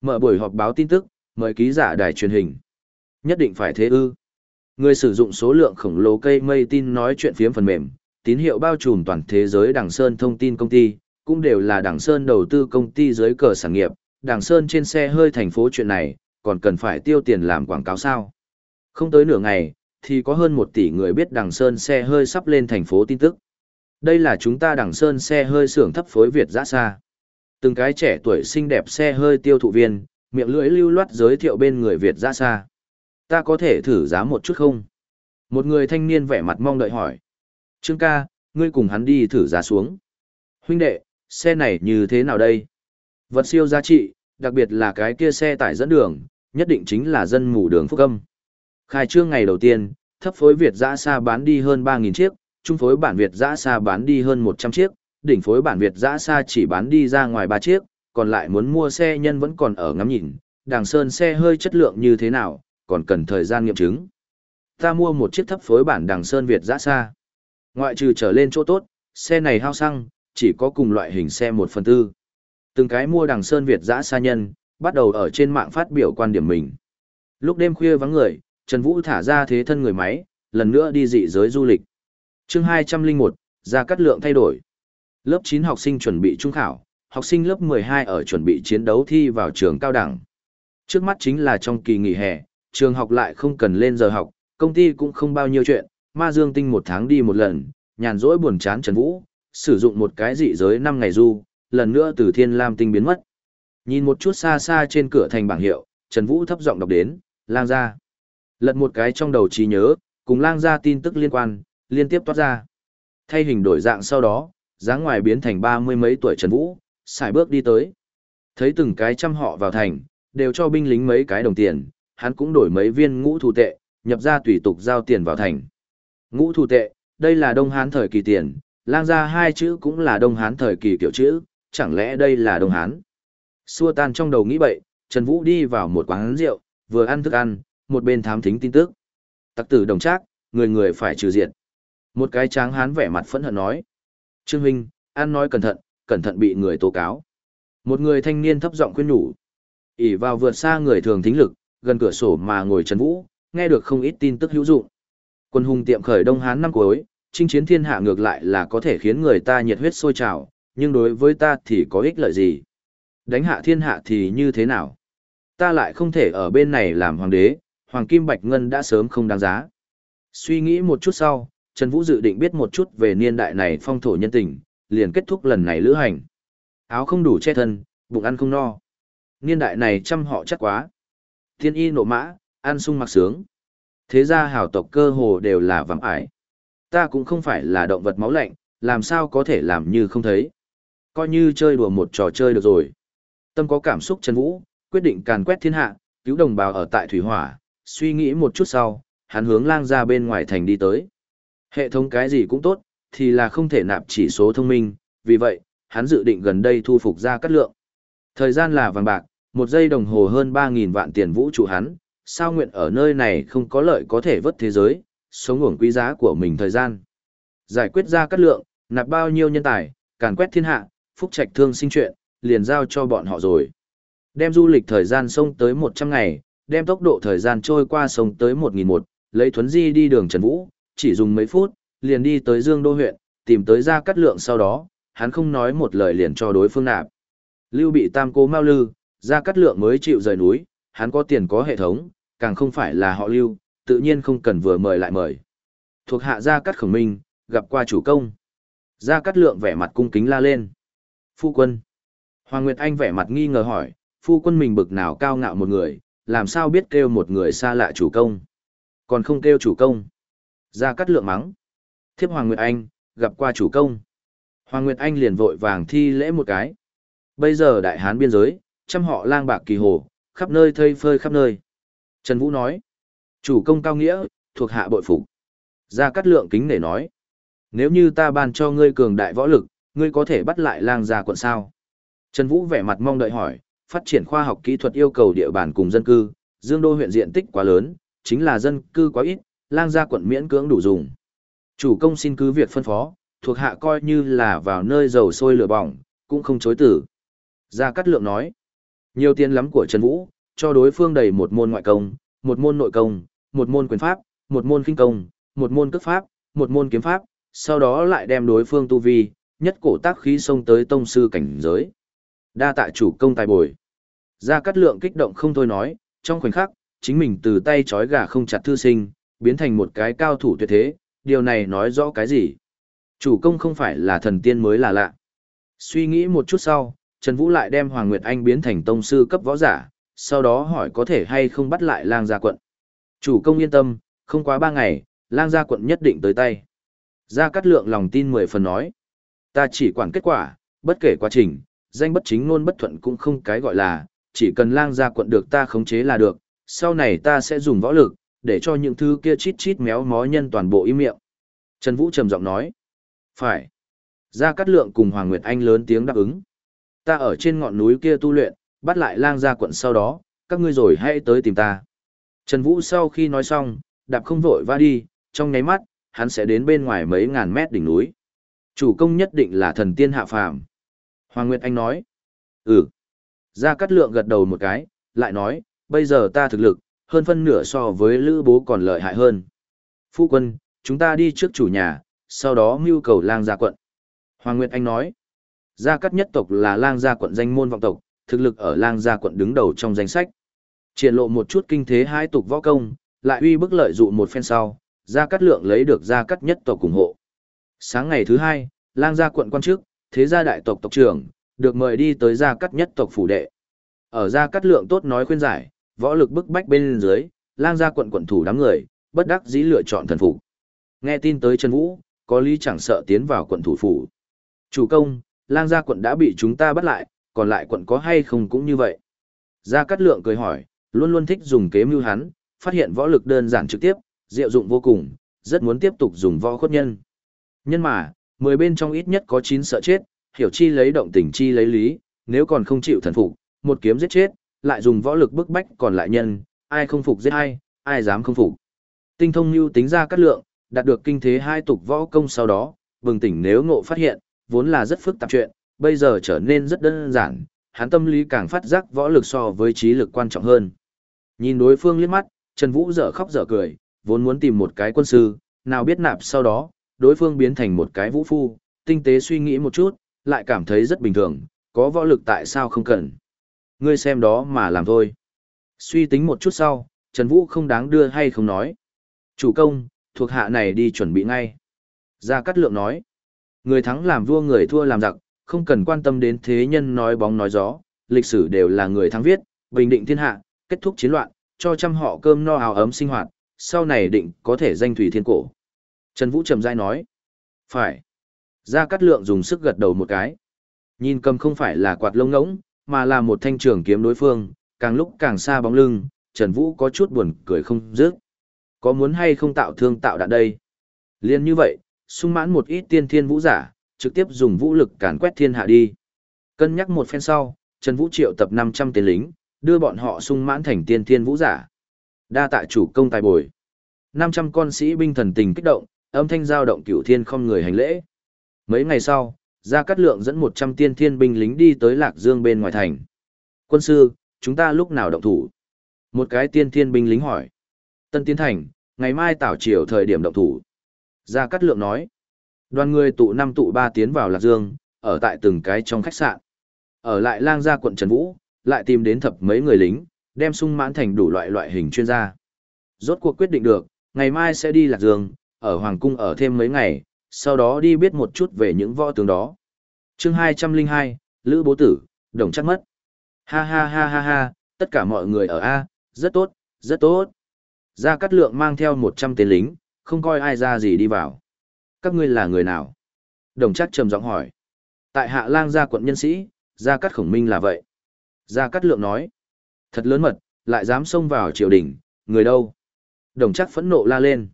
Mở buổi họp báo tin tức, mời ký giả đài truyền hình. Nhất định phải thế ư. Người sử dụng số lượng khổng lồ cây mây tin nói chuyện phiếm phần mềm, tín hiệu bao trùm toàn thế giới Đằng Sơn thông tin công ty, cũng đều là Đằng Sơn đầu tư công ty dưới cờ sản nghiệp. Đằng Sơn trên xe hơi thành phố chuyện này, còn cần phải tiêu tiền làm quảng cáo sao. Không tới nửa ngày, thì có hơn một tỷ người biết Đằng Sơn xe hơi sắp lên thành phố tin tức. Đây là chúng ta Đằng Sơn xe hơi xưởng thấp phối Việt giã xa. Từng cái trẻ tuổi xinh đẹp xe hơi tiêu thụ viên, miệng lưỡi lưu loát giới thiệu bên người Việt ra xa. Ta có thể thử giá một chút không? Một người thanh niên vẻ mặt mong đợi hỏi. Trương ca, ngươi cùng hắn đi thử giá xuống. Huynh đệ, xe này như thế nào đây? Vật siêu giá trị, đặc biệt là cái kia xe tải dẫn đường, nhất định chính là dân mù đường phúc âm. Khai trương ngày đầu tiên, thấp phối Việt giã xa bán đi hơn 3.000 chiếc, trung phối bản Việt giã xa bán đi hơn 100 chiếc, đỉnh phối bản Việt giã xa chỉ bán đi ra ngoài 3 chiếc, còn lại muốn mua xe nhân vẫn còn ở ngắm nhìn, đàng sơn xe hơi chất lượng như thế nào, còn cần thời gian nghiệm chứng. Ta mua một chiếc thấp phối bản đàng sơn Việt giã xa. Ngoại trừ trở lên chỗ tốt, xe này hao xăng, chỉ có cùng loại hình xe 1 phần tư. Từng cái mua đàng sơn Việt giã xa nhân, bắt đầu ở trên mạng phát biểu quan điểm mình. Lúc đêm khuya vắng người, Trần Vũ thả ra thế thân người máy, lần nữa đi dị giới du lịch. chương 201, ra cắt lượng thay đổi. Lớp 9 học sinh chuẩn bị trung khảo, học sinh lớp 12 ở chuẩn bị chiến đấu thi vào trường cao đẳng. Trước mắt chính là trong kỳ nghỉ hè, trường học lại không cần lên giờ học, công ty cũng không bao nhiêu chuyện, ma dương tinh một tháng đi một lần, nhàn rỗi buồn chán Trần Vũ, sử dụng một cái dị giới 5 ngày du, lần nữa từ thiên lam tinh biến mất. Nhìn một chút xa xa trên cửa thành bảng hiệu, Trần Vũ thấp giọng đọc đến, lang ra. Lật một cái trong đầu trí nhớ, cùng lang ra tin tức liên quan, liên tiếp toát ra. Thay hình đổi dạng sau đó, dáng ngoài biến thành ba mươi mấy tuổi Trần Vũ, xài bước đi tới. Thấy từng cái trăm họ vào thành, đều cho binh lính mấy cái đồng tiền, hắn cũng đổi mấy viên ngũ thủ tệ, nhập ra tùy tục giao tiền vào thành. Ngũ thủ tệ, đây là Đông Hán thời kỳ tiền, lang ra hai chữ cũng là Đông Hán thời kỳ kiểu chữ, chẳng lẽ đây là Đông Hán? Xua tan trong đầu nghĩ bậy, Trần Vũ đi vào một quán rượu, vừa ăn thức ăn, một bên thám thính tin tức. Tặc tử đồng trác, người người phải trừ diệt. Một cái tráng hán vẻ mặt phẫn hận nói. Trương Huynh, an nói cẩn thận, cẩn thận bị người tố cáo. Một người thanh niên thấp giọng khuyên nhủ. ỉ vào vượt xa người thường thính lực, gần cửa sổ mà ngồi Trần Vũ, nghe được không ít tin tức hữu dụng. Quân hùng tiệm khởi Đông Hán năm cuối, chinh chiến thiên hạ ngược lại là có thể khiến người ta nhiệt huyết sôi trào, nhưng đối với ta thì có ích lợi gì? Đánh hạ thiên hạ thì như thế nào? Ta lại không thể ở bên này làm hoàng đế, hoàng kim bạch ngân đã sớm không đáng giá. Suy nghĩ một chút sau, Trần Vũ dự định biết một chút về niên đại này phong thổ nhân tình, liền kết thúc lần này lữ hành. Áo không đủ che thân, bụng ăn không no. Niên đại này chăm họ chắc quá. Thiên y nộ mã, ăn sung mặc sướng. Thế ra hào tộc cơ hồ đều là vắng ải. Ta cũng không phải là động vật máu lạnh, làm sao có thể làm như không thấy. Coi như chơi đùa một trò chơi được rồi. Tâm có cảm xúc Trần Vũ, quyết định càn quét thiên hạ, cứu đồng bào ở tại Thủy Hỏa, suy nghĩ một chút sau, hắn hướng lang ra bên ngoài thành đi tới. Hệ thống cái gì cũng tốt, thì là không thể nạp chỉ số thông minh, vì vậy, hắn dự định gần đây thu phục ra cắt lượng. Thời gian là vàng bạc, một giây đồng hồ hơn 3.000 vạn tiền vũ trụ hắn, sao nguyện ở nơi này không có lợi có thể vớt thế giới, sống ngủng quý giá của mình thời gian. Giải quyết ra cắt lượng, nạp bao nhiêu nhân tài, càn quét thiên hạ, phúc trạch thương sinh chuyện, liền giao cho bọn họ rồi. Đem du lịch thời gian sông tới 100 ngày, đem tốc độ thời gian trôi qua sông tới 1.001, lấy thuấn di đi đường Trần Vũ, chỉ dùng mấy phút, liền đi tới Dương Đô huyện, tìm tới ra cắt lượng sau đó, hắn không nói một lời liền cho đối phương nạp. Lưu bị tam cố mau lư, ra cắt lượng mới chịu rời núi, hắn có tiền có hệ thống, càng không phải là họ lưu, tự nhiên không cần vừa mời lại mời. Thuộc hạ ra cắt khổng minh, gặp qua chủ công. Ra cắt lượng vẻ mặt cung kính la lên. Phu quân. Hoàng Nguyệt Anh vẻ mặt nghi ngờ hỏi, phu quân mình bực nào cao ngạo một người, làm sao biết kêu một người xa lạ chủ công. Còn không kêu chủ công. Ra cắt lượng mắng. Thiếp Hoàng Nguyệt Anh, gặp qua chủ công. Hoàng Nguyệt Anh liền vội vàng thi lễ một cái. Bây giờ đại hán biên giới, trăm họ lang bạc kỳ hồ, khắp nơi thây phơi khắp nơi. Trần Vũ nói, chủ công cao nghĩa, thuộc hạ bội phục. Gia Cát Lượng kính nể nói, nếu như ta ban cho ngươi cường đại võ lực, ngươi có thể bắt lại lang gia quận sao? Trần Vũ vẻ mặt mong đợi hỏi, phát triển khoa học kỹ thuật yêu cầu địa bàn cùng dân cư, Dương Đô huyện diện tích quá lớn, chính là dân cư quá ít, lang gia quận miễn cưỡng đủ dùng. Chủ công xin cứ việc phân phó, thuộc hạ coi như là vào nơi dầu sôi lửa bỏng, cũng không chối tử. Gia Cát Lượng nói, nhiều tiền lắm của Trần Vũ, cho đối phương đầy một môn ngoại công, một môn nội công, một môn quyền pháp, một môn kinh công, một môn cước pháp, một môn kiếm pháp, sau đó lại đem đối phương tu vi, nhất cổ tác khí xông tới tông sư cảnh giới. Đa tạ chủ công tài bồi. Gia Cát Lượng kích động không thôi nói, trong khoảnh khắc, chính mình từ tay trói gà không chặt thư sinh, biến thành một cái cao thủ tuyệt thế, điều này nói rõ cái gì? Chủ công không phải là thần tiên mới là lạ. Suy nghĩ một chút sau, Trần Vũ lại đem Hoàng Nguyệt Anh biến thành tông sư cấp võ giả, sau đó hỏi có thể hay không bắt lại lang gia quận. Chủ công yên tâm, không quá ba ngày, lang gia quận nhất định tới tay. Gia Cát Lượng lòng tin mười phần nói. Ta chỉ quản kết quả, bất kể quá trình, danh bất chính luôn bất thuận cũng không cái gọi là, chỉ cần lang gia quận được ta khống chế là được, sau này ta sẽ dùng võ lực, để cho những thứ kia chít chít méo mó nhân toàn bộ im miệng. Trần Vũ trầm giọng nói. Phải. Gia Cát Lượng cùng Hoàng Nguyệt Anh lớn tiếng đáp ứng. Ta ở trên ngọn núi kia tu luyện, bắt lại lang gia quận sau đó, các ngươi rồi hãy tới tìm ta. Trần Vũ sau khi nói xong, đạp không vội va đi, trong nháy mắt, hắn sẽ đến bên ngoài mấy ngàn mét đỉnh núi. Chủ công nhất định là thần tiên hạ phàm. Hoàng Nguyệt Anh nói. Ừ. Gia Cát Lượng gật đầu một cái, lại nói, bây giờ ta thực lực, hơn phân nửa so với Lữ Bố còn lợi hại hơn. Phu quân, chúng ta đi trước chủ nhà, sau đó mưu cầu lang gia quận. Hoàng Nguyệt Anh nói, gia cắt nhất tộc là lang gia quận danh môn vọng tộc, thực lực ở lang gia quận đứng đầu trong danh sách. Triển lộ một chút kinh thế hai tục võ công, lại uy bức lợi dụ một phen sau, gia cắt lượng lấy được gia cắt nhất tộc ủng hộ. Sáng ngày thứ hai, lang gia quận quan chức, thế gia đại tộc tộc trưởng, được mời đi tới gia cắt nhất tộc phủ đệ. Ở gia cắt lượng tốt nói khuyên giải, võ lực bức bách bên dưới, lang gia quận quận thủ đám người, bất đắc dĩ lựa chọn thần phục. Nghe tin tới Trần Vũ, có lý chẳng sợ tiến vào quận thủ phủ. Chủ công, lang gia quận đã bị chúng ta bắt lại, còn lại quận có hay không cũng như vậy. Gia Cát Lượng cười hỏi, luôn luôn thích dùng kế mưu hắn, phát hiện võ lực đơn giản trực tiếp, diệu dụng vô cùng, rất muốn tiếp tục dùng võ khuất nhân. Nhân mà, mười bên trong ít nhất có chín sợ chết, hiểu chi lấy động tình chi lấy lý, nếu còn không chịu thần phục, một kiếm giết chết, lại dùng võ lực bức bách còn lại nhân, ai không phục giết ai, ai dám không phục. Tinh thông lưu tính ra cát lượng, đạt được kinh thế hai tục võ công sau đó, bừng tỉnh nếu ngộ phát hiện, vốn là rất phức tạp chuyện, bây giờ trở nên rất đơn giản, hắn tâm lý càng phát giác võ lực so với trí lực quan trọng hơn. Nhìn đối phương liếc mắt, Trần Vũ dở khóc dở cười, vốn muốn tìm một cái quân sư, nào biết nạp sau đó, đối phương biến thành một cái vũ phu, tinh tế suy nghĩ một chút, lại cảm thấy rất bình thường, có võ lực tại sao không cần. Ngươi xem đó mà làm thôi. Suy tính một chút sau, Trần Vũ không đáng đưa hay không nói. Chủ công, thuộc hạ này đi chuẩn bị ngay. Gia Cát Lượng nói, người thắng làm vua người thua làm giặc, không cần quan tâm đến thế nhân nói bóng nói gió, lịch sử đều là người thắng viết, bình định thiên hạ, kết thúc chiến loạn, cho trăm họ cơm no áo ấm sinh hoạt, sau này định có thể danh thủy thiên cổ. Trần Vũ trầm dai nói, phải. Gia Cát Lượng dùng sức gật đầu một cái. Nhìn cầm không phải là quạt lông ngỗng, mà là một thanh trường kiếm đối phương, càng lúc càng xa bóng lưng, Trần Vũ có chút buồn cười không dứt. Có muốn hay không tạo thương tạo đạn đây? Liên như vậy, sung mãn một ít tiên thiên vũ giả, trực tiếp dùng vũ lực càn quét thiên hạ đi. Cân nhắc một phen sau, Trần Vũ triệu tập 500 tên lính, đưa bọn họ sung mãn thành tiên thiên vũ giả. Đa tại chủ công tài bồi. 500 con sĩ binh thần tình kích động, âm thanh giao động cửu thiên không người hành lễ. Mấy ngày sau, Gia Cát Lượng dẫn 100 tiên thiên binh lính đi tới Lạc Dương bên ngoài thành. Quân sư, chúng ta lúc nào động thủ? Một cái tiên thiên binh lính hỏi. Tân Tiến Thành, ngày mai tảo chiều thời điểm động thủ. Gia Cát Lượng nói. Đoàn người tụ năm tụ ba tiến vào Lạc Dương, ở tại từng cái trong khách sạn. Ở lại lang gia quận Trần Vũ, lại tìm đến thập mấy người lính, đem sung mãn thành đủ loại loại hình chuyên gia. Rốt cuộc quyết định được, ngày mai sẽ đi Lạc Dương, ở Hoàng Cung ở thêm mấy ngày, sau đó đi biết một chút về những võ tướng đó. chương 202, Lữ Bố Tử, Đồng chắc mất. Ha ha ha ha ha, tất cả mọi người ở A, rất tốt, rất tốt. Gia Cát Lượng mang theo 100 tên lính, không coi ai ra gì đi vào. Các ngươi là người nào? Đồng chắc trầm giọng hỏi. Tại Hạ Lang gia quận nhân sĩ, Gia Cát Khổng Minh là vậy. Gia Cát Lượng nói. Thật lớn mật, lại dám xông vào triều đình, người đâu? Đồng chắc phẫn nộ la lên.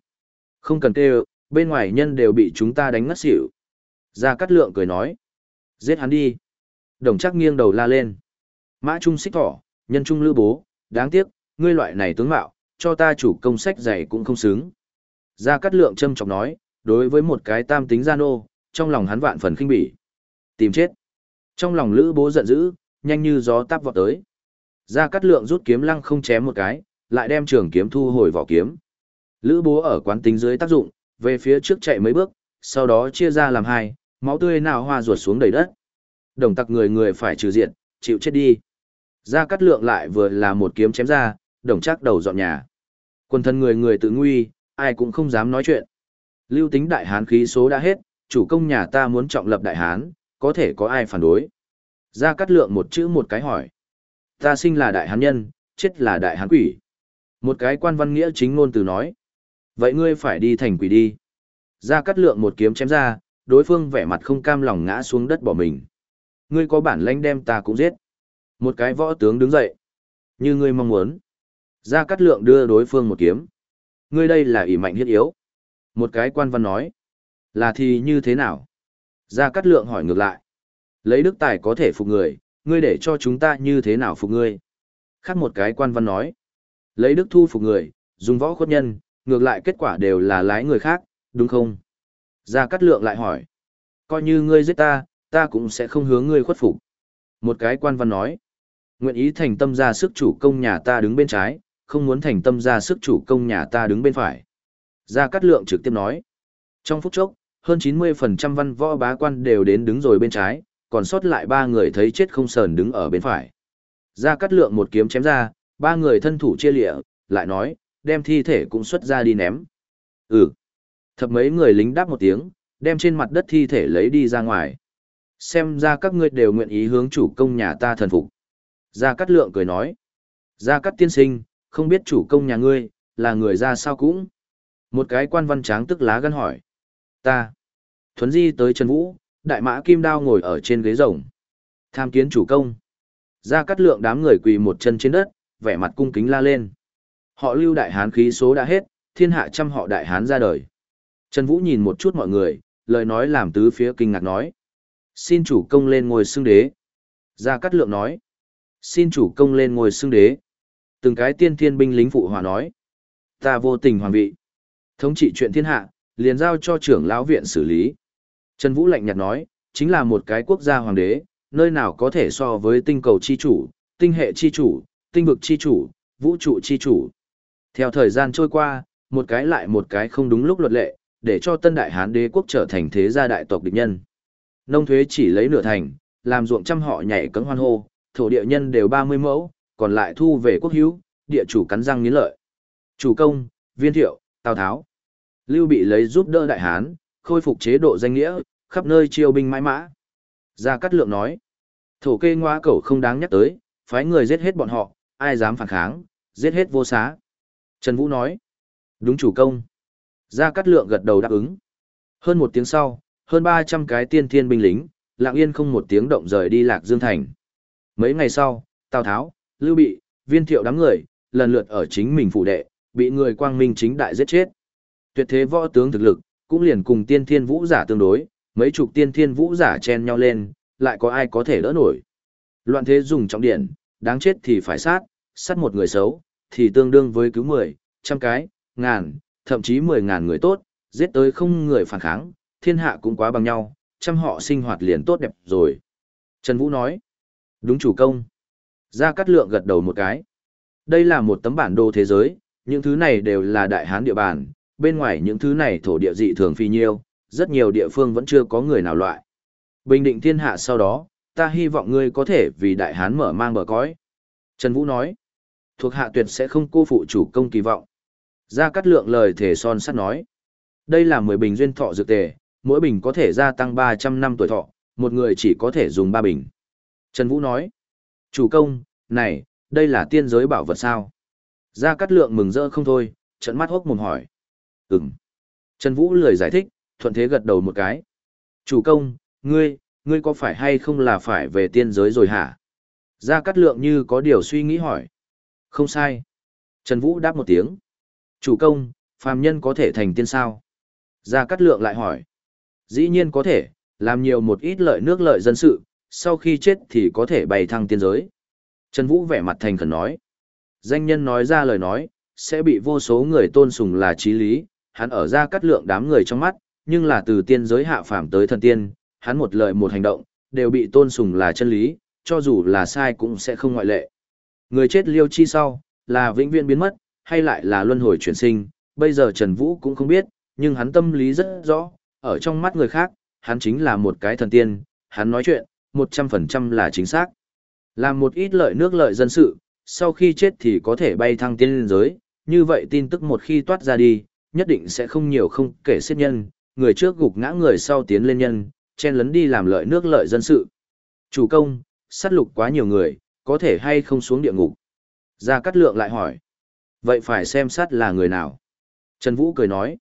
Không cần kêu, bên ngoài nhân đều bị chúng ta đánh ngất xỉu. Gia Cát Lượng cười nói. Giết hắn đi. Đồng chắc nghiêng đầu la lên. Mã Trung xích thỏ, nhân trung lữ bố, đáng tiếc, ngươi loại này tướng mạo, cho ta chủ công sách dày cũng không xứng. Gia Cát Lượng châm trọng nói, đối với một cái tam tính gian ô trong lòng hắn vạn phần khinh bỉ. Tìm chết. Trong lòng lữ bố giận dữ, nhanh như gió táp vọt tới. Gia Cát Lượng rút kiếm lăng không chém một cái, lại đem trường kiếm thu hồi vỏ kiếm. Lữ bố ở quán tính dưới tác dụng, về phía trước chạy mấy bước, sau đó chia ra làm hai, máu tươi nào hoa ruột xuống đầy đất. Đồng tặc người người phải trừ diện, chịu chết đi. Gia Cát Lượng lại vừa là một kiếm chém ra, đồng chắc đầu dọn nhà. Quân thân người người tự nguy, ai cũng không dám nói chuyện. Lưu tính đại hán khí số đã hết, chủ công nhà ta muốn trọng lập đại hán, có thể có ai phản đối. Gia Cát Lượng một chữ một cái hỏi. Ta sinh là đại hán nhân, chết là đại hán quỷ. Một cái quan văn nghĩa chính ngôn từ nói. Vậy ngươi phải đi thành quỷ đi. Gia Cát Lượng một kiếm chém ra, đối phương vẻ mặt không cam lòng ngã xuống đất bỏ mình. Ngươi có bản lãnh đem ta cũng giết. Một cái võ tướng đứng dậy. Như ngươi mong muốn. Gia Cát Lượng đưa đối phương một kiếm. Ngươi đây là ỷ mạnh hiết yếu. Một cái quan văn nói. Là thì như thế nào? Gia Cát Lượng hỏi ngược lại. Lấy đức tài có thể phục người, ngươi để cho chúng ta như thế nào phục ngươi? Khác một cái quan văn nói. Lấy đức thu phục người, dùng võ khuất nhân, ngược lại kết quả đều là lái người khác, đúng không? Gia Cát Lượng lại hỏi. Coi như ngươi giết ta, ta cũng sẽ không hướng ngươi khuất phục. Một cái quan văn nói. Nguyện ý thành tâm ra sức chủ công nhà ta đứng bên trái, không muốn thành tâm ra sức chủ công nhà ta đứng bên phải. Gia Cát Lượng trực tiếp nói. Trong phút chốc, hơn 90% văn võ bá quan đều đến đứng rồi bên trái, còn sót lại ba người thấy chết không sờn đứng ở bên phải. Gia Cát Lượng một kiếm chém ra, ba người thân thủ chia lịa, lại nói, đem thi thể cũng xuất ra đi ném. Ừ. Thập mấy người lính đáp một tiếng, đem trên mặt đất thi thể lấy đi ra ngoài. Xem ra các ngươi đều nguyện ý hướng chủ công nhà ta thần phục. Gia Cát Lượng cười nói. Gia Cát tiên sinh, không biết chủ công nhà ngươi, là người ra sao cũng. Một cái quan văn tráng tức lá gan hỏi. Ta. Thuấn di tới Trần Vũ, đại mã kim đao ngồi ở trên ghế rồng. Tham kiến chủ công. Gia Cát Lượng đám người quỳ một chân trên đất, vẻ mặt cung kính la lên. Họ lưu đại hán khí số đã hết, thiên hạ trăm họ đại hán ra đời. Trần Vũ nhìn một chút mọi người, lời nói làm tứ phía kinh ngạc nói. Xin chủ công lên ngồi xưng đế. Gia Cát Lượng nói. Xin chủ công lên ngồi xưng đế. Từng cái tiên thiên binh lính phụ hòa nói. Ta vô tình hoàng vị. Thống trị chuyện thiên hạ, liền giao cho trưởng lão viện xử lý. Trần Vũ lạnh nhạt nói, chính là một cái quốc gia hoàng đế, nơi nào có thể so với tinh cầu chi chủ, tinh hệ chi chủ, tinh vực chi chủ, vũ trụ chi chủ. Theo thời gian trôi qua, một cái lại một cái không đúng lúc luật lệ, để cho tân đại hán đế quốc trở thành thế gia đại tộc địch nhân. Nông thuế chỉ lấy nửa thành, làm ruộng trăm họ nhảy cấm hoan hô, thổ địa nhân đều 30 mẫu, còn lại thu về quốc hữu, địa chủ cắn răng nghiến lợi. Chủ công, viên thiệu, tào tháo. Lưu bị lấy giúp đỡ đại hán, khôi phục chế độ danh nghĩa, khắp nơi chiêu binh mãi mã. Gia Cát Lượng nói, thổ kê ngoa cẩu không đáng nhắc tới, phái người giết hết bọn họ, ai dám phản kháng, giết hết vô xá. Trần Vũ nói, đúng chủ công. Gia Cát Lượng gật đầu đáp ứng. Hơn một tiếng sau, hơn 300 cái tiên thiên binh lính, lặng yên không một tiếng động rời đi Lạc Dương Thành. Mấy ngày sau, Tào Tháo, Lưu Bị, Viên Thiệu đám người, lần lượt ở chính mình phụ đệ, bị người quang minh chính đại giết chết. Tuyệt thế võ tướng thực lực, cũng liền cùng tiên thiên vũ giả tương đối, mấy chục tiên thiên vũ giả chen nhau lên, lại có ai có thể đỡ nổi. Loạn thế dùng trọng điện, đáng chết thì phải sát, sát một người xấu, thì tương đương với cứu mười, trăm cái, ngàn, thậm chí mười ngàn người tốt, giết tới không người phản kháng, thiên hạ cũng quá bằng nhau, trăm họ sinh hoạt liền tốt đẹp rồi. Trần Vũ nói, đúng chủ công. Gia Cát Lượng gật đầu một cái. Đây là một tấm bản đồ thế giới, những thứ này đều là đại hán địa bàn, bên ngoài những thứ này thổ địa dị thường phi nhiêu, rất nhiều địa phương vẫn chưa có người nào loại. Bình định thiên hạ sau đó, ta hy vọng ngươi có thể vì đại hán mở mang bờ cõi. Trần Vũ nói, thuộc hạ tuyệt sẽ không cô phụ chủ công kỳ vọng. Gia Cát Lượng lời thể son sắt nói, đây là 10 bình duyên thọ dược tề, mỗi bình có thể gia tăng 300 năm tuổi thọ, một người chỉ có thể dùng 3 bình. Trần Vũ nói, chủ công, này, đây là tiên giới bảo vật sao? Gia Cát Lượng mừng rỡ không thôi, trận mắt hốc mồm hỏi. Ừm. Trần Vũ lười giải thích, thuận thế gật đầu một cái. Chủ công, ngươi, ngươi có phải hay không là phải về tiên giới rồi hả? Gia Cát Lượng như có điều suy nghĩ hỏi. Không sai. Trần Vũ đáp một tiếng. Chủ công, Phàm nhân có thể thành tiên sao? Gia Cát Lượng lại hỏi. Dĩ nhiên có thể, làm nhiều một ít lợi nước lợi dân sự, sau khi chết thì có thể bày thăng tiên giới. Trần Vũ vẻ mặt thành khẩn nói. Danh nhân nói ra lời nói, sẽ bị vô số người tôn sùng là trí lý, hắn ở Gia Cát lượng đám người trong mắt, nhưng là từ tiên giới hạ phàm tới thần tiên, hắn một lời một hành động, đều bị tôn sùng là chân lý, cho dù là sai cũng sẽ không ngoại lệ. Người chết liêu chi sau, là vĩnh viễn biến mất, hay lại là luân hồi chuyển sinh, bây giờ Trần Vũ cũng không biết, nhưng hắn tâm lý rất rõ, ở trong mắt người khác, hắn chính là một cái thần tiên, hắn nói chuyện, 100% là chính xác. Làm một ít lợi nước lợi dân sự, sau khi chết thì có thể bay thăng tiên lên giới, như vậy tin tức một khi toát ra đi, nhất định sẽ không nhiều không kể xiết nhân, người trước gục ngã người sau tiến lên nhân, chen lấn đi làm lợi nước lợi dân sự. Chủ công, sát lục quá nhiều người, có thể hay không xuống địa ngục? Gia Cát Lượng lại hỏi. Vậy phải xem sát là người nào? Trần Vũ cười nói.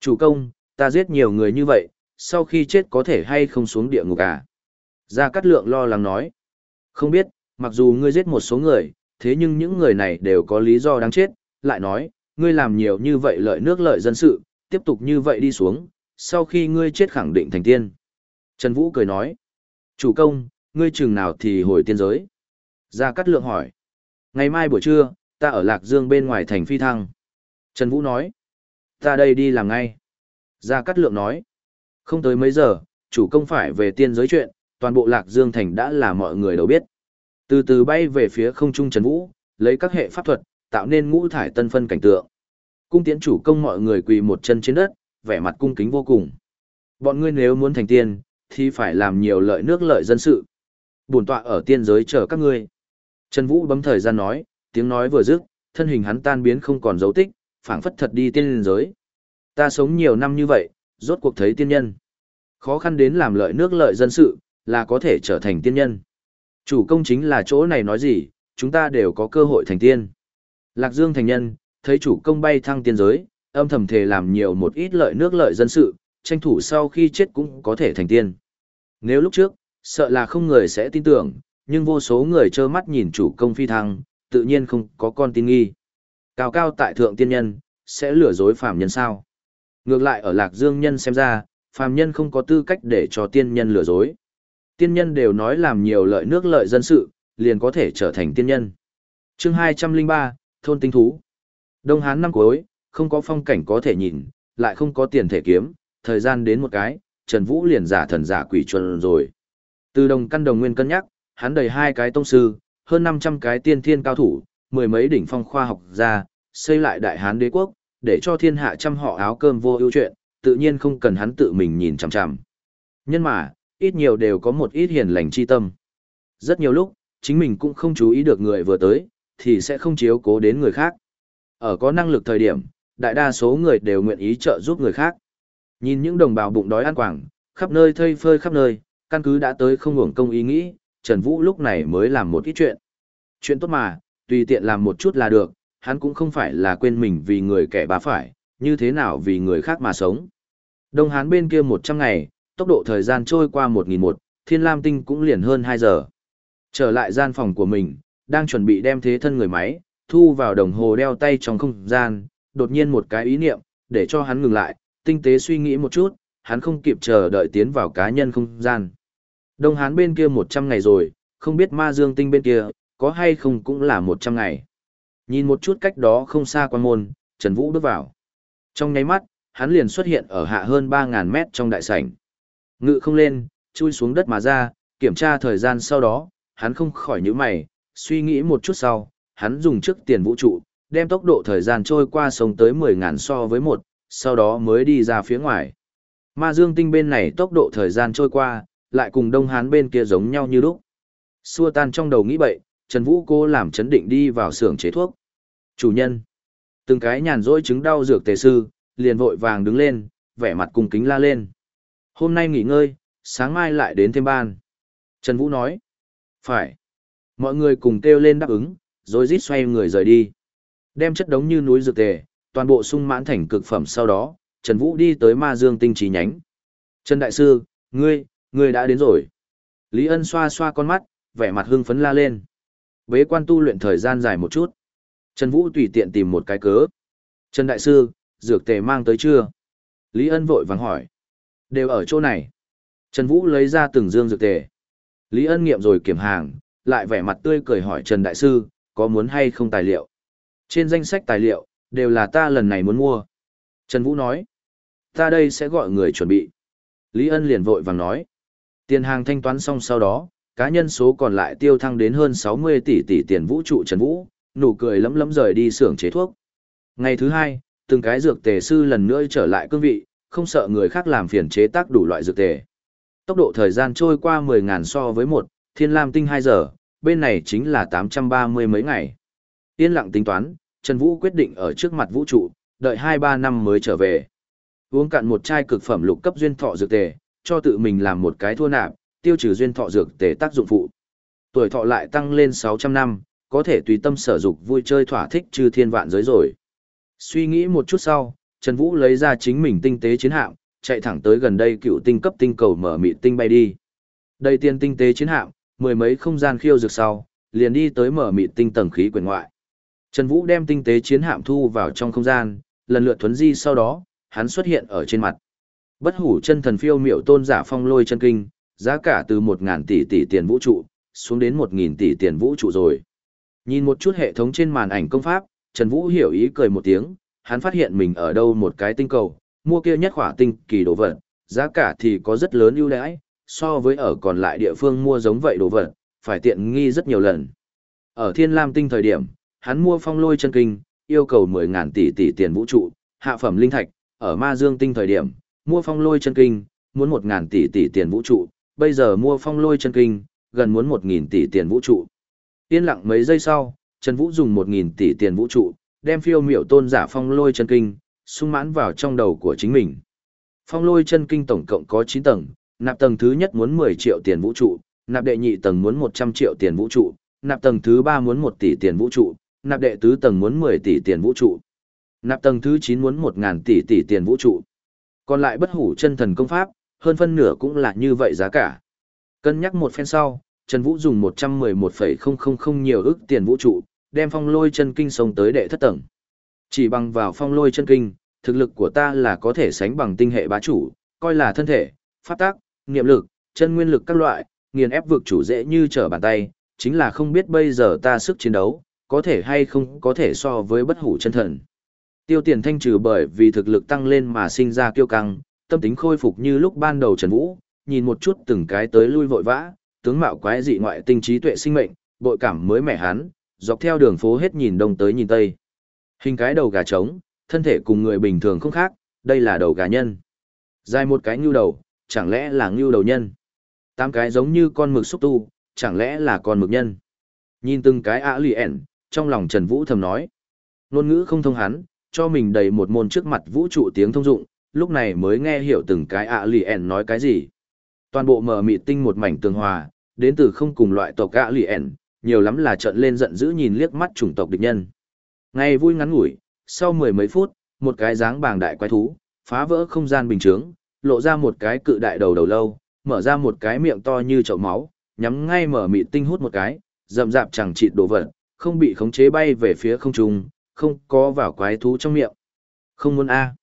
Chủ công, ta giết nhiều người như vậy, sau khi chết có thể hay không xuống địa ngục à? Gia Cát Lượng lo lắng nói. Không biết, mặc dù ngươi giết một số người, thế nhưng những người này đều có lý do đáng chết, lại nói, ngươi làm nhiều như vậy lợi nước lợi dân sự, tiếp tục như vậy đi xuống, sau khi ngươi chết khẳng định thành tiên. Trần Vũ cười nói, chủ công, ngươi chừng nào thì hồi tiên giới. Gia Cát Lượng hỏi, ngày mai buổi trưa, ta ở Lạc Dương bên ngoài thành phi thăng. Trần Vũ nói, ta đây đi làm ngay. Gia Cát Lượng nói, không tới mấy giờ, chủ công phải về tiên giới chuyện, toàn bộ Lạc Dương thành đã là mọi người đều biết. Từ từ bay về phía không trung Trần Vũ, lấy các hệ pháp thuật, tạo nên ngũ thải tân phân cảnh tượng. Cung tiễn chủ công mọi người quỳ một chân trên đất, vẻ mặt cung kính vô cùng. Bọn ngươi nếu muốn thành tiên, thì phải làm nhiều lợi nước lợi dân sự. Bổn tọa ở tiên giới chờ các ngươi. Trần Vũ bấm thời gian nói, tiếng nói vừa dứt, thân hình hắn tan biến không còn dấu tích, phảng phất thật đi tiên giới. Ta sống nhiều năm như vậy, rốt cuộc thấy tiên nhân. Khó khăn đến làm lợi nước lợi dân sự, là có thể trở thành tiên nhân. Chủ công chính là chỗ này nói gì, chúng ta đều có cơ hội thành tiên. Lạc Dương thành nhân, thấy chủ công bay thăng tiên giới, âm thầm thề làm nhiều một ít lợi nước lợi dân sự, tranh thủ sau khi chết cũng có thể thành tiên. Nếu lúc trước, sợ là không người sẽ tin tưởng, nhưng vô số người trơ mắt nhìn chủ công phi thăng, tự nhiên không có con tin nghi. Cao cao tại thượng tiên nhân, sẽ lừa dối phàm nhân sao? Ngược lại ở Lạc Dương nhân xem ra, phàm nhân không có tư cách để cho tiên nhân lừa dối. Tiên nhân đều nói làm nhiều lợi nước lợi dân sự, liền có thể trở thành tiên nhân. chương 203, Thôn Tinh Thú Đông Hán năm cuối, không có phong cảnh có thể nhìn, lại không có tiền thể kiếm, thời gian đến một cái, Trần Vũ liền giả thần giả quỷ chuẩn rồi. Từ đồng căn đồng nguyên cân nhắc, hắn đầy hai cái tông sư, hơn 500 cái tiên thiên cao thủ, mười mấy đỉnh phong khoa học ra, xây lại đại hán đế quốc, để cho thiên hạ trăm họ áo cơm vô ưu chuyện, tự nhiên không cần hắn tự mình nhìn chằm chằm. Nhân mà, ít nhiều đều có một ít hiền lành chi tâm. Rất nhiều lúc, chính mình cũng không chú ý được người vừa tới, thì sẽ không chiếu cố đến người khác. Ở có năng lực thời điểm, đại đa số người đều nguyện ý trợ giúp người khác. Nhìn những đồng bào bụng đói ăn quảng, khắp nơi thây phơi khắp nơi, căn cứ đã tới không hưởng công ý nghĩ, Trần Vũ lúc này mới làm một ít chuyện. Chuyện tốt mà, tùy tiện làm một chút là được, hắn cũng không phải là quên mình vì người kẻ bá phải, như thế nào vì người khác mà sống. Đông Hán bên kia 100 ngày, tốc độ thời gian trôi qua 1001, Thiên Lam Tinh cũng liền hơn 2 giờ. Trở lại gian phòng của mình, đang chuẩn bị đem thế thân người máy, thu vào đồng hồ đeo tay trong không gian, đột nhiên một cái ý niệm, để cho hắn ngừng lại, tinh tế suy nghĩ một chút, hắn không kịp chờ đợi tiến vào cá nhân không gian. Đông Hán bên kia 100 ngày rồi, không biết ma dương tinh bên kia, có hay không cũng là 100 ngày. Nhìn một chút cách đó không xa quan môn, Trần Vũ bước vào. Trong nháy mắt, hắn liền xuất hiện ở hạ hơn 3.000 mét trong đại sảnh. Ngự không lên, chui xuống đất mà ra, kiểm tra thời gian sau đó, hắn không khỏi nhíu mày, suy nghĩ một chút sau, hắn dùng trước tiền vũ trụ, đem tốc độ thời gian trôi qua sống tới 10.000 so với một, sau đó mới đi ra phía ngoài. Ma Dương tinh bên này tốc độ thời gian trôi qua, lại cùng Đông Hán bên kia giống nhau như lúc. Xua tan trong đầu nghĩ bậy, Trần Vũ cô làm chấn định đi vào xưởng chế thuốc. Chủ nhân. Từng cái nhàn rỗi chứng đau dược tề sư, liền vội vàng đứng lên, vẻ mặt cung kính la lên. Hôm nay nghỉ ngơi, sáng mai lại đến thêm ban. Trần Vũ nói. Phải. Mọi người cùng kêu lên đáp ứng, rồi rít xoay người rời đi. Đem chất đống như núi dược tề, toàn bộ sung mãn thành cực phẩm sau đó, Trần Vũ đi tới ma dương tinh trí nhánh. Trần Đại Sư, ngươi, ngươi đã đến rồi. Lý Ân xoa xoa con mắt, vẻ mặt hưng phấn la lên. Bế quan tu luyện thời gian dài một chút. Trần Vũ tùy tiện tìm một cái cớ. Trần Đại Sư, dược tề mang tới chưa? Lý Ân vội vàng hỏi. Đều ở chỗ này. Trần Vũ lấy ra từng dương dược tề. Lý Ân nghiệm rồi kiểm hàng, lại vẻ mặt tươi cười hỏi Trần Đại Sư, có muốn hay không tài liệu? Trên danh sách tài liệu, đều là ta lần này muốn mua. Trần Vũ nói, ta đây sẽ gọi người chuẩn bị. Lý Ân liền vội vàng nói, tiền hàng thanh toán xong sau đó, cá nhân số còn lại tiêu thăng đến hơn 60 tỷ tỷ tiền vũ trụ Trần Vũ, nụ cười lấm lấm rời đi xưởng chế thuốc. Ngày thứ hai, từng cái dược tề sư lần nữa trở lại cương vị, không sợ người khác làm phiền chế tác đủ loại dược tề. Tốc độ thời gian trôi qua 10.000 so với một, thiên lam tinh 2 giờ, bên này chính là 830 mấy ngày. Yên lặng tính toán, Trần Vũ quyết định ở trước mặt vũ trụ, đợi 2-3 năm mới trở về. Uống cạn một chai cực phẩm lục cấp duyên thọ dược tề, cho tự mình làm một cái thua nạp, tiêu trừ duyên thọ dược tề tác dụng phụ. Tuổi thọ lại tăng lên 600 năm, có thể tùy tâm sở dục vui chơi thỏa thích trừ thiên vạn giới rồi. Suy nghĩ một chút sau, Trần Vũ lấy ra chính mình tinh tế chiến hạm, chạy thẳng tới gần đây cựu tinh cấp tinh cầu mở mịt tinh bay đi. Đây tiên tinh tế chiến hạm, mười mấy không gian khiêu dược sau, liền đi tới mở mịt tinh tầng khí quyển ngoại. Trần Vũ đem tinh tế chiến hạm thu vào trong không gian, lần lượt thuấn di sau đó, hắn xuất hiện ở trên mặt. Bất hủ chân thần phiêu miệu tôn giả phong lôi chân kinh, giá cả từ 1.000 tỷ tỷ tiền vũ trụ, xuống đến 1.000 tỷ tiền vũ trụ rồi. Nhìn một chút hệ thống trên màn ảnh công pháp, Trần Vũ hiểu ý cười một tiếng, hắn phát hiện mình ở đâu một cái tinh cầu, mua kia nhất khỏa tinh kỳ đồ vật, giá cả thì có rất lớn ưu đãi, so với ở còn lại địa phương mua giống vậy đồ vật, phải tiện nghi rất nhiều lần. Ở Thiên Lam tinh thời điểm, hắn mua phong lôi chân kinh, yêu cầu 10.000 tỷ tỷ tiền vũ trụ, hạ phẩm linh thạch, ở Ma Dương tinh thời điểm, mua phong lôi chân kinh, muốn 1.000 tỷ tỷ tiền vũ trụ, bây giờ mua phong lôi chân kinh, gần muốn 1.000 tỷ tiền vũ trụ. Yên lặng mấy giây sau, Trần Vũ dùng 1.000 tỷ tiền vũ trụ, đem phiêu miểu tôn giả phong lôi chân kinh, sung mãn vào trong đầu của chính mình. Phong lôi chân kinh tổng cộng có 9 tầng, nạp tầng thứ nhất muốn 10 triệu tiền vũ trụ, nạp đệ nhị tầng muốn 100 triệu tiền vũ trụ, nạp tầng thứ ba muốn 1 tỷ tiền vũ trụ, nạp đệ tứ tầng muốn 10 tỷ tiền vũ trụ. Nạp tầng thứ 9 muốn 1000 tỷ tỷ tiền vũ trụ. Còn lại bất hủ chân thần công pháp, hơn phân nửa cũng là như vậy giá cả. Cân nhắc một phen sau, Trần Vũ dùng 111,000 nhiều ức tiền vũ trụ, đem phong lôi chân kinh sông tới đệ thất tầng. Chỉ bằng vào phong lôi chân kinh, thực lực của ta là có thể sánh bằng tinh hệ bá chủ, coi là thân thể, pháp tác, niệm lực, chân nguyên lực các loại, nghiền ép vực chủ dễ như trở bàn tay, chính là không biết bây giờ ta sức chiến đấu, có thể hay không có thể so với bất hủ chân thần. Tiêu tiền thanh trừ bởi vì thực lực tăng lên mà sinh ra kiêu căng, tâm tính khôi phục như lúc ban đầu Trần Vũ, nhìn một chút từng cái tới lui vội vã, tướng mạo quái dị ngoại tinh trí tuệ sinh mệnh, bội cảm mới mẻ hắn, dọc theo đường phố hết nhìn đông tới nhìn tây. Hình cái đầu gà trống, thân thể cùng người bình thường không khác, đây là đầu gà nhân. Dài một cái ngưu đầu, chẳng lẽ là ngưu đầu nhân. Tám cái giống như con mực xúc tu, chẳng lẽ là con mực nhân. Nhìn từng cái ạ lì ẻn, trong lòng Trần Vũ thầm nói. Nôn ngữ không thông hắn, cho mình đầy một môn trước mặt vũ trụ tiếng thông dụng, lúc này mới nghe hiểu từng cái ạ lì ẻn nói cái gì. Toàn bộ mở mịt tinh một mảnh tường hòa, đến từ không cùng loại tộc ạ lì ẻn, nhiều lắm là trợn lên giận dữ nhìn liếc mắt chủng tộc địch nhân. Ngay vui ngắn ngủi, sau mười mấy phút, một cái dáng bàng đại quái thú, phá vỡ không gian bình chướng, lộ ra một cái cự đại đầu đầu lâu, mở ra một cái miệng to như chậu máu, nhắm ngay mở mịt tinh hút một cái, rậm rạp chẳng chịt đồ vật, không bị khống chế bay về phía không trung, không có vào quái thú trong miệng. Không muốn a.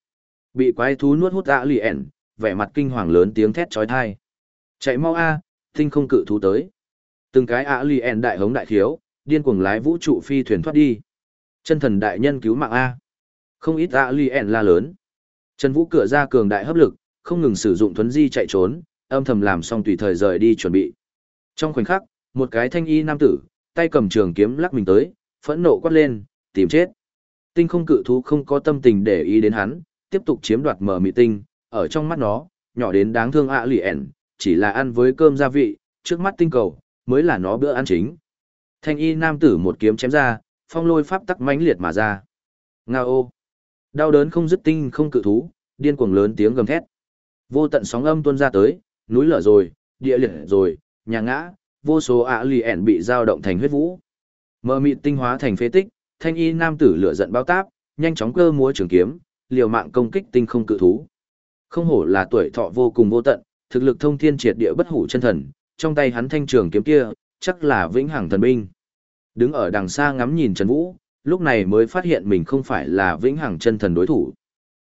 Bị quái thú nuốt hút ạ lì ẻn, vẻ mặt kinh hoàng lớn tiếng thét chói tai. Chạy mau a, tinh không cự thú tới. Từng cái ạ lì ẻn đại hống đại thiếu, điên cuồng lái vũ trụ phi thuyền thoát đi. Chân thần đại nhân cứu mạng a. Không ít ạ lì ẻn la lớn. Trần Vũ cửa ra cường đại hấp lực, không ngừng sử dụng thuấn di chạy trốn, âm thầm làm xong tùy thời rời đi chuẩn bị. Trong khoảnh khắc, một cái thanh y nam tử, tay cầm trường kiếm lắc mình tới, phẫn nộ quát lên, tìm chết. Tinh không cự thú không có tâm tình để ý đến hắn, tiếp tục chiếm đoạt mở mị tinh, ở trong mắt nó, nhỏ đến đáng thương ạ lì ẻn, chỉ là ăn với cơm gia vị, trước mắt tinh cầu, mới là nó bữa ăn chính. Thanh y nam tử một kiếm chém ra, phong lôi pháp tắc mãnh liệt mà ra. Nga ô! Đau đớn không dứt tinh không cự thú, điên cuồng lớn tiếng gầm thét. Vô tận sóng âm tuôn ra tới, núi lở rồi, địa liệt rồi, nhà ngã, vô số ạ lì ẻn bị dao động thành huyết vũ. Mờ mịt tinh hóa thành phế tích, thanh y nam tử lửa giận bao táp, nhanh chóng cơ múa trường kiếm, liều mạng công kích tinh không cự thú. Không hổ là tuổi thọ vô cùng vô tận, thực lực thông thiên triệt địa bất hủ chân thần, trong tay hắn thanh trường kiếm kia, chắc là vĩnh hằng thần binh. Đứng ở đằng xa ngắm nhìn Trần Vũ, lúc này mới phát hiện mình không phải là vĩnh hằng chân thần đối thủ.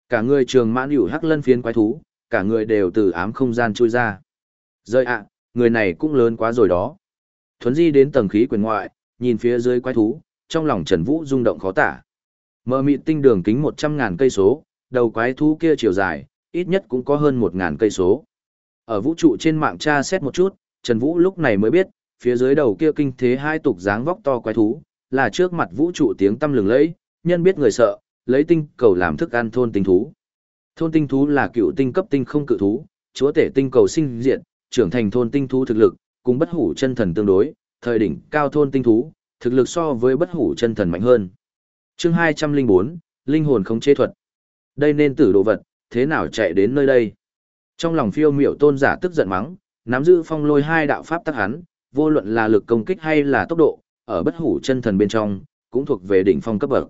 Cả người trường mãn hữu hắc lân phiến quái thú, cả người đều từ ám không gian trôi ra. Rơi ạ, người này cũng lớn quá rồi đó. Thuấn di đến tầng khí quyền ngoại, nhìn phía dưới quái thú, trong lòng Trần Vũ rung động khó tả. Mờ mịt tinh đường kính 100.000 cây số, đầu quái thú kia chiều dài, ít nhất cũng có hơn 1.000 cây số. Ở vũ trụ trên mạng tra xét một chút, Trần Vũ lúc này mới biết, phía dưới đầu kia kinh thế hai tục dáng vóc to quái thú, là trước mặt vũ trụ tiếng tâm lừng lẫy, nhân biết người sợ, lấy tinh cầu làm thức ăn thôn tinh thú. Thôn tinh thú là cựu tinh cấp tinh không cự thú, chúa tể tinh cầu sinh diện, trưởng thành thôn tinh thú thực lực, cùng bất hủ chân thần tương đối, thời đỉnh cao thôn tinh thú, thực lực so với bất hủ chân thần mạnh hơn. Chương 204, linh hồn không chế thuật. Đây nên tử đồ vật, thế nào chạy đến nơi đây? Trong lòng phiêu miểu tôn giả tức giận mắng, nắm giữ phong lôi hai đạo pháp tắc hắn, vô luận là lực công kích hay là tốc độ, ở bất hủ chân thần bên trong, cũng thuộc về đỉnh phong cấp bậc.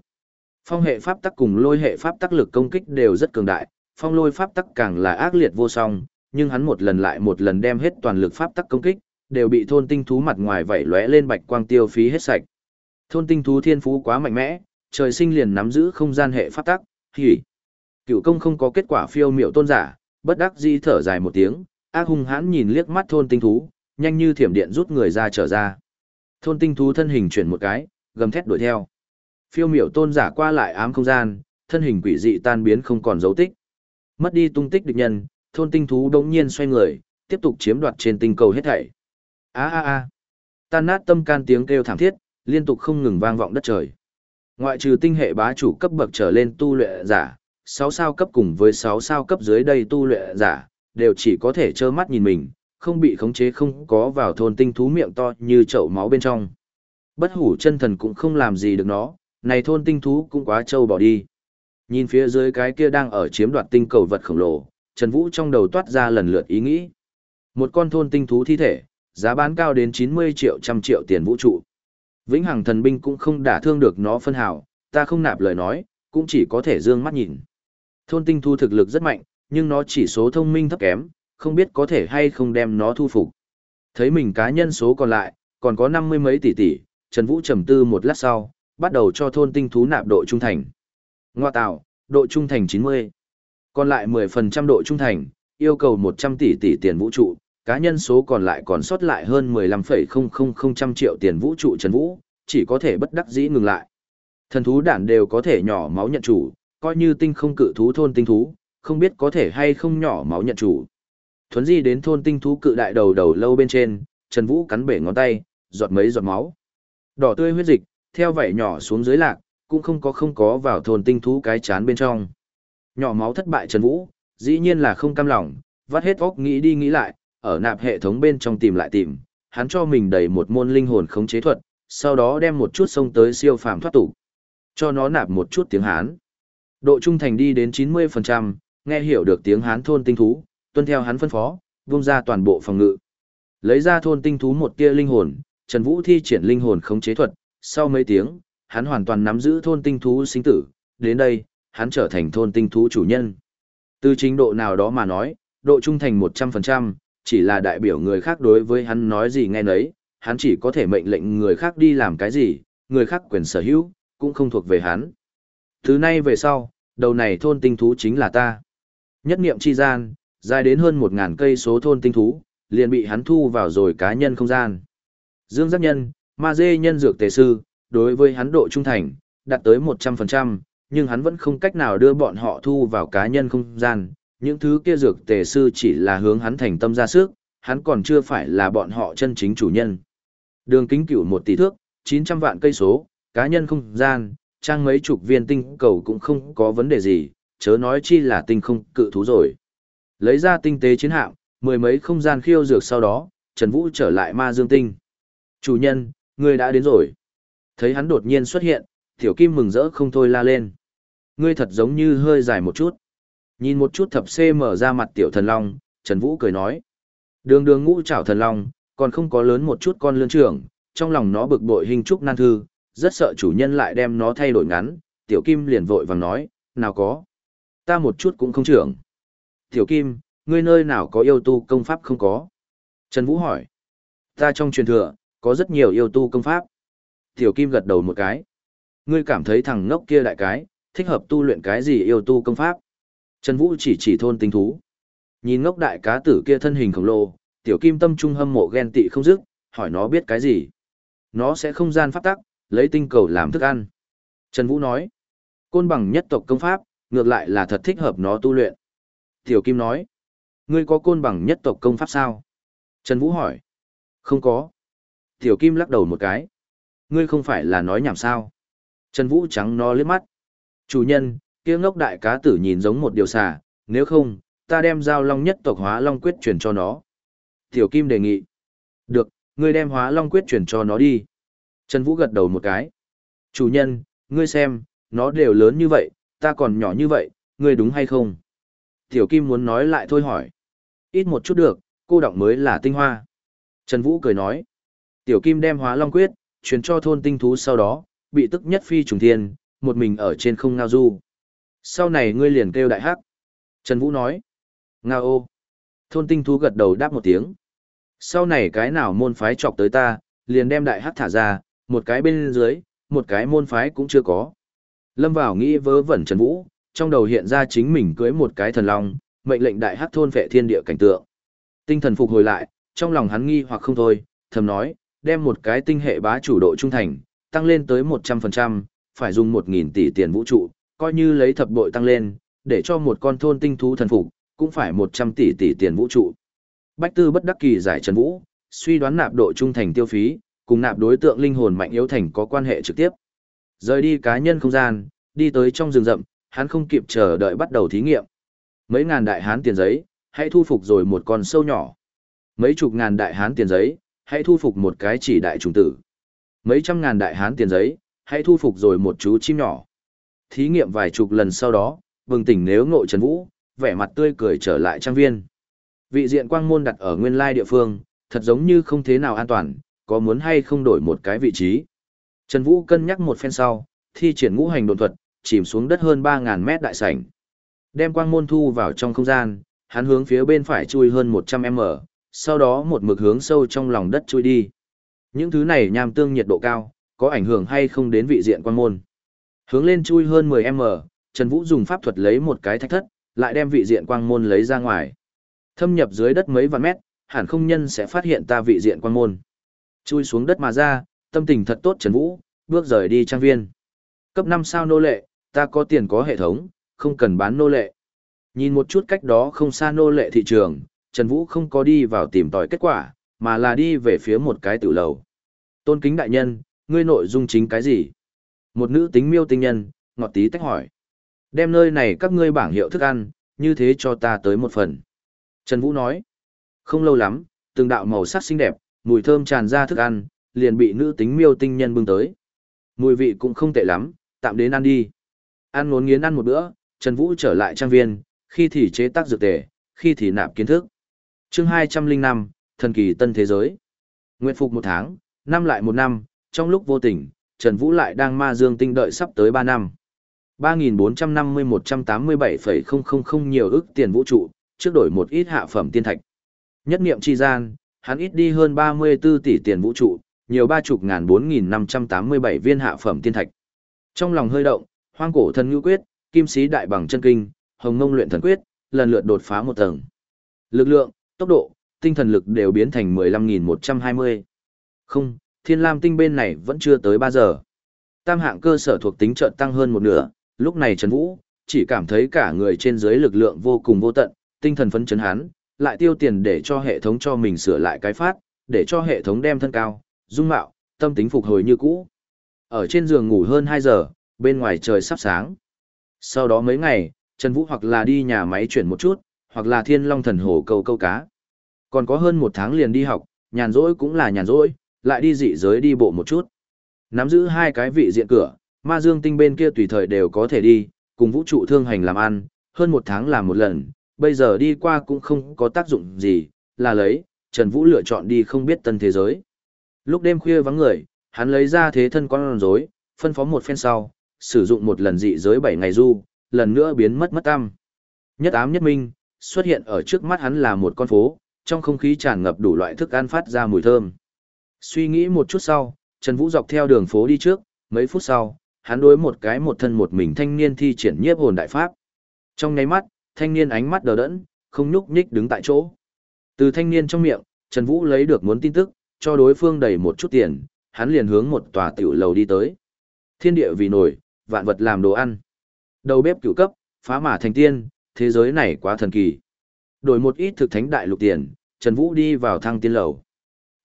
Phong hệ pháp tắc cùng lôi hệ pháp tắc lực công kích đều rất cường đại, phong lôi pháp tắc càng là ác liệt vô song, nhưng hắn một lần lại một lần đem hết toàn lực pháp tắc công kích, đều bị thôn tinh thú mặt ngoài vẩy lóe lên bạch quang tiêu phí hết sạch. Thôn tinh thú thiên phú quá mạnh mẽ, trời sinh liền nắm giữ không gian hệ pháp tắc, hỉ. Cựu công không có kết quả phiêu miệu tôn giả, bất đắc di thở dài một tiếng, ác hung hãn nhìn liếc mắt thôn tinh thú, nhanh như thiểm điện rút người ra trở ra. Thôn tinh thú thân hình chuyển một cái, gầm thét đuổi theo. Phiêu miểu tôn giả qua lại ám không gian, thân hình quỷ dị tan biến không còn dấu tích. Mất đi tung tích địch nhân, thôn tinh thú đống nhiên xoay người, tiếp tục chiếm đoạt trên tinh cầu hết thảy. A a a. Tan nát tâm can tiếng kêu thảm thiết, liên tục không ngừng vang vọng đất trời. Ngoại trừ tinh hệ bá chủ cấp bậc trở lên tu luyện giả, sáu sao cấp cùng với sáu sao cấp dưới đây tu luyện giả, đều chỉ có thể trơ mắt nhìn mình, không bị khống chế không có vào thôn tinh thú miệng to như chậu máu bên trong. Bất hủ chân thần cũng không làm gì được nó, này thôn tinh thú cũng quá trâu bỏ đi. Nhìn phía dưới cái kia đang ở chiếm đoạt tinh cầu vật khổng lồ, Trần Vũ trong đầu toát ra lần lượt ý nghĩ. Một con thôn tinh thú thi thể, giá bán cao đến 90 triệu trăm triệu tiền vũ trụ. Vĩnh Hằng thần binh cũng không đả thương được nó phân hào, ta không nạp lời nói, cũng chỉ có thể dương mắt nhìn. Thôn tinh thú thực lực rất mạnh, nhưng nó chỉ số thông minh thấp kém, không biết có thể hay không đem nó thu phục. Thấy mình cá nhân số còn lại, còn có năm mươi mấy tỷ tỷ, Trần Vũ trầm tư một lát sau, bắt đầu cho thôn tinh thú nạp độ trung thành. Ngoa tạo, độ trung thành 90. Còn lại 10% độ trung thành, yêu cầu 100 tỷ tỷ tiền vũ trụ, cá nhân số còn lại còn sót lại hơn 15,000 triệu tiền vũ trụ Trần Vũ, chỉ có thể bất đắc dĩ ngừng lại. Thần thú đản đều có thể nhỏ máu nhận chủ, coi như tinh không cự thú thôn tinh thú, không biết có thể hay không nhỏ máu nhận chủ. Thuấn di đến thôn tinh thú cự đại đầu đầu lâu bên trên, Trần Vũ cắn bể ngón tay, giọt mấy giọt máu. Đỏ tươi huyết dịch, theo vảy nhỏ xuống dưới lạc, cũng không có không có vào thôn tinh thú cái chán bên trong. Nhỏ máu thất bại Trần Vũ, dĩ nhiên là không cam lòng, vắt hết óc nghĩ đi nghĩ lại, ở nạp hệ thống bên trong tìm lại tìm, hắn cho mình đầy một môn linh hồn khống chế thuật, sau đó đem một chút sông tới siêu phàm thoát tục. Cho nó nạp một chút tiếng Hán. Độ trung thành đi đến 90%, nghe hiểu được tiếng Hán thôn tinh thú, tuân theo hắn phân phó, vung ra toàn bộ phòng ngự. Lấy ra thôn tinh thú một tia linh hồn, Trần Vũ thi triển linh hồn khống chế thuật, sau mấy tiếng, hắn hoàn toàn nắm giữ thôn tinh thú sinh tử, đến đây, hắn trở thành thôn tinh thú chủ nhân. Từ trình độ nào đó mà nói, độ trung thành 100%, chỉ là đại biểu người khác đối với hắn nói gì nghe nấy, hắn chỉ có thể mệnh lệnh người khác đi làm cái gì, người khác quyền sở hữu, cũng không thuộc về hắn. Từ nay về sau, đầu này thôn tinh thú chính là ta. Nhất niệm chi gian, dài đến hơn 1.000 cây số thôn tinh thú, liền bị hắn thu vào rồi cá nhân không gian. Dương giác nhân, ma dê nhân dược tề sư, đối với hắn độ trung thành, đạt tới 100%, nhưng hắn vẫn không cách nào đưa bọn họ thu vào cá nhân không gian. Những thứ kia dược tề sư chỉ là hướng hắn thành tâm ra sức, hắn còn chưa phải là bọn họ chân chính chủ nhân. Đường kính cửu một tỷ thước, 900 vạn cây số, cá nhân không gian, trang mấy chục viên tinh cầu cũng không có vấn đề gì, chớ nói chi là tinh không cự thú rồi. Lấy ra tinh tế chiến hạm, mười mấy không gian khiêu dược sau đó, Trần Vũ trở lại ma dương tinh. Chủ nhân, ngươi đã đến rồi. Thấy hắn đột nhiên xuất hiện, Tiểu Kim mừng rỡ không thôi la lên. Ngươi thật giống như hơi dài một chút. Nhìn một chút thập C mở ra mặt Tiểu Thần Long, Trần Vũ cười nói. Đường đường ngũ trảo thần long, còn không có lớn một chút con lươn trưởng, trong lòng nó bực bội hình trúc nan thư, rất sợ chủ nhân lại đem nó thay đổi ngắn, Tiểu Kim liền vội vàng nói, nào có. Ta một chút cũng không trưởng. Tiểu Kim, ngươi nơi nào có yêu tu công pháp không có? Trần Vũ hỏi. Ta trong truyền thừa, có rất nhiều yêu tu công pháp. Tiểu Kim gật đầu một cái. Ngươi cảm thấy thằng ngốc kia đại cái, thích hợp tu luyện cái gì yêu tu công pháp? Trần Vũ chỉ chỉ thôn tinh thú. Nhìn ngốc đại cá tử kia thân hình khổng lồ, tiểu kim tâm trung hâm mộ ghen tị không dứt, hỏi nó biết cái gì. Nó sẽ không gian pháp tắc, lấy tinh cầu làm thức ăn. Trần Vũ nói, côn bằng nhất tộc công pháp, ngược lại là thật thích hợp nó tu luyện. Tiểu kim nói, ngươi có côn bằng nhất tộc công pháp sao? Trần Vũ hỏi, không có. Tiểu kim lắc đầu một cái. Ngươi không phải là nói nhảm sao? Trần Vũ trắng nó liếc mắt. Chủ nhân, kia ngốc đại cá tử nhìn giống một điều xà, nếu không, ta đem giao long nhất tộc hóa long quyết truyền cho nó. Tiểu Kim đề nghị. Được, ngươi đem hóa long quyết truyền cho nó đi. Trần Vũ gật đầu một cái. Chủ nhân, ngươi xem, nó đều lớn như vậy, ta còn nhỏ như vậy, ngươi đúng hay không? Tiểu Kim muốn nói lại thôi hỏi. Ít một chút được, cô đọng mới là tinh hoa. Trần Vũ cười nói. Tiểu Kim đem hóa long quyết, truyền cho thôn tinh thú sau đó, bị tức nhất phi trùng thiên, một mình ở trên không ngao du. Sau này ngươi liền kêu đại hắc. Trần Vũ nói. Ngao ô. Thôn tinh thú gật đầu đáp một tiếng. Sau này cái nào môn phái chọc tới ta, liền đem đại hắc thả ra, một cái bên dưới, một cái môn phái cũng chưa có. Lâm vào nghĩ vớ vẩn Trần Vũ, trong đầu hiện ra chính mình cưới một cái thần long, mệnh lệnh đại hắc thôn vệ thiên địa cảnh tượng. Tinh thần phục hồi lại, trong lòng hắn nghi hoặc không thôi, thầm nói, đem một cái tinh hệ bá chủ độ trung thành, tăng lên tới 100%, phải dùng 1.000 tỷ tiền vũ trụ, coi như lấy thập bội tăng lên, để cho một con thôn tinh thú thần phục, cũng phải 100 tỷ tỷ tiền vũ trụ. Bách tư bất đắc kỳ giải trần vũ, suy đoán nạp độ trung thành tiêu phí, cùng nạp đối tượng linh hồn mạnh yếu thành có quan hệ trực tiếp. Rời đi cá nhân không gian, đi tới trong rừng rậm, hắn không kịp chờ đợi bắt đầu thí nghiệm. Mấy ngàn đại hán tiền giấy, hãy thu phục rồi một con sâu nhỏ. Mấy chục ngàn đại hán tiền giấy, hãy thu phục một cái chỉ đại trùng tử. Mấy trăm ngàn đại hán tiền giấy, hãy thu phục rồi một chú chim nhỏ. Thí nghiệm vài chục lần sau đó, bừng tỉnh nếu ngộ Trần Vũ, vẻ mặt tươi cười trở lại trang viên. Vị diện quang môn đặt ở nguyên lai địa phương, thật giống như không thế nào an toàn, có muốn hay không đổi một cái vị trí. Trần Vũ cân nhắc một phen sau, thi triển ngũ hành độn thuật, chìm xuống đất hơn 3.000 mét đại sảnh. Đem quang môn thu vào trong không gian, hắn hướng phía bên phải chui hơn 100m, sau đó một mực hướng sâu trong lòng đất chui đi. Những thứ này nham tương nhiệt độ cao, có ảnh hưởng hay không đến vị diện quang môn. Hướng lên chui hơn 10m, Trần Vũ dùng pháp thuật lấy một cái thạch thất, lại đem vị diện quang môn lấy ra ngoài. Thâm nhập dưới đất mấy vạn mét, hẳn không nhân sẽ phát hiện ta vị diện quang môn. Chui xuống đất mà ra, tâm tình thật tốt Trần Vũ, bước rời đi trang viên. Cấp 5 sao nô lệ, ta có tiền có hệ thống, không cần bán nô lệ. Nhìn một chút cách đó không xa nô lệ thị trường, Trần Vũ không có đi vào tìm tòi kết quả, mà là đi về phía một cái tiểu lầu. Tôn kính đại nhân, ngươi nội dung chính cái gì? Một nữ tính miêu tinh nhân, ngọt tí tách hỏi. Đem nơi này các ngươi bảng hiệu thức ăn, như thế cho ta tới một phần. Trần Vũ nói. Không lâu lắm, từng đạo màu sắc xinh đẹp, mùi thơm tràn ra thức ăn, liền bị nữ tính miêu tinh nhân bưng tới. Mùi vị cũng không tệ lắm, tạm đến ăn đi. Ăn ngốn nghiến ăn một bữa, Trần Vũ trở lại trang viên, khi thì chế tác dược tề, khi thì nạp kiến thức. chương 205, Thần kỳ tân thế giới. Nguyện phục một tháng, năm lại một năm, trong lúc vô tình, Trần Vũ lại đang ma dương tinh đợi sắp tới 3 năm. 3.450-187,000 nhiều ức tiền vũ trụ, trước đổi một ít hạ phẩm tiên thạch. Nhất niệm chi gian, hắn ít đi hơn 34 tỷ tiền vũ trụ, nhiều ba chục ngàn 4.587 viên hạ phẩm tiên thạch. Trong lòng hơi động, hoang cổ thần ngữ quyết, kim sĩ đại bằng chân kinh, hồng ngông luyện thần quyết, lần lượt đột phá một tầng. Lực lượng, tốc độ, tinh thần lực đều biến thành 15.120. Không, thiên lam tinh bên này vẫn chưa tới ba giờ. Tam hạng cơ sở thuộc tính trợn tăng hơn một nửa, lúc này Trần Vũ, chỉ cảm thấy cả người trên dưới lực lượng vô cùng vô tận, tinh thần phấn chấn hắn, lại tiêu tiền để cho hệ thống cho mình sửa lại cái phát, để cho hệ thống đem thân cao, dung mạo, tâm tính phục hồi như cũ. Ở trên giường ngủ hơn hai giờ, bên ngoài trời sắp sáng. Sau đó mấy ngày, Trần Vũ hoặc là đi nhà máy chuyển một chút, hoặc là thiên long thần hồ câu câu cá. Còn có hơn một tháng liền đi học, nhàn rỗi cũng là nhàn rỗi, lại đi dị giới đi bộ một chút. Nắm giữ hai cái vị diện cửa, ma dương tinh bên kia tùy thời đều có thể đi, cùng vũ trụ thương hành làm ăn, hơn một tháng làm một lần, bây giờ đi qua cũng không có tác dụng gì, là lấy, Trần Vũ lựa chọn đi không biết tân thế giới. Lúc đêm khuya vắng người, hắn lấy ra thế thân con rối, phân phó một phen sau, sử dụng một lần dị giới 7 ngày du, lần nữa biến mất mất tăm. Nhất ám nhất minh, xuất hiện ở trước mắt hắn là một con phố, trong không khí tràn ngập đủ loại thức ăn phát ra mùi thơm. Suy nghĩ một chút sau, Trần Vũ dọc theo đường phố đi trước, mấy phút sau, hắn đối một cái một thân một mình thanh niên thi triển nhiếp hồn đại pháp. Trong nháy mắt, thanh niên ánh mắt đờ đẫn, không nhúc nhích đứng tại chỗ. Từ thanh niên trong miệng, Trần Vũ lấy được muốn tin tức, cho đối phương đầy một chút tiền, hắn liền hướng một tòa tiểu lầu đi tới. Thiên địa vì nổi, vạn vật làm đồ ăn. Đầu bếp cửu cấp, phá mã thành tiên, thế giới này quá thần kỳ. Đổi một ít thực thánh đại lục tiền, Trần Vũ đi vào thăng tiên lầu.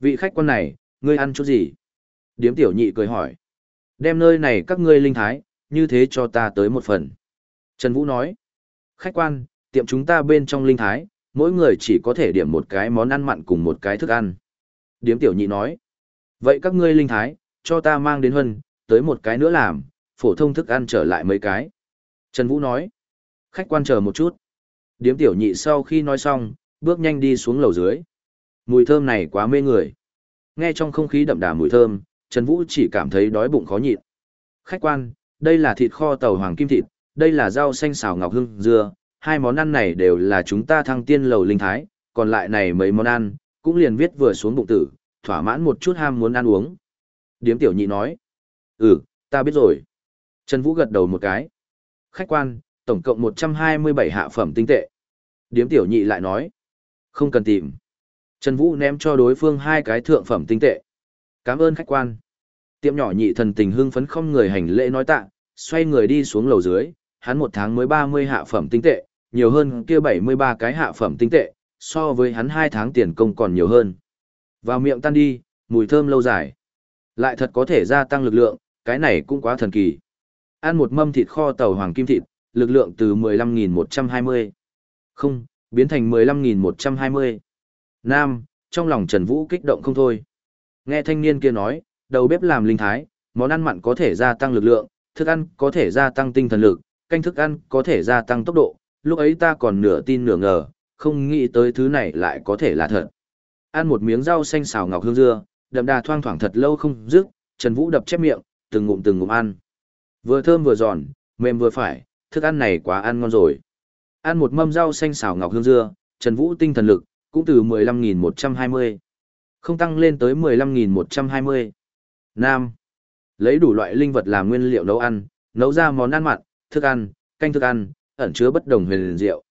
Vị khách quan này, ngươi ăn chút gì? Điếm tiểu nhị cười hỏi. Đem nơi này các ngươi linh thái, như thế cho ta tới một phần. Trần Vũ nói. Khách quan, tiệm chúng ta bên trong linh thái, mỗi người chỉ có thể điểm một cái món ăn mặn cùng một cái thức ăn. Điếm tiểu nhị nói. Vậy các ngươi linh thái, cho ta mang đến hân, tới một cái nữa làm, phổ thông thức ăn trở lại mấy cái. Trần Vũ nói. Khách quan chờ một chút. Điếm tiểu nhị sau khi nói xong, bước nhanh đi xuống lầu dưới. Mùi thơm này quá mê người. Nghe trong không khí đậm đà mùi thơm, Trần Vũ chỉ cảm thấy đói bụng khó nhịn. Khách quan, đây là thịt kho tàu hoàng kim thịt, đây là rau xanh xào ngọc hương dưa, hai món ăn này đều là chúng ta thăng tiên lầu linh thái, còn lại này mấy món ăn, cũng liền viết vừa xuống bụng tử, thỏa mãn một chút ham muốn ăn uống. Điếm tiểu nhị nói, ừ, ta biết rồi. Trần Vũ gật đầu một cái. Khách quan, tổng cộng 127 hạ phẩm tinh tệ. Điếm tiểu nhị lại nói, không cần tìm. Trần Vũ ném cho đối phương hai cái thượng phẩm tinh tệ. Cảm ơn khách quan. Tiệm nhỏ nhị thần tình hưng phấn không người hành lễ nói tạ, xoay người đi xuống lầu dưới, hắn một tháng mới 30 hạ phẩm tinh tệ, nhiều hơn kia 73 cái hạ phẩm tinh tệ, so với hắn hai tháng tiền công còn nhiều hơn. Vào miệng tan đi, mùi thơm lâu dài. Lại thật có thể gia tăng lực lượng, cái này cũng quá thần kỳ. Ăn một mâm thịt kho tàu hoàng kim thịt, lực lượng từ 15.120. Không, biến thành 15.120. Nam, trong lòng Trần Vũ kích động không thôi. Nghe thanh niên kia nói, đầu bếp làm linh thái, món ăn mặn có thể gia tăng lực lượng, thức ăn có thể gia tăng tinh thần lực, canh thức ăn có thể gia tăng tốc độ, lúc ấy ta còn nửa tin nửa ngờ, không nghĩ tới thứ này lại có thể là thật. Ăn một miếng rau xanh xào ngọc hương dưa, đậm đà thoang thoảng thật lâu không dứt, Trần Vũ đập chép miệng, từng ngụm từng ngụm ăn. Vừa thơm vừa giòn, mềm vừa phải, thức ăn này quá ăn ngon rồi. Ăn một mâm rau xanh xào ngọc hương dưa, Trần Vũ tinh thần lực, cũng từ 15.120. Không tăng lên tới 15.120. Nam. Lấy đủ loại linh vật làm nguyên liệu nấu ăn, nấu ra món ăn mặn, thức ăn, canh thức ăn, ẩn chứa bất đồng huyền diệu.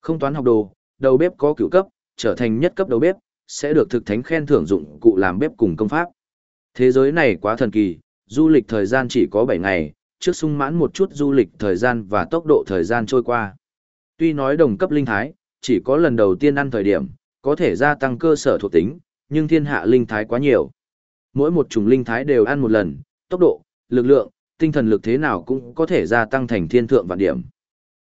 Không toán học đồ, đầu bếp có cửu cấp, trở thành nhất cấp đầu bếp, sẽ được thực thánh khen thưởng dụng cụ làm bếp cùng công pháp. Thế giới này quá thần kỳ, du lịch thời gian chỉ có 7 ngày, trước sung mãn một chút du lịch thời gian và tốc độ thời gian trôi qua. Tuy nói đồng cấp linh thái, chỉ có lần đầu tiên ăn thời điểm, có thể gia tăng cơ sở thuộc tính, nhưng thiên hạ linh thái quá nhiều. Mỗi một chủng linh thái đều ăn một lần, tốc độ, lực lượng, tinh thần lực thế nào cũng có thể gia tăng thành thiên thượng vạn điểm.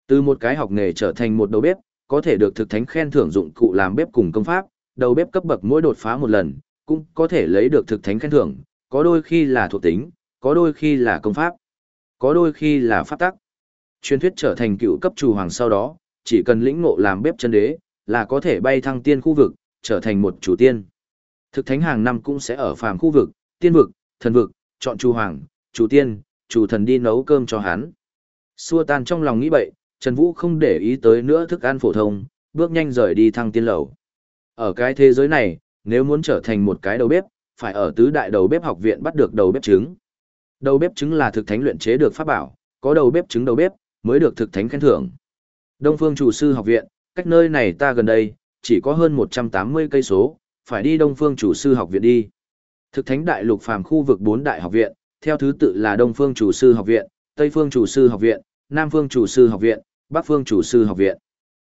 Từ một cái học nghề trở thành một đầu bếp, có thể được thực thánh khen thưởng dụng cụ làm bếp cùng công pháp, đầu bếp cấp bậc mỗi đột phá một lần, cũng có thể lấy được thực thánh khen thưởng, có đôi khi là thuộc tính, có đôi khi là công pháp, có đôi khi là pháp tắc. Truyền thuyết trở thành cựu cấp chủ hoàng sau đó, chỉ cần lĩnh ngộ làm bếp chân đế, là có thể bay thăng tiên khu vực, trở thành một chủ tiên. Thực thánh hàng năm cũng sẽ ở phàm khu vực, tiên vực, thần vực, chọn chủ hoàng, chủ tiên, chủ thần đi nấu cơm cho hắn. Xua tan trong lòng nghĩ bậy, Trần Vũ không để ý tới nữa thức ăn phổ thông, bước nhanh rời đi thăng tiên lầu. Ở cái thế giới này, nếu muốn trở thành một cái đầu bếp, phải ở tứ đại đầu bếp học viện bắt được đầu bếp trứng. Đầu bếp trứng là thực thánh luyện chế được pháp bảo, có đầu bếp trứng đầu bếp mới được thực thánh khen thưởng. Đông Phương chủ sư học viện, cách nơi này ta gần đây, chỉ có hơn 180 cây số, phải đi Đông Phương chủ sư học viện đi. Thực thánh đại lục phàm khu vực 4 đại học viện, theo thứ tự là Đông Phương chủ sư học viện, Tây Phương chủ sư học viện, Nam Phương chủ sư học viện, Bắc Phương chủ sư học viện.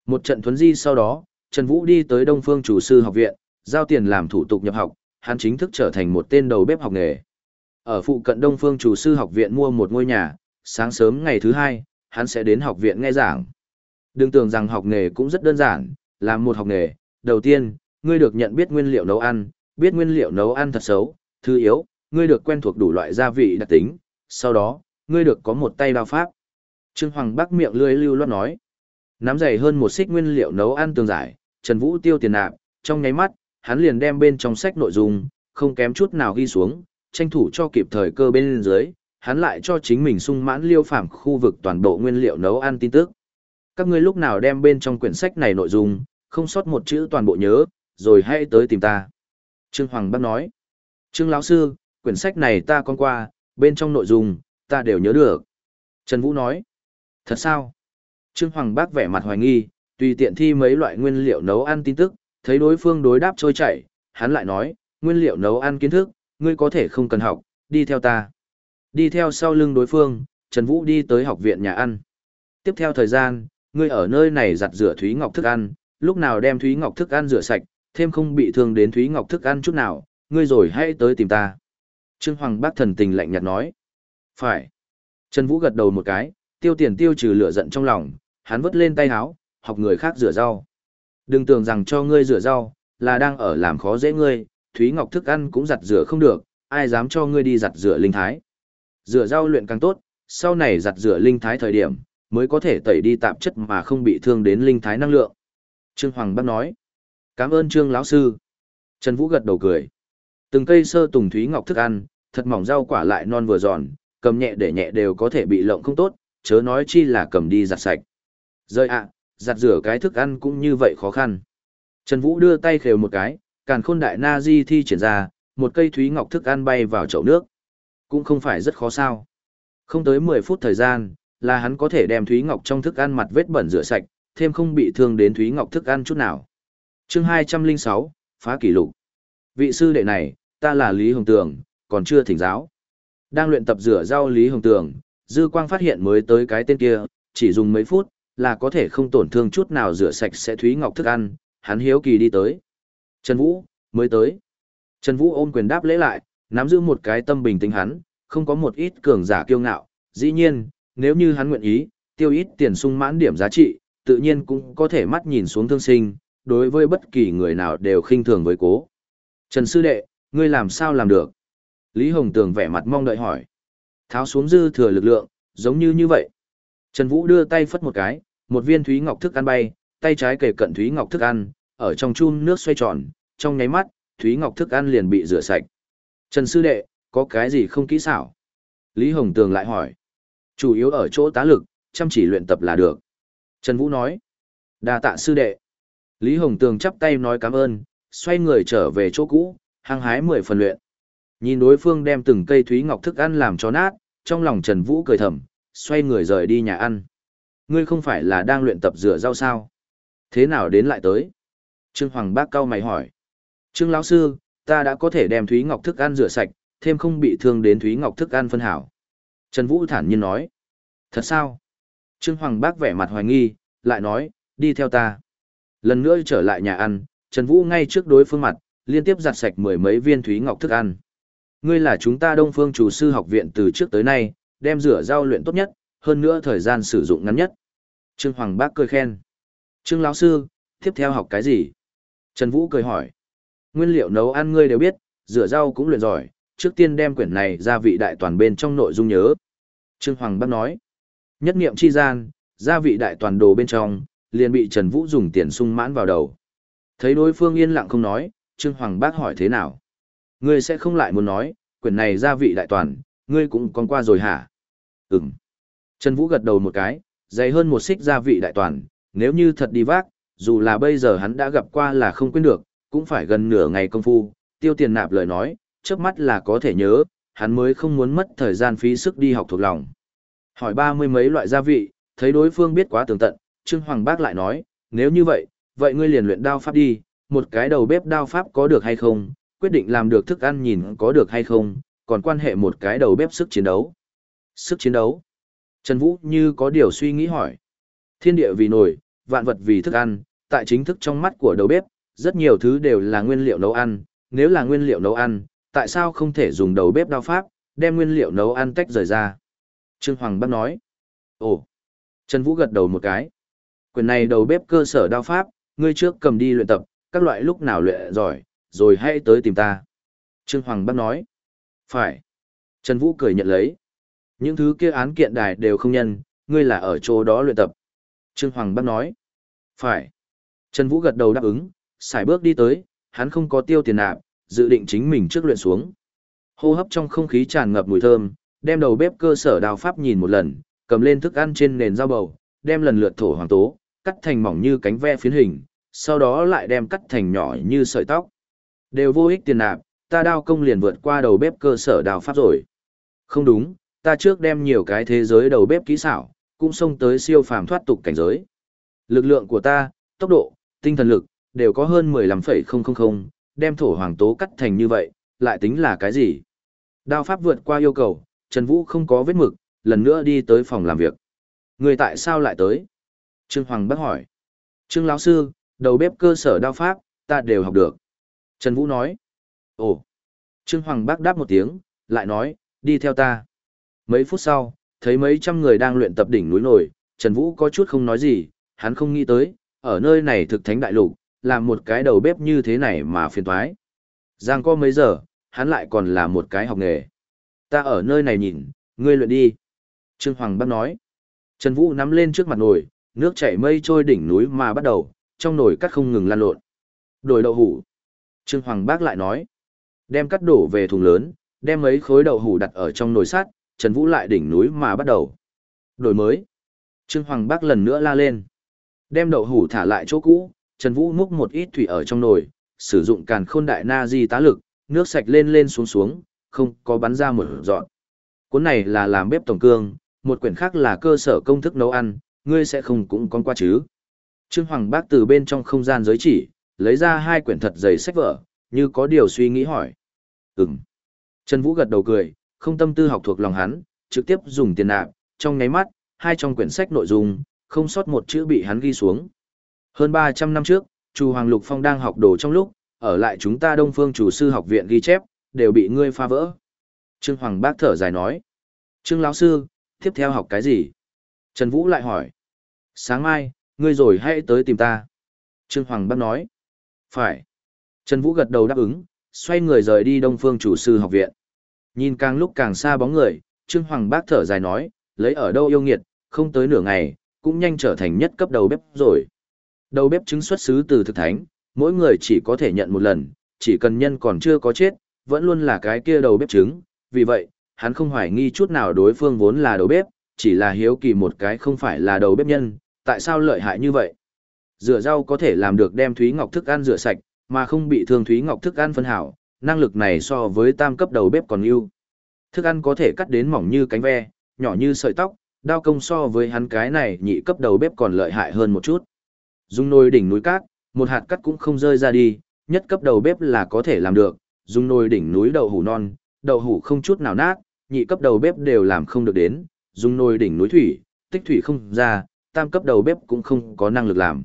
Một trận thuấn di sau đó, Trần Vũ đi tới Đông Phương chủ sư học viện, giao tiền làm thủ tục nhập học, hắn chính thức trở thành một tên đầu bếp học nghề. Ở phụ cận Đông Phương chủ sư học viện mua một ngôi nhà, sáng sớm ngày thứ hai, hắn sẽ đến học viện nghe giảng. Đừng tưởng rằng học nghề cũng rất đơn giản, làm một học nghề, đầu tiên, ngươi được nhận biết nguyên liệu nấu ăn, biết nguyên liệu nấu ăn thật xấu, thứ yếu, ngươi được quen thuộc đủ loại gia vị đặc tính, sau đó, ngươi được có một tay đao pháp. Trương Hoàng Bắc miệng lươi lưu loát nói. Nắm dày hơn một xích nguyên liệu nấu ăn tường giải, Trần Vũ tiêu tiền nạp, trong nháy mắt, hắn liền đem bên trong sách nội dung, không kém chút nào ghi xuống, tranh thủ cho kịp thời cơ bên dưới, hắn lại cho chính mình sung mãn liêu phạm khu vực toàn bộ nguyên liệu nấu ăn tin tức. Các ngươi lúc nào đem bên trong quyển sách này nội dung, không sót một chữ toàn bộ nhớ, rồi hãy tới tìm ta. Trương Hoàng Bắc nói. Trương lão sư, quyển sách này ta con qua, bên trong nội dung, ta đều nhớ được. Trần Vũ nói. Thật sao? Trương Hoàng Bác vẻ mặt hoài nghi, tùy tiện thi mấy loại nguyên liệu nấu ăn tin tức, thấy đối phương đối đáp trôi chảy, hắn lại nói, nguyên liệu nấu ăn kiến thức, ngươi có thể không cần học, đi theo ta. Đi theo sau lưng đối phương, Trần Vũ đi tới học viện nhà ăn. Tiếp theo thời gian, ngươi ở nơi này giặt rửa Thúy Ngọc thức ăn, lúc nào đem Thúy Ngọc thức ăn rửa sạch, thêm không bị thương đến Thúy Ngọc thức ăn chút nào, ngươi rồi hãy tới tìm ta. Trương Hoàng Bác thần tình lạnh nhạt nói. Phải. Trần Vũ gật đầu một cái, tiêu tiền tiêu trừ lửa giận trong lòng, hắn vứt lên tay háo, học người khác rửa rau. Đừng tưởng rằng cho ngươi rửa rau, là đang ở làm khó dễ ngươi, Thúy Ngọc thức ăn cũng giặt rửa không được, ai dám cho ngươi đi giặt rửa linh thái. Rửa rau luyện càng tốt, sau này giặt rửa linh thái thời điểm, mới có thể tẩy đi tạp chất mà không bị thương đến linh thái năng lượng. Trương Hoàng Bắc nói, cảm ơn Trương lão sư. Trần Vũ gật đầu cười. Từng cây sơ tùng Thúy Ngọc thức ăn, thật mỏng rau quả lại non vừa giòn, cầm nhẹ để nhẹ đều có thể bị lộng không tốt, chớ nói chi là cầm đi giặt sạch. Rơi ạ, giặt rửa cái thức ăn cũng như vậy khó khăn. Trần Vũ đưa tay khều một cái, càn khôn đại na di thi triển ra, một cây thúy ngọc thức ăn bay vào chậu nước. Cũng không phải rất khó sao. Không tới 10 phút thời gian, là hắn có thể đem thúy ngọc trong thức ăn mặt vết bẩn rửa sạch, thêm không bị thương đến thúy ngọc thức ăn chút nào. chương 206, phá kỷ lục. Vị sư đệ này, ta là Lý Hồng Tường, còn chưa thỉnh giáo. Đang luyện tập rửa rau Lý Hồng Tường, Dư Quang phát hiện mới tới cái tên kia, chỉ dùng mấy phút, là có thể không tổn thương chút nào rửa sạch sẽ Thúy Ngọc thức ăn, hắn hiếu kỳ đi tới. Trần Vũ, mới tới. Trần Vũ ôm quyền đáp lễ lại, nắm giữ một cái tâm bình tĩnh hắn, không có một ít cường giả kiêu ngạo, dĩ nhiên, nếu như hắn nguyện ý, tiêu ít tiền sung mãn điểm giá trị, tự nhiên cũng có thể mắt nhìn xuống thương sinh, đối với bất kỳ người nào đều khinh thường với cố. Trần Sư Đệ, ngươi làm sao làm được? Lý Hồng Tường vẻ mặt mong đợi hỏi. Tháo xuống dư thừa lực lượng, giống như như vậy. Trần Vũ đưa tay phất một cái, một viên thúy ngọc thức ăn bay, tay trái kề cận thúy ngọc thức ăn, ở trong chun nước xoay tròn, trong nháy mắt, thúy ngọc thức ăn liền bị rửa sạch. Trần Sư Đệ, có cái gì không kỹ xảo? Lý Hồng Tường lại hỏi. Chủ yếu ở chỗ tá lực, chăm chỉ luyện tập là được. Trần Vũ nói. đa tạ Sư Đệ. Lý Hồng Tường chắp tay nói cảm ơn, xoay người trở về chỗ cũ, hăng hái mười phần luyện. Nhìn đối phương đem từng cây thúy ngọc thức ăn làm cho nát, trong lòng Trần Vũ cười thầm, xoay người rời đi nhà ăn. Ngươi không phải là đang luyện tập rửa rau sao? Thế nào đến lại tới? Trương Hoàng bác cao mày hỏi. Trương lão sư, ta đã có thể đem thúy ngọc thức ăn rửa sạch, thêm không bị thương đến thúy ngọc thức ăn phân hảo. Trần Vũ thản nhiên nói. Thật sao? Trương Hoàng bác vẻ mặt hoài nghi, lại nói, đi theo ta. Lần nữa trở lại nhà ăn, Trần Vũ ngay trước đối phương mặt, liên tiếp giặt sạch mười mấy viên thúy ngọc thức ăn. Ngươi là chúng ta Đông Phương Chủ sư học viện từ trước tới nay, đem rửa rau luyện tốt nhất, hơn nữa thời gian sử dụng ngắn nhất. Trương Hoàng Bác cười khen. Trương lão sư, tiếp theo học cái gì? Trần Vũ cười hỏi. Nguyên liệu nấu ăn ngươi đều biết, rửa rau cũng luyện giỏi, trước tiên đem quyển này ra vị đại toàn bên trong nội dung nhớ. Trương Hoàng Bác nói. Nhất niệm chi gian, gia vị đại toàn đồ bên trong, liền bị Trần Vũ dùng tiền sung mãn vào đầu. Thấy đối phương yên lặng không nói, Trương Hoàng Bác hỏi thế nào? Ngươi sẽ không lại muốn nói, quyển này gia vị đại toàn, ngươi cũng còn qua rồi hả? Ừm. Trần Vũ gật đầu một cái, dày hơn một xích gia vị đại toàn, nếu như thật đi vác, dù là bây giờ hắn đã gặp qua là không quên được, cũng phải gần nửa ngày công phu, tiêu tiền nạp lời nói, trước mắt là có thể nhớ, hắn mới không muốn mất thời gian phí sức đi học thuộc lòng. Hỏi ba mươi mấy loại gia vị, thấy đối phương biết quá tường tận, Trương Hoàng Bác lại nói, nếu như vậy, vậy ngươi liền luyện đao pháp đi, một cái đầu bếp đao pháp có được hay không, quyết định làm được thức ăn nhìn có được hay không, còn quan hệ một cái đầu bếp sức chiến đấu. Sức chiến đấu. Trần Vũ như có điều suy nghĩ hỏi. Thiên địa vì nổi, vạn vật vì thức ăn, tại chính thức trong mắt của đầu bếp, rất nhiều thứ đều là nguyên liệu nấu ăn, nếu là nguyên liệu nấu ăn, tại sao không thể dùng đầu bếp đao pháp, đem nguyên liệu nấu ăn tách rời ra? Trương Hoàng Bắc nói. Ồ. Trần Vũ gật đầu một cái. Quyền này đầu bếp cơ sở đao pháp, ngươi trước cầm đi luyện tập, các loại lúc nào luyện giỏi, rồi hãy tới tìm ta. Trương Hoàng Bắc nói. Phải. Trần Vũ cười nhận lấy. Những thứ kia án kiện đài đều không nhân, ngươi là ở chỗ đó luyện tập. Trương Hoàng Bắc nói. Phải. Trần Vũ gật đầu đáp ứng, xài bước đi tới, hắn không có tiêu tiền nạp, dự định chính mình trước luyện xuống. Hô hấp trong không khí tràn ngập mùi thơm, đem đầu bếp cơ sở đào pháp nhìn một lần, cầm lên thức ăn trên nền dao bầu, đem lần lượt thổ hoàng tố, cắt thành mỏng như cánh ve phiến hình, sau đó lại đem cắt thành nhỏ như sợi tóc. Đều vô ích tiền nạp, ta đao công liền vượt qua đầu bếp cơ sở đào pháp rồi. Không đúng, ta trước đem nhiều cái thế giới đầu bếp kỹ xảo, cũng xông tới siêu phàm thoát tục cảnh giới. Lực lượng của ta, tốc độ, tinh thần lực, đều có hơn 15,000, đem thổ hoàng tố cắt thành như vậy, lại tính là cái gì? Đao pháp vượt qua yêu cầu, Trần Vũ không có vết mực, lần nữa đi tới phòng làm việc. Người tại sao lại tới? Trương Hoàng bác hỏi. Trương lão sư, đầu bếp cơ sở đao pháp, ta đều học được. Trần Vũ nói. Ồ. Trương Hoàng bác đáp một tiếng, lại nói, đi theo ta. Mấy phút sau, thấy mấy trăm người đang luyện tập đỉnh núi nổi, Trần Vũ có chút không nói gì, hắn không nghĩ tới, ở nơi này thực thánh đại lục, làm một cái đầu bếp như thế này mà phiền thoái. Giang có mấy giờ, hắn lại còn là một cái học nghề. Ta ở nơi này nhìn, ngươi luyện đi. Trương Hoàng bác nói. Trần Vũ nắm lên trước mặt nồi, nước chảy mây trôi đỉnh núi mà bắt đầu, trong nồi cắt không ngừng lan lộn. Đổi đậu hủ. Trương Hoàng bác lại nói. Đem cắt đổ về thùng lớn, đem mấy khối đậu hủ đặt ở trong nồi sắt, Trần Vũ lại đỉnh núi mà bắt đầu. Đổi mới. Trương Hoàng bác lần nữa la lên. Đem đậu hủ thả lại chỗ cũ, Trần Vũ múc một ít thủy ở trong nồi, sử dụng càn khôn đại na di tá lực, nước sạch lên lên xuống xuống, không có bắn ra một dọn. Cuốn này là làm bếp tổng cương, một quyển khác là cơ sở công thức nấu ăn, ngươi sẽ không cũng con qua chứ. Trương Hoàng bác từ bên trong không gian giới chỉ, lấy ra hai quyển thật dày sách vở, như có điều suy nghĩ hỏi. Ừm. Trần Vũ gật đầu cười, không tâm tư học thuộc lòng hắn, trực tiếp dùng tiền nạp, trong ngáy mắt, hai trong quyển sách nội dung, không sót một chữ bị hắn ghi xuống. Hơn 300 năm trước, Chu Hoàng Lục Phong đang học đồ trong lúc, ở lại chúng ta Đông Phương Chủ sư học viện ghi chép, đều bị ngươi phá vỡ. Trương Hoàng bác thở dài nói. Trương lão sư, tiếp theo học cái gì? Trần Vũ lại hỏi. Sáng mai, ngươi rồi hãy tới tìm ta. Trương Hoàng bác nói. Phải. Trần Vũ gật đầu đáp ứng, xoay người rời đi Đông Phương Chủ sư học viện. Nhìn càng lúc càng xa bóng người, Trương Hoàng bác thở dài nói, lấy ở đâu yêu nghiệt, không tới nửa ngày, cũng nhanh trở thành nhất cấp đầu bếp rồi. Đầu bếp chứng xuất xứ từ thực thánh, mỗi người chỉ có thể nhận một lần, chỉ cần nhân còn chưa có chết, vẫn luôn là cái kia đầu bếp trứng, vì vậy, hắn không hoài nghi chút nào đối phương vốn là đầu bếp, chỉ là hiếu kỳ một cái không phải là đầu bếp nhân, tại sao lợi hại như vậy. Rửa rau có thể làm được đem Thúy Ngọc thức ăn rửa sạch, mà không bị thương Thúy Ngọc thức ăn phân hảo, năng lực này so với tam cấp đầu bếp còn ưu. Thức ăn có thể cắt đến mỏng như cánh ve, nhỏ như sợi tóc, đao công so với hắn cái này nhị cấp đầu bếp còn lợi hại hơn một chút. Dùng nồi đỉnh núi cát, một hạt cát cũng không rơi ra đi, nhất cấp đầu bếp là có thể làm được, dùng nồi đỉnh núi đậu hủ non, đậu hủ không chút nào nát, nhị cấp đầu bếp đều làm không được đến, dùng nồi đỉnh núi thủy, tích thủy không ra, tam cấp đầu bếp cũng không có năng lực làm.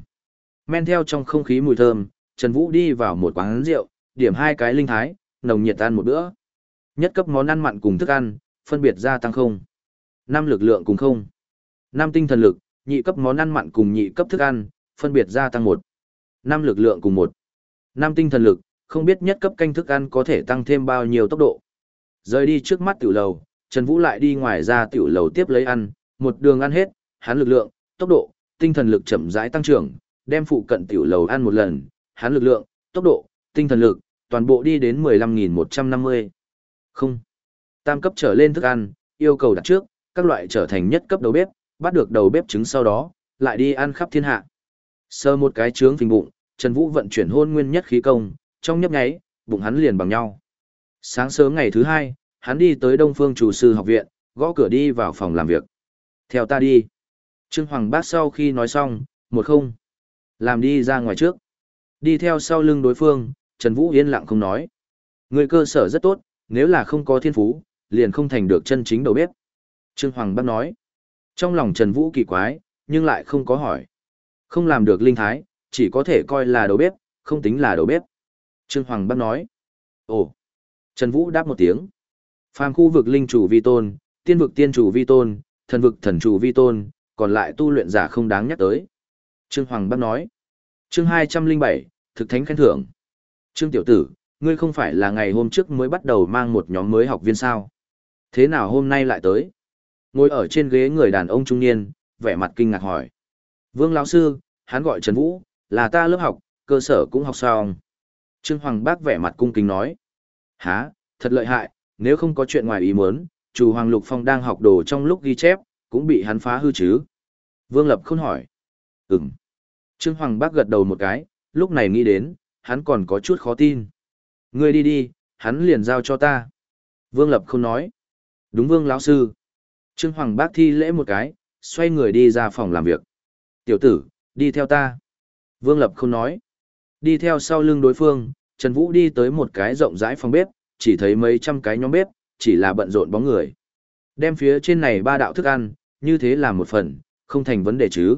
Men theo trong không khí mùi thơm, Trần Vũ đi vào một quán rượu, điểm hai cái linh thái, nồng nhiệt ăn một bữa. Nhất cấp món ăn mặn cùng thức ăn, phân biệt gia tăng không. Năm lực lượng cùng không. Năm tinh thần lực, nhị cấp món ăn mặn cùng nhị cấp thức ăn, phân biệt gia tăng một. Năm lực lượng cùng một. Năm tinh thần lực, không biết nhất cấp canh thức ăn có thể tăng thêm bao nhiêu tốc độ. Rời đi trước mắt tiểu lầu, Trần Vũ lại đi ngoài ra tiểu lầu tiếp lấy ăn, một đường ăn hết, hắn lực lượng, tốc độ, tinh thần lực chậm rãi tăng trưởng, đem phụ cận tiểu lầu ăn một lần, hắn lực lượng, tốc độ, tinh thần lực, toàn bộ đi đến 15.150. Không. Tam cấp trở lên thức ăn, yêu cầu đặt trước, các loại trở thành nhất cấp đầu bếp, bắt được đầu bếp trứng sau đó, lại đi ăn khắp thiên hạ. Sơ một cái trướng phình bụng, Trần Vũ vận chuyển hôn nguyên nhất khí công, trong nhấp nháy, bụng hắn liền bằng nhau. Sáng sớm ngày thứ hai, hắn đi tới Đông Phương chủ sư học viện, gõ cửa đi vào phòng làm việc. Theo ta đi. Trương Hoàng Bác sau khi nói xong, một không. Làm đi ra ngoài trước. Đi theo sau lưng đối phương, Trần Vũ yên lặng không nói. Người cơ sở rất tốt, nếu là không có thiên phú, liền không thành được chân chính đầu bếp. Trương Hoàng Bác nói. Trong lòng Trần Vũ kỳ quái, nhưng lại không có hỏi. Không làm được linh thái, chỉ có thể coi là đầu bếp, không tính là đầu bếp. Trương Hoàng Bác nói. Ồ. Trần Vũ đáp một tiếng. Phàm khu vực linh chủ vi tôn, tiên vực tiên chủ vi tôn, thần vực thần chủ vi tôn, còn lại tu luyện giả không đáng nhắc tới. Trương Hoàng Bác nói. Chương 207, thực thánh khen thưởng. Trương Tiểu Tử, ngươi không phải là ngày hôm trước mới bắt đầu mang một nhóm mới học viên sao? Thế nào hôm nay lại tới? Ngồi ở trên ghế người đàn ông trung niên, vẻ mặt kinh ngạc hỏi. Vương lão sư, hắn gọi Trần Vũ, là ta lớp học, cơ sở cũng học xong. Trương Hoàng Bác vẻ mặt cung kính nói. Hả, thật lợi hại, nếu không có chuyện ngoài ý muốn, chủ Hoàng Lục Phong đang học đồ trong lúc ghi chép, cũng bị hắn phá hư chứ. Vương Lập khôn hỏi. Ừm. Trương Hoàng Bác gật đầu một cái, lúc này nghĩ đến, hắn còn có chút khó tin. Ngươi đi đi, hắn liền giao cho ta. Vương Lập không nói. Đúng Vương lão sư. Trương Hoàng Bác thi lễ một cái, xoay người đi ra phòng làm việc. Tiểu tử, đi theo ta. Vương Lập không nói. Đi theo sau lưng đối phương, Trần Vũ đi tới một cái rộng rãi phòng bếp, chỉ thấy mấy trăm cái nhóm bếp, chỉ là bận rộn bóng người. Đem phía trên này ba đạo thức ăn, như thế là một phần, không thành vấn đề chứ.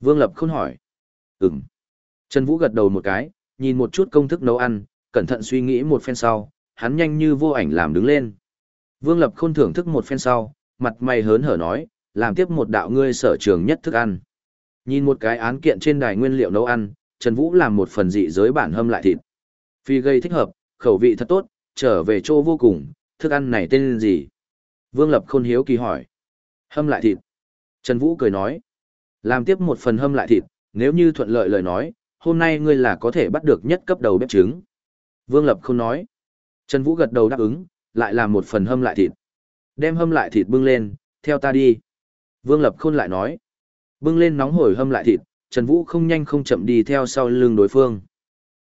Vương Lập không hỏi. Ừm. Trần Vũ gật đầu một cái, nhìn một chút công thức nấu ăn, cẩn thận suy nghĩ một phen sau, hắn nhanh như vô ảnh làm đứng lên. Vương Lập Khôn thưởng thức một phen sau, mặt mày hớn hở nói, làm tiếp một đạo ngươi sở trường nhất thức ăn. Nhìn một cái án kiện trên đài nguyên liệu nấu ăn, Trần Vũ làm một phần dị giới bản hâm lại thịt. Phi gây thích hợp, khẩu vị thật tốt, trở về chỗ vô cùng, thức ăn này tên gì? Vương Lập Khôn hiếu kỳ hỏi. Hâm lại thịt. Trần Vũ cười nói. Làm tiếp một phần hâm lại thịt, nếu như thuận lợi lời nói, hôm nay ngươi là có thể bắt được nhất cấp đầu bếp trứng. Vương Lập Khôn nói. Trần Vũ gật đầu đáp ứng, lại làm một phần hâm lại thịt. Đem hâm lại thịt bưng lên, theo ta đi. Vương Lập Khôn lại nói. Bưng lên nóng hổi hâm lại thịt, Trần Vũ không nhanh không chậm đi theo sau lưng đối phương.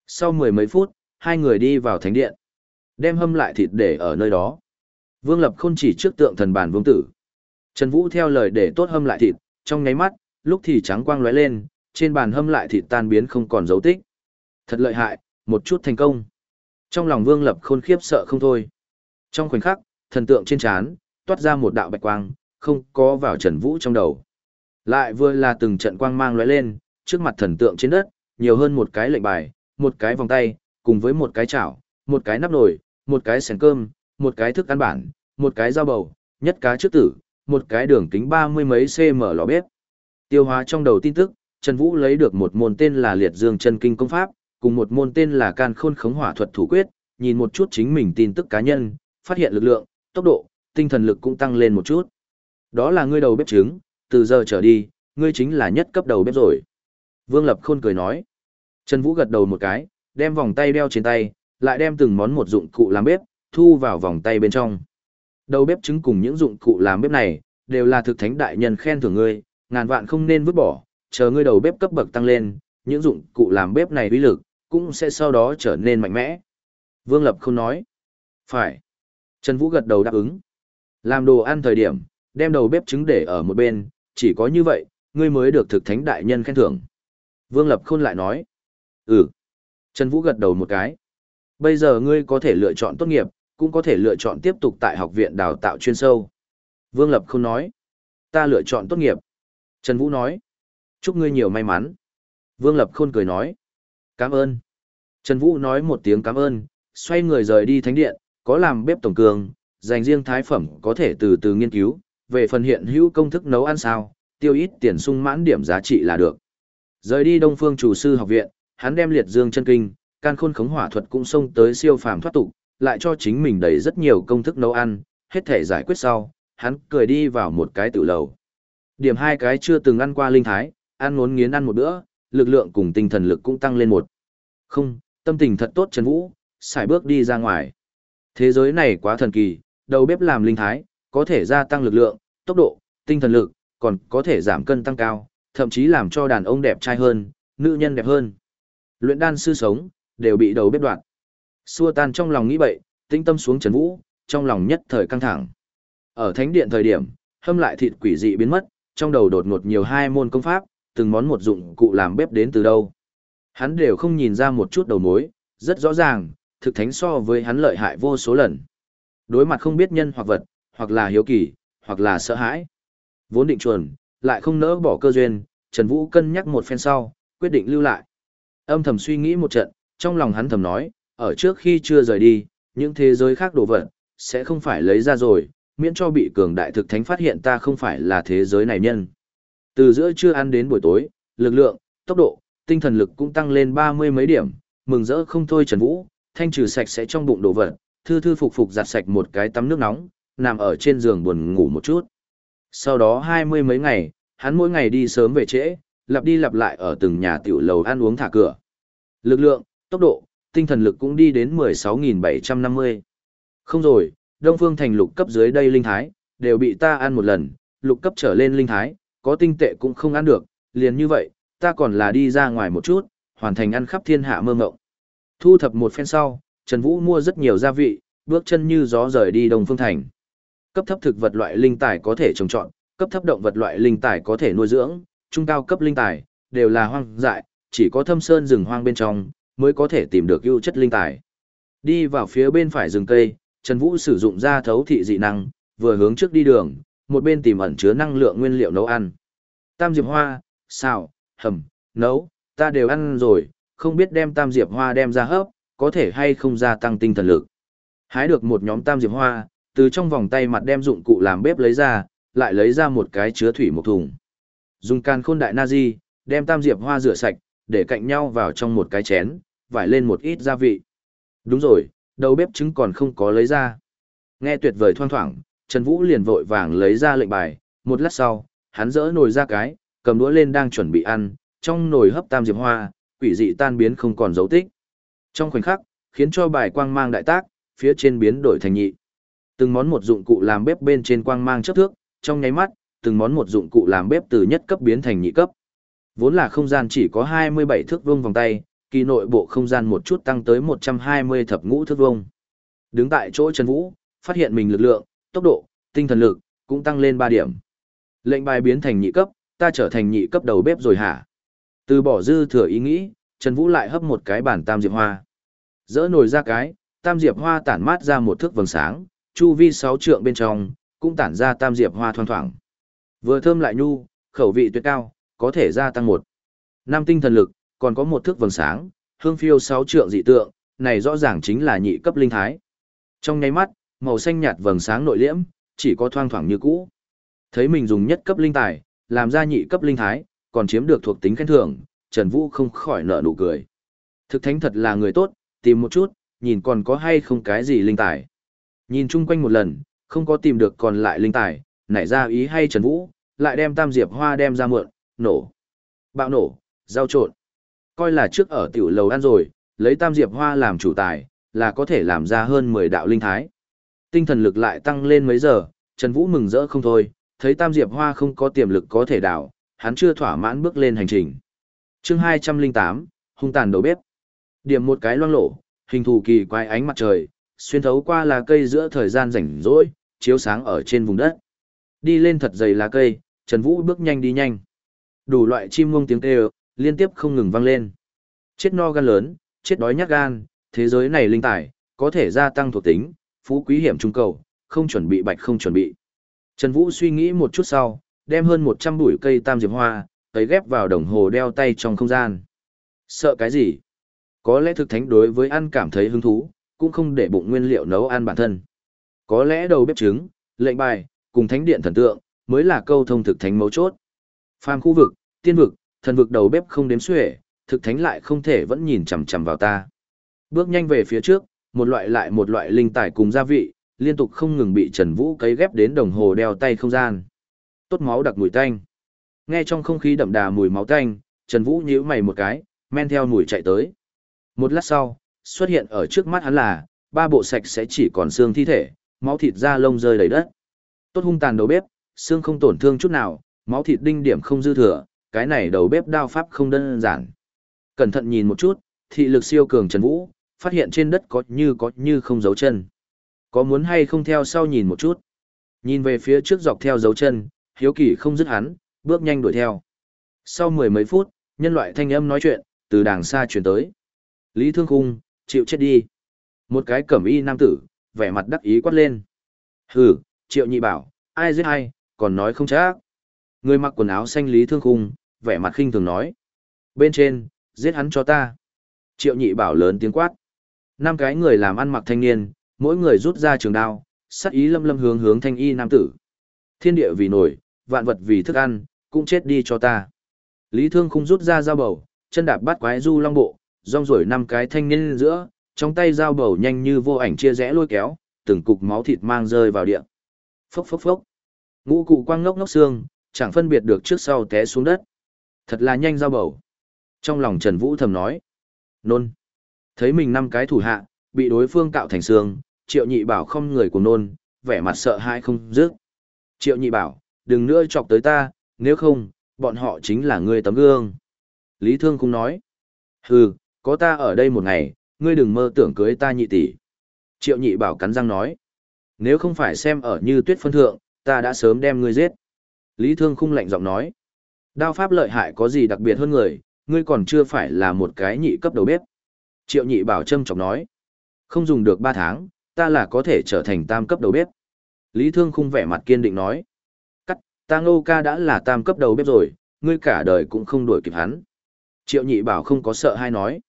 Sau mười mấy phút, hai người đi vào thánh điện. Đem hâm lại thịt để ở nơi đó. Vương Lập Khôn chỉ trước tượng thần bản vương tử. Trần Vũ theo lời để tốt hâm lại thịt, trong nháy mắt, lúc thì trắng quang lóe lên, trên bàn hâm lại thịt tan biến không còn dấu tích. Thật lợi hại, một chút thành công. Trong lòng Vương Lập Khôn khiếp sợ không thôi. Trong khoảnh khắc, thần tượng trên trán toát ra một đạo bạch quang, không có vào Trần Vũ trong đầu. Lại vừa là từng trận quang mang lóe lên, trước mặt thần tượng trên đất, nhiều hơn một cái lệnh bài, một cái vòng tay, cùng với một cái chảo, một cái nắp nồi, một cái sèn cơm, một cái thức ăn bản, một cái dao bầu, nhất cá trước tử, một cái đường kính ba mươi mấy cm lò bếp. Tiêu hóa trong đầu tin tức, Trần Vũ lấy được một môn tên là Liệt Dương Chân Kinh Công Pháp, cùng một môn tên là Can Khôn Khống Hỏa Thuật Thủ Quyết, nhìn một chút chính mình tin tức cá nhân, phát hiện lực lượng, tốc độ, tinh thần lực cũng tăng lên một chút. Đó là ngươi đầu bếp trứng, từ giờ trở đi, ngươi chính là nhất cấp đầu bếp rồi. Vương Lập Khôn cười nói. Trần Vũ gật đầu một cái, đem vòng tay đeo trên tay, lại đem từng món một dụng cụ làm bếp, thu vào vòng tay bên trong. Đầu bếp trứng cùng những dụng cụ làm bếp này, đều là thực thánh đại nhân khen thưởng ngươi, ngàn vạn không nên vứt bỏ, chờ ngươi đầu bếp cấp bậc tăng lên, những dụng cụ làm bếp này uy lực, cũng sẽ sau đó trở nên mạnh mẽ. Vương Lập khôn nói. Phải. Trần Vũ gật đầu đáp ứng. Làm đồ ăn thời điểm, đem đầu bếp trứng để ở một bên, chỉ có như vậy, ngươi mới được thực thánh đại nhân khen thưởng. Vương Lập Khôn lại nói. Ừ. Trần Vũ gật đầu một cái. Bây giờ ngươi có thể lựa chọn tốt nghiệp, cũng có thể lựa chọn tiếp tục tại học viện đào tạo chuyên sâu. Vương Lập Khôn nói. Ta lựa chọn tốt nghiệp. Trần Vũ nói. Chúc ngươi nhiều may mắn. Vương Lập Khôn cười nói. Cảm ơn. Trần Vũ nói một tiếng cảm ơn, xoay người rời đi thánh điện, có làm bếp tổng cường, dành riêng thái phẩm có thể từ từ nghiên cứu, về phần hiện hữu công thức nấu ăn sao, tiêu ít tiền sung mãn điểm giá trị là được. Rời đi Đông Phương Chủ sư học viện, hắn đem liệt dương chân kinh, can khôn khống hỏa thuật cũng xông tới siêu phàm thoát tục, lại cho chính mình đầy rất nhiều công thức nấu ăn, hết thể giải quyết sau, hắn cười đi vào một cái tự lầu. Điểm hai cái chưa từng ăn qua linh thái, ăn ngốn nghiến ăn một bữa, lực lượng cùng tinh thần lực cũng tăng lên một. Không, tâm tình thật tốt Trần Vũ, xài bước đi ra ngoài. Thế giới này quá thần kỳ, đầu bếp làm linh thái, có thể gia tăng lực lượng, tốc độ, tinh thần lực, còn có thể giảm cân tăng cao, thậm chí làm cho đàn ông đẹp trai hơn, nữ nhân đẹp hơn. Luyện đan sư sống, đều bị đầu bếp đoạn. Xua tan trong lòng nghĩ bậy, tinh tâm xuống Trần Vũ, trong lòng nhất thời căng thẳng. Ở thánh điện thời điểm, hâm lại thịt quỷ dị biến mất, trong đầu đột ngột nhiều hai môn công pháp, từng món một dụng cụ làm bếp đến từ đâu. Hắn đều không nhìn ra một chút đầu mối, rất rõ ràng, thực thánh so với hắn lợi hại vô số lần. Đối mặt không biết nhân hoặc vật, hoặc là hiếu kỳ, hoặc là sợ hãi. Vốn định chuẩn lại không nỡ bỏ cơ duyên, Trần Vũ cân nhắc một phen sau, quyết định lưu lại. Âm thầm suy nghĩ một trận, trong lòng hắn thầm nói, ở trước khi chưa rời đi, những thế giới khác đồ vật, sẽ không phải lấy ra rồi, miễn cho bị cường đại thực thánh phát hiện ta không phải là thế giới này nhân. Từ giữa trưa ăn đến buổi tối, lực lượng, tốc độ, tinh thần lực cũng tăng lên ba mươi mấy điểm, mừng rỡ không thôi Trần Vũ, thanh trừ sạch sẽ trong bụng đồ vật, thư thư phục phục giặt sạch một cái tắm nước nóng, nằm ở trên giường buồn ngủ một chút. Sau đó hai mươi mấy ngày, hắn mỗi ngày đi sớm về trễ, lặp đi lặp lại ở từng nhà tiểu lầu ăn uống thả cửa. Lực lượng, tốc độ, tinh thần lực cũng đi đến 16.750. Không rồi, Đông Phương Thành lục cấp dưới đây linh thái, đều bị ta ăn một lần, lục cấp trở lên linh thái, có tinh tệ cũng không ăn được, liền như vậy, ta còn là đi ra ngoài một chút, hoàn thành ăn khắp thiên hạ mơ ngộng. Thu thập một phen sau, Trần Vũ mua rất nhiều gia vị, bước chân như gió rời đi Đông Phương Thành. Cấp thấp thực vật loại linh tài có thể trồng trọt, cấp thấp động vật loại linh tài có thể nuôi dưỡng, trung cao cấp linh tài, đều là hoang dại, chỉ có thâm sơn rừng hoang bên trong, mới có thể tìm được ưu chất linh tài. Đi vào phía bên phải rừng cây, Trần Vũ sử dụng ra thấu thị dị năng, vừa hướng trước đi đường, một bên tìm ẩn chứa năng lượng nguyên liệu nấu ăn. Tam diệp hoa, xào, hầm, nấu, ta đều ăn rồi, không biết đem tam diệp hoa đem ra hấp, có thể hay không gia tăng tinh thần lực. Hái được một nhóm tam diệp hoa, từ trong vòng tay mặt đem dụng cụ làm bếp lấy ra, lại lấy ra một cái chứa thủy một thùng. Dùng can khôn đại nazi đem tam diệp hoa rửa sạch, để cạnh nhau vào trong một cái chén, vải lên một ít gia vị. Đúng rồi, đầu bếp trứng còn không có lấy ra. Nghe tuyệt vời thoang thoảng, Trần Vũ liền vội vàng lấy ra lệnh bài, một lát sau, hắn dỡ nồi ra cái, cầm đũa lên đang chuẩn bị ăn, trong nồi hấp tam diệp hoa, quỷ dị tan biến không còn dấu tích. Trong khoảnh khắc, khiến cho bài quang mang đại tác, phía trên biến đổi thành nhị. Từng món một dụng cụ làm bếp bên trên quang mang chấp thước, trong nháy mắt, từng món một dụng cụ làm bếp từ nhất cấp biến thành nhị cấp. Vốn là không gian chỉ có 27 thước vuông vòng tay, kỳ nội bộ không gian một chút tăng tới 120 thập ngũ thước vuông. Đứng tại chỗ Trần Vũ, phát hiện mình lực lượng, tốc độ, tinh thần lực cũng tăng lên 3 điểm. Lệnh bài biến thành nhị cấp, ta trở thành nhị cấp đầu bếp rồi hả? Từ bỏ dư thừa ý nghĩ, Trần Vũ lại hấp một cái bản tam diệp hoa. Dỡ nồi ra cái, tam diệp hoa tản mát ra một thước vầng sáng, chu vi sáu trượng bên trong, cũng tản ra tam diệp hoa thoang thoảng. Vừa thơm lại nhu, khẩu vị tuyệt cao, có thể gia tăng một. Năm tinh thần lực, còn có một thước vầng sáng, hương phiêu sáu trượng dị tượng, này rõ ràng chính là nhị cấp linh thái. Trong nháy mắt, màu xanh nhạt vầng sáng nội liễm, chỉ có thoang thoảng như cũ. Thấy mình dùng nhất cấp linh tài, làm ra nhị cấp linh thái, còn chiếm được thuộc tính khen thưởng, Trần Vũ không khỏi nở nụ cười. Thực thánh thật là người tốt, tìm một chút, nhìn còn có hay không cái gì linh tài. Nhìn chung quanh một lần, không có tìm được còn lại linh tài, nảy ra ý hay Trần Vũ, lại đem tam diệp hoa đem ra mượn, nổ. Bạo nổ, giao trộn. Coi là trước ở tiểu lầu ăn rồi, lấy tam diệp hoa làm chủ tài, là có thể làm ra hơn 10 đạo linh thái. Tinh thần lực lại tăng lên mấy giờ, Trần Vũ mừng rỡ không thôi, thấy tam diệp hoa không có tiềm lực có thể đảo, hắn chưa thỏa mãn bước lên hành trình. chương 208, hung tàn đầu bếp. Điểm một cái loang lổ, hình thù kỳ quái ánh mặt trời, xuyên thấu qua lá cây giữa thời gian rảnh rỗi, chiếu sáng ở trên vùng đất. Đi lên thật dày lá cây, Trần Vũ bước nhanh đi nhanh. Đủ loại chim muông tiếng kêu, liên tiếp không ngừng vang lên. Chết no gan lớn, chết đói nhát gan, thế giới này linh tài, có thể gia tăng thuộc tính, phú quý hiểm trung cầu, không chuẩn bị bạch không chuẩn bị. Trần Vũ suy nghĩ một chút sau, đem hơn 100 bụi cây tam diệp hoa, tấy ghép vào đồng hồ đeo tay trong không gian. Sợ cái gì? Có lẽ thực thánh đối với ăn cảm thấy hứng thú, cũng không để bụng nguyên liệu nấu ăn bản thân. Có lẽ đầu bếp trứng, lệnh bài, cùng thánh điện thần tượng, mới là câu thông thực thánh mấu chốt. Phàm khu vực, tiên vực, thần vực đầu bếp không đếm xuể, thực thánh lại không thể vẫn nhìn chằm chằm vào ta. Bước nhanh về phía trước, một loại lại một loại linh tài cùng gia vị, liên tục không ngừng bị Trần Vũ cấy ghép đến đồng hồ đeo tay không gian. Tốt máu đặc mùi tanh. Nghe trong không khí đậm đà mùi máu tanh, Trần Vũ nhíu mày một cái, men theo mùi chạy tới. Một lát sau, xuất hiện ở trước mắt hắn là ba bộ sạch sẽ chỉ còn xương thi thể, máu thịt da lông rơi đầy đất. Tốt hung tàn đầu bếp, xương không tổn thương chút nào, máu thịt đinh điểm không dư thừa, cái này đầu bếp đao pháp không đơn giản. Cẩn thận nhìn một chút, thị lực siêu cường Trần Vũ, phát hiện trên đất có như có như không dấu chân. Có muốn hay không theo sau nhìn một chút. Nhìn về phía trước dọc theo dấu chân, hiếu kỳ không dứt hắn, bước nhanh đuổi theo. Sau mười mấy phút, nhân loại thanh âm nói chuyện, từ đàng xa chuyển tới. Lý Thương Khung, chịu chết đi. Một cái cẩm y nam tử, vẻ mặt đắc ý quát lên. Hừ, triệu nhị bảo, ai giết ai, còn nói không chắc. Người mặc quần áo xanh Lý Thương Khung, vẻ mặt khinh thường nói. Bên trên, giết hắn cho ta. Triệu nhị bảo lớn tiếng quát. Năm cái người làm ăn mặc thanh niên, mỗi người rút ra trường đao, sắc ý lâm lâm hướng hướng thanh y nam tử. Thiên địa vì nổi, vạn vật vì thức ăn, cũng chết đi cho ta. Lý Thương Khung rút ra dao bầu, chân đạp bắt quái du long bộ, rong rổi năm cái thanh niên giữa, trong tay dao bầu nhanh như vô ảnh chia rẽ lôi kéo, từng cục máu thịt mang rơi vào địa. Phốc phốc phốc. Ngũ cụ quang ngốc ngốc xương, chẳng phân biệt được trước sau té xuống đất. Thật là nhanh dao bầu. Trong lòng Trần Vũ thầm nói. Nôn. Thấy mình năm cái thủ hạ, bị đối phương cạo thành xương, triệu nhị bảo không người của nôn, vẻ mặt sợ hãi không dứt. Triệu nhị bảo, đừng nữa chọc tới ta, nếu không, bọn họ chính là người tấm gương. Lý Thương cũng nói. Hừ, có ta ở đây một ngày, ngươi đừng mơ tưởng cưới ta nhị tỷ. Triệu nhị bảo cắn răng nói. Nếu không phải xem ở như tuyết phân thượng, ta đã sớm đem ngươi giết. Lý Thương Khung lạnh giọng nói. Đao pháp lợi hại có gì đặc biệt hơn người, ngươi còn chưa phải là một cái nhị cấp đầu bếp. Triệu nhị bảo châm chọc nói. Không dùng được ba tháng, ta là có thể trở thành tam cấp đầu bếp. Lý Thương Khung vẻ mặt kiên định nói. Cắt, ta ngô ca đã là tam cấp đầu bếp rồi, ngươi cả đời cũng không đuổi kịp hắn. Triệu nhị bảo không có sợ hay nói.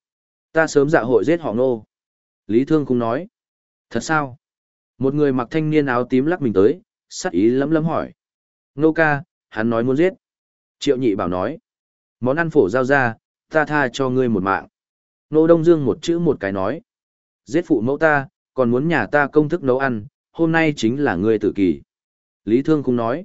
Ta sớm dạ hội giết họ ngô. Lý Thương Khung nói. Thật sao? Một người mặc thanh niên áo tím lắc mình tới, sắc ý lấm lấm hỏi. Ngô ca, hắn nói muốn giết. Triệu nhị bảo nói. Món ăn phổ giao ra, ta tha cho ngươi một mạng. Nô Đông Dương một chữ một cái nói. Giết phụ mẫu ta, còn muốn nhà ta công thức nấu ăn, hôm nay chính là ngươi tử kỳ. Lý Thương cũng nói.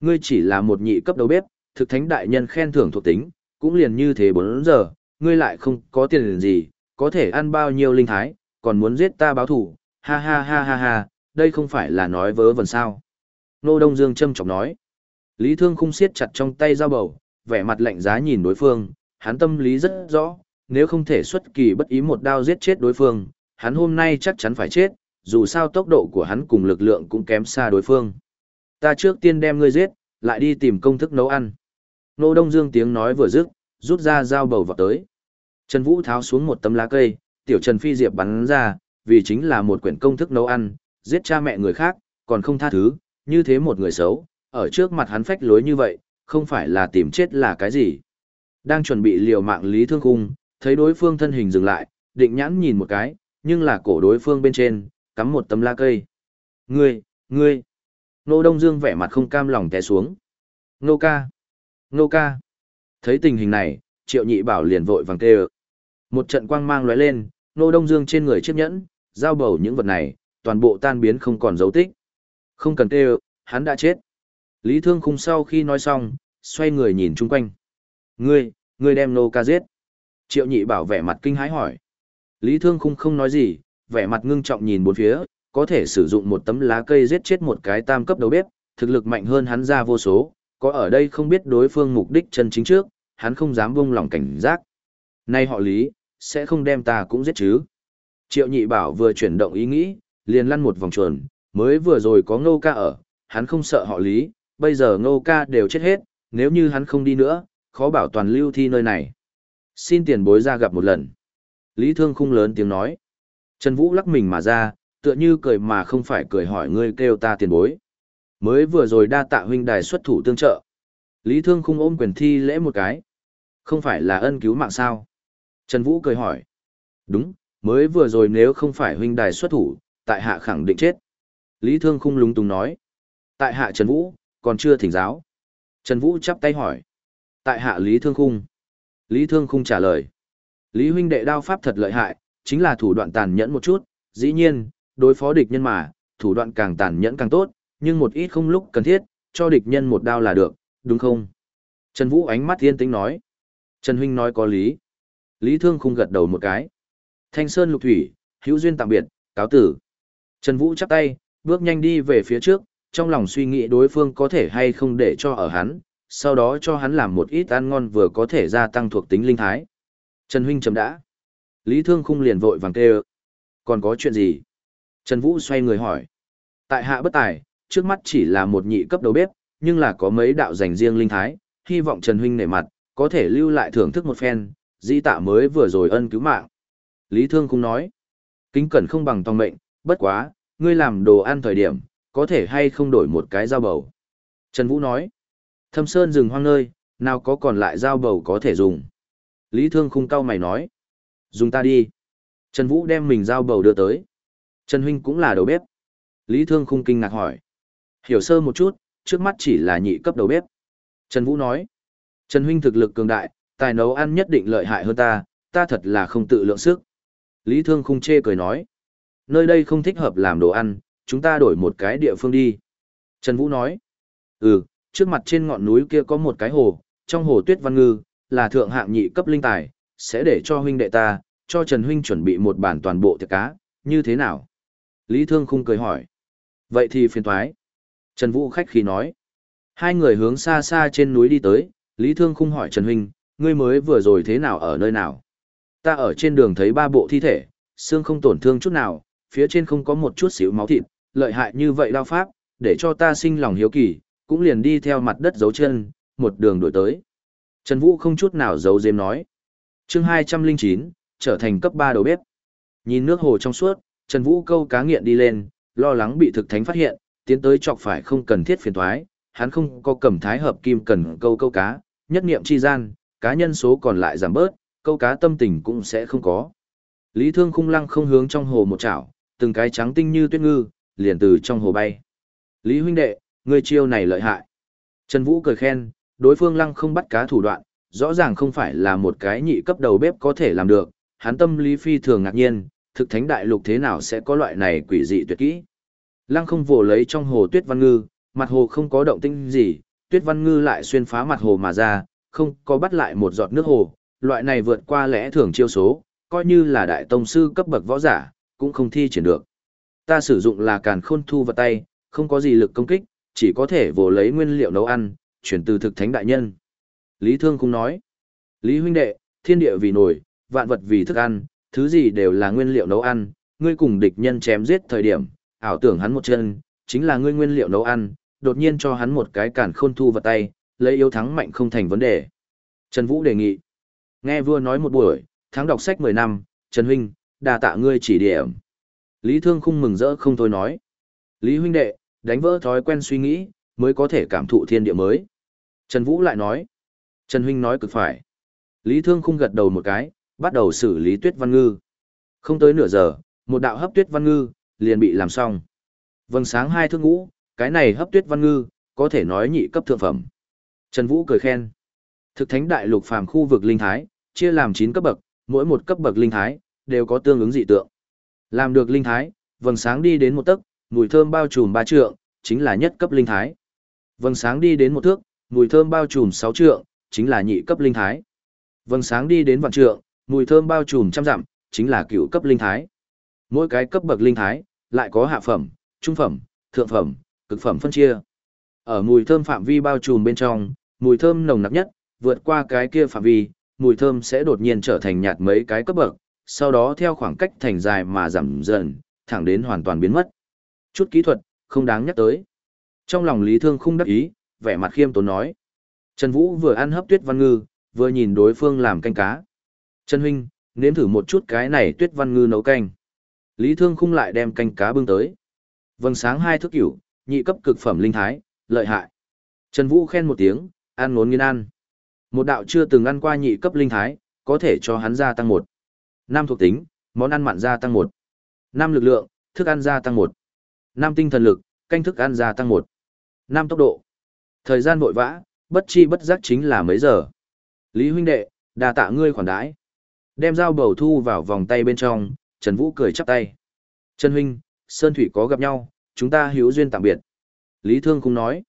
Ngươi chỉ là một nhị cấp đầu bếp, thực thánh đại nhân khen thưởng thuộc tính, cũng liền như thế 4 giờ, ngươi lại không có tiền gì, có thể ăn bao nhiêu linh thái, còn muốn giết ta báo thủ, ha ha ha ha ha, đây không phải là nói vớ vẩn sao. Nô Đông Dương châm chọc nói. Lý Thương khung siết chặt trong tay dao bầu, vẻ mặt lạnh giá nhìn đối phương, hắn tâm lý rất rõ, nếu không thể xuất kỳ bất ý một đao giết chết đối phương, hắn hôm nay chắc chắn phải chết, dù sao tốc độ của hắn cùng lực lượng cũng kém xa đối phương. Ta trước tiên đem ngươi giết, lại đi tìm công thức nấu ăn. Nô Đông Dương tiếng nói vừa dứt, rút ra dao bầu vào tới. Trần Vũ tháo xuống một tấm lá cây, tiểu Trần Phi Diệp bắn ra, vì chính là một quyển công thức nấu ăn, giết cha mẹ người khác, còn không tha thứ, như thế một người xấu, ở trước mặt hắn phách lối như vậy, không phải là tìm chết là cái gì. Đang chuẩn bị liều mạng Lý Thương Khung, thấy đối phương thân hình dừng lại, định nhãn nhìn một cái, nhưng là cổ đối phương bên trên, cắm một tấm lá cây. Ngươi, ngươi. Nô Đông Dương vẻ mặt không cam lòng té xuống. Nô ca. Nô ca. Thấy tình hình này, triệu nhị bảo liền vội vàng kêu. Một trận quang mang lóe lên, Nô Đông Dương trên người chiếc nhẫn, giao bầu những vật này, toàn bộ tan biến không còn dấu tích. Không cần kêu, hắn đã chết. Lý Thương Khung sau khi nói xong, xoay người nhìn chung quanh. Ngươi, ngươi đem nô ca giết. Triệu nhị bảo vẻ mặt kinh hãi hỏi. Lý Thương Khung không nói gì, vẻ mặt ngưng trọng nhìn bốn phía, có thể sử dụng một tấm lá cây giết chết một cái tam cấp đầu bếp, thực lực mạnh hơn hắn ra vô số, có ở đây không biết đối phương mục đích chân chính trước, hắn không dám buông lòng cảnh giác. Nay họ Lý, sẽ không đem ta cũng giết chứ. Triệu nhị bảo vừa chuyển động ý nghĩ, liền lăn một vòng chuồn, mới vừa rồi có ngô ca ở, hắn không sợ họ Lý, bây giờ ngô ca đều chết hết, nếu như hắn không đi nữa, khó bảo toàn lưu thi nơi này. Xin tiền bối ra gặp một lần. Lý Thương khung lớn tiếng nói. Trần Vũ lắc mình mà ra, tựa như cười mà không phải cười hỏi ngươi kêu ta tiền bối. Mới vừa rồi đa tạ huynh đài xuất thủ tương trợ. Lý Thương khung ôm quyền thi lễ một cái. Không phải là ân cứu mạng sao? Trần Vũ cười hỏi. Đúng, mới vừa rồi nếu không phải huynh đài xuất thủ, tại hạ khẳng định chết. Lý Thương khung lúng túng nói. Tại hạ Trần Vũ, còn chưa thỉnh giáo. Trần Vũ chắp tay hỏi. Tại hạ Lý Thương Khung. Lý Thương Khung trả lời. Lý huynh đệ đao pháp thật lợi hại, chính là thủ đoạn tàn nhẫn một chút, dĩ nhiên, đối phó địch nhân mà, thủ đoạn càng tàn nhẫn càng tốt, nhưng một ít không lúc cần thiết, cho địch nhân một đao là được, đúng không? Trần Vũ ánh mắt thiên tính nói. Trần huynh nói có lý. Lý Thương Khung gật đầu một cái. Thanh Sơn Lục Thủy, hữu duyên tạm biệt, cáo tử. Trần Vũ chắp tay, bước nhanh đi về phía trước, trong lòng suy nghĩ đối phương có thể hay không để cho ở hắn, sau đó cho hắn làm một ít ăn ngon vừa có thể gia tăng thuộc tính linh thái. Trần Huynh chấm đã. Lý Thương Khung liền vội vàng kêu. Còn có chuyện gì? Trần Vũ xoay người hỏi. Tại hạ bất tài, trước mắt chỉ là một nhị cấp đầu bếp, nhưng là có mấy đạo dành riêng linh thái, hy vọng Trần Huynh nể mặt, có thể lưu lại thưởng thức một phen, dĩ tạ mới vừa rồi ân cứu mạng. Lý Thương Khung nói. Kính cẩn không bằng tòng mệnh, bất quá, ngươi làm đồ ăn thời điểm, có thể hay không đổi một cái dao bầu. Trần Vũ nói, thâm sơn rừng hoang nơi, nào có còn lại dao bầu có thể dùng. Lý Thương khung cao mày nói, dùng ta đi. Trần Vũ đem mình dao bầu đưa tới. Trần Huynh cũng là đầu bếp. Lý Thương khung kinh ngạc hỏi. Hiểu sơ một chút, trước mắt chỉ là nhị cấp đầu bếp. Trần Vũ nói, Trần Huynh thực lực cường đại, tài nấu ăn nhất định lợi hại hơn ta, ta thật là không tự lượng sức. Lý Thương khung chê cười nói, nơi đây không thích hợp làm đồ ăn, chúng ta đổi một cái địa phương đi. Trần Vũ nói, ừ, trước mặt trên ngọn núi kia có một cái hồ, trong hồ tuyết văn ngư, là thượng hạng nhị cấp linh tài, sẽ để cho huynh đệ ta, cho Trần Huynh chuẩn bị một bản toàn bộ tiệc cá, như thế nào? Lý Thương Khung cười hỏi. Vậy thì phiền thoái. Trần Vũ khách khí nói. Hai người hướng xa xa trên núi đi tới, Lý Thương Khung hỏi Trần Huynh, ngươi mới vừa rồi thế nào ở nơi nào? Ta ở trên đường thấy ba bộ thi thể, xương không tổn thương chút nào, phía trên không có một chút xíu máu thịt, lợi hại như vậy đao pháp, để cho ta sinh lòng hiếu kỳ, cũng liền đi theo mặt đất dấu chân, một đường đuổi tới. Trần Vũ không chút nào giấu giếm nói. chương 209, trở thành cấp 3 đầu bếp. Nhìn nước hồ trong suốt, Trần Vũ câu cá nghiện đi lên, lo lắng bị thực thánh phát hiện, tiến tới chọc phải không cần thiết phiền thoái, hắn không có cầm thái hợp kim cần câu câu cá, nhất niệm chi gian, cá nhân số còn lại giảm bớt, câu cá tâm tình cũng sẽ không có. Lý Thương khung lăng không hướng trong hồ một chảo, từng cái trắng tinh như tuyết ngư, liền từ trong hồ bay. Lý huynh đệ, người chiêu này lợi hại. Trần Vũ cười khen, đối phương lăng không bắt cá thủ đoạn, rõ ràng không phải là một cái nhị cấp đầu bếp có thể làm được, hắn tâm lý phi thường ngạc nhiên, thực thánh đại lục thế nào sẽ có loại này quỷ dị tuyệt kỹ. Lăng không vồ lấy trong hồ tuyết văn ngư, mặt hồ không có động tĩnh gì, tuyết văn ngư lại xuyên phá mặt hồ mà ra, không có bắt lại một giọt nước hồ, loại này vượt qua lẽ thường chiêu số, coi như là đại tông sư cấp bậc võ giả, cũng không thi triển được. Ta sử dụng là càn khôn thu vào tay, không có gì lực công kích, chỉ có thể vồ lấy nguyên liệu nấu ăn, chuyển từ thực thánh đại nhân. Lý Thương cũng nói, Lý huynh đệ, thiên địa vì nổi, vạn vật vì thức ăn, thứ gì đều là nguyên liệu nấu ăn, ngươi cùng địch nhân chém giết thời điểm, ảo tưởng hắn một chân, chính là ngươi nguyên liệu nấu ăn, đột nhiên cho hắn một cái càn khôn thu vào tay, lấy yếu thắng mạnh không thành vấn đề. Trần Vũ đề nghị. Nghe vua nói một buổi, tháng đọc sách 10 năm, Trần Huynh, đà tạ ngươi chỉ điểm. Lý Thương Khung mừng rỡ không thôi nói. Lý huynh đệ, đánh vỡ thói quen suy nghĩ, mới có thể cảm thụ thiên địa mới. Trần Vũ lại nói. Trần Huynh nói cực phải. Lý Thương Khung gật đầu một cái, bắt đầu xử lý tuyết văn ngư. Không tới nửa giờ, một đạo hấp tuyết văn ngư, liền bị làm xong. Vâng sáng hai thương ngũ, cái này hấp tuyết văn ngư, có thể nói nhị cấp thượng phẩm. Trần Vũ cười khen. Thực thánh đại lục phàm khu vực linh thái, chia làm 9 cấp bậc, mỗi một cấp bậc linh thái, đều có tương ứng dị tượng. Làm được linh thái, vầng sáng đi đến một tấc, mùi thơm bao trùm ba trượng, chính là nhất cấp linh thái. Vầng sáng đi đến một thước, mùi thơm bao trùm 6 trượng, chính là nhị cấp linh thái. Vầng sáng đi đến vạn trượng, mùi thơm bao trùm trăm dặm, chính là cựu cấp linh thái. Mỗi cái cấp bậc linh thái, lại có hạ phẩm, trung phẩm, thượng phẩm, cực phẩm phân chia. Ở mùi thơm phạm vi bao trùm bên trong, mùi thơm nồng nặc nhất, vượt qua cái kia phạm vi, mùi thơm sẽ đột nhiên trở thành nhạt mấy cái cấp bậc, sau đó theo khoảng cách thành dài mà giảm dần, thẳng đến hoàn toàn biến mất. Chút kỹ thuật, không đáng nhắc tới. Trong lòng Lý Thương không đắc ý, vẻ mặt khiêm tốn nói. Trần Vũ vừa ăn hấp tuyết văn ngư, vừa nhìn đối phương làm canh cá. Trần Huynh, nếm thử một chút cái này tuyết văn ngư nấu canh. Lý Thương khung lại đem canh cá bưng tới. Vâng sáng hai thức cửu, nhị cấp cực phẩm linh thái, lợi hại. Trần Vũ khen một tiếng, ăn ngốn nghiên ăn. Một đạo chưa từng ăn qua nhị cấp linh thái, có thể cho hắn gia tăng một. Năm thuộc tính, món ăn mặn gia tăng một. Năm lực lượng, thức ăn gia tăng một. Năm tinh thần lực, canh thức ăn gia tăng một. Năm tốc độ. Thời gian vội vã, bất chi bất giác chính là mấy giờ. Lý huynh đệ, đà tạ ngươi khoản đãi. Đem dao bầu thu vào vòng tay bên trong, Trần Vũ cười chắp tay. Trần huynh, Sơn Thủy có gặp nhau, chúng ta hữu duyên tạm biệt. Lý Thương cũng nói.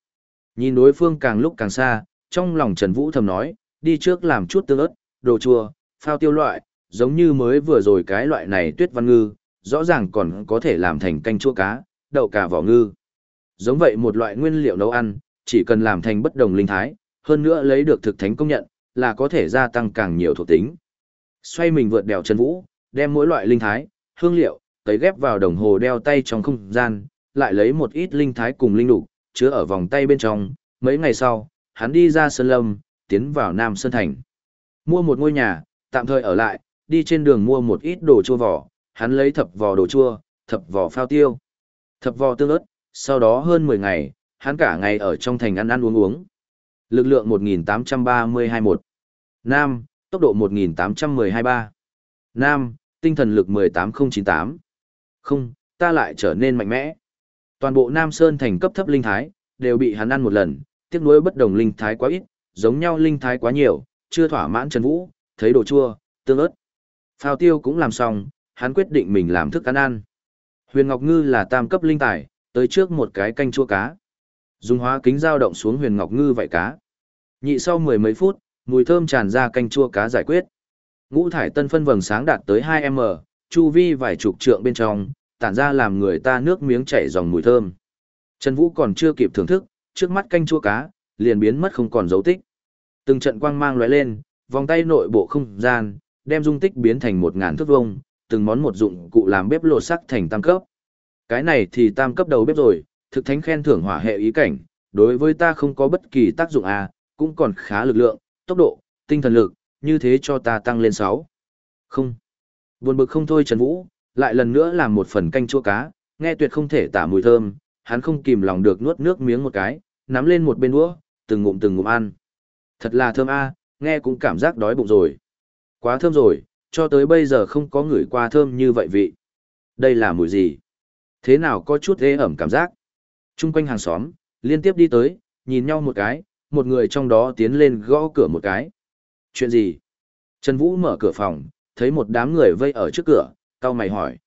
Nhìn đối phương càng lúc càng xa, trong lòng Trần Vũ thầm nói, đi trước làm chút tương ớt, đồ chua, phao tiêu loại, giống như mới vừa rồi cái loại này tuyết văn ngư, rõ ràng còn có thể làm thành canh chua cá, đậu cả vỏ ngư. Giống vậy một loại nguyên liệu nấu ăn, chỉ cần làm thành bất đồng linh thái, hơn nữa lấy được thực thánh công nhận, là có thể gia tăng càng nhiều thuộc tính. Xoay mình vượt đèo Trần Vũ, đem mỗi loại linh thái, hương liệu, tấy ghép vào đồng hồ đeo tay trong không gian, lại lấy một ít linh thái cùng linh đủ chứa ở vòng tay bên trong. Mấy ngày sau, hắn đi ra Sơn Lâm, tiến vào Nam Sơn Thành. Mua một ngôi nhà, tạm thời ở lại, đi trên đường mua một ít đồ chua vỏ, hắn lấy thập vỏ đồ chua, thập vỏ phao tiêu, thập vỏ tương ớt, sau đó hơn 10 ngày, hắn cả ngày ở trong thành ăn ăn uống uống. Lực lượng 1832 1. Nam, tốc độ 18123. Nam, tinh thần lực 18098. Không, ta lại trở nên mạnh mẽ. Toàn bộ Nam Sơn thành cấp thấp linh thái, đều bị hắn ăn một lần, tiếc nuối bất đồng linh thái quá ít, giống nhau linh thái quá nhiều, chưa thỏa mãn Trần Vũ, thấy đồ chua, tương ớt. Phao tiêu cũng làm xong, hắn quyết định mình làm thức ăn ăn. Huyền Ngọc Ngư là tam cấp linh tài, tới trước một cái canh chua cá. Dùng hóa kính dao động xuống Huyền Ngọc Ngư vậy cá. Nhị sau mười mấy phút, mùi thơm tràn ra canh chua cá giải quyết. Ngũ thải tân phân vầng sáng đạt tới 2m, chu vi vài chục trượng bên trong, tản ra làm người ta nước miếng chảy dòng mùi thơm. Trần Vũ còn chưa kịp thưởng thức, trước mắt canh chua cá, liền biến mất không còn dấu tích. Từng trận quang mang lóe lên, vòng tay nội bộ không gian, đem dung tích biến thành một ngàn thước vuông, từng món một dụng cụ làm bếp lột sắc thành tam cấp. Cái này thì tam cấp đầu bếp rồi, thực thánh khen thưởng hỏa hệ ý cảnh, đối với ta không có bất kỳ tác dụng à, cũng còn khá lực lượng, tốc độ, tinh thần lực, như thế cho ta tăng lên 6. Không. Buồn bực không thôi Trần Vũ, lại lần nữa làm một phần canh chua cá, nghe tuyệt không thể tả mùi thơm, hắn không kìm lòng được nuốt nước miếng một cái, nắm lên một bên đũa, từng ngụm từng ngụm ăn. Thật là thơm a, nghe cũng cảm giác đói bụng rồi. Quá thơm rồi, cho tới bây giờ không có người qua thơm như vậy vị. Đây là mùi gì? Thế nào có chút ghê ẩm cảm giác? Trung quanh hàng xóm, liên tiếp đi tới, nhìn nhau một cái, một người trong đó tiến lên gõ cửa một cái. Chuyện gì? Trần Vũ mở cửa phòng, thấy một đám người vây ở trước cửa, cao mày hỏi.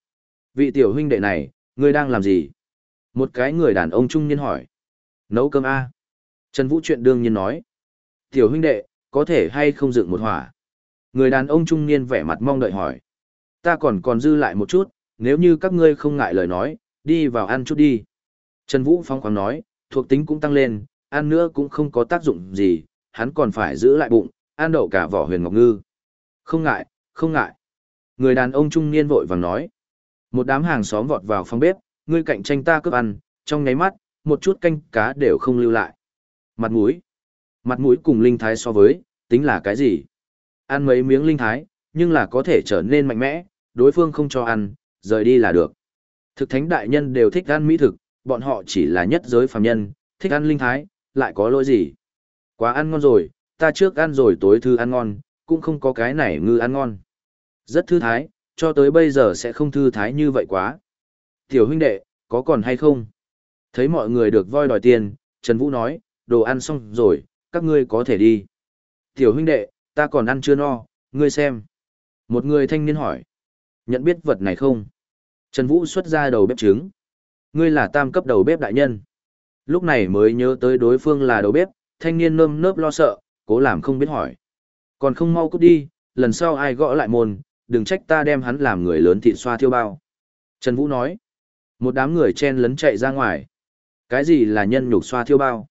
Vị tiểu huynh đệ này, ngươi đang làm gì? Một cái người đàn ông trung niên hỏi. Nấu cơm A. Trần Vũ chuyện đương nhiên nói. Tiểu huynh đệ, có thể hay không dựng một hỏa? Người đàn ông trung niên vẻ mặt mong đợi hỏi. Ta còn còn dư lại một chút, nếu như các ngươi không ngại lời nói, đi vào ăn chút đi. Trần Vũ phong khoáng nói, thuộc tính cũng tăng lên, ăn nữa cũng không có tác dụng gì, hắn còn phải giữ lại bụng, ăn đậu cả vỏ huyền ngọc ngư. Không ngại, không ngại. Người đàn ông trung niên vội vàng nói. Một đám hàng xóm vọt vào phòng bếp, ngươi cạnh tranh ta cướp ăn, trong nháy mắt, một chút canh cá đều không lưu lại. Mặt mũi. Mặt mũi cùng linh thái so với, tính là cái gì? Ăn mấy miếng linh thái, nhưng là có thể trở nên mạnh mẽ, đối phương không cho ăn, rời đi là được. Thực thánh đại nhân đều thích ăn mỹ thực, bọn họ chỉ là nhất giới phàm nhân, thích ăn linh thái, lại có lỗi gì? Quá ăn ngon rồi, ta trước ăn rồi tối thư ăn ngon, cũng không có cái này ngư ăn ngon. Rất thư thái, cho tới bây giờ sẽ không thư thái như vậy quá. Tiểu huynh đệ, có còn hay không? Thấy mọi người được voi đòi tiền, Trần Vũ nói, đồ ăn xong rồi, các ngươi có thể đi. Tiểu huynh đệ, ta còn ăn chưa no, ngươi xem. Một người thanh niên hỏi, nhận biết vật này không? Trần Vũ xuất ra đầu bếp trứng. Ngươi là tam cấp đầu bếp đại nhân. Lúc này mới nhớ tới đối phương là đầu bếp, thanh niên nơm nớp lo sợ, cố làm không biết hỏi. Còn không mau cút đi, lần sau ai gõ lại môn, đừng trách ta đem hắn làm người lớn thịt xoa thiêu bao. Trần Vũ nói. Một đám người chen lấn chạy ra ngoài. Cái gì là nhân nhục xoa thiêu bao?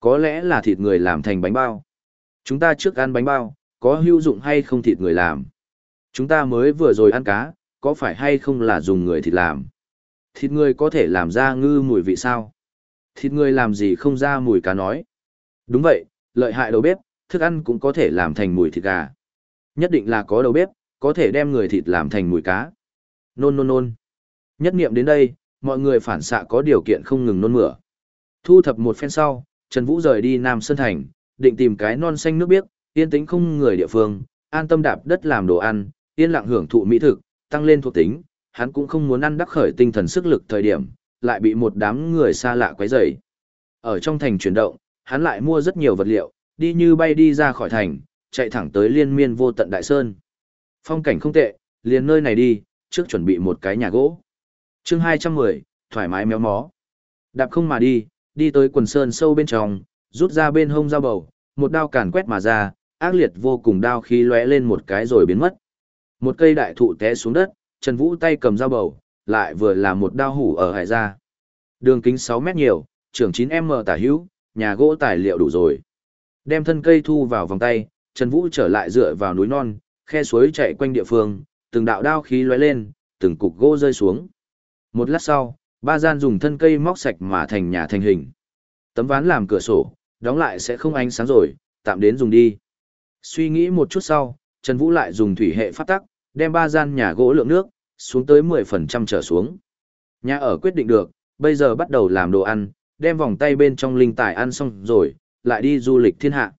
Có lẽ là thịt người làm thành bánh bao. Chúng ta trước ăn bánh bao, có hữu dụng hay không thịt người làm? Chúng ta mới vừa rồi ăn cá, có phải hay không là dùng người thịt làm? Thịt người có thể làm ra ngư mùi vị sao? Thịt người làm gì không ra mùi cá nói? Đúng vậy, lợi hại đầu bếp, thức ăn cũng có thể làm thành mùi thịt gà. Nhất định là có đầu bếp, có thể đem người thịt làm thành mùi cá. Nôn nôn nôn. Nhất nghiệm đến đây, mọi người phản xạ có điều kiện không ngừng nôn mửa. Thu thập một phen sau, Trần Vũ rời đi Nam Sơn Thành, định tìm cái non xanh nước biếc, yên tĩnh không người địa phương, an tâm đạp đất làm đồ ăn, yên lặng hưởng thụ mỹ thực, tăng lên thuộc tính, hắn cũng không muốn ăn đắc khởi tinh thần sức lực thời điểm, lại bị một đám người xa lạ quấy rầy. Ở trong thành chuyển động, hắn lại mua rất nhiều vật liệu, đi như bay đi ra khỏi thành, chạy thẳng tới liên miên vô tận đại sơn. Phong cảnh không tệ, liền nơi này đi, trước chuẩn bị một cái nhà gỗ chương 210, thoải mái méo mó. Đạp không mà đi, đi tới quần sơn sâu bên trong, rút ra bên hông dao bầu, một đao càn quét mà ra, ác liệt vô cùng đao khí lóe lên một cái rồi biến mất. Một cây đại thụ té xuống đất, Trần Vũ tay cầm dao bầu, lại vừa là một đao hủ ở hải ra. Đường kính 6 mét nhiều, trưởng 9m tả hữu, nhà gỗ tài liệu đủ rồi. Đem thân cây thu vào vòng tay, Trần Vũ trở lại dựa vào núi non, khe suối chạy quanh địa phương, từng đạo đao khí lóe lên, từng cục gỗ rơi xuống. Một lát sau, ba gian dùng thân cây móc sạch mà thành nhà thành hình. Tấm ván làm cửa sổ, đóng lại sẽ không ánh sáng rồi, tạm đến dùng đi. Suy nghĩ một chút sau, Trần Vũ lại dùng thủy hệ phát tắc, đem ba gian nhà gỗ lượng nước, xuống tới 10% trở xuống. Nhà ở quyết định được, bây giờ bắt đầu làm đồ ăn, đem vòng tay bên trong linh tài ăn xong rồi, lại đi du lịch thiên hạ.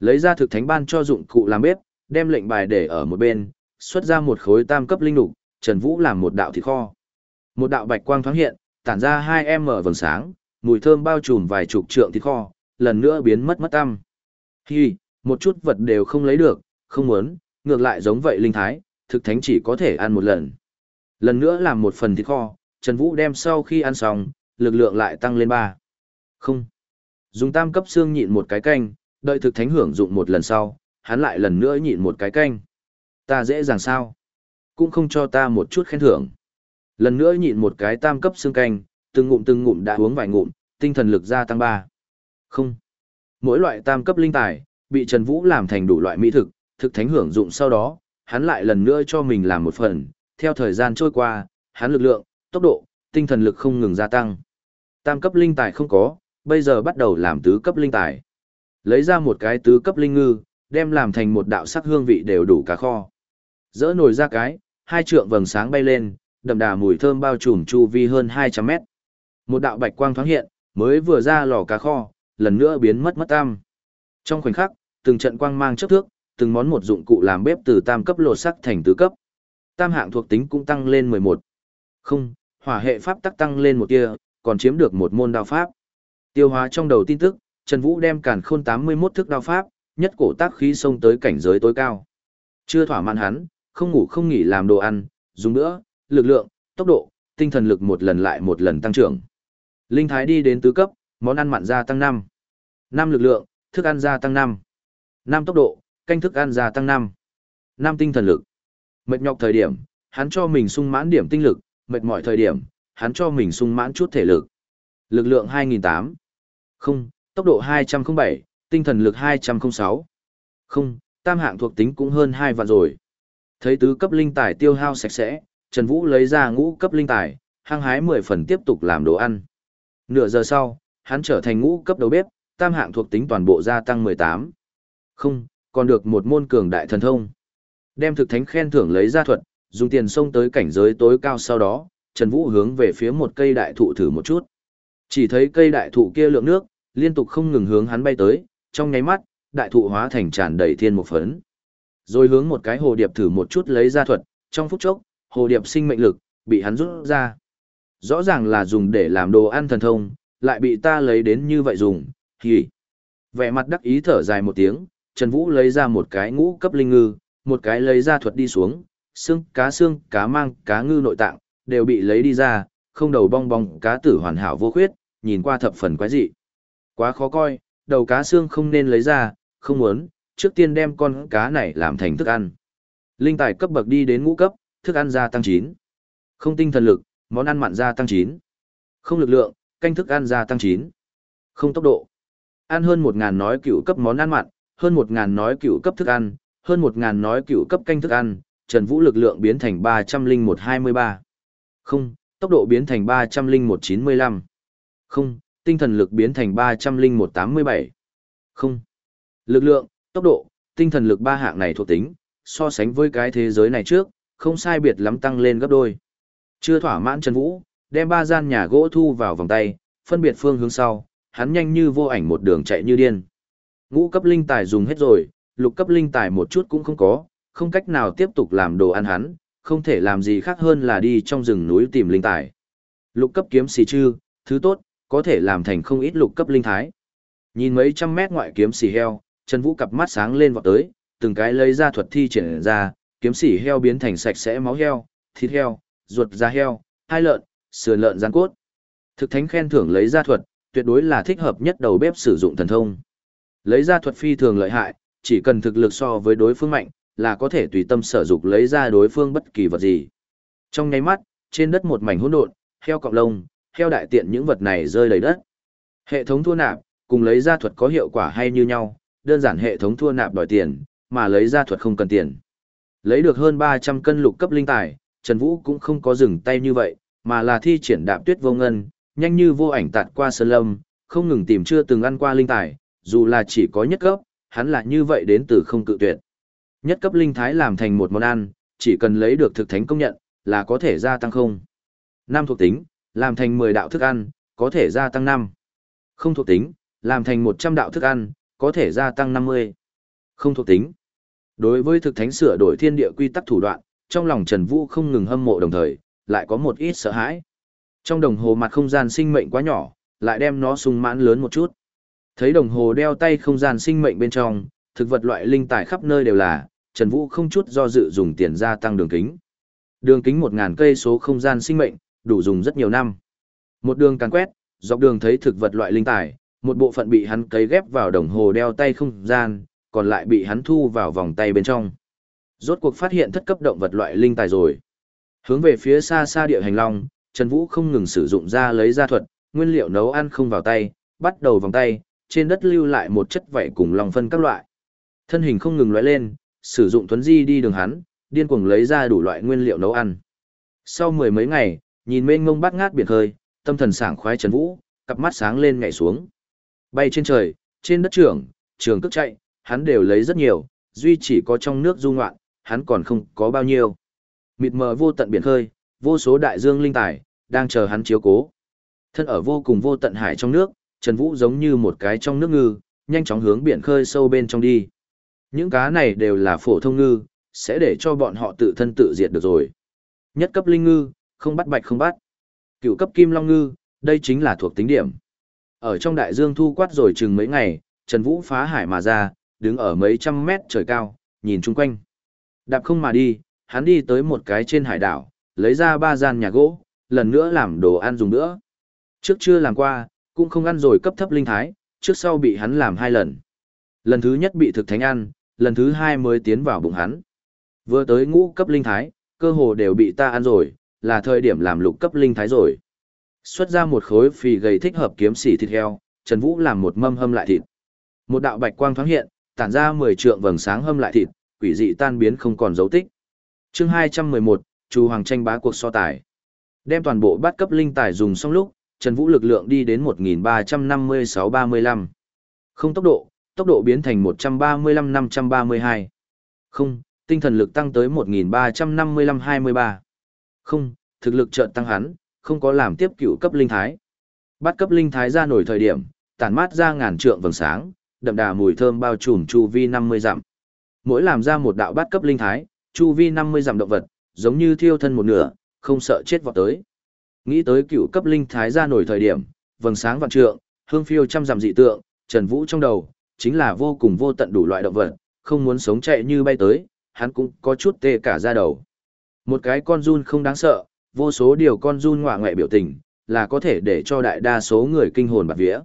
Lấy ra thực thánh ban cho dụng cụ làm bếp, đem lệnh bài để ở một bên, xuất ra một khối tam cấp linh đục, Trần Vũ làm một đạo thịt kho. Một đạo bạch quang thoáng hiện, tản ra hai em mở vầng sáng, mùi thơm bao trùm vài chục trượng thịt kho, lần nữa biến mất mất tăm. Hi, một chút vật đều không lấy được, không muốn, ngược lại giống vậy linh thái, thực thánh chỉ có thể ăn một lần. Lần nữa làm một phần thịt kho, Trần Vũ đem sau khi ăn xong, lực lượng lại tăng lên ba. Không. Dùng tam cấp xương nhịn một cái canh, đợi thực thánh hưởng dụng một lần sau, hắn lại lần nữa nhịn một cái canh. Ta dễ dàng sao? Cũng không cho ta một chút khen thưởng. Lần nữa nhịn một cái tam cấp xương canh, từng ngụm từng ngụm đã uống vài ngụm, tinh thần lực gia tăng ba. Không. Mỗi loại tam cấp linh tài, bị Trần Vũ làm thành đủ loại mỹ thực, thực thánh hưởng dụng sau đó, hắn lại lần nữa cho mình làm một phần, theo thời gian trôi qua, hắn lực lượng, tốc độ, tinh thần lực không ngừng gia tăng. Tam cấp linh tài không có, bây giờ bắt đầu làm tứ cấp linh tài. Lấy ra một cái tứ cấp linh ngư, đem làm thành một đạo sắc hương vị đều đủ cá kho. Dỡ nồi ra cái, hai trượng vầng sáng bay lên, đậm đà mùi thơm bao trùm chu vi hơn 200 mét. Một đạo bạch quang thoáng hiện, mới vừa ra lò cá kho, lần nữa biến mất mất tam. Trong khoảnh khắc, từng trận quang mang chấp thước, từng món một dụng cụ làm bếp từ tam cấp lột sắc thành tứ cấp. Tam hạng thuộc tính cũng tăng lên 11. Không, hỏa hệ pháp tắc tăng lên một tia, còn chiếm được một môn đao pháp. Tiêu hóa trong đầu tin tức, Trần Vũ đem càn khôn 81 thức đao pháp, nhất cổ tác khí xông tới cảnh giới tối cao. Chưa thỏa mãn hắn, không ngủ không nghỉ làm đồ ăn, dùng nữa, lực lượng, tốc độ, tinh thần lực một lần lại một lần tăng trưởng. Linh thái đi đến tứ cấp, món ăn mặn gia tăng 5. 5 lực lượng, thức ăn gia tăng 5. 5 tốc độ, canh thức ăn gia tăng 5. 5 tinh thần lực. Mệt nhọc thời điểm, hắn cho mình sung mãn điểm tinh lực, mệt mỏi thời điểm, hắn cho mình sung mãn chút thể lực. Lực lượng 2008. Không, tốc độ 207, tinh thần lực 206. Không, tam hạng thuộc tính cũng hơn 2 vạn rồi. Thấy tứ cấp linh tài tiêu hao sạch sẽ, Trần Vũ lấy ra ngũ cấp linh tài, hăng hái 10 phần tiếp tục làm đồ ăn. Nửa giờ sau, hắn trở thành ngũ cấp đầu bếp, tam hạng thuộc tính toàn bộ gia tăng 18. Không, còn được một môn cường đại thần thông. Đem thực thánh khen thưởng lấy ra thuật, dùng tiền xông tới cảnh giới tối cao sau đó, Trần Vũ hướng về phía một cây đại thụ thử một chút. Chỉ thấy cây đại thụ kia lượng nước, liên tục không ngừng hướng hắn bay tới, trong nháy mắt, đại thụ hóa thành tràn đầy thiên một phấn. Rồi hướng một cái hồ điệp thử một chút lấy ra thuật, trong phút chốc, hồ điệp sinh mệnh lực, bị hắn rút ra. Rõ ràng là dùng để làm đồ ăn thần thông, lại bị ta lấy đến như vậy dùng, hì. Vẻ mặt đắc ý thở dài một tiếng, Trần Vũ lấy ra một cái ngũ cấp linh ngư, một cái lấy ra thuật đi xuống, xương, cá xương, cá mang, cá ngư nội tạng, đều bị lấy đi ra, không đầu bong bong, cá tử hoàn hảo vô khuyết, nhìn qua thập phần quái dị. Quá khó coi, đầu cá xương không nên lấy ra, không muốn, trước tiên đem con cá này làm thành thức ăn. Linh tài cấp bậc đi đến ngũ cấp, thức ăn gia tăng 9. Không tinh thần lực, món ăn mặn gia tăng 9. Không lực lượng, canh thức ăn gia tăng 9. Không tốc độ. Ăn hơn 1.000 nói cựu cấp món ăn mặn, hơn 1.000 nói cựu cấp thức ăn, hơn 1.000 nói cựu cấp canh thức ăn, Trần Vũ lực lượng biến thành 30123. Không, tốc độ biến thành 30195. Không, tinh thần lực biến thành 30187. Không. Lực lượng, tốc độ, tinh thần lực ba hạng này thuộc tính, so sánh với cái thế giới này trước, không sai biệt lắm tăng lên gấp đôi. Chưa thỏa mãn Trần Vũ, đem ba gian nhà gỗ thu vào vòng tay, phân biệt phương hướng sau, hắn nhanh như vô ảnh một đường chạy như điên. Ngũ cấp linh tài dùng hết rồi, lục cấp linh tài một chút cũng không có, không cách nào tiếp tục làm đồ ăn hắn, không thể làm gì khác hơn là đi trong rừng núi tìm linh tài. Lục cấp kiếm xì chư, thứ tốt, có thể làm thành không ít lục cấp linh thái. Nhìn mấy trăm mét ngoại kiếm xì heo, Trần Vũ cặp mắt sáng lên vọt tới, từng cái lấy ra thuật thi triển ra, kiếm sỉ heo biến thành sạch sẽ máu heo, thịt heo, ruột da heo, hai lợn, sườn lợn rán cốt. Thực thánh khen thưởng lấy ra thuật, tuyệt đối là thích hợp nhất đầu bếp sử dụng thần thông. Lấy ra thuật phi thường lợi hại, chỉ cần thực lực so với đối phương mạnh, là có thể tùy tâm sở dục lấy ra đối phương bất kỳ vật gì. Trong nháy mắt, trên đất một mảnh hỗn độn, heo cọng lông, heo đại tiện những vật này rơi đầy đất. Hệ thống thua nạp, cùng lấy ra thuật có hiệu quả hay như nhau, đơn giản hệ thống thua nạp đòi tiền, mà lấy ra thuật không cần tiền. Lấy được hơn 300 cân lục cấp linh tài, Trần Vũ cũng không có dừng tay như vậy, mà là thi triển đạp tuyết vô ngân, nhanh như vô ảnh tạt qua sơn lâm, không ngừng tìm chưa từng ăn qua linh tài, dù là chỉ có nhất cấp, hắn là như vậy đến từ không cự tuyệt. Nhất cấp linh thái làm thành một món ăn, chỉ cần lấy được thực thánh công nhận, là có thể gia tăng không. Năm thuộc tính, làm thành 10 đạo thức ăn, có thể gia tăng 5. Không thuộc tính, làm thành 100 đạo thức ăn, có thể gia tăng 50. Không thuộc tính. Đối với thực thánh sửa đổi thiên địa quy tắc thủ đoạn, trong lòng Trần Vũ không ngừng hâm mộ đồng thời, lại có một ít sợ hãi. Trong đồng hồ mặt không gian sinh mệnh quá nhỏ, lại đem nó sung mãn lớn một chút. Thấy đồng hồ đeo tay không gian sinh mệnh bên trong, thực vật loại linh tài khắp nơi đều là, Trần Vũ không chút do dự dùng tiền gia tăng đường kính. Đường kính 1000 cây số không gian sinh mệnh, đủ dùng rất nhiều năm. Một đường càn quét, dọc đường thấy thực vật loại linh tài, một bộ phận bị hắn cấy ghép vào đồng hồ đeo tay không gian, còn lại bị hắn thu vào vòng tay bên trong. Rốt cuộc phát hiện thất cấp động vật loại linh tài rồi. Hướng về phía xa xa địa hành long, Trần Vũ không ngừng sử dụng ra lấy ra thuật, nguyên liệu nấu ăn không vào tay, bắt đầu vòng tay, trên đất lưu lại một chất vảy cùng lòng phân các loại. Thân hình không ngừng lóe lên, sử dụng thuấn di đi đường hắn, điên cuồng lấy ra đủ loại nguyên liệu nấu ăn. Sau mười mấy ngày, nhìn mênh mông bát ngát biển khơi, tâm thần sảng khoái Trần Vũ, cặp mắt sáng lên nhảy xuống. Bay trên trời, trên đất trưởng, trường cước chạy, hắn đều lấy rất nhiều, duy chỉ có trong nước du ngoạn, hắn còn không có bao nhiêu. Mịt mờ vô tận biển khơi, vô số đại dương linh tài, đang chờ hắn chiếu cố. Thân ở vô cùng vô tận hải trong nước, Trần Vũ giống như một cái trong nước ngư, nhanh chóng hướng biển khơi sâu bên trong đi. Những cá này đều là phổ thông ngư, sẽ để cho bọn họ tự thân tự diệt được rồi. Nhất cấp linh ngư, không bắt bạch không bắt. Cựu cấp kim long ngư, đây chính là thuộc tính điểm. Ở trong đại dương thu quát rồi chừng mấy ngày, Trần Vũ phá hải mà ra, đứng ở mấy trăm mét trời cao, nhìn chung quanh. Đạp không mà đi, hắn đi tới một cái trên hải đảo, lấy ra ba gian nhà gỗ, lần nữa làm đồ ăn dùng nữa. Trước chưa làm qua, cũng không ăn rồi cấp thấp linh thái, trước sau bị hắn làm hai lần. Lần thứ nhất bị thực thánh ăn, lần thứ hai mới tiến vào bụng hắn. Vừa tới ngũ cấp linh thái, cơ hồ đều bị ta ăn rồi, là thời điểm làm lục cấp linh thái rồi. Xuất ra một khối phì gầy thích hợp kiếm xỉ thịt heo, Trần Vũ làm một mâm hâm lại thịt. Một đạo bạch quang thoáng hiện, tản ra 10 trượng vầng sáng hâm lại thịt, quỷ dị tan biến không còn dấu tích. Chương 211, Chu Hoàng tranh bá cuộc so tài. Đem toàn bộ bát cấp linh tài dùng xong lúc, Trần Vũ lực lượng đi đến 1356-35. Không tốc độ, tốc độ biến thành 135-532. Không, tinh thần lực tăng tới 1355-23. Không, thực lực chợt tăng hắn, không có làm tiếp cựu cấp linh thái. Bắt cấp linh thái ra nổi thời điểm, tản mát ra ngàn trượng vầng sáng, đậm đà mùi thơm bao trùm chu vi 50 dặm. Mỗi làm ra một đạo bát cấp linh thái, chu vi 50 dặm động vật, giống như thiêu thân một nửa, không sợ chết vọt tới. Nghĩ tới cựu cấp linh thái ra nổi thời điểm, vầng sáng vạn trượng, hương phiêu trăm dặm dị tượng, Trần Vũ trong đầu, chính là vô cùng vô tận đủ loại động vật, không muốn sống chạy như bay tới, hắn cũng có chút tê cả da đầu. Một cái con run không đáng sợ, vô số điều con run ngoạ ngoại biểu tình, là có thể để cho đại đa số người kinh hồn bạt vía.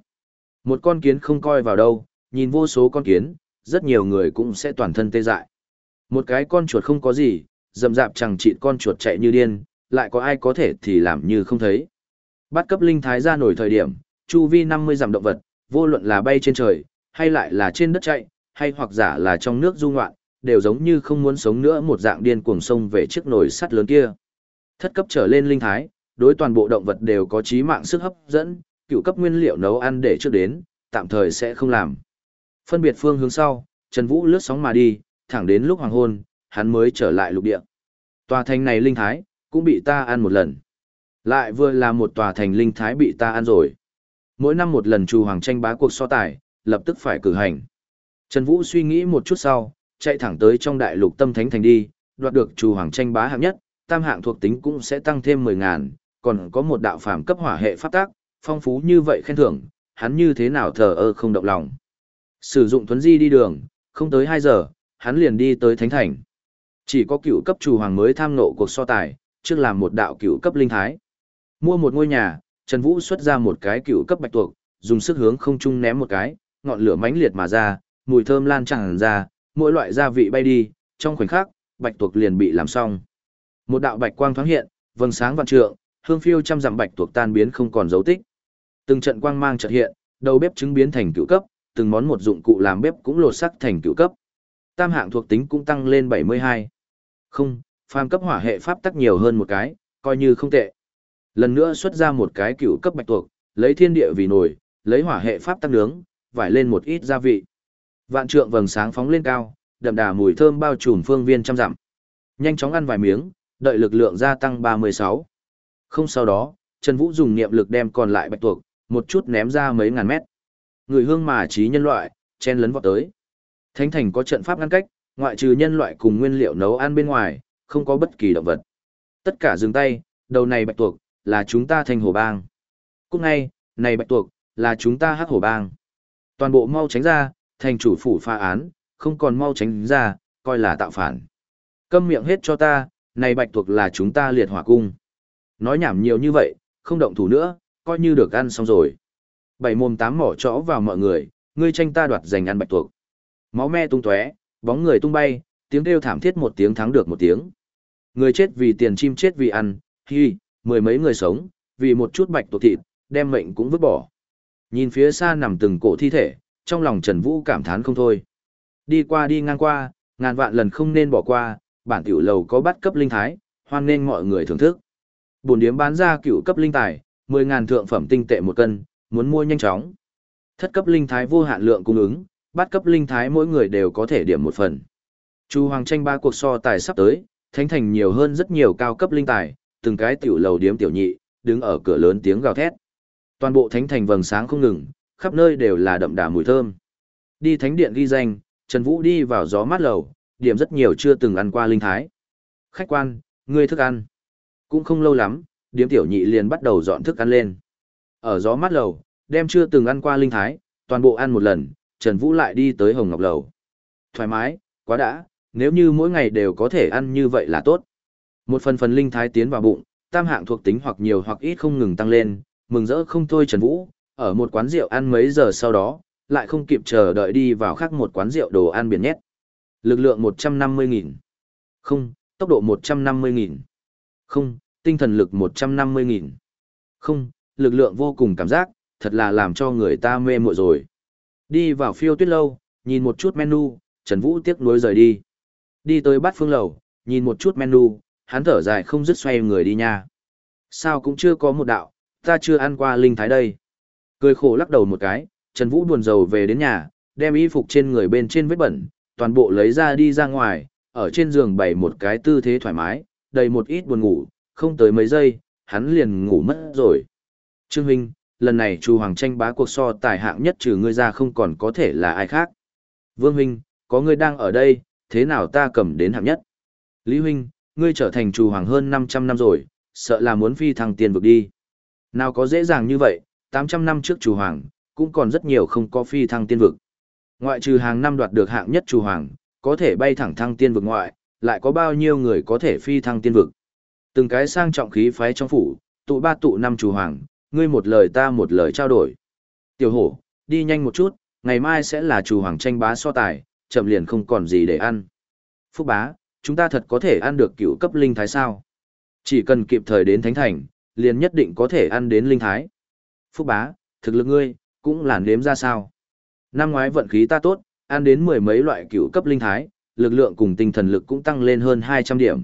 Một con kiến không coi vào đâu, nhìn vô số con kiến, rất nhiều người cũng sẽ toàn thân tê dại. Một cái con chuột không có gì, dầm dạp chẳng chịt con chuột chạy như điên, lại có ai có thể thì làm như không thấy. Bắt cấp linh thái ra nổi thời điểm, chu vi 50 dặm động vật, vô luận là bay trên trời, hay lại là trên đất chạy, hay hoặc giả là trong nước du ngoạn, đều giống như không muốn sống nữa một dạng điên cuồng sông về chiếc nồi sắt lớn kia. Thất cấp trở lên linh thái, đối toàn bộ động vật đều có trí mạng sức hấp dẫn, cựu cấp nguyên liệu nấu ăn để trước đến, tạm thời sẽ không làm. Phân biệt phương hướng sau, Trần Vũ lướt sóng mà đi, thẳng đến lúc hoàng hôn, hắn mới trở lại lục địa. Tòa thành này linh thái, cũng bị ta ăn một lần. Lại vừa là một tòa thành linh thái bị ta ăn rồi. Mỗi năm một lần trù hoàng tranh bá cuộc so tài, lập tức phải cử hành. Trần Vũ suy nghĩ một chút sau, chạy thẳng tới trong đại lục tâm thánh thành đi, đoạt được trù hoàng tranh bá hạng nhất, tam hạng thuộc tính cũng sẽ tăng thêm 10 ngàn, còn có một đạo phàm cấp hỏa hệ pháp tác, phong phú như vậy khen thưởng, hắn như thế nào thờ ơ không động lòng. Sử dụng thuấn di đi đường, không tới 2 giờ, hắn liền đi tới thánh thành. Chỉ có cựu cấp chủ hoàng mới tham nộ cuộc so tài, trước làm một đạo cựu cấp linh thái. Mua một ngôi nhà, Trần Vũ xuất ra một cái cựu cấp bạch tuộc, dùng sức hướng không trung ném một cái, ngọn lửa mãnh liệt mà ra, mùi thơm lan tràn ra, mỗi loại gia vị bay đi, trong khoảnh khắc, bạch tuộc liền bị làm xong. Một đạo bạch quang thoáng hiện, vầng sáng vạn trượng, hương phiêu trăm dặm bạch tuộc tan biến không còn dấu tích. Từng trận quang mang chợt hiện, đầu bếp trứng biến thành cựu cấp, từng món một dụng cụ làm bếp cũng lột sắc thành cựu cấp. Tam hạng thuộc tính cũng tăng lên 72. Không, phàm cấp hỏa hệ pháp tắc nhiều hơn một cái, coi như không tệ. Lần nữa xuất ra một cái cựu cấp bạch tuộc, lấy thiên địa vì nồi, lấy hỏa hệ pháp tắc nướng, vải lên một ít gia vị. Vạn trượng vầng sáng phóng lên cao, đậm đà mùi thơm bao trùm phương viên trăm dặm. Nhanh chóng ăn vài miếng, đợi lực lượng gia tăng 36. Không sau đó, Trần Vũ dùng niệm lực đem còn lại bạch tuộc, một chút ném ra mấy ngàn mét. Người hương mà trí nhân loại, chen lấn vọt tới. Thánh thành có trận pháp ngăn cách, ngoại trừ nhân loại cùng nguyên liệu nấu ăn bên ngoài, không có bất kỳ động vật. Tất cả dừng tay, đầu này bạch tuộc, là chúng ta thành hồ bang. Cúc ngay, này bạch tuộc, là chúng ta hắc hồ bang. Toàn bộ mau tránh ra, thành chủ phủ pha án, không còn mau tránh ra, coi là tạo phản. Câm miệng hết cho ta, này bạch tuộc là chúng ta liệt hỏa cung. Nói nhảm nhiều như vậy, không động thủ nữa, coi như được ăn xong rồi. Bảy mồm tám mỏ chõ vào mọi người, ngươi tranh ta đoạt giành ăn bạch tuộc. Máu me tung tóe, bóng người tung bay, tiếng kêu thảm thiết một tiếng thắng được một tiếng. Người chết vì tiền chim chết vì ăn, hi, mười mấy người sống, vì một chút bạch tuộc thịt, đem mệnh cũng vứt bỏ. Nhìn phía xa nằm từng cổ thi thể, trong lòng Trần Vũ cảm thán không thôi. Đi qua đi ngang qua, ngàn vạn lần không nên bỏ qua, bản tiểu lầu có bắt cấp linh thái, hoan nên mọi người thưởng thức. Bồn điếm bán ra cựu cấp linh tài, 10.000 thượng phẩm tinh tệ một cân, muốn mua nhanh chóng. Thất cấp linh thái vô hạn lượng cung ứng, bát cấp linh thái mỗi người đều có thể điểm một phần. Chu Hoàng tranh ba cuộc so tài sắp tới, thánh thành nhiều hơn rất nhiều cao cấp linh tài, từng cái tiểu lầu điếm tiểu nhị, đứng ở cửa lớn tiếng gào thét. Toàn bộ thánh thành vầng sáng không ngừng, khắp nơi đều là đậm đà mùi thơm. Đi thánh điện ghi danh, Trần Vũ đi vào gió mát lầu, điểm rất nhiều chưa từng ăn qua linh thái. Khách quan, ngươi thức ăn. Cũng không lâu lắm, điếm tiểu nhị liền bắt đầu dọn thức ăn lên. Ở gió mát lầu, đem chưa từng ăn qua linh thái, toàn bộ ăn một lần, Trần Vũ lại đi tới Hồng Ngọc lầu. Thoải mái, quá đã, nếu như mỗi ngày đều có thể ăn như vậy là tốt. Một phần phần linh thái tiến vào bụng, tam hạng thuộc tính hoặc nhiều hoặc ít không ngừng tăng lên, mừng rỡ không thôi Trần Vũ, ở một quán rượu ăn mấy giờ sau đó, lại không kịp chờ đợi đi vào khác một quán rượu đồ ăn biển nhét. Lực lượng 150.000. Không, tốc độ 150.000. Không, tinh thần lực 150.000. Không, lực lượng vô cùng cảm giác, thật là làm cho người ta mê muội rồi. Đi vào phiêu tuyết lâu, nhìn một chút menu, Trần Vũ tiếc nuối rời đi. Đi tới bát phương lầu, nhìn một chút menu, hắn thở dài không dứt xoay người đi nha. Sao cũng chưa có một đạo, ta chưa ăn qua linh thái đây. Cười khổ lắc đầu một cái, Trần Vũ buồn rầu về đến nhà, đem y phục trên người bên trên vết bẩn, toàn bộ lấy ra đi ra ngoài, ở trên giường bày một cái tư thế thoải mái, đầy một ít buồn ngủ, không tới mấy giây, hắn liền ngủ mất rồi. Trương Huynh, lần này Chu Hoàng tranh bá cuộc so tài hạng nhất trừ ngươi ra không còn có thể là ai khác. Vương Huynh, có ngươi đang ở đây, thế nào ta cầm đến hạng nhất? Lý Huynh, ngươi trở thành Chu Hoàng hơn 500 năm rồi, sợ là muốn phi thăng tiền vực đi. Nào có dễ dàng như vậy, 800 năm trước Chu Hoàng, cũng còn rất nhiều không có phi thăng tiên vực. Ngoại trừ hàng năm đoạt được hạng nhất Chu Hoàng, có thể bay thẳng thăng tiên vực ngoại, lại có bao nhiêu người có thể phi thăng tiên vực. Từng cái sang trọng khí phái trong phủ, tụ ba tụ năm Chu Hoàng, ngươi một lời ta một lời trao đổi. Tiểu hổ, đi nhanh một chút, ngày mai sẽ là chủ Hoàng tranh bá so tài, chậm liền không còn gì để ăn. Phúc bá, chúng ta thật có thể ăn được cựu cấp linh thái sao? Chỉ cần kịp thời đến thánh thành, liền nhất định có thể ăn đến linh thái. Phúc bá, thực lực ngươi, cũng là nếm ra sao. Năm ngoái vận khí ta tốt, ăn đến mười mấy loại cựu cấp linh thái, lực lượng cùng tinh thần lực cũng tăng lên hơn 200 điểm.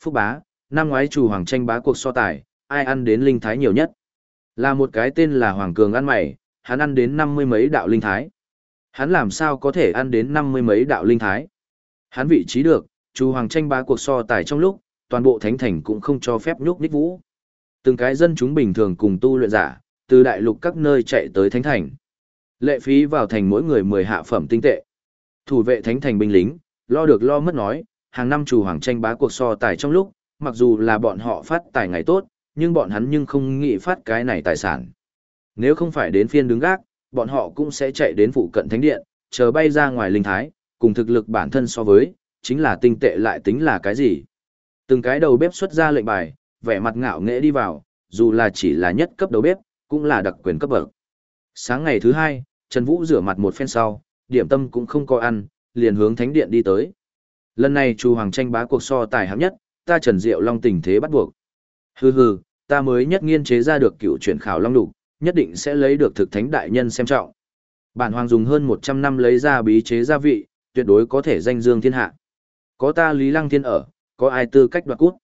Phúc bá, năm ngoái chủ hoàng tranh bá cuộc so tài, ai ăn đến linh thái nhiều nhất? Là một cái tên là Hoàng Cường ăn mày, hắn ăn đến năm mươi mấy đạo linh thái. Hắn làm sao có thể ăn đến năm mươi mấy đạo linh thái? Hắn vị trí được, chủ hoàng tranh bá cuộc so tài trong lúc, toàn bộ thánh thành cũng không cho phép nhúc nhích vũ. Từng cái dân chúng bình thường cùng tu luyện giả, từ đại lục các nơi chạy tới thánh thành. Lệ phí vào thành mỗi người 10 hạ phẩm tinh tệ. Thủ vệ thánh thành binh lính, lo được lo mất nói, hàng năm chủ hoàng tranh bá cuộc so tài trong lúc, mặc dù là bọn họ phát tài ngày tốt, nhưng bọn hắn nhưng không nghĩ phát cái này tài sản. Nếu không phải đến phiên đứng gác, bọn họ cũng sẽ chạy đến phụ cận thánh điện, chờ bay ra ngoài linh thái, cùng thực lực bản thân so với, chính là tinh tệ lại tính là cái gì. Từng cái đầu bếp xuất ra lệnh bài, vẻ mặt ngạo nghễ đi vào, dù là chỉ là nhất cấp đầu bếp, cũng là đặc quyền cấp bậc. Sáng ngày thứ hai, Trần Vũ rửa mặt một phen sau, điểm tâm cũng không có ăn, liền hướng thánh điện đi tới. Lần này Chu Hoàng tranh bá cuộc so tài hạng nhất, ta Trần Diệu Long tình thế bắt buộc. Hừ hừ, ta mới nhất nghiên chế ra được cựu chuyển khảo long đục, nhất định sẽ lấy được thực thánh đại nhân xem trọng. Bản hoàng dùng hơn 100 năm lấy ra bí chế gia vị, tuyệt đối có thể danh dương thiên hạ. Có ta Lý Lăng Thiên ở, có ai tư cách đoạt cút.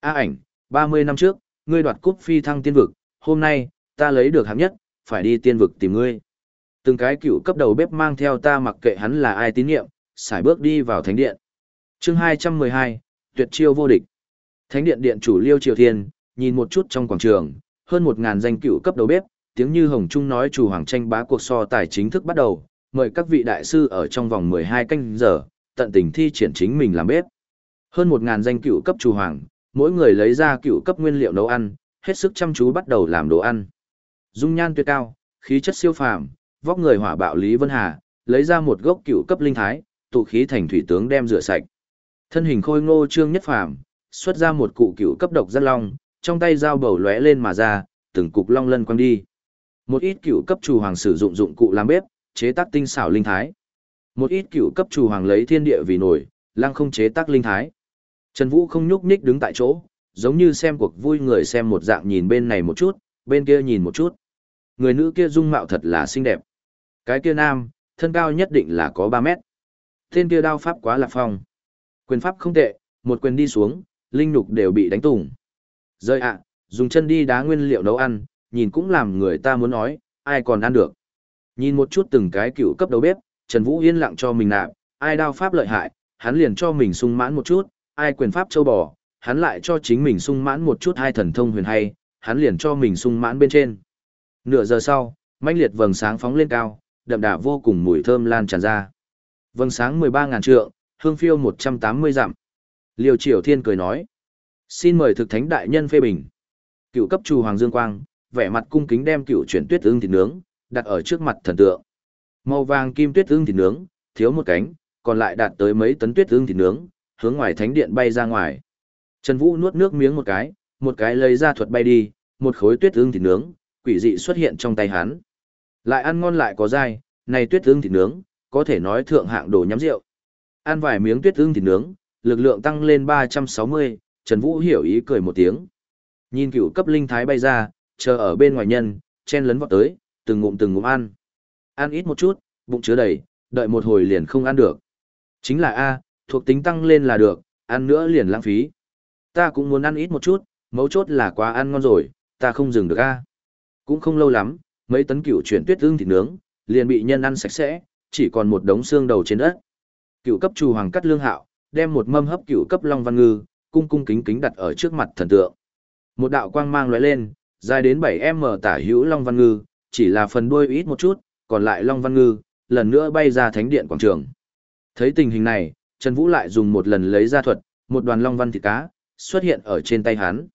A ảnh, 30 năm trước, ngươi đoạt cút phi thăng tiên vực, hôm nay, ta lấy được hạng nhất, phải đi tiên vực tìm ngươi. Từng cái cựu cấp đầu bếp mang theo ta mặc kệ hắn là ai tín nhiệm, xài bước đi vào thánh điện. chương 212, tuyệt chiêu vô địch. Thánh điện điện chủ Liêu Triều Thiên, nhìn một chút trong quảng trường, hơn một ngàn danh cựu cấp đầu bếp, tiếng như Hồng Trung nói chủ hoàng tranh bá cuộc so tài chính thức bắt đầu, mời các vị đại sư ở trong vòng 12 canh giờ, tận tình thi triển chính mình làm bếp. Hơn một ngàn danh cựu cấp chủ hoàng, mỗi người lấy ra cựu cấp nguyên liệu nấu ăn, hết sức chăm chú bắt đầu làm đồ ăn. Dung nhan tuyệt cao, khí chất siêu phàm, vóc người hỏa bạo Lý Vân Hà, lấy ra một gốc cựu cấp linh thái, tụ khí thành thủy tướng đem rửa sạch. Thân hình khôi ngô trương nhất phàm, xuất ra một cụ cựu cấp độc rất long, trong tay dao bầu lóe lên mà ra, từng cục long lân quăng đi. Một ít cựu cấp chủ hoàng sử dụng dụng cụ làm bếp, chế tác tinh xảo linh thái. Một ít cựu cấp chủ hoàng lấy thiên địa vì nổi, lăng không chế tác linh thái. Trần Vũ không nhúc nhích đứng tại chỗ, giống như xem cuộc vui người xem một dạng nhìn bên này một chút, bên kia nhìn một chút. Người nữ kia dung mạo thật là xinh đẹp. Cái kia nam, thân cao nhất định là có 3 mét. Tên kia đao pháp quá là phong. Quyền pháp không tệ, một quyền đi xuống, linh nục đều bị đánh tủng. Rơi ạ, dùng chân đi đá nguyên liệu nấu ăn, nhìn cũng làm người ta muốn nói, ai còn ăn được. Nhìn một chút từng cái cựu cấp đầu bếp, Trần Vũ yên lặng cho mình nạp, ai đao pháp lợi hại, hắn liền cho mình sung mãn một chút, ai quyền pháp châu bò, hắn lại cho chính mình sung mãn một chút hai thần thông huyền hay, hắn liền cho mình sung mãn bên trên. Nửa giờ sau, mãnh liệt vầng sáng phóng lên cao, đậm đà vô cùng mùi thơm lan tràn ra. Vầng sáng 13.000 trượng, hương phiêu 180 dặm. Liêu Triều Thiên cười nói. Xin mời thực thánh đại nhân phê bình. Cựu cấp chủ Hoàng Dương Quang, vẻ mặt cung kính đem cựu chuyển tuyết ương thịt nướng, đặt ở trước mặt thần tượng. Màu vàng kim tuyết ương thịt nướng, thiếu một cánh, còn lại đạt tới mấy tấn tuyết ương thịt nướng, hướng ngoài thánh điện bay ra ngoài. Trần Vũ nuốt nước miếng một cái, một cái lấy ra thuật bay đi, một khối tuyết ương thịt nướng, quỷ dị xuất hiện trong tay hắn. Lại ăn ngon lại có dai, này tuyết ương thịt nướng, có thể nói thượng hạng đồ nhắm rượu. Ăn vài miếng tuyết ương thịt nướng, lực lượng tăng lên 360, Trần Vũ hiểu ý cười một tiếng. Nhìn cựu cấp linh thái bay ra, chờ ở bên ngoài nhân, chen lấn vọt tới, từng ngụm từng ngụm ăn. Ăn ít một chút, bụng chứa đầy, đợi một hồi liền không ăn được. Chính là A, thuộc tính tăng lên là được, ăn nữa liền lãng phí. Ta cũng muốn ăn ít một chút, mấu chốt là quá ăn ngon rồi, ta không dừng được A. Cũng không lâu lắm, mấy tấn cựu chuyển tuyết ương thịt nướng, liền bị nhân ăn sạch sẽ, chỉ còn một đống xương đầu trên đất. Cựu cấp trù hoàng cắt lương hạo, đem một mâm hấp cựu cấp long văn ngư, cung cung kính kính đặt ở trước mặt thần tượng. Một đạo quang mang lóe lên, dài đến 7m tả hữu long văn ngư, chỉ là phần đuôi ít một chút, còn lại long văn ngư, lần nữa bay ra thánh điện quảng trường. Thấy tình hình này, Trần Vũ lại dùng một lần lấy ra thuật, một đoàn long văn thịt cá, xuất hiện ở trên tay hắn.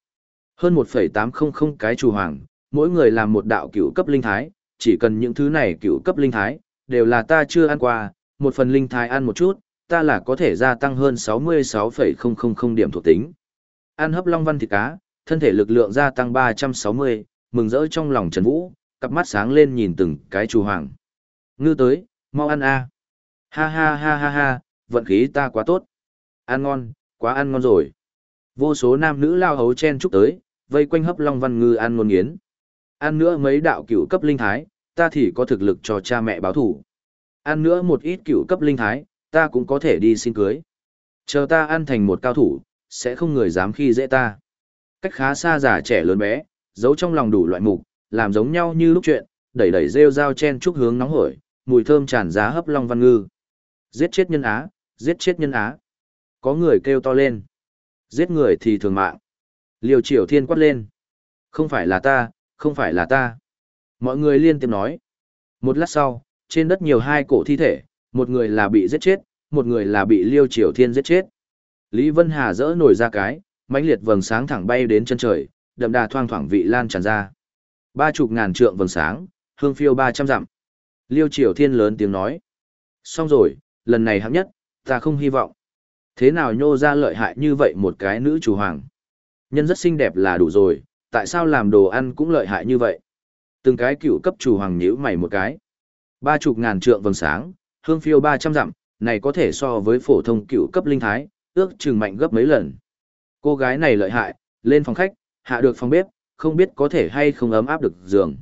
Hơn 1,800 cái chủ hoàng, mỗi người làm một đạo cựu cấp linh thái, chỉ cần những thứ này cựu cấp linh thái, đều là ta chưa ăn qua, một phần linh thái ăn một chút, ta là có thể gia tăng hơn 66,000 điểm thuộc tính. Ăn hấp long văn thịt cá, thân thể lực lượng gia tăng 360, mừng rỡ trong lòng Trần Vũ, cặp mắt sáng lên nhìn từng cái chủ hoàng. Ngư tới, mau ăn a. Ha ha ha ha ha, vận khí ta quá tốt. Ăn ngon, quá ăn ngon rồi. Vô số nam nữ lao hấu chen chúc tới, vây quanh hấp long văn ngư ăn ngon nghiến. Ăn nữa mấy đạo cửu cấp linh thái, ta thì có thực lực cho cha mẹ báo thủ. Ăn nữa một ít cửu cấp linh thái, ta cũng có thể đi xin cưới. Chờ ta ăn thành một cao thủ, sẽ không người dám khi dễ ta. Cách khá xa giả trẻ lớn bé, giấu trong lòng đủ loại mục, làm giống nhau như lúc chuyện, đẩy đẩy rêu dao chen chúc hướng nóng hổi, mùi thơm tràn giá hấp long văn ngư. Giết chết nhân á, giết chết nhân á. Có người kêu to lên. Giết người thì thường mạng. Liều triều thiên quát lên. Không phải là ta, không phải là ta. Mọi người liên tiếp nói. Một lát sau, trên đất nhiều hai cổ thi thể, một người là bị giết chết, một người là bị Liêu Triều Thiên giết chết. Lý Vân Hà dỡ nổi ra cái, mãnh liệt vầng sáng thẳng bay đến chân trời, đậm đà thoang thoảng vị lan tràn ra. Ba chục ngàn trượng vầng sáng, hương phiêu ba trăm dặm. Liêu Triều Thiên lớn tiếng nói. Xong rồi, lần này hạng nhất, ta không hy vọng. Thế nào nhô ra lợi hại như vậy một cái nữ chủ hoàng? Nhân rất xinh đẹp là đủ rồi, tại sao làm đồ ăn cũng lợi hại như vậy? Từng cái cựu cấp chủ hoàng nhíu mày một cái. Ba chục ngàn trượng vầng sáng, hương phiêu ba trăm dặm, này có thể so với phổ thông cựu cấp linh thái, ước chừng mạnh gấp mấy lần. Cô gái này lợi hại, lên phòng khách, hạ được phòng bếp, không biết có thể hay không ấm áp được giường.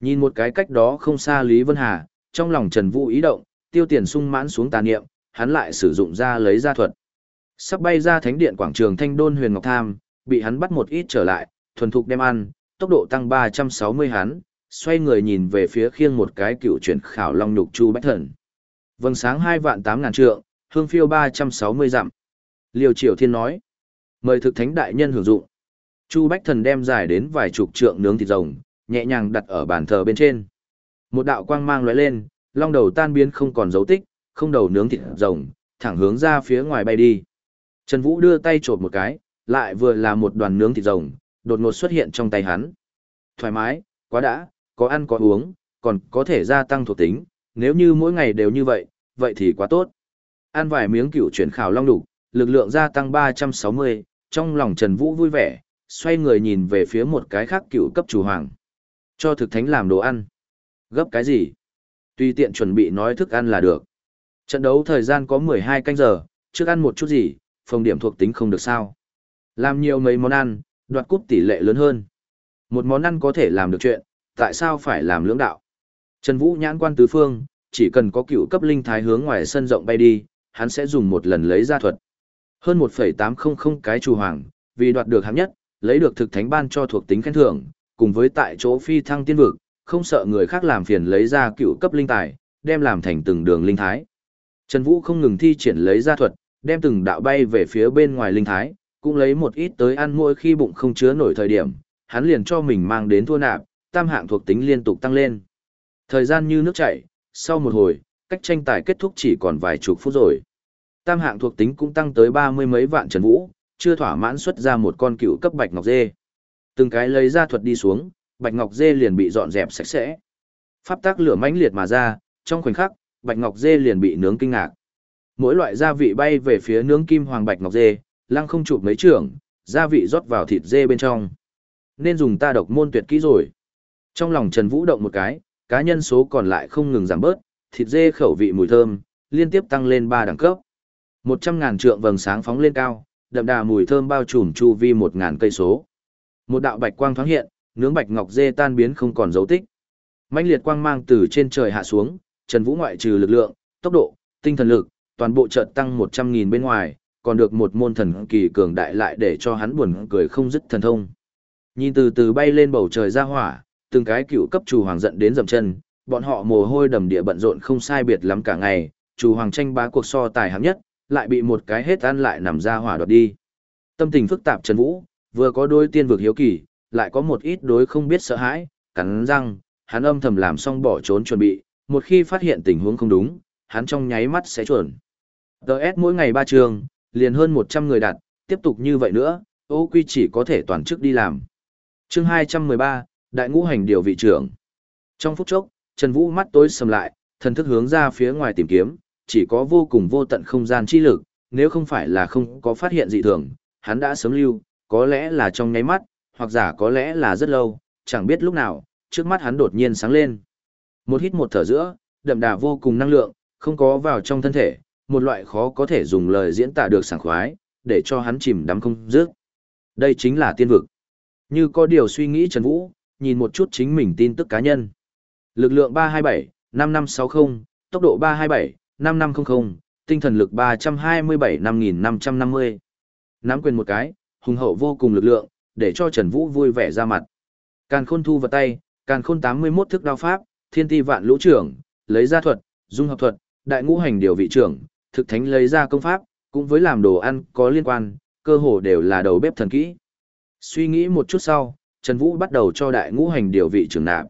Nhìn một cái cách đó không xa Lý Vân Hà, trong lòng Trần Vũ ý động, tiêu tiền sung mãn xuống tà niệm, hắn lại sử dụng ra lấy ra thuật. Sắp bay ra thánh điện quảng trường Thanh Đôn Huyền Ngọc Tham, bị hắn bắt một ít trở lại, thuần thục đem ăn, tốc độ tăng 360 hắn, xoay người nhìn về phía khiêng một cái cựu chuyển khảo long nhục chu bách thần. Vầng sáng hai vạn tám ngàn trượng, hương phiêu 360 dặm. liều Triều Thiên nói, mời thực thánh đại nhân hưởng dụng. Chu bách thần đem dài đến vài chục trượng nướng thịt rồng, nhẹ nhàng đặt ở bàn thờ bên trên. Một đạo quang mang lóe lên, long đầu tan biến không còn dấu tích, không đầu nướng thịt rồng, thẳng hướng ra phía ngoài bay đi. Trần Vũ đưa tay trộm một cái, lại vừa là một đoàn nướng thịt rồng, đột ngột xuất hiện trong tay hắn. Thoải mái, quá đã, có ăn có uống, còn có thể gia tăng thuộc tính, nếu như mỗi ngày đều như vậy, vậy thì quá tốt. Ăn vài miếng cựu chuyển khảo long đủ, lực lượng gia tăng 360, trong lòng Trần Vũ vui vẻ, xoay người nhìn về phía một cái khác cựu cấp chủ hoàng. Cho thực thánh làm đồ ăn. Gấp cái gì? Tùy tiện chuẩn bị nói thức ăn là được. Trận đấu thời gian có 12 canh giờ, trước ăn một chút gì, phòng điểm thuộc tính không được sao. Làm nhiều mấy món ăn, đoạt cúp tỷ lệ lớn hơn. Một món ăn có thể làm được chuyện, tại sao phải làm lưỡng đạo? Trần Vũ nhãn quan tứ phương, chỉ cần có cựu cấp linh thái hướng ngoài sân rộng bay đi, hắn sẽ dùng một lần lấy ra thuật. Hơn 1,800 cái chủ hoàng, vì đoạt được hạng nhất, lấy được thực thánh ban cho thuộc tính khen thưởng, cùng với tại chỗ phi thăng tiên vực, không sợ người khác làm phiền lấy ra cựu cấp linh tài, đem làm thành từng đường linh thái. Trần Vũ không ngừng thi triển lấy ra thuật, đem từng đạo bay về phía bên ngoài linh thái, cũng lấy một ít tới ăn mỗi khi bụng không chứa nổi thời điểm, hắn liền cho mình mang đến thua nạp, tam hạng thuộc tính liên tục tăng lên. Thời gian như nước chảy, sau một hồi, cách tranh tài kết thúc chỉ còn vài chục phút rồi. Tam hạng thuộc tính cũng tăng tới ba mươi mấy vạn Trần Vũ, chưa thỏa mãn xuất ra một con cựu cấp bạch ngọc dê. Từng cái lấy ra thuật đi xuống, bạch ngọc dê liền bị dọn dẹp sạch sẽ. Pháp tác lửa mãnh liệt mà ra, trong khoảnh khắc, bạch ngọc dê liền bị nướng kinh ngạc. Mỗi loại gia vị bay về phía nướng kim hoàng bạch ngọc dê, lăng không chụp mấy trưởng, gia vị rót vào thịt dê bên trong. Nên dùng ta độc môn tuyệt kỹ rồi. Trong lòng Trần Vũ động một cái, cá nhân số còn lại không ngừng giảm bớt, thịt dê khẩu vị mùi thơm, liên tiếp tăng lên 3 đẳng cấp. 100 ngàn trượng vầng sáng phóng lên cao, đậm đà mùi thơm bao trùm chu vi 1000 cây số. Một đạo bạch quang thoáng hiện, nướng bạch ngọc dê tan biến không còn dấu tích. Mãnh liệt quang mang từ trên trời hạ xuống, Trần Vũ ngoại trừ lực lượng, tốc độ, tinh thần lực, toàn bộ chợt tăng 100.000 bên ngoài, còn được một môn thần kỳ cường đại lại để cho hắn buồn cười không dứt thần thông. Nhìn từ từ bay lên bầu trời ra hỏa, từng cái cựu cấp chủ hoàng giận đến dầm chân, bọn họ mồ hôi đầm địa bận rộn không sai biệt lắm cả ngày, chủ hoàng tranh bá cuộc so tài hạng nhất, lại bị một cái hết ăn lại nằm ra hỏa đoạt đi. Tâm tình phức tạp Trần Vũ, vừa có đôi tiên vực hiếu kỳ, lại có một ít đối không biết sợ hãi, cắn răng, hắn âm thầm làm xong bỏ trốn chuẩn bị, một khi phát hiện tình huống không đúng, hắn trong nháy mắt sẽ chuẩn. DS mỗi ngày ba trường, liền hơn 100 người đặt, tiếp tục như vậy nữa, ô quy chỉ có thể toàn chức đi làm. chương 213, Đại ngũ hành điều vị trưởng. Trong phút chốc, Trần Vũ mắt tối sầm lại, thần thức hướng ra phía ngoài tìm kiếm, chỉ có vô cùng vô tận không gian chi lực, nếu không phải là không có phát hiện dị thường, hắn đã sớm lưu, có lẽ là trong nháy mắt, hoặc giả có lẽ là rất lâu, chẳng biết lúc nào, trước mắt hắn đột nhiên sáng lên. Một hít một thở giữa, đậm đà vô cùng năng lượng, không có vào trong thân thể, một loại khó có thể dùng lời diễn tả được sảng khoái, để cho hắn chìm đắm không dứt. Đây chính là tiên vực. Như có điều suy nghĩ Trần Vũ, nhìn một chút chính mình tin tức cá nhân. Lực lượng 327, 5560, tốc độ 327, 5500, tinh thần lực 327 5550. Nắm quyền một cái, hùng hậu vô cùng lực lượng, để cho Trần Vũ vui vẻ ra mặt. Càn khôn thu vào tay, càn khôn 81 thức đao pháp, thiên ti vạn lũ trưởng, lấy ra thuật, dung hợp thuật, đại ngũ hành điều vị trưởng, thực thánh lấy ra công pháp, cũng với làm đồ ăn có liên quan, cơ hồ đều là đầu bếp thần kỹ. Suy nghĩ một chút sau, Trần Vũ bắt đầu cho đại ngũ hành điều vị trưởng nạp.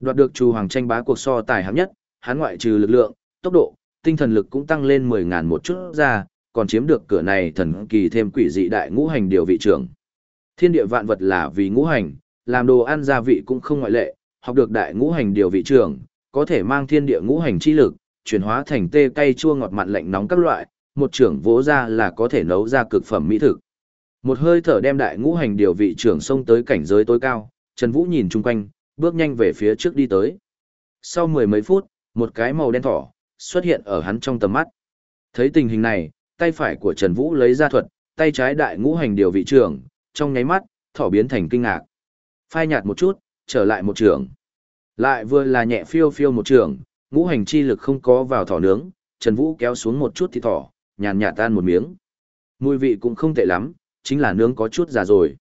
Đoạt được Chu Hoàng tranh bá cuộc so tài hạng nhất, hắn ngoại trừ lực lượng, tốc độ, tinh thần lực cũng tăng lên 10.000 một chút ra, còn chiếm được cửa này thần kỳ thêm quỷ dị đại ngũ hành điều vị trưởng. Thiên địa vạn vật là vì ngũ hành, làm đồ ăn gia vị cũng không ngoại lệ, học được đại ngũ hành điều vị trưởng, có thể mang thiên địa ngũ hành chi lực, chuyển hóa thành tê cay chua ngọt mặn lạnh nóng các loại, một trưởng vỗ ra là có thể nấu ra cực phẩm mỹ thực. Một hơi thở đem đại ngũ hành điều vị trưởng sông tới cảnh giới tối cao, Trần Vũ nhìn chung quanh, bước nhanh về phía trước đi tới. Sau mười mấy phút, một cái màu đen thỏ xuất hiện ở hắn trong tầm mắt. Thấy tình hình này, tay phải của Trần Vũ lấy ra thuật, tay trái đại ngũ hành điều vị trưởng, trong nháy mắt, thỏ biến thành kinh ngạc. Phai nhạt một chút, trở lại một trường. Lại vừa là nhẹ phiêu phiêu một trường, ngũ hành chi lực không có vào thỏ nướng, Trần Vũ kéo xuống một chút thì thỏ, nhàn nhạt tan một miếng. Mùi vị cũng không tệ lắm, chính là nướng có chút già rồi.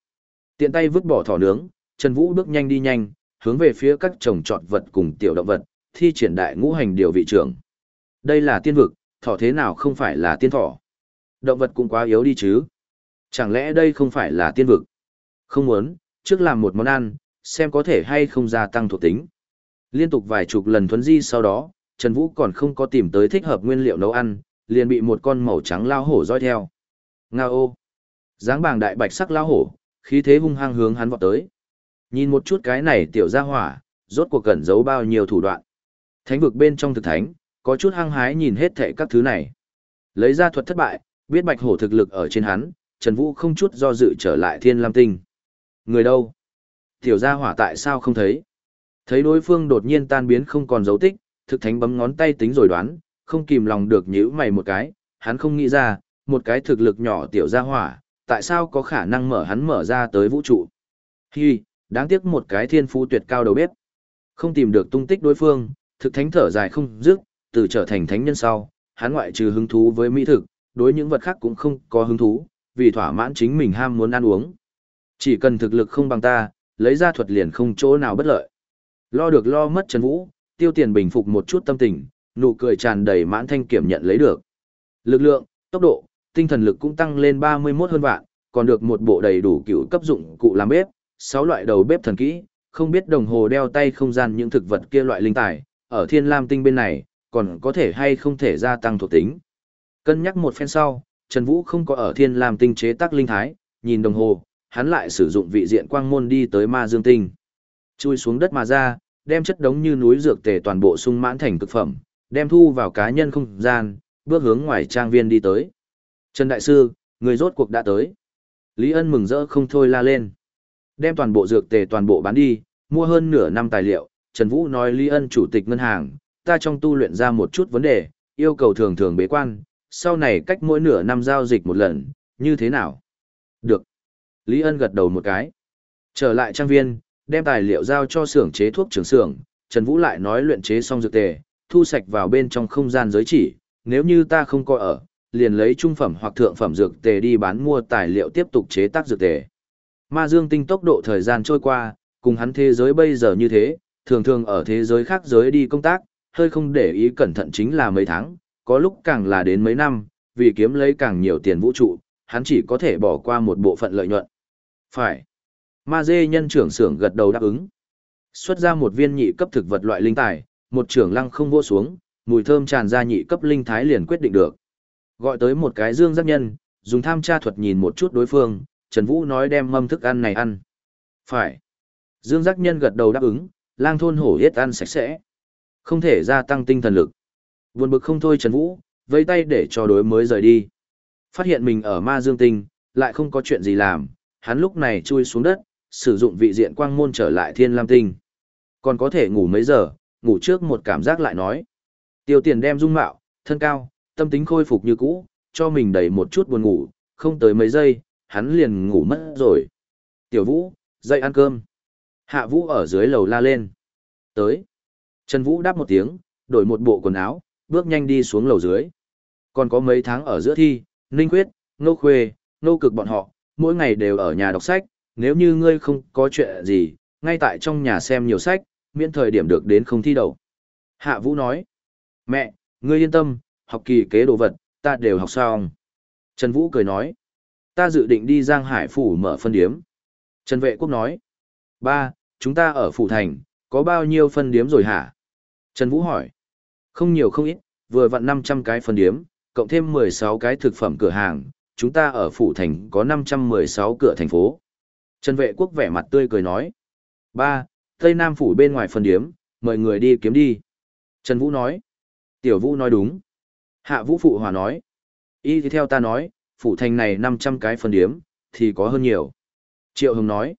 Tiện tay vứt bỏ thỏ nướng, Trần Vũ bước nhanh đi nhanh, hướng về phía các trồng trọt vật cùng tiểu động vật, thi triển đại ngũ hành điều vị trưởng. Đây là tiên vực, thỏ thế nào không phải là tiên thỏ? Động vật cũng quá yếu đi chứ. Chẳng lẽ đây không phải là tiên vực? Không muốn, trước làm một món ăn, xem có thể hay không gia tăng thuộc tính. Liên tục vài chục lần thuấn di sau đó, Trần Vũ còn không có tìm tới thích hợp nguyên liệu nấu ăn, liền bị một con màu trắng lao hổ dõi theo. Ngao ô! Dáng bàng đại bạch sắc lao hổ, khí thế hung hăng hướng hắn vọt tới. Nhìn một chút cái này tiểu gia hỏa, rốt cuộc cẩn giấu bao nhiêu thủ đoạn. Thánh vực bên trong thực thánh, có chút hăng hái nhìn hết thệ các thứ này. Lấy ra thuật thất bại, biết bạch hổ thực lực ở trên hắn, Trần Vũ không chút do dự trở lại thiên lam tinh. Người đâu? Tiểu gia hỏa tại sao không thấy? Thấy đối phương đột nhiên tan biến không còn dấu tích, thực thánh bấm ngón tay tính rồi đoán, không kìm lòng được nhíu mày một cái, hắn không nghĩ ra, một cái thực lực nhỏ tiểu gia hỏa, tại sao có khả năng mở hắn mở ra tới vũ trụ. Hi, đáng tiếc một cái thiên phú tuyệt cao đầu bếp. Không tìm được tung tích đối phương, thực thánh thở dài không dứt, từ trở thành thánh nhân sau, hắn ngoại trừ hứng thú với mỹ thực, đối những vật khác cũng không có hứng thú, vì thỏa mãn chính mình ham muốn ăn uống. Chỉ cần thực lực không bằng ta, lấy ra thuật liền không chỗ nào bất lợi. Lo được lo mất Trần Vũ, tiêu tiền bình phục một chút tâm tình, nụ cười tràn đầy mãn thanh kiểm nhận lấy được. Lực lượng, tốc độ, tinh thần lực cũng tăng lên 31 hơn vạn, còn được một bộ đầy đủ cựu cấp dụng cụ làm bếp, 6 loại đầu bếp thần kỹ, không biết đồng hồ đeo tay không gian những thực vật kia loại linh tài, ở thiên lam tinh bên này, còn có thể hay không thể gia tăng thuộc tính. Cân nhắc một phen sau, Trần Vũ không có ở thiên lam tinh chế tác linh thái, nhìn đồng hồ, hắn lại sử dụng vị diện quang môn đi tới ma dương tinh. Chui xuống đất mà ra, đem chất đống như núi dược tề toàn bộ sung mãn thành cực phẩm, đem thu vào cá nhân không gian, bước hướng ngoài trang viên đi tới. Trần Đại Sư, người rốt cuộc đã tới. Lý Ân mừng rỡ không thôi la lên. Đem toàn bộ dược tề toàn bộ bán đi, mua hơn nửa năm tài liệu, Trần Vũ nói Lý Ân chủ tịch ngân hàng, ta trong tu luyện ra một chút vấn đề, yêu cầu thường thường bế quan, sau này cách mỗi nửa năm giao dịch một lần, như thế nào? Được. Lý Ân gật đầu một cái. Trở lại trang viên, đem tài liệu giao cho xưởng chế thuốc trưởng xưởng, Trần Vũ lại nói luyện chế xong dược tề, thu sạch vào bên trong không gian giới chỉ, nếu như ta không coi ở, liền lấy trung phẩm hoặc thượng phẩm dược tề đi bán mua tài liệu tiếp tục chế tác dược tề. Ma Dương Tinh tốc độ thời gian trôi qua, cùng hắn thế giới bây giờ như thế, thường thường ở thế giới khác giới đi công tác, hơi không để ý cẩn thận chính là mấy tháng, có lúc càng là đến mấy năm, vì kiếm lấy càng nhiều tiền vũ trụ, hắn chỉ có thể bỏ qua một bộ phận lợi nhuận. Phải. Ma dê nhân trưởng xưởng gật đầu đáp ứng. Xuất ra một viên nhị cấp thực vật loại linh tài, một trưởng lăng không vô xuống, mùi thơm tràn ra nhị cấp linh thái liền quyết định được. Gọi tới một cái dương giác nhân, dùng tham tra thuật nhìn một chút đối phương, Trần Vũ nói đem mâm thức ăn này ăn. Phải. Dương giác nhân gật đầu đáp ứng, lang thôn hổ yết ăn sạch sẽ. Không thể gia tăng tinh thần lực. Buồn bực không thôi Trần Vũ, vây tay để cho đối mới rời đi. Phát hiện mình ở ma dương tinh, lại không có chuyện gì làm, hắn lúc này chui xuống đất, sử dụng vị diện quang môn trở lại thiên lam tinh. Còn có thể ngủ mấy giờ, ngủ trước một cảm giác lại nói. Tiêu tiền đem dung mạo, thân cao, tâm tính khôi phục như cũ, cho mình đầy một chút buồn ngủ, không tới mấy giây, hắn liền ngủ mất rồi. Tiểu Vũ, dậy ăn cơm. Hạ Vũ ở dưới lầu la lên. Tới. Trần Vũ đáp một tiếng, đổi một bộ quần áo, bước nhanh đi xuống lầu dưới. Còn có mấy tháng ở giữa thi, Ninh Quyết, Nô Khuê, Nô Cực bọn họ, mỗi ngày đều ở nhà đọc sách, nếu như ngươi không có chuyện gì, ngay tại trong nhà xem nhiều sách, miễn thời điểm được đến không thi đầu. Hạ Vũ nói, mẹ, ngươi yên tâm, học kỳ kế đồ vật, ta đều học xong. Trần Vũ cười nói, ta dự định đi Giang Hải Phủ mở phân điếm. Trần Vệ Quốc nói, ba, chúng ta ở Phủ Thành, có bao nhiêu phân điếm rồi hả? Trần Vũ hỏi, không nhiều không ít, vừa vặn 500 cái phân điếm, cộng thêm 16 cái thực phẩm cửa hàng, chúng ta ở Phủ Thành có 516 cửa thành phố. Trần Vệ Quốc vẻ mặt tươi cười nói, ba, Tây Nam Phủ bên ngoài phân điếm, mời người đi kiếm đi. Trần Vũ nói, Tiểu Vũ nói đúng. Hạ Vũ Phụ Hòa nói, y thì theo ta nói, Phủ Thành này 500 cái phân điếm, thì có hơn nhiều. Triệu Hồng nói,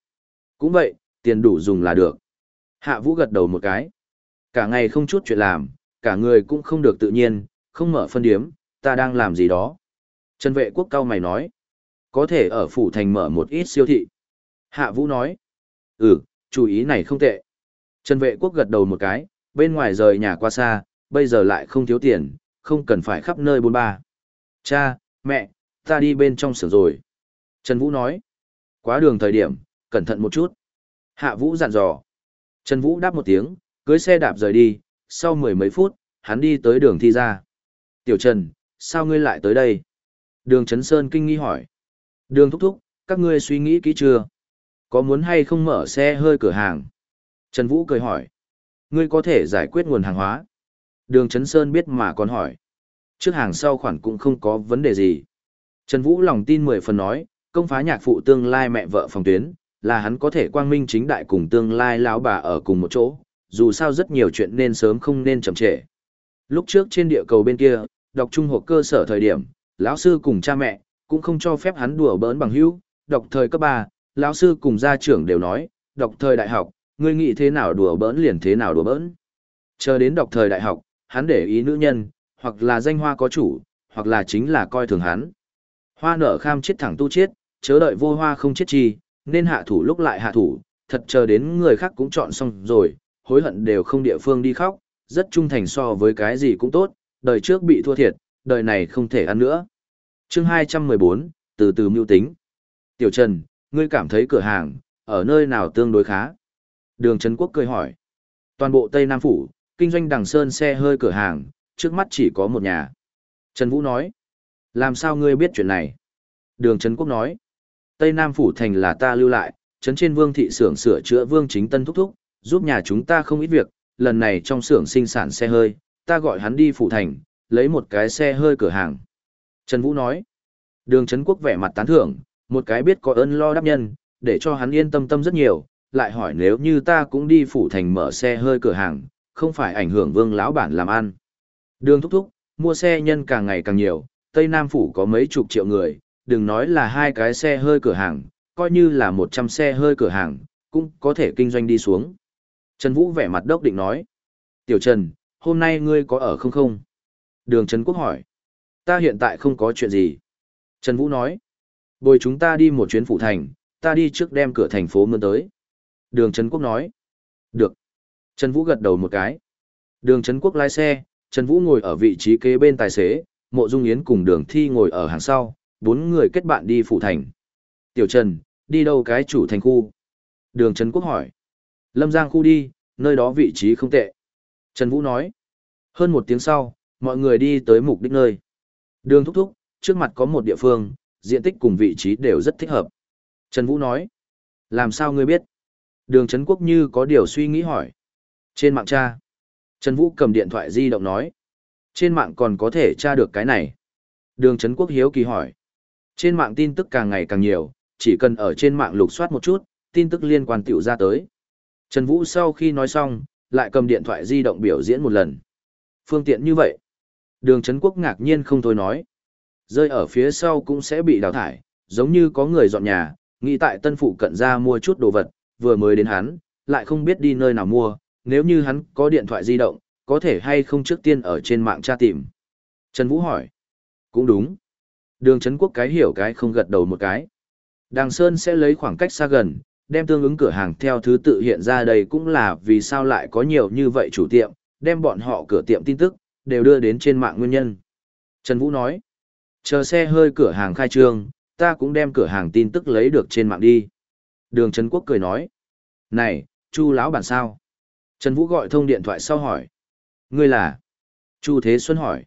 cũng vậy, tiền đủ dùng là được. Hạ Vũ gật đầu một cái. Cả ngày không chút chuyện làm, cả người cũng không được tự nhiên, không mở phân điếm, ta đang làm gì đó. Trần vệ quốc cao mày nói, có thể ở phủ thành mở một ít siêu thị. Hạ Vũ nói, ừ, chủ ý này không tệ. Trần vệ quốc gật đầu một cái, bên ngoài rời nhà qua xa, bây giờ lại không thiếu tiền, không cần phải khắp nơi bôn ba. Cha, mẹ, ta đi bên trong xưởng rồi. Trần Vũ nói, quá đường thời điểm, cẩn thận một chút. Hạ Vũ dặn dò. Trần Vũ đáp một tiếng, cưới xe đạp rời đi, sau mười mấy phút, hắn đi tới đường thi ra. Tiểu Trần, sao ngươi lại tới đây? Đường Trấn Sơn kinh nghi hỏi. Đường thúc thúc, các ngươi suy nghĩ kỹ chưa? Có muốn hay không mở xe hơi cửa hàng? Trần Vũ cười hỏi. Ngươi có thể giải quyết nguồn hàng hóa. Đường Trấn Sơn biết mà còn hỏi. Trước hàng sau khoản cũng không có vấn đề gì. Trần Vũ lòng tin mười phần nói, công phá nhạc phụ tương lai mẹ vợ phòng tuyến, là hắn có thể quang minh chính đại cùng tương lai lão bà ở cùng một chỗ, dù sao rất nhiều chuyện nên sớm không nên chậm trễ. Lúc trước trên địa cầu bên kia, đọc trung học cơ sở thời điểm, lão sư cùng cha mẹ cũng không cho phép hắn đùa bỡn bằng hữu, đọc thời cấp 3, lão sư cùng gia trưởng đều nói, đọc thời đại học, ngươi nghĩ thế nào đùa bỡn liền thế nào đùa bỡn. Chờ đến đọc thời đại học, hắn để ý nữ nhân, hoặc là danh hoa có chủ, hoặc là chính là coi thường hắn. Hoa nở kham chết thẳng tu chết, chớ đợi vô hoa không chết chi, nên hạ thủ lúc lại hạ thủ, thật chờ đến người khác cũng chọn xong rồi, hối hận đều không địa phương đi khóc, rất trung thành so với cái gì cũng tốt, đời trước bị thua thiệt, đời này không thể ăn nữa. chương 214, từ từ mưu tính. Tiểu Trần, ngươi cảm thấy cửa hàng, ở nơi nào tương đối khá? Đường Trấn Quốc cười hỏi. Toàn bộ Tây Nam Phủ, kinh doanh đằng sơn xe hơi cửa hàng, trước mắt chỉ có một nhà. Trần Vũ nói, làm sao ngươi biết chuyện này? Đường Trấn Quốc nói, Tây Nam Phủ Thành là ta lưu lại, Trấn trên Vương Thị xưởng sửa chữa Vương Chính Tân thúc thúc, giúp nhà chúng ta không ít việc, lần này trong xưởng sinh sản xe hơi, ta gọi hắn đi Phủ Thành, lấy một cái xe hơi cửa hàng. Trần Vũ nói, đường Trấn Quốc vẻ mặt tán thưởng, một cái biết có ơn lo đáp nhân, để cho hắn yên tâm tâm rất nhiều, lại hỏi nếu như ta cũng đi Phủ Thành mở xe hơi cửa hàng, không phải ảnh hưởng vương lão bản làm ăn. Đường thúc thúc, mua xe nhân càng ngày càng nhiều, Tây Nam Phủ có mấy chục triệu người, đừng nói là hai cái xe hơi cửa hàng, coi như là một trăm xe hơi cửa hàng, cũng có thể kinh doanh đi xuống. Trần Vũ vẻ mặt đốc định nói. Tiểu Trần, hôm nay ngươi có ở không không? Đường Trần Quốc hỏi. Ta hiện tại không có chuyện gì. Trần Vũ nói. Bồi chúng ta đi một chuyến phủ thành, ta đi trước đem cửa thành phố mươn tới. Đường Trần Quốc nói. Được. Trần Vũ gật đầu một cái. Đường Trấn Quốc lái xe, Trần Vũ ngồi ở vị trí kế bên tài xế, Mộ Dung Yến cùng Đường Thi ngồi ở hàng sau, bốn người kết bạn đi phủ thành. Tiểu Trần, đi đâu cái chủ thành khu? Đường Trấn Quốc hỏi. Lâm Giang khu đi, nơi đó vị trí không tệ. Trần Vũ nói. Hơn một tiếng sau, mọi người đi tới mục đích nơi. Đường thúc thúc, trước mặt có một địa phương, diện tích cùng vị trí đều rất thích hợp. Trần Vũ nói. Làm sao ngươi biết? Đường Trấn Quốc như có điều suy nghĩ hỏi. Trên mạng tra. Trần Vũ cầm điện thoại di động nói. Trên mạng còn có thể tra được cái này. Đường Trấn Quốc hiếu kỳ hỏi. Trên mạng tin tức càng ngày càng nhiều, chỉ cần ở trên mạng lục soát một chút, tin tức liên quan tiểu ra tới. Trần Vũ sau khi nói xong, lại cầm điện thoại di động biểu diễn một lần. Phương tiện như vậy. Đường Trấn Quốc ngạc nhiên không thôi nói. Rơi ở phía sau cũng sẽ bị đào thải, giống như có người dọn nhà, nghĩ tại tân phụ cận ra mua chút đồ vật, vừa mới đến hắn, lại không biết đi nơi nào mua, nếu như hắn có điện thoại di động, có thể hay không trước tiên ở trên mạng tra tìm. Trần Vũ hỏi. Cũng đúng. Đường Trấn Quốc cái hiểu cái không gật đầu một cái. Đàng Sơn sẽ lấy khoảng cách xa gần, đem tương ứng cửa hàng theo thứ tự hiện ra đây cũng là vì sao lại có nhiều như vậy chủ tiệm, đem bọn họ cửa tiệm tin tức, đều đưa đến trên mạng nguyên nhân. Trần Vũ nói. Chờ xe hơi cửa hàng khai trương, ta cũng đem cửa hàng tin tức lấy được trên mạng đi. Đường Trấn Quốc cười nói. Này, Chu lão bản sao? Trần Vũ gọi thông điện thoại sau hỏi. Ngươi là? Chu Thế Xuân hỏi.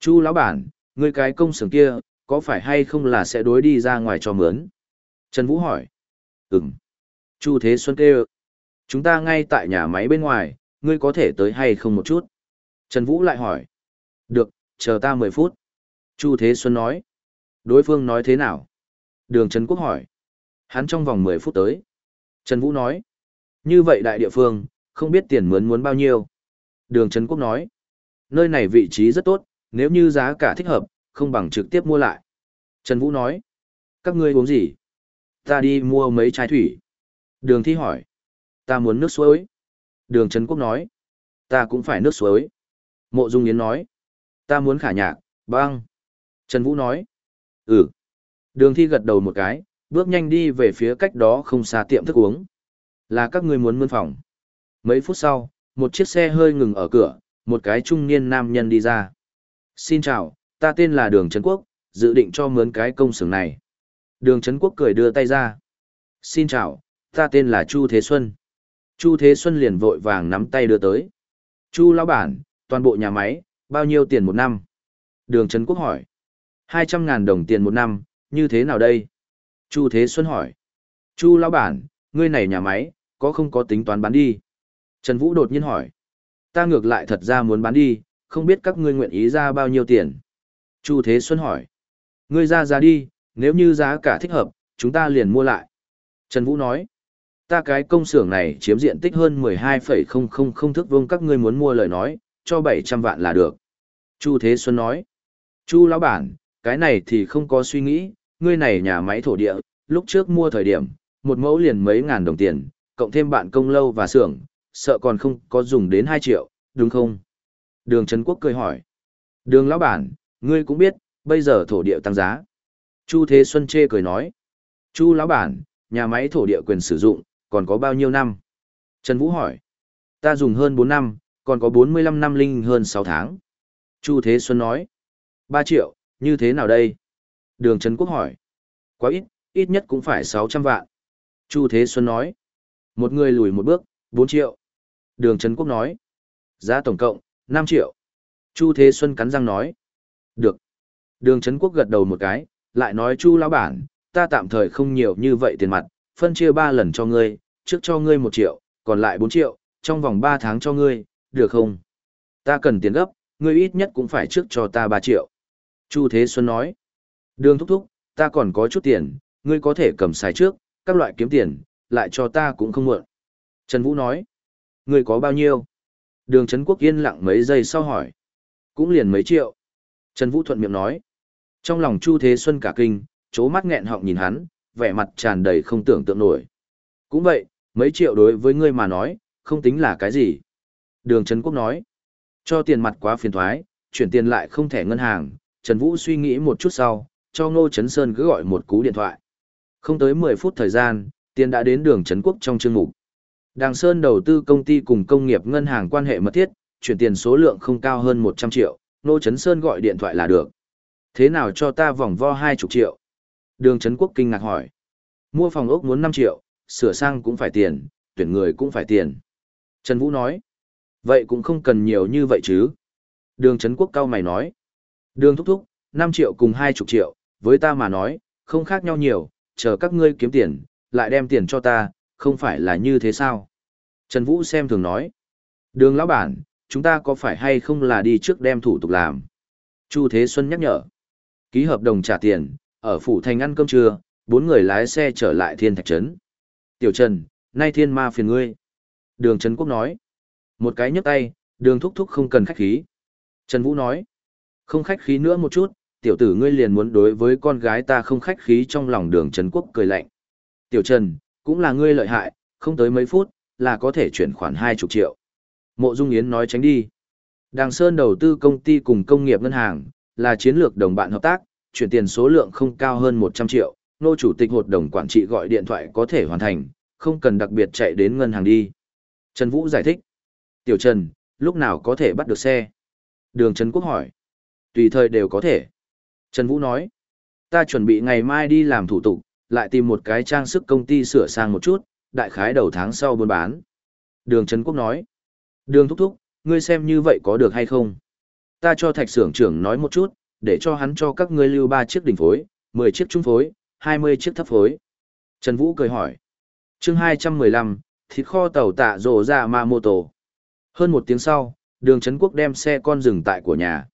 Chu lão bản, ngươi cái công xưởng kia, có phải hay không là sẽ đối đi ra ngoài cho mướn? Trần Vũ hỏi. Ừm. Chu Thế Xuân kêu. Chúng ta ngay tại nhà máy bên ngoài, ngươi có thể tới hay không một chút? Trần Vũ lại hỏi. Được, chờ ta 10 phút. Chu Thế Xuân nói. Đối phương nói thế nào? Đường Trần Quốc hỏi. Hắn trong vòng 10 phút tới. Trần Vũ nói. Như vậy đại địa phương, không biết tiền mướn muốn bao nhiêu. Đường Trấn Quốc nói, nơi này vị trí rất tốt, nếu như giá cả thích hợp, không bằng trực tiếp mua lại. Trần Vũ nói, các ngươi uống gì? Ta đi mua mấy chai thủy. Đường Thi hỏi, ta muốn nước suối. Đường Trấn Quốc nói, ta cũng phải nước suối. Mộ Dung Yến nói, ta muốn khả nhạc, băng. Trần Vũ nói, ừ. Đường Thi gật đầu một cái, bước nhanh đi về phía cách đó không xa tiệm thức uống. Là các ngươi muốn mươn phòng. Mấy phút sau, một chiếc xe hơi ngừng ở cửa, một cái trung niên nam nhân đi ra. Xin chào, ta tên là Đường Trấn Quốc, dự định cho mướn cái công xưởng này. Đường Trấn Quốc cười đưa tay ra. Xin chào, ta tên là Chu Thế Xuân. Chu Thế Xuân liền vội vàng nắm tay đưa tới. Chu lão bản, toàn bộ nhà máy, bao nhiêu tiền một năm? Đường Trấn Quốc hỏi. 200.000 đồng tiền một năm, như thế nào đây? Chu Thế Xuân hỏi. Chu lão bản, ngươi này nhà máy, có không có tính toán bán đi? Trần Vũ đột nhiên hỏi. Ta ngược lại thật ra muốn bán đi, không biết các ngươi nguyện ý ra bao nhiêu tiền. Chu Thế Xuân hỏi. Ngươi ra giá đi, nếu như giá cả thích hợp, chúng ta liền mua lại. Trần Vũ nói. Ta cái công xưởng này chiếm diện tích hơn 12,000 thước vuông các ngươi muốn mua lời nói, cho 700 vạn là được. Chu Thế Xuân nói. Chu lão bản, cái này thì không có suy nghĩ, ngươi này nhà máy thổ địa, lúc trước mua thời điểm, một mẫu liền mấy ngàn đồng tiền, cộng thêm bạn công lâu và xưởng, sợ còn không có dùng đến 2 triệu, đúng không? Đường Trấn Quốc cười hỏi. Đường lão bản, ngươi cũng biết, bây giờ thổ địa tăng giá. Chu Thế Xuân chê cười nói. Chu lão bản, nhà máy thổ địa quyền sử dụng, còn có bao nhiêu năm? Trần Vũ hỏi. Ta dùng hơn 4 năm, còn có 45 năm linh hơn 6 tháng. Chu Thế Xuân nói. 3 triệu, như thế nào đây? Đường Trấn Quốc hỏi. Quá ít, ít nhất cũng phải 600 vạn. Chu Thế Xuân nói. Một người lùi một bước, 4 triệu. Đường Trấn Quốc nói. Giá tổng cộng, 5 triệu. Chu Thế Xuân cắn răng nói. Được. Đường Trấn Quốc gật đầu một cái, lại nói Chu lão bản, ta tạm thời không nhiều như vậy tiền mặt, phân chia 3 lần cho ngươi, trước cho ngươi 1 triệu, còn lại 4 triệu, trong vòng 3 tháng cho ngươi, được không? Ta cần tiền gấp, ngươi ít nhất cũng phải trước cho ta 3 triệu. Chu Thế Xuân nói. Đường thúc thúc, ta còn có chút tiền, ngươi có thể cầm xài trước, các loại kiếm tiền, lại cho ta cũng không muộn. Trần Vũ nói. Ngươi có bao nhiêu? Đường Trấn Quốc yên lặng mấy giây sau hỏi. Cũng liền mấy triệu. Trần Vũ thuận miệng nói. Trong lòng Chu Thế Xuân cả kinh, chố mắt nghẹn họng nhìn hắn, vẻ mặt tràn đầy không tưởng tượng nổi. Cũng vậy, mấy triệu đối với ngươi mà nói, không tính là cái gì. Đường Trấn Quốc nói. Cho tiền mặt quá phiền thoái, chuyển tiền lại không thẻ ngân hàng. Trần Vũ suy nghĩ một chút sau, cho Ngô Trấn Sơn cứ gọi một cú điện thoại. Không tới 10 phút thời gian, tiền đã đến đường Trấn Quốc trong chương mục. Đàng Sơn đầu tư công ty cùng công nghiệp ngân hàng quan hệ mật thiết, chuyển tiền số lượng không cao hơn 100 triệu, Nô Trấn Sơn gọi điện thoại là được. Thế nào cho ta vòng vo 20 triệu? Đường Trấn Quốc kinh ngạc hỏi. Mua phòng ốc muốn 5 triệu, sửa sang cũng phải tiền, tuyển người cũng phải tiền. Trần Vũ nói. Vậy cũng không cần nhiều như vậy chứ. Đường Trấn Quốc cao mày nói. Đường thúc thúc, 5 triệu cùng 20 triệu, với ta mà nói, không khác nhau nhiều, chờ các ngươi kiếm tiền, lại đem tiền cho ta, không phải là như thế sao? Trần Vũ xem thường nói. Đường lão bản, chúng ta có phải hay không là đi trước đem thủ tục làm? Chu Thế Xuân nhắc nhở. Ký hợp đồng trả tiền, ở phủ thành ăn cơm trưa, bốn người lái xe trở lại thiên thạch trấn. Tiểu Trần, nay thiên ma phiền ngươi. Đường Trấn Quốc nói. Một cái nhấc tay, đường thúc thúc không cần khách khí. Trần Vũ nói. Không khách khí nữa một chút, tiểu tử ngươi liền muốn đối với con gái ta không khách khí trong lòng đường Trấn Quốc cười lạnh. Tiểu Trần, cũng là ngươi lợi hại, không tới mấy phút, là có thể chuyển khoản hai chục triệu. Mộ Dung Yến nói tránh đi. Đàng Sơn đầu tư công ty cùng công nghiệp ngân hàng, là chiến lược đồng bạn hợp tác, chuyển tiền số lượng không cao hơn 100 triệu, nô chủ tịch hội đồng quản trị gọi điện thoại có thể hoàn thành, không cần đặc biệt chạy đến ngân hàng đi. Trần Vũ giải thích. Tiểu Trần, lúc nào có thể bắt được xe? Đường Trần Quốc hỏi. Tùy thời đều có thể. Trần Vũ nói. Ta chuẩn bị ngày mai đi làm thủ tục, lại tìm một cái trang sức công ty sửa sang một chút, đại khái đầu tháng sau buôn bán. Đường Trấn Quốc nói. Đường thúc thúc, ngươi xem như vậy có được hay không? Ta cho thạch xưởng trưởng nói một chút, để cho hắn cho các ngươi lưu ba chiếc đỉnh phối, 10 chiếc trung phối, 20 chiếc thấp phối. Trần Vũ cười hỏi. chương 215, thịt kho tàu tạ rổ ra ma mô tổ. Hơn một tiếng sau, đường Trấn Quốc đem xe con dừng tại của nhà.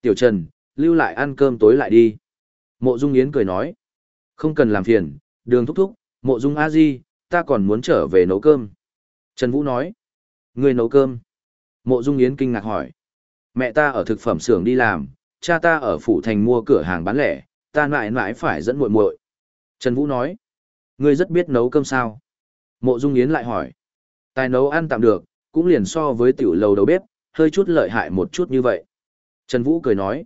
Tiểu Trần, lưu lại ăn cơm tối lại đi. Mộ Dung Yến cười nói. Không cần làm phiền, đường thúc thúc, mộ Dung A Di, ta còn muốn trở về nấu cơm. Trần Vũ nói. Người nấu cơm. Mộ Dung Yến kinh ngạc hỏi. Mẹ ta ở thực phẩm xưởng đi làm, cha ta ở phủ thành mua cửa hàng bán lẻ, ta mãi mãi phải dẫn muội muội. Trần Vũ nói. Ngươi rất biết nấu cơm sao? Mộ Dung Yến lại hỏi. Tài nấu ăn tạm được, cũng liền so với tiểu lầu đầu bếp, hơi chút lợi hại một chút như vậy. Trần Vũ cười nói.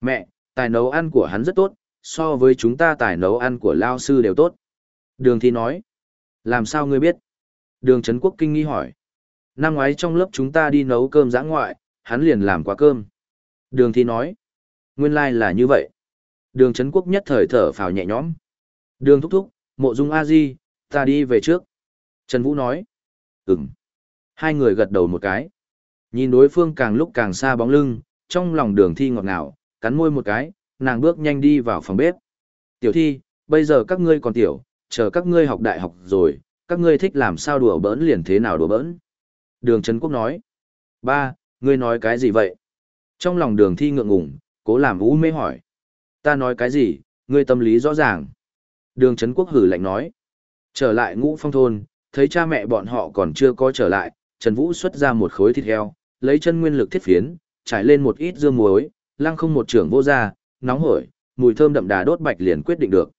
Mẹ, tài nấu ăn của hắn rất tốt, so với chúng ta tài nấu ăn của Lao Sư đều tốt. Đường Thi nói. Làm sao ngươi biết? Đường Trấn Quốc kinh nghi hỏi. Năm ngoái trong lớp chúng ta đi nấu cơm giã ngoại, hắn liền làm quá cơm. Đường Thi nói. Nguyên lai like là như vậy. Đường Trấn Quốc nhất thời thở phào nhẹ nhõm. Đường thúc thúc, mộ dung a di, ta đi về trước. Trần Vũ nói. Ừm. Hai người gật đầu một cái. Nhìn đối phương càng lúc càng xa bóng lưng, trong lòng đường thi ngọt ngào, cắn môi một cái, nàng bước nhanh đi vào phòng bếp. Tiểu thi, bây giờ các ngươi còn tiểu, chờ các ngươi học đại học rồi, các ngươi thích làm sao đùa bỡn liền thế nào đùa bỡn. Đường Trấn Quốc nói. Ba, ngươi nói cái gì vậy? Trong lòng đường thi ngượng ngùng, cố làm vũ mê hỏi. Ta nói cái gì, ngươi tâm lý rõ ràng. Đường Trấn Quốc hử lạnh nói. Trở lại ngũ phong thôn, thấy cha mẹ bọn họ còn chưa có trở lại, Trần Vũ xuất ra một khối thịt heo, lấy chân nguyên lực thiết phiến, trải lên một ít dưa muối, lăng không một trưởng vô ra, nóng hổi, mùi thơm đậm đà đốt bạch liền quyết định được.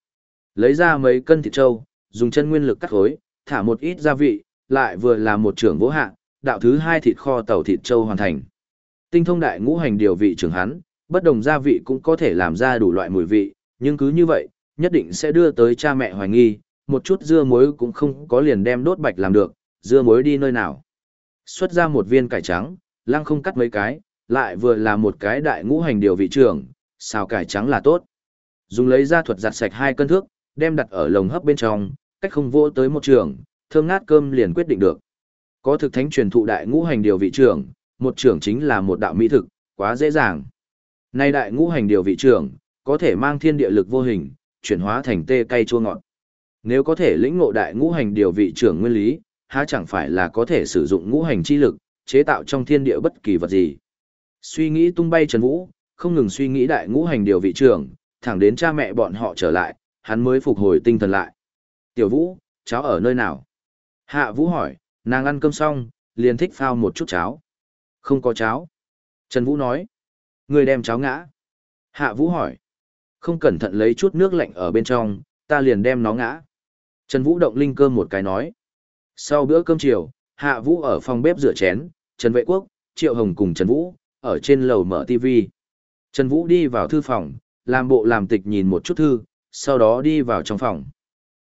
Lấy ra mấy cân thịt trâu, dùng chân nguyên lực cắt khối, thả một ít gia vị, lại vừa là một trưởng vô hạ, đạo thứ hai thịt kho tàu thịt trâu hoàn thành. Tinh thông đại ngũ hành điều vị trưởng hắn, bất đồng gia vị cũng có thể làm ra đủ loại mùi vị, nhưng cứ như vậy, nhất định sẽ đưa tới cha mẹ hoài nghi, một chút dưa muối cũng không có liền đem đốt bạch làm được, dưa muối đi nơi nào. Xuất ra một viên cải trắng, lăng không cắt mấy cái, lại vừa là một cái đại ngũ hành điều vị trưởng, xào cải trắng là tốt. Dùng lấy ra thuật giặt sạch hai cân thước, đem đặt ở lồng hấp bên trong, cách không vỗ tới một trường, thơm ngát cơm liền quyết định được. Có thực thánh truyền thụ đại ngũ hành điều vị trưởng, một trưởng chính là một đạo mỹ thực, quá dễ dàng. Nay đại ngũ hành điều vị trưởng, có thể mang thiên địa lực vô hình, chuyển hóa thành tê cay chua ngọt. Nếu có thể lĩnh ngộ đại ngũ hành điều vị trưởng nguyên lý, há chẳng phải là có thể sử dụng ngũ hành chi lực, chế tạo trong thiên địa bất kỳ vật gì. Suy nghĩ tung bay Trần Vũ, không ngừng suy nghĩ đại ngũ hành điều vị trưởng, thẳng đến cha mẹ bọn họ trở lại, hắn mới phục hồi tinh thần lại. Tiểu Vũ, cháu ở nơi nào? Hạ Vũ hỏi, nàng ăn cơm xong, liền thích phao một chút cháo. Không có cháo. Trần Vũ nói, người đem cháo ngã. Hạ Vũ hỏi, không cẩn thận lấy chút nước lạnh ở bên trong, ta liền đem nó ngã. Trần Vũ động linh cơm một cái nói. Sau bữa cơm chiều, Hạ Vũ ở phòng bếp rửa chén, Trần Vệ Quốc, Triệu Hồng cùng Trần Vũ, ở trên lầu mở TV. Trần Vũ đi vào thư phòng, làm bộ làm tịch nhìn một chút thư, sau đó đi vào trong phòng.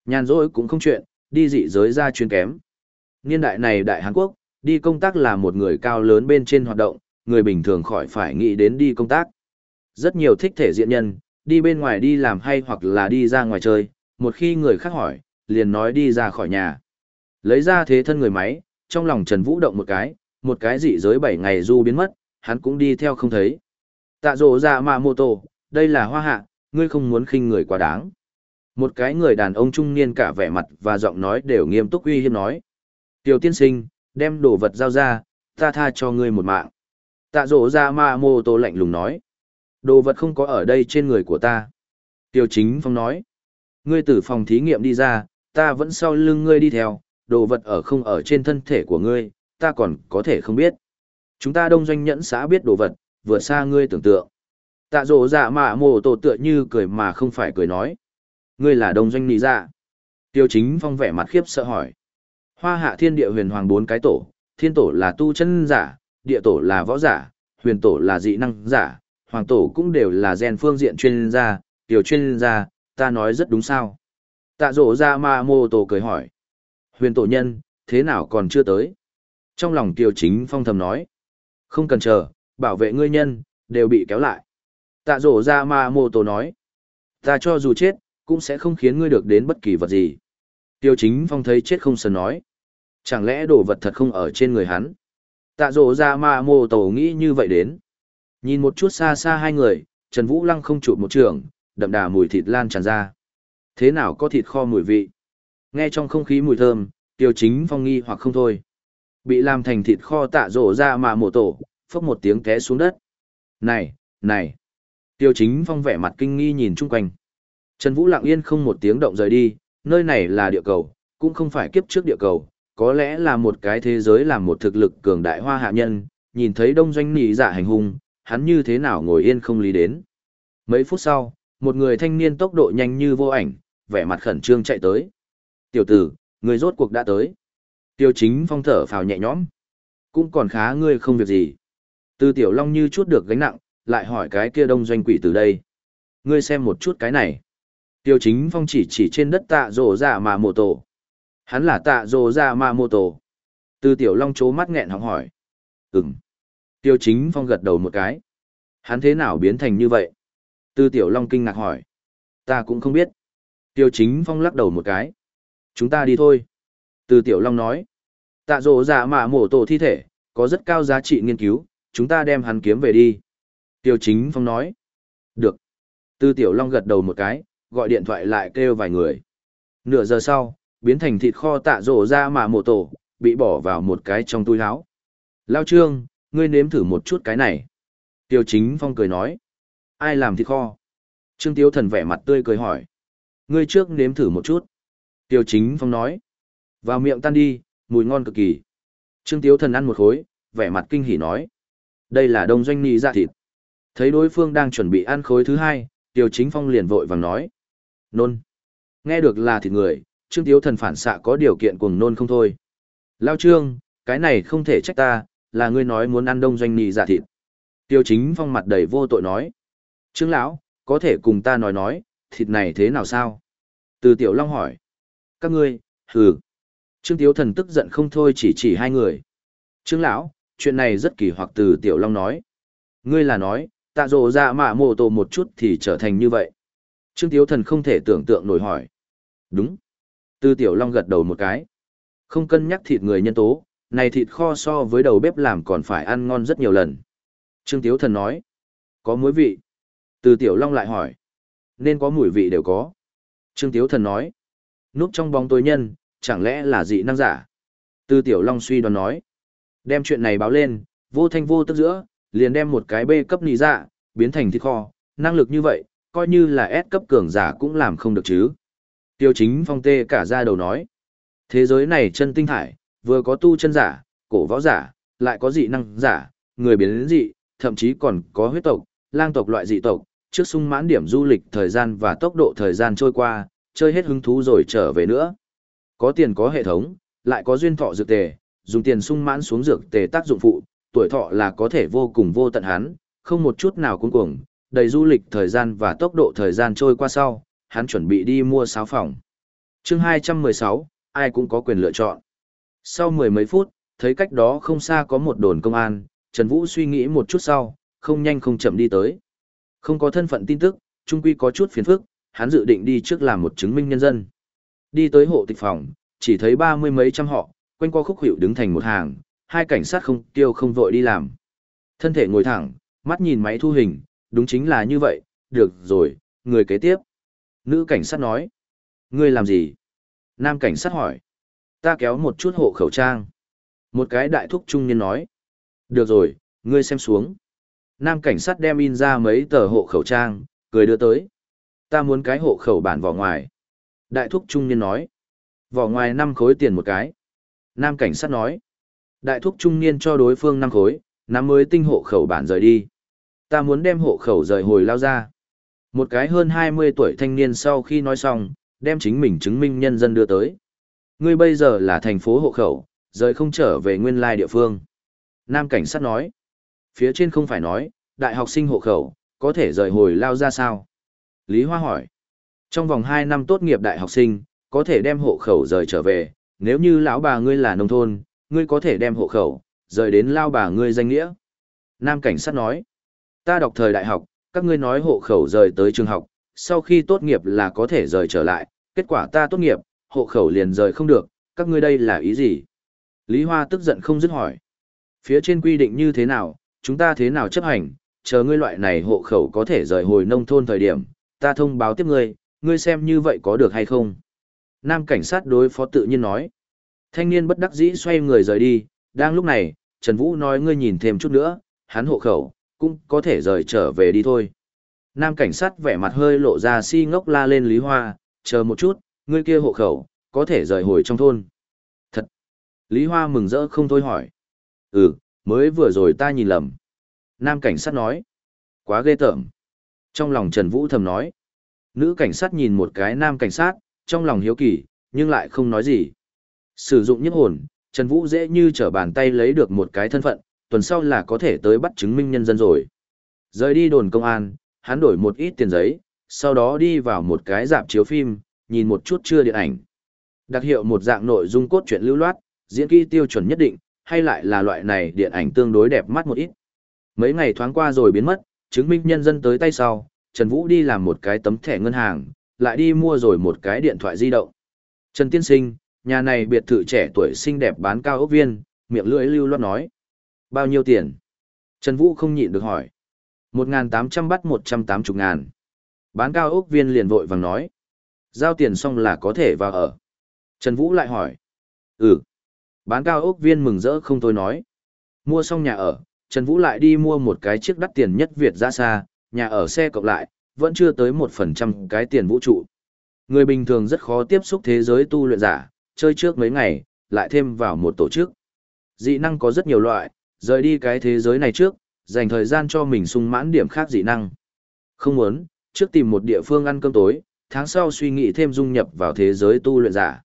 Nhàn rỗi cũng không chuyện, đi dị giới ra chuyên kém. Niên đại này đại Hàn Quốc, đi công tác là một người cao lớn bên trên hoạt động, người bình thường khỏi phải nghĩ đến đi công tác. Rất nhiều thích thể diện nhân, đi bên ngoài đi làm hay hoặc là đi ra ngoài chơi, một khi người khác hỏi, liền nói đi ra khỏi nhà. Lấy ra thế thân người máy, trong lòng Trần Vũ động một cái, một cái dị giới 7 ngày du biến mất, hắn cũng đi theo không thấy. Tạ rộ ra mà mô tô, đây là hoa hạ, ngươi không muốn khinh người quá đáng. Một cái người đàn ông trung niên cả vẻ mặt và giọng nói đều nghiêm túc uy hiếp nói. Tiểu tiên sinh, đem đồ vật giao ra, ta tha cho ngươi một mạng. Tạ rộ ra mà mô tô lạnh lùng nói. Đồ vật không có ở đây trên người của ta. Tiêu chính phong nói. Ngươi từ phòng thí nghiệm đi ra, ta vẫn sau lưng ngươi đi theo, đồ vật ở không ở trên thân thể của ngươi, ta còn có thể không biết. Chúng ta đông doanh nhẫn xã biết đồ vật, vượt xa ngươi tưởng tượng. Tạ rộ dạ mạ mồ tổ tựa như cười mà không phải cười nói. Ngươi là đông doanh nì dạ. Tiêu chính phong vẻ mặt khiếp sợ hỏi. Hoa hạ thiên địa huyền hoàng bốn cái tổ, thiên tổ là tu chân giả, địa tổ là võ giả, huyền tổ là dị năng giả, hoàng tổ cũng đều là gen phương diện chuyên gia, tiểu chuyên gia, ta nói rất đúng sao. Tạ rộ ra ma mô tổ cười hỏi. Huyền tổ nhân, thế nào còn chưa tới? Trong lòng tiêu chính phong thầm nói. Không cần chờ, bảo vệ ngươi nhân, đều bị kéo lại. Tạ rổ ra mà mô tổ nói. Ta cho dù chết, cũng sẽ không khiến ngươi được đến bất kỳ vật gì. Tiêu chính phong thấy chết không sờn nói. Chẳng lẽ đồ vật thật không ở trên người hắn? Tạ rổ ra mà mô tổ nghĩ như vậy đến. Nhìn một chút xa xa hai người, Trần Vũ Lăng không chụp một trường, đậm đà mùi thịt lan tràn ra. Thế nào có thịt kho mùi vị? Nghe trong không khí mùi thơm, tiêu chính phong nghi hoặc không thôi. Bị làm thành thịt kho tạ rổ ra mà mổ tổ, phốc một tiếng té xuống đất. Này, này! Tiêu chính phong vẻ mặt kinh nghi nhìn chung quanh. Trần Vũ lặng yên không một tiếng động rời đi, nơi này là địa cầu, cũng không phải kiếp trước địa cầu, có lẽ là một cái thế giới làm một thực lực cường đại hoa hạ nhân, nhìn thấy đông doanh nỉ dạ hành hung, hắn như thế nào ngồi yên không lý đến. Mấy phút sau, một người thanh niên tốc độ nhanh như vô ảnh, vẻ mặt khẩn trương chạy tới. Tiểu tử, người rốt cuộc đã tới. Tiêu chính phong thở phào nhẹ nhõm. Cũng còn khá ngươi không việc gì. Từ tiểu long như chút được gánh nặng, lại hỏi cái kia đông doanh quỷ từ đây. Ngươi xem một chút cái này. Tiêu chính phong chỉ chỉ trên đất tạ rổ ra dạ mà mô tổ. Hắn là tạ rổ ra dạ mà mô tổ. Từ tiểu long chố mắt nghẹn họng hỏi. Ừm. Tiêu chính phong gật đầu một cái. Hắn thế nào biến thành như vậy? Tư tiểu long kinh ngạc hỏi. Ta cũng không biết. Tiêu chính phong lắc đầu một cái. Chúng ta đi thôi. Tư tiểu long nói. Tạ rộ Dạ mạ Mộ tổ thi thể, có rất cao giá trị nghiên cứu, chúng ta đem hắn kiếm về đi. Tiêu chính phong nói. Được. Tư tiểu long gật đầu một cái, gọi điện thoại lại kêu vài người. Nửa giờ sau, biến thành thịt kho tạ rổ ra mà mộ tổ, bị bỏ vào một cái trong túi áo. Lao trương, ngươi nếm thử một chút cái này. Tiêu chính phong cười nói. Ai làm thịt kho? Trương Tiêu thần vẻ mặt tươi cười hỏi. Ngươi trước nếm thử một chút. Tiêu chính phong nói. Vào miệng tan đi, mùi ngon cực kỳ. Trương Tiếu thần ăn một khối, vẻ mặt kinh hỉ nói. Đây là đông doanh nì dạ thịt. Thấy đối phương đang chuẩn bị ăn khối thứ hai, Tiêu chính phong liền vội vàng nói. Nôn. Nghe được là thịt người, Trương Tiếu thần phản xạ có điều kiện cuồng nôn không thôi. Lao Trương, cái này không thể trách ta, là ngươi nói muốn ăn đông doanh nì giả dạ thịt. Tiêu chính phong mặt đầy vô tội nói. Trương lão, có thể cùng ta nói nói, thịt này thế nào sao? Từ tiểu long hỏi. Các ngươi, hừ. Trương Tiếu thần tức giận không thôi chỉ chỉ hai người. Trương lão, chuyện này rất kỳ hoặc từ tiểu long nói. Ngươi là nói, tạ rộ ra mạ mộ tổ một chút thì trở thành như vậy. Trương Tiếu thần không thể tưởng tượng nổi hỏi. Đúng. Từ tiểu long gật đầu một cái. Không cân nhắc thịt người nhân tố, này thịt kho so với đầu bếp làm còn phải ăn ngon rất nhiều lần. Trương Tiếu Thần nói, có muối vị. Từ Tiểu Long lại hỏi, nên có mùi vị đều có. Trương Tiếu Thần nói, núp trong bóng tối nhân, chẳng lẽ là dị năng giả? Từ Tiểu Long suy đoán nói, đem chuyện này báo lên, vô thanh vô tức giữa, liền đem một cái bê cấp nì dạ, biến thành thịt kho, năng lực như vậy, coi như là S cấp cường giả cũng làm không được chứ. Tiêu chính phong tê cả ra đầu nói, thế giới này chân tinh thải, vừa có tu chân giả, cổ võ giả, lại có dị năng giả, người biến đến dị, thậm chí còn có huyết tộc, lang tộc loại dị tộc, trước sung mãn điểm du lịch thời gian và tốc độ thời gian trôi qua, chơi hết hứng thú rồi trở về nữa. Có tiền có hệ thống, lại có duyên thọ dược tề, dùng tiền sung mãn xuống dược tề tác dụng phụ, tuổi thọ là có thể vô cùng vô tận hắn, không một chút nào cuống cuồng, đầy du lịch thời gian và tốc độ thời gian trôi qua sau, hắn chuẩn bị đi mua sáo phòng. Chương 216, ai cũng có quyền lựa chọn. Sau mười mấy phút, thấy cách đó không xa có một đồn công an, Trần Vũ suy nghĩ một chút sau, không nhanh không chậm đi tới. Không có thân phận tin tức, trung quy có chút phiền phức, hắn dự định đi trước làm một chứng minh nhân dân. Đi tới hộ tịch phòng, chỉ thấy ba mươi mấy trăm họ, quanh qua khúc hiệu đứng thành một hàng, hai cảnh sát không tiêu không vội đi làm. Thân thể ngồi thẳng, mắt nhìn máy thu hình, đúng chính là như vậy, được rồi, người kế tiếp. Nữ cảnh sát nói, ngươi làm gì? Nam cảnh sát hỏi, ta kéo một chút hộ khẩu trang. Một cái đại thúc trung niên nói, được rồi, ngươi xem xuống. Nam cảnh sát đem in ra mấy tờ hộ khẩu trang, cười đưa tới. Ta muốn cái hộ khẩu bản vỏ ngoài. Đại thúc trung niên nói, vỏ ngoài năm khối tiền một cái. Nam cảnh sát nói, đại thúc trung niên cho đối phương năm khối, năm mới tinh hộ khẩu bản rời đi. Ta muốn đem hộ khẩu rời hồi lao ra. Một cái hơn 20 tuổi thanh niên sau khi nói xong, đem chính mình chứng minh nhân dân đưa tới. Ngươi bây giờ là thành phố hộ khẩu, rời không trở về nguyên lai địa phương. Nam cảnh sát nói. Phía trên không phải nói, đại học sinh hộ khẩu, có thể rời hồi lao ra sao? Lý Hoa hỏi. Trong vòng 2 năm tốt nghiệp đại học sinh, có thể đem hộ khẩu rời trở về, nếu như lão bà ngươi là nông thôn, ngươi có thể đem hộ khẩu, rời đến lao bà ngươi danh nghĩa. Nam cảnh sát nói. Ta đọc thời đại học, các ngươi nói hộ khẩu rời tới trường học, sau khi tốt nghiệp là có thể rời trở lại, kết quả ta tốt nghiệp, hộ khẩu liền rời không được, các ngươi đây là ý gì? Lý Hoa tức giận không dứt hỏi. Phía trên quy định như thế nào, chúng ta thế nào chấp hành, chờ ngươi loại này hộ khẩu có thể rời hồi nông thôn thời điểm, ta thông báo tiếp ngươi, ngươi xem như vậy có được hay không? Nam cảnh sát đối phó tự nhiên nói. Thanh niên bất đắc dĩ xoay người rời đi, đang lúc này, Trần Vũ nói ngươi nhìn thêm chút nữa, hắn hộ khẩu, cũng có thể rời trở về đi thôi. Nam cảnh sát vẻ mặt hơi lộ ra si ngốc la lên Lý Hoa, chờ một chút, ngươi kia hộ khẩu, có thể rời hồi trong thôn. Thật! Lý Hoa mừng rỡ không thôi hỏi. Ừ, mới vừa rồi ta nhìn lầm. Nam cảnh sát nói. Quá ghê tởm. Trong lòng Trần Vũ thầm nói. Nữ cảnh sát nhìn một cái nam cảnh sát, trong lòng hiếu kỳ, nhưng lại không nói gì. Sử dụng nhiếp hồn, Trần Vũ dễ như trở bàn tay lấy được một cái thân phận, tuần sau là có thể tới bắt chứng minh nhân dân rồi. Rời đi đồn công an, hắn đổi một ít tiền giấy, sau đó đi vào một cái dạp chiếu phim, nhìn một chút chưa điện ảnh. Đặc hiệu một dạng nội dung cốt truyện lưu loát, diễn kỹ tiêu chuẩn nhất định, hay lại là loại này điện ảnh tương đối đẹp mắt một ít. Mấy ngày thoáng qua rồi biến mất, chứng minh nhân dân tới tay sau, Trần Vũ đi làm một cái tấm thẻ ngân hàng, lại đi mua rồi một cái điện thoại di động. Trần Tiên Sinh, nhà này biệt thự trẻ tuổi xinh đẹp bán cao ốc viên, miệng lưỡi lưu loát nói. Bao nhiêu tiền? Trần Vũ không nhịn được hỏi. 1.800 bắt 180 ngàn. Bán cao ốc viên liền vội vàng nói. Giao tiền xong là có thể vào ở. Trần Vũ lại hỏi. Ừ. Bán cao ốc viên mừng rỡ không thôi nói. Mua xong nhà ở, Trần Vũ lại đi mua một cái chiếc đắt tiền nhất Việt ra xa, nhà ở xe cộng lại, vẫn chưa tới 1% cái tiền vũ trụ. Người bình thường rất khó tiếp xúc thế giới tu luyện giả, chơi trước mấy ngày, lại thêm vào một tổ chức. Dị năng có rất nhiều loại, rời đi cái thế giới này trước, dành thời gian cho mình sung mãn điểm khác dị năng. Không muốn, trước tìm một địa phương ăn cơm tối, tháng sau suy nghĩ thêm dung nhập vào thế giới tu luyện giả.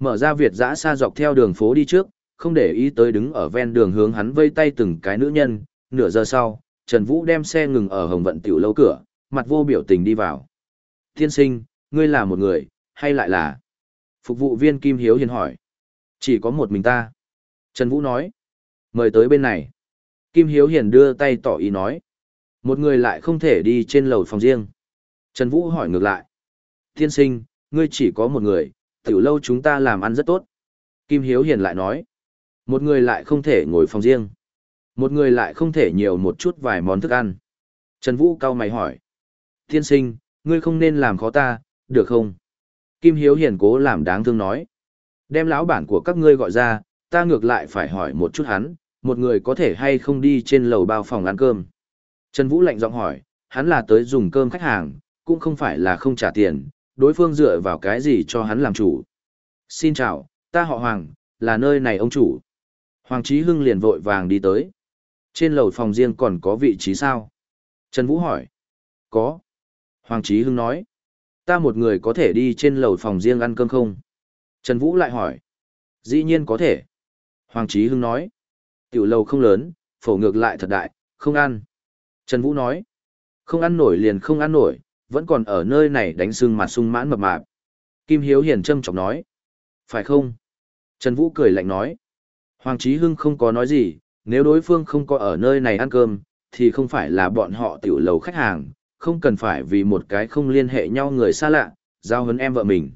Mở ra Việt dã xa dọc theo đường phố đi trước, không để ý tới đứng ở ven đường hướng hắn vây tay từng cái nữ nhân, nửa giờ sau, Trần Vũ đem xe ngừng ở Hồng Vận tiểu lâu cửa, mặt vô biểu tình đi vào. Tiên sinh, ngươi là một người, hay lại là? Phục vụ viên Kim Hiếu hiền hỏi. Chỉ có một mình ta. Trần Vũ nói. Mời tới bên này. Kim Hiếu Hiền đưa tay tỏ ý nói. Một người lại không thể đi trên lầu phòng riêng. Trần Vũ hỏi ngược lại. Tiên sinh, ngươi chỉ có một người, tiểu lâu chúng ta làm ăn rất tốt. Kim Hiếu Hiền lại nói. Một người lại không thể ngồi phòng riêng. Một người lại không thể nhiều một chút vài món thức ăn. Trần Vũ cao mày hỏi. Tiên sinh, ngươi không nên làm khó ta, được không? Kim Hiếu hiền cố làm đáng thương nói. Đem lão bản của các ngươi gọi ra, ta ngược lại phải hỏi một chút hắn, một người có thể hay không đi trên lầu bao phòng ăn cơm. Trần Vũ lạnh giọng hỏi, hắn là tới dùng cơm khách hàng, cũng không phải là không trả tiền, đối phương dựa vào cái gì cho hắn làm chủ. Xin chào, ta họ Hoàng, là nơi này ông chủ. Hoàng Chí Hưng liền vội vàng đi tới. Trên lầu phòng riêng còn có vị trí sao? Trần Vũ hỏi. Có. Hoàng Chí Hưng nói. Ta một người có thể đi trên lầu phòng riêng ăn cơm không? Trần Vũ lại hỏi. Dĩ nhiên có thể. Hoàng Chí Hưng nói. Tiểu lầu không lớn, phổ ngược lại thật đại, không ăn. Trần Vũ nói. Không ăn nổi liền không ăn nổi, vẫn còn ở nơi này đánh sưng mặt sung mãn mập mạp. Kim Hiếu Hiền trâm trọng nói. Phải không? Trần Vũ cười lạnh nói. Hoàng Chí Hưng không có nói gì, nếu đối phương không có ở nơi này ăn cơm, thì không phải là bọn họ tiểu lầu khách hàng, không cần phải vì một cái không liên hệ nhau người xa lạ, giao hấn em vợ mình.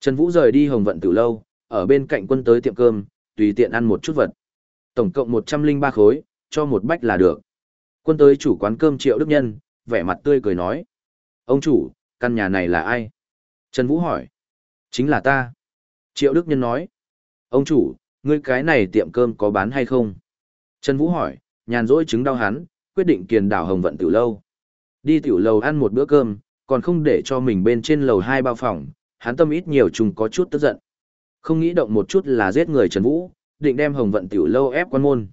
Trần Vũ rời đi hồng vận Tử lâu, ở bên cạnh quân tới tiệm cơm, tùy tiện ăn một chút vật. Tổng cộng 103 khối, cho một bách là được. Quân tới chủ quán cơm triệu đức nhân, vẻ mặt tươi cười nói. Ông chủ, căn nhà này là ai? Trần Vũ hỏi. Chính là ta. Triệu đức nhân nói. Ông chủ, ngươi cái này tiệm cơm có bán hay không? Trần Vũ hỏi, nhàn rỗi chứng đau hắn, quyết định kiền đảo hồng vận Tử lâu. Đi tiểu lầu ăn một bữa cơm, còn không để cho mình bên trên lầu hai bao phòng, hắn tâm ít nhiều chung có chút tức giận. Không nghĩ động một chút là giết người Trần Vũ, định đem hồng vận tiểu lâu ép quan môn.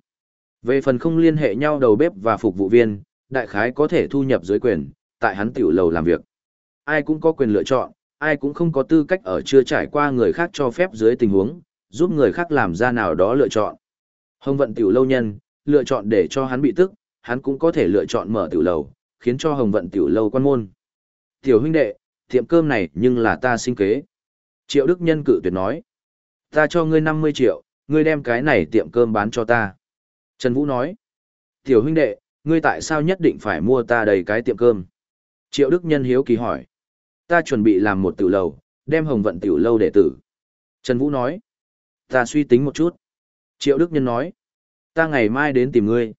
Về phần không liên hệ nhau đầu bếp và phục vụ viên, đại khái có thể thu nhập dưới quyền, tại hắn tiểu lầu làm việc. Ai cũng có quyền lựa chọn, ai cũng không có tư cách ở chưa trải qua người khác cho phép dưới tình huống, giúp người khác làm ra nào đó lựa chọn. Hồng vận tiểu lâu nhân, lựa chọn để cho hắn bị tức, hắn cũng có thể lựa chọn mở tiểu lầu, khiến cho hồng vận tiểu lâu quan môn. Tiểu huynh đệ, tiệm cơm này nhưng là ta sinh kế. Triệu Đức Nhân cự tuyệt nói. Ta cho ngươi 50 triệu, ngươi đem cái này tiệm cơm bán cho ta. Trần Vũ nói. Tiểu huynh đệ, ngươi tại sao nhất định phải mua ta đầy cái tiệm cơm? Triệu Đức Nhân hiếu kỳ hỏi. Ta chuẩn bị làm một tiểu lầu, đem hồng vận tiểu lâu để tử. Trần Vũ nói. Ta suy tính một chút. Triệu Đức Nhân nói. Ta ngày mai đến tìm ngươi.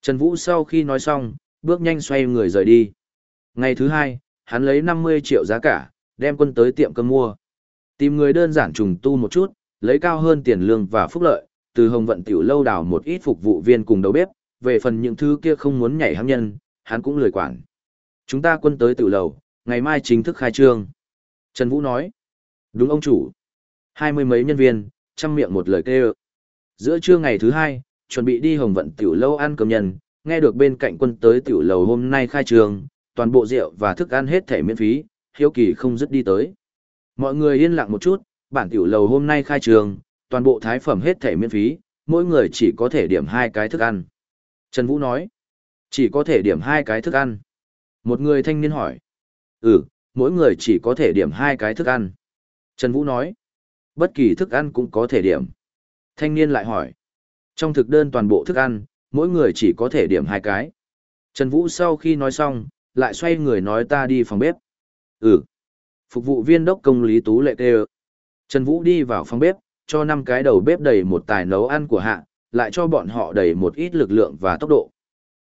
Trần Vũ sau khi nói xong, bước nhanh xoay người rời đi. Ngày thứ hai, hắn lấy 50 triệu giá cả, đem quân tới tiệm cơm mua. Tìm người đơn giản trùng tu một chút, lấy cao hơn tiền lương và phúc lợi, từ hồng vận tiểu lâu đào một ít phục vụ viên cùng đầu bếp, về phần những thứ kia không muốn nhảy hâm nhân, hắn cũng lười quản. Chúng ta quân tới tiểu lầu, ngày mai chính thức khai trương. Trần Vũ nói. Đúng ông chủ. Hai mươi mấy nhân viên, chăm miệng một lời kêu. Giữa trưa ngày thứ hai, chuẩn bị đi hồng vận tiểu lâu ăn cơm nhân, nghe được bên cạnh quân tới tiểu lầu hôm nay khai trường, toàn bộ rượu và thức ăn hết thể miễn phí, hiếu kỳ không dứt đi tới. Mọi người yên lặng một chút, bản tiểu lầu hôm nay khai trường, toàn bộ thái phẩm hết thể miễn phí, mỗi người chỉ có thể điểm hai cái thức ăn. Trần Vũ nói, chỉ có thể điểm hai cái thức ăn. Một người thanh niên hỏi, ừ, mỗi người chỉ có thể điểm hai cái thức ăn. Trần Vũ nói, bất kỳ thức ăn cũng có thể điểm. Thanh niên lại hỏi, trong thực đơn toàn bộ thức ăn, mỗi người chỉ có thể điểm hai cái. Trần Vũ sau khi nói xong, lại xoay người nói ta đi phòng bếp. Ừ. Phục vụ viên đốc công Lý Tú lệ kêu. Trần Vũ đi vào phòng bếp, cho năm cái đầu bếp đầy một tài nấu ăn của hạ, lại cho bọn họ đầy một ít lực lượng và tốc độ.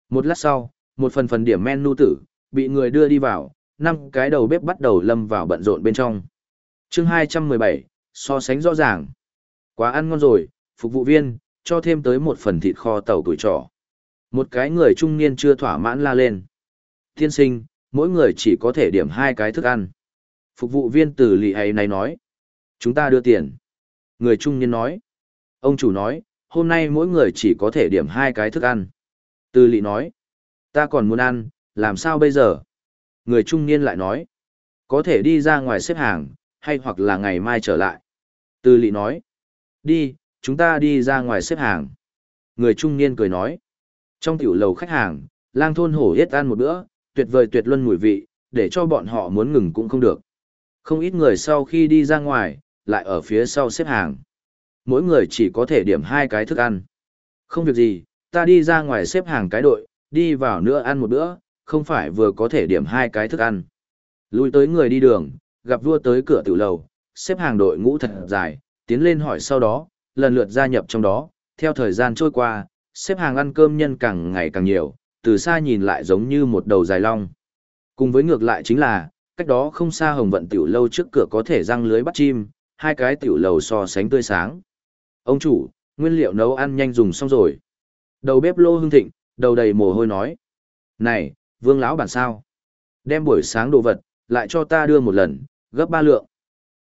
Một lát sau, một phần phần điểm menu tử, bị người đưa đi vào, năm cái đầu bếp bắt đầu lâm vào bận rộn bên trong. chương 217, so sánh rõ ràng. Quá ăn ngon rồi, phục vụ viên, cho thêm tới một phần thịt kho tàu tuổi trỏ. Một cái người trung niên chưa thỏa mãn la lên. Tiên sinh, mỗi người chỉ có thể điểm hai cái thức ăn. Phục vụ viên từ lì ấy này nói. Chúng ta đưa tiền. Người trung niên nói. Ông chủ nói, hôm nay mỗi người chỉ có thể điểm hai cái thức ăn. Từ lì nói. Ta còn muốn ăn, làm sao bây giờ? Người trung niên lại nói. Có thể đi ra ngoài xếp hàng, hay hoặc là ngày mai trở lại. Từ lì nói. Đi, chúng ta đi ra ngoài xếp hàng. Người trung niên cười nói. Trong tiểu lầu khách hàng, lang thôn hổ yết ăn một bữa, tuyệt vời tuyệt luân mùi vị, để cho bọn họ muốn ngừng cũng không được. Không ít người sau khi đi ra ngoài, lại ở phía sau xếp hàng. Mỗi người chỉ có thể điểm hai cái thức ăn. Không việc gì, ta đi ra ngoài xếp hàng cái đội, đi vào nữa ăn một bữa, không phải vừa có thể điểm hai cái thức ăn. Lui tới người đi đường, gặp vua tới cửa tiểu lầu, xếp hàng đội ngũ thật dài, tiến lên hỏi sau đó, lần lượt gia nhập trong đó, theo thời gian trôi qua, xếp hàng ăn cơm nhân càng ngày càng nhiều, từ xa nhìn lại giống như một đầu dài long. Cùng với ngược lại chính là, cách đó không xa hồng vận tiểu lâu trước cửa có thể răng lưới bắt chim, hai cái tiểu lầu so sánh tươi sáng. Ông chủ, nguyên liệu nấu ăn nhanh dùng xong rồi. Đầu bếp lô hưng thịnh, đầu đầy mồ hôi nói. Này, vương lão bản sao? Đem buổi sáng đồ vật, lại cho ta đưa một lần, gấp ba lượng.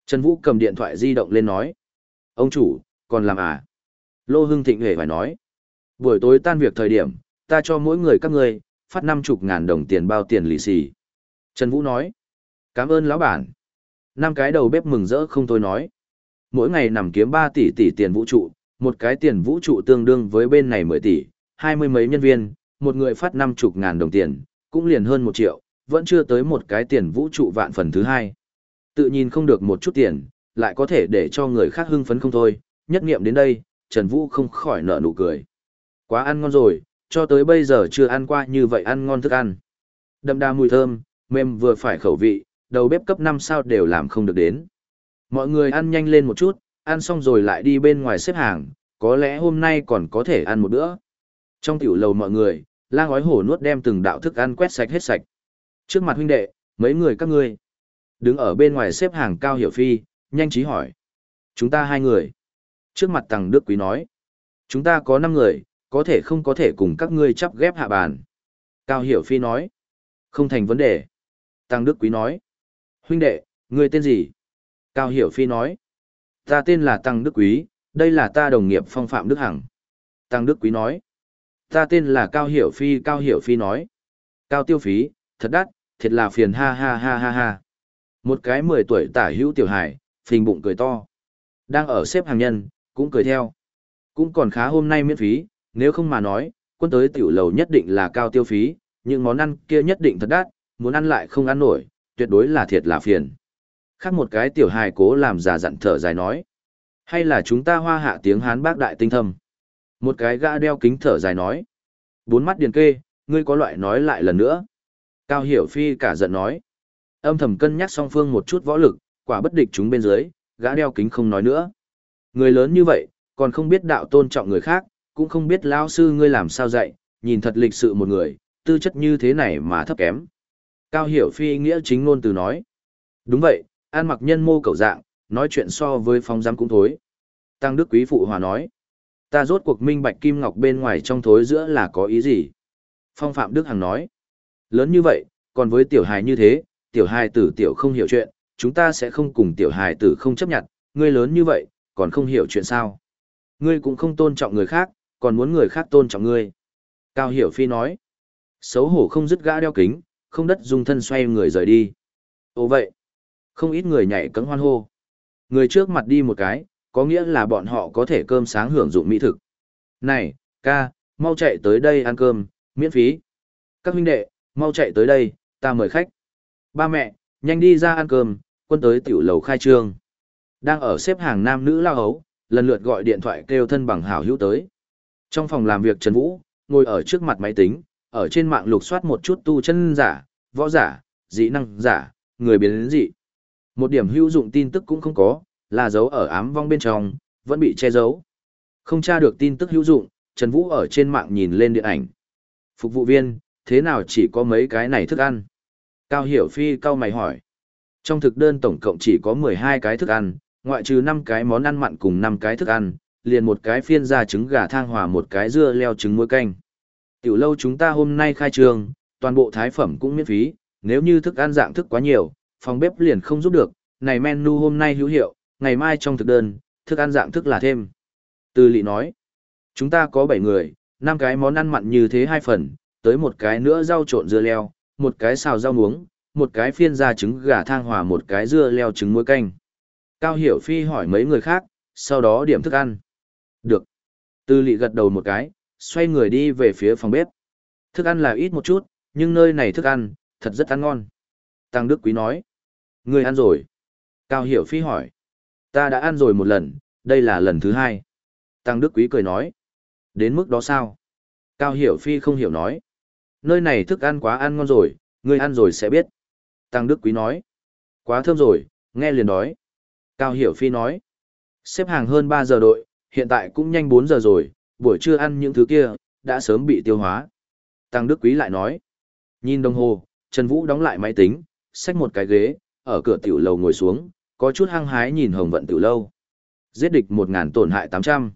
Trần Vũ cầm điện thoại di động lên nói. Ông chủ, còn làm à? Lô hưng thịnh hề phải nói. Buổi tối tan việc thời điểm, ta cho mỗi người các ngươi phát năm chục ngàn đồng tiền bao tiền lì xì. Trần Vũ nói. Cảm ơn lão bản. Năm cái đầu bếp mừng rỡ không thôi nói. Mỗi ngày nằm kiếm 3 tỷ tỷ tiền vũ trụ, một cái tiền vũ trụ tương đương với bên này 10 tỷ, hai mươi mấy nhân viên, một người phát năm chục ngàn đồng tiền, cũng liền hơn một triệu, vẫn chưa tới một cái tiền vũ trụ vạn phần thứ hai. Tự nhìn không được một chút tiền, lại có thể để cho người khác hưng phấn không thôi, nhất nghiệm đến đây, Trần Vũ không khỏi nở nụ cười. Quá ăn ngon rồi, cho tới bây giờ chưa ăn qua như vậy ăn ngon thức ăn. Đậm đà mùi thơm, mềm vừa phải khẩu vị, đầu bếp cấp 5 sao đều làm không được đến. Mọi người ăn nhanh lên một chút, ăn xong rồi lại đi bên ngoài xếp hàng, có lẽ hôm nay còn có thể ăn một bữa. Trong tiểu lầu mọi người, lang ói hổ nuốt đem từng đạo thức ăn quét sạch hết sạch. Trước mặt huynh đệ, mấy người các ngươi. Đứng ở bên ngoài xếp hàng cao hiểu phi, nhanh trí hỏi. Chúng ta hai người. Trước mặt tăng đức quý nói. Chúng ta có năm người, có thể không có thể cùng các ngươi chắp ghép hạ bàn. Cao hiểu phi nói. Không thành vấn đề. Tăng Đức Quý nói. Huynh đệ, ngươi tên gì? Cao Hiểu Phi nói. Ta tên là Tăng Đức Quý, đây là ta đồng nghiệp phong phạm Đức Hằng. Tăng Đức Quý nói. Ta tên là Cao Hiểu Phi, Cao Hiểu Phi nói. Cao tiêu phí, thật đắt, thiệt là phiền ha ha ha ha ha. Một cái 10 tuổi tả hữu tiểu hải, phình bụng cười to. Đang ở xếp hàng nhân, cũng cười theo. Cũng còn khá hôm nay miễn phí, nếu không mà nói, quân tới tiểu lầu nhất định là cao tiêu phí, những món ăn kia nhất định thật đắt, muốn ăn lại không ăn nổi, tuyệt đối là thiệt là phiền. Khác một cái tiểu hài cố làm giả dặn thở dài nói. Hay là chúng ta hoa hạ tiếng Hán bác đại tinh thâm. Một cái gã đeo kính thở dài nói. Bốn mắt điền kê, ngươi có loại nói lại lần nữa. Cao Hiểu Phi cả giận nói. Âm thầm cân nhắc song phương một chút võ lực, quả bất địch chúng bên dưới, gã đeo kính không nói nữa. Người lớn như vậy, còn không biết đạo tôn trọng người khác, cũng không biết lao sư ngươi làm sao dạy, nhìn thật lịch sự một người, tư chất như thế này mà thấp kém. Cao Hiểu Phi nghĩa chính ngôn từ nói. Đúng vậy, an mặc nhân mô cầu dạng, nói chuyện so với phong giám cũng thối. Tăng Đức Quý Phụ Hòa nói. Ta rốt cuộc minh bạch kim ngọc bên ngoài trong thối giữa là có ý gì? Phong Phạm Đức Hằng nói. Lớn như vậy, còn với tiểu hài như thế, tiểu hài tử tiểu không hiểu chuyện, chúng ta sẽ không cùng tiểu hài tử không chấp nhận, ngươi lớn như vậy, còn không hiểu chuyện sao? Ngươi cũng không tôn trọng người khác, còn muốn người khác tôn trọng ngươi. Cao Hiểu Phi nói. Xấu hổ không dứt gã đeo kính, không đất dung thân xoay người rời đi. Ồ vậy, không ít người nhảy cẫng hoan hô. Người trước mặt đi một cái, có nghĩa là bọn họ có thể cơm sáng hưởng dụng mỹ thực. Này, ca, mau chạy tới đây ăn cơm, miễn phí. Các huynh đệ, mau chạy tới đây, ta mời khách. Ba mẹ, nhanh đi ra ăn cơm, quân tới tiểu lầu khai trương. Đang ở xếp hàng nam nữ lao hấu, lần lượt gọi điện thoại kêu thân bằng hảo hữu tới. Trong phòng làm việc Trần Vũ, ngồi ở trước mặt máy tính, ở trên mạng lục soát một chút tu chân giả, võ giả, dị năng giả, người biến đến dị. Một điểm hữu dụng tin tức cũng không có, là dấu ở ám vong bên trong, vẫn bị che giấu. Không tra được tin tức hữu dụng, Trần Vũ ở trên mạng nhìn lên điện ảnh. Phục vụ viên, thế nào chỉ có mấy cái này thức ăn? Cao Hiểu Phi cao mày hỏi. Trong thực đơn tổng cộng chỉ có 12 cái thức ăn, ngoại trừ 5 cái món ăn mặn cùng 5 cái thức ăn, liền một cái phiên da trứng gà thang hòa một cái dưa leo trứng muối canh. Tiểu lâu chúng ta hôm nay khai trương, toàn bộ thái phẩm cũng miễn phí, nếu như thức ăn dạng thức quá nhiều, phòng bếp liền không giúp được, này menu hôm nay hữu hiệu, ngày mai trong thực đơn, thức ăn dạng thức là thêm. Từ lị nói, chúng ta có 7 người, 5 cái món ăn mặn như thế hai phần, tới một cái nữa rau trộn dưa leo, một cái xào rau muống, một cái phiên da trứng gà thang hòa một cái dưa leo trứng muối canh. Cao Hiểu Phi hỏi mấy người khác, sau đó điểm thức ăn. Được. Tư lị gật đầu một cái, xoay người đi về phía phòng bếp. Thức ăn là ít một chút, nhưng nơi này thức ăn, thật rất ăn ngon. Tăng Đức Quý nói. Người ăn rồi. Cao Hiểu Phi hỏi. Ta đã ăn rồi một lần, đây là lần thứ hai. Tăng Đức Quý cười nói. Đến mức đó sao? Cao Hiểu Phi không hiểu nói. Nơi này thức ăn quá ăn ngon rồi, người ăn rồi sẽ biết. Tăng Đức Quý nói. Quá thơm rồi, nghe liền đói. Cao Hiểu Phi nói. Xếp hàng hơn 3 giờ đội, hiện tại cũng nhanh 4 giờ rồi, buổi trưa ăn những thứ kia, đã sớm bị tiêu hóa. Tăng Đức Quý lại nói, nhìn đồng hồ, Trần Vũ đóng lại máy tính, xách một cái ghế, ở cửa tiểu lầu ngồi xuống, có chút hăng hái nhìn hồng vận tiểu lâu. Giết địch 1.000 tổn hại 800.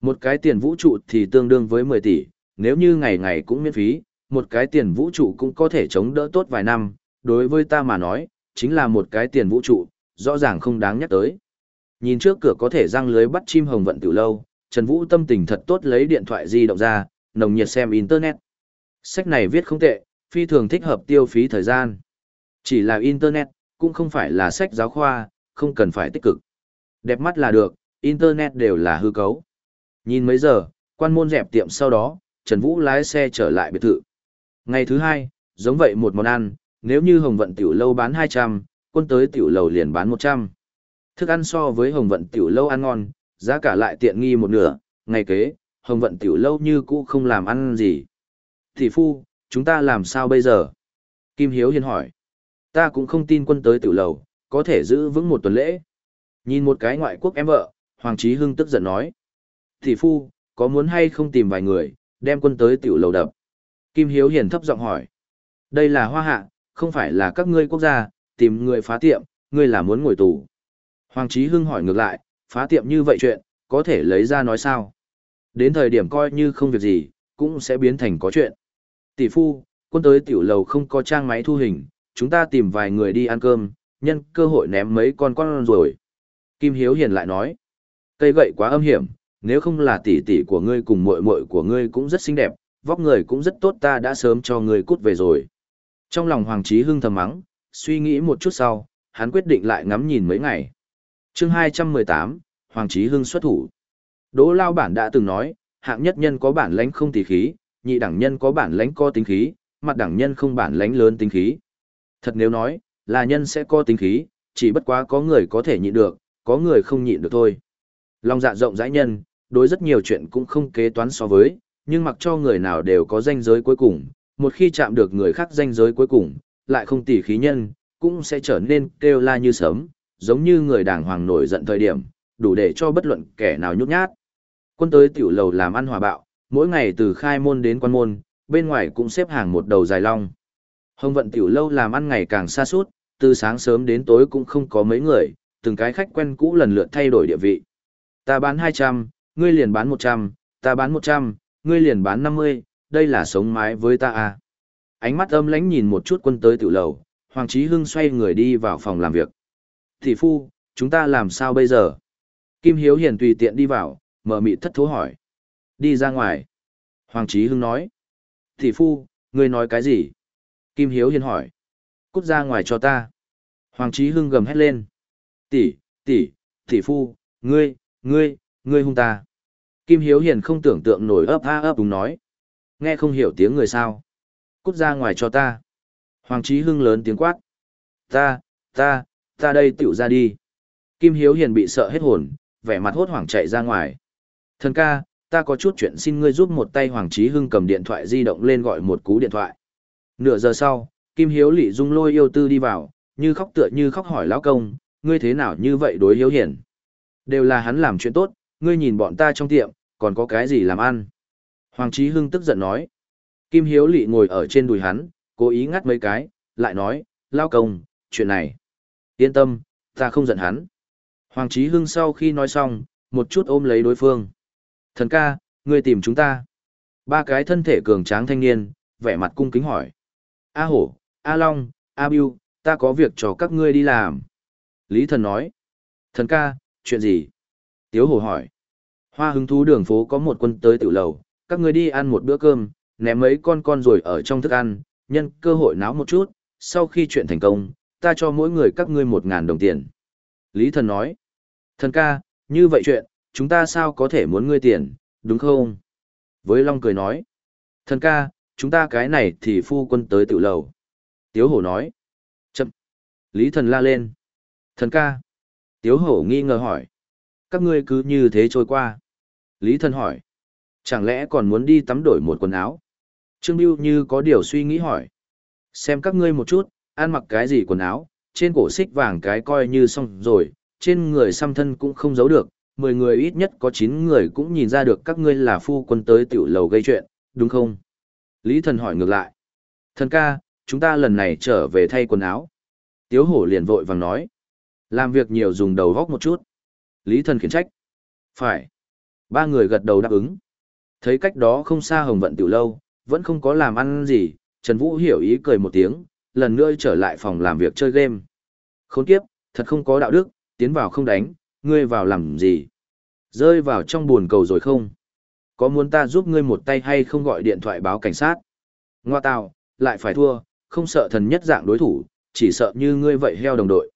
Một cái tiền vũ trụ thì tương đương với 10 tỷ, nếu như ngày ngày cũng miễn phí, một cái tiền vũ trụ cũng có thể chống đỡ tốt vài năm, đối với ta mà nói, chính là một cái tiền vũ trụ, rõ ràng không đáng nhắc tới. Nhìn trước cửa có thể răng lưới bắt chim hồng vận tiểu lâu, Trần Vũ tâm tình thật tốt lấy điện thoại di động ra, nồng nhiệt xem internet. Sách này viết không tệ, phi thường thích hợp tiêu phí thời gian. Chỉ là internet, cũng không phải là sách giáo khoa, không cần phải tích cực. Đẹp mắt là được, internet đều là hư cấu. Nhìn mấy giờ, quan môn dẹp tiệm sau đó, Trần Vũ lái xe trở lại biệt thự. Ngày thứ hai, giống vậy một món ăn, nếu như Hồng Vận Tiểu Lâu bán 200, quân tới Tiểu Lầu liền bán 100. Thức ăn so với Hồng Vận Tiểu Lâu ăn ngon, giá cả lại tiện nghi một nửa, ngày kế, Hồng Vận Tiểu Lâu như cũ không làm ăn gì. Thị phu, chúng ta làm sao bây giờ? Kim Hiếu Hiền hỏi. Ta cũng không tin quân tới Tiểu Lầu, có thể giữ vững một tuần lễ. Nhìn một cái ngoại quốc em vợ, Hoàng Chí Hưng tức giận nói. Thị phu, có muốn hay không tìm vài người, đem quân tới Tiểu Lầu đập? Kim Hiếu Hiền thấp giọng hỏi. Đây là hoa hạ, không phải là các ngươi quốc gia, tìm người phá tiệm, ngươi là muốn ngồi tù. Hoàng Chí Hưng hỏi ngược lại, phá tiệm như vậy chuyện, có thể lấy ra nói sao? Đến thời điểm coi như không việc gì, cũng sẽ biến thành có chuyện. Tỷ phu, quân tới tiểu lầu không có trang máy thu hình, chúng ta tìm vài người đi ăn cơm, nhân cơ hội ném mấy con con rồi. Kim Hiếu Hiền lại nói, cây gậy quá âm hiểm, nếu không là tỷ tỷ của ngươi cùng muội muội của ngươi cũng rất xinh đẹp, vóc người cũng rất tốt ta đã sớm cho ngươi cút về rồi. Trong lòng Hoàng Chí Hưng thầm mắng, suy nghĩ một chút sau, hắn quyết định lại ngắm nhìn mấy ngày. chương 218, Hoàng Chí Hưng xuất thủ. Đỗ Lao Bản đã từng nói, hạng nhất nhân có bản lãnh không tỷ khí, nhị đẳng nhân có bản lãnh có tính khí, mặt đẳng nhân không bản lãnh lớn tính khí. Thật nếu nói, là nhân sẽ có tính khí, chỉ bất quá có người có thể nhịn được, có người không nhịn được thôi. Long dạ rộng rãi nhân, đối rất nhiều chuyện cũng không kế toán so với, nhưng mặc cho người nào đều có danh giới cuối cùng, một khi chạm được người khác danh giới cuối cùng, lại không tỉ khí nhân, cũng sẽ trở nên kêu la như sớm, giống như người đàng hoàng nổi giận thời điểm, đủ để cho bất luận kẻ nào nhút nhát. Quân tới tiểu lầu làm ăn hòa bạo, mỗi ngày từ khai môn đến quan môn, bên ngoài cũng xếp hàng một đầu dài long. Hồng vận tiểu lâu làm ăn ngày càng xa suốt, từ sáng sớm đến tối cũng không có mấy người, từng cái khách quen cũ lần lượt thay đổi địa vị. Ta bán 200, ngươi liền bán 100, ta bán 100, ngươi liền bán 50, đây là sống mái với ta à. Ánh mắt âm lãnh nhìn một chút quân tới tiểu lầu, Hoàng Chí Hưng xoay người đi vào phòng làm việc. Thị phu, chúng ta làm sao bây giờ? Kim Hiếu Hiền tùy tiện đi vào, mở mị thất thố hỏi. Đi ra ngoài. Hoàng Chí Hưng nói. Thị phu, ngươi nói cái gì? Kim Hiếu Hiền hỏi. Cút ra ngoài cho ta. Hoàng Chí Hưng gầm hét lên. Tỷ, tỷ, thị phu, ngươi, ngươi, ngươi hung ta. Kim Hiếu Hiền không tưởng tượng nổi ấp a ấp đúng nói. Nghe không hiểu tiếng người sao. Cút ra ngoài cho ta. Hoàng Chí Hưng lớn tiếng quát. Ta, ta, ta đây tiểu ra đi. Kim Hiếu Hiền bị sợ hết hồn, vẻ mặt hốt hoảng chạy ra ngoài. Thần ca, ta có chút chuyện xin ngươi giúp một tay Hoàng Chí Hưng cầm điện thoại di động lên gọi một cú điện thoại. Nửa giờ sau, Kim Hiếu Lị dung lôi yêu tư đi vào, như khóc tựa như khóc hỏi lão công, ngươi thế nào như vậy đối hiếu hiền. Đều là hắn làm chuyện tốt, ngươi nhìn bọn ta trong tiệm, còn có cái gì làm ăn. Hoàng Chí Hưng tức giận nói. Kim Hiếu Lị ngồi ở trên đùi hắn, cố ý ngắt mấy cái, lại nói, lao công, chuyện này. Yên tâm, ta không giận hắn. Hoàng Chí Hưng sau khi nói xong, một chút ôm lấy đối phương. Thần ca, ngươi tìm chúng ta. Ba cái thân thể cường tráng thanh niên, vẻ mặt cung kính hỏi. A Hổ, A Long, A Biu, ta có việc cho các ngươi đi làm. Lý thần nói. Thần ca, chuyện gì? Tiếu Hổ hỏi. Hoa hứng thú đường phố có một quân tới tiểu lầu, các ngươi đi ăn một bữa cơm, ném mấy con con rồi ở trong thức ăn, nhân cơ hội náo một chút, sau khi chuyện thành công, ta cho mỗi người các ngươi một ngàn đồng tiền. Lý thần nói, thần ca, như vậy chuyện, chúng ta sao có thể muốn ngươi tiền, đúng không? Với Long cười nói, thần ca, chúng ta cái này thì phu quân tới tự lầu. Tiếu hổ nói, chậm. Lý thần la lên, thần ca. Tiếu hổ nghi ngờ hỏi, các ngươi cứ như thế trôi qua. Lý thần hỏi, chẳng lẽ còn muốn đi tắm đổi một quần áo? Trương Biêu như có điều suy nghĩ hỏi. Xem các ngươi một chút, ăn mặc cái gì quần áo, trên cổ xích vàng cái coi như xong rồi, trên người xăm thân cũng không giấu được, 10 người ít nhất có 9 người cũng nhìn ra được các ngươi là phu quân tới tiểu lầu gây chuyện, đúng không? Lý thần hỏi ngược lại. Thần ca, chúng ta lần này trở về thay quần áo. Tiếu hổ liền vội vàng nói. Làm việc nhiều dùng đầu góc một chút. Lý thần khiển trách. Phải. Ba người gật đầu đáp ứng. Thấy cách đó không xa hồng vận tiểu lâu, vẫn không có làm ăn gì, Trần Vũ hiểu ý cười một tiếng, lần nữa trở lại phòng làm việc chơi game. Khốn kiếp, thật không có đạo đức, tiến vào không đánh, ngươi vào làm gì? Rơi vào trong buồn cầu rồi không? Có muốn ta giúp ngươi một tay hay không gọi điện thoại báo cảnh sát? Ngoa tào, lại phải thua, không sợ thần nhất dạng đối thủ, chỉ sợ như ngươi vậy heo đồng đội.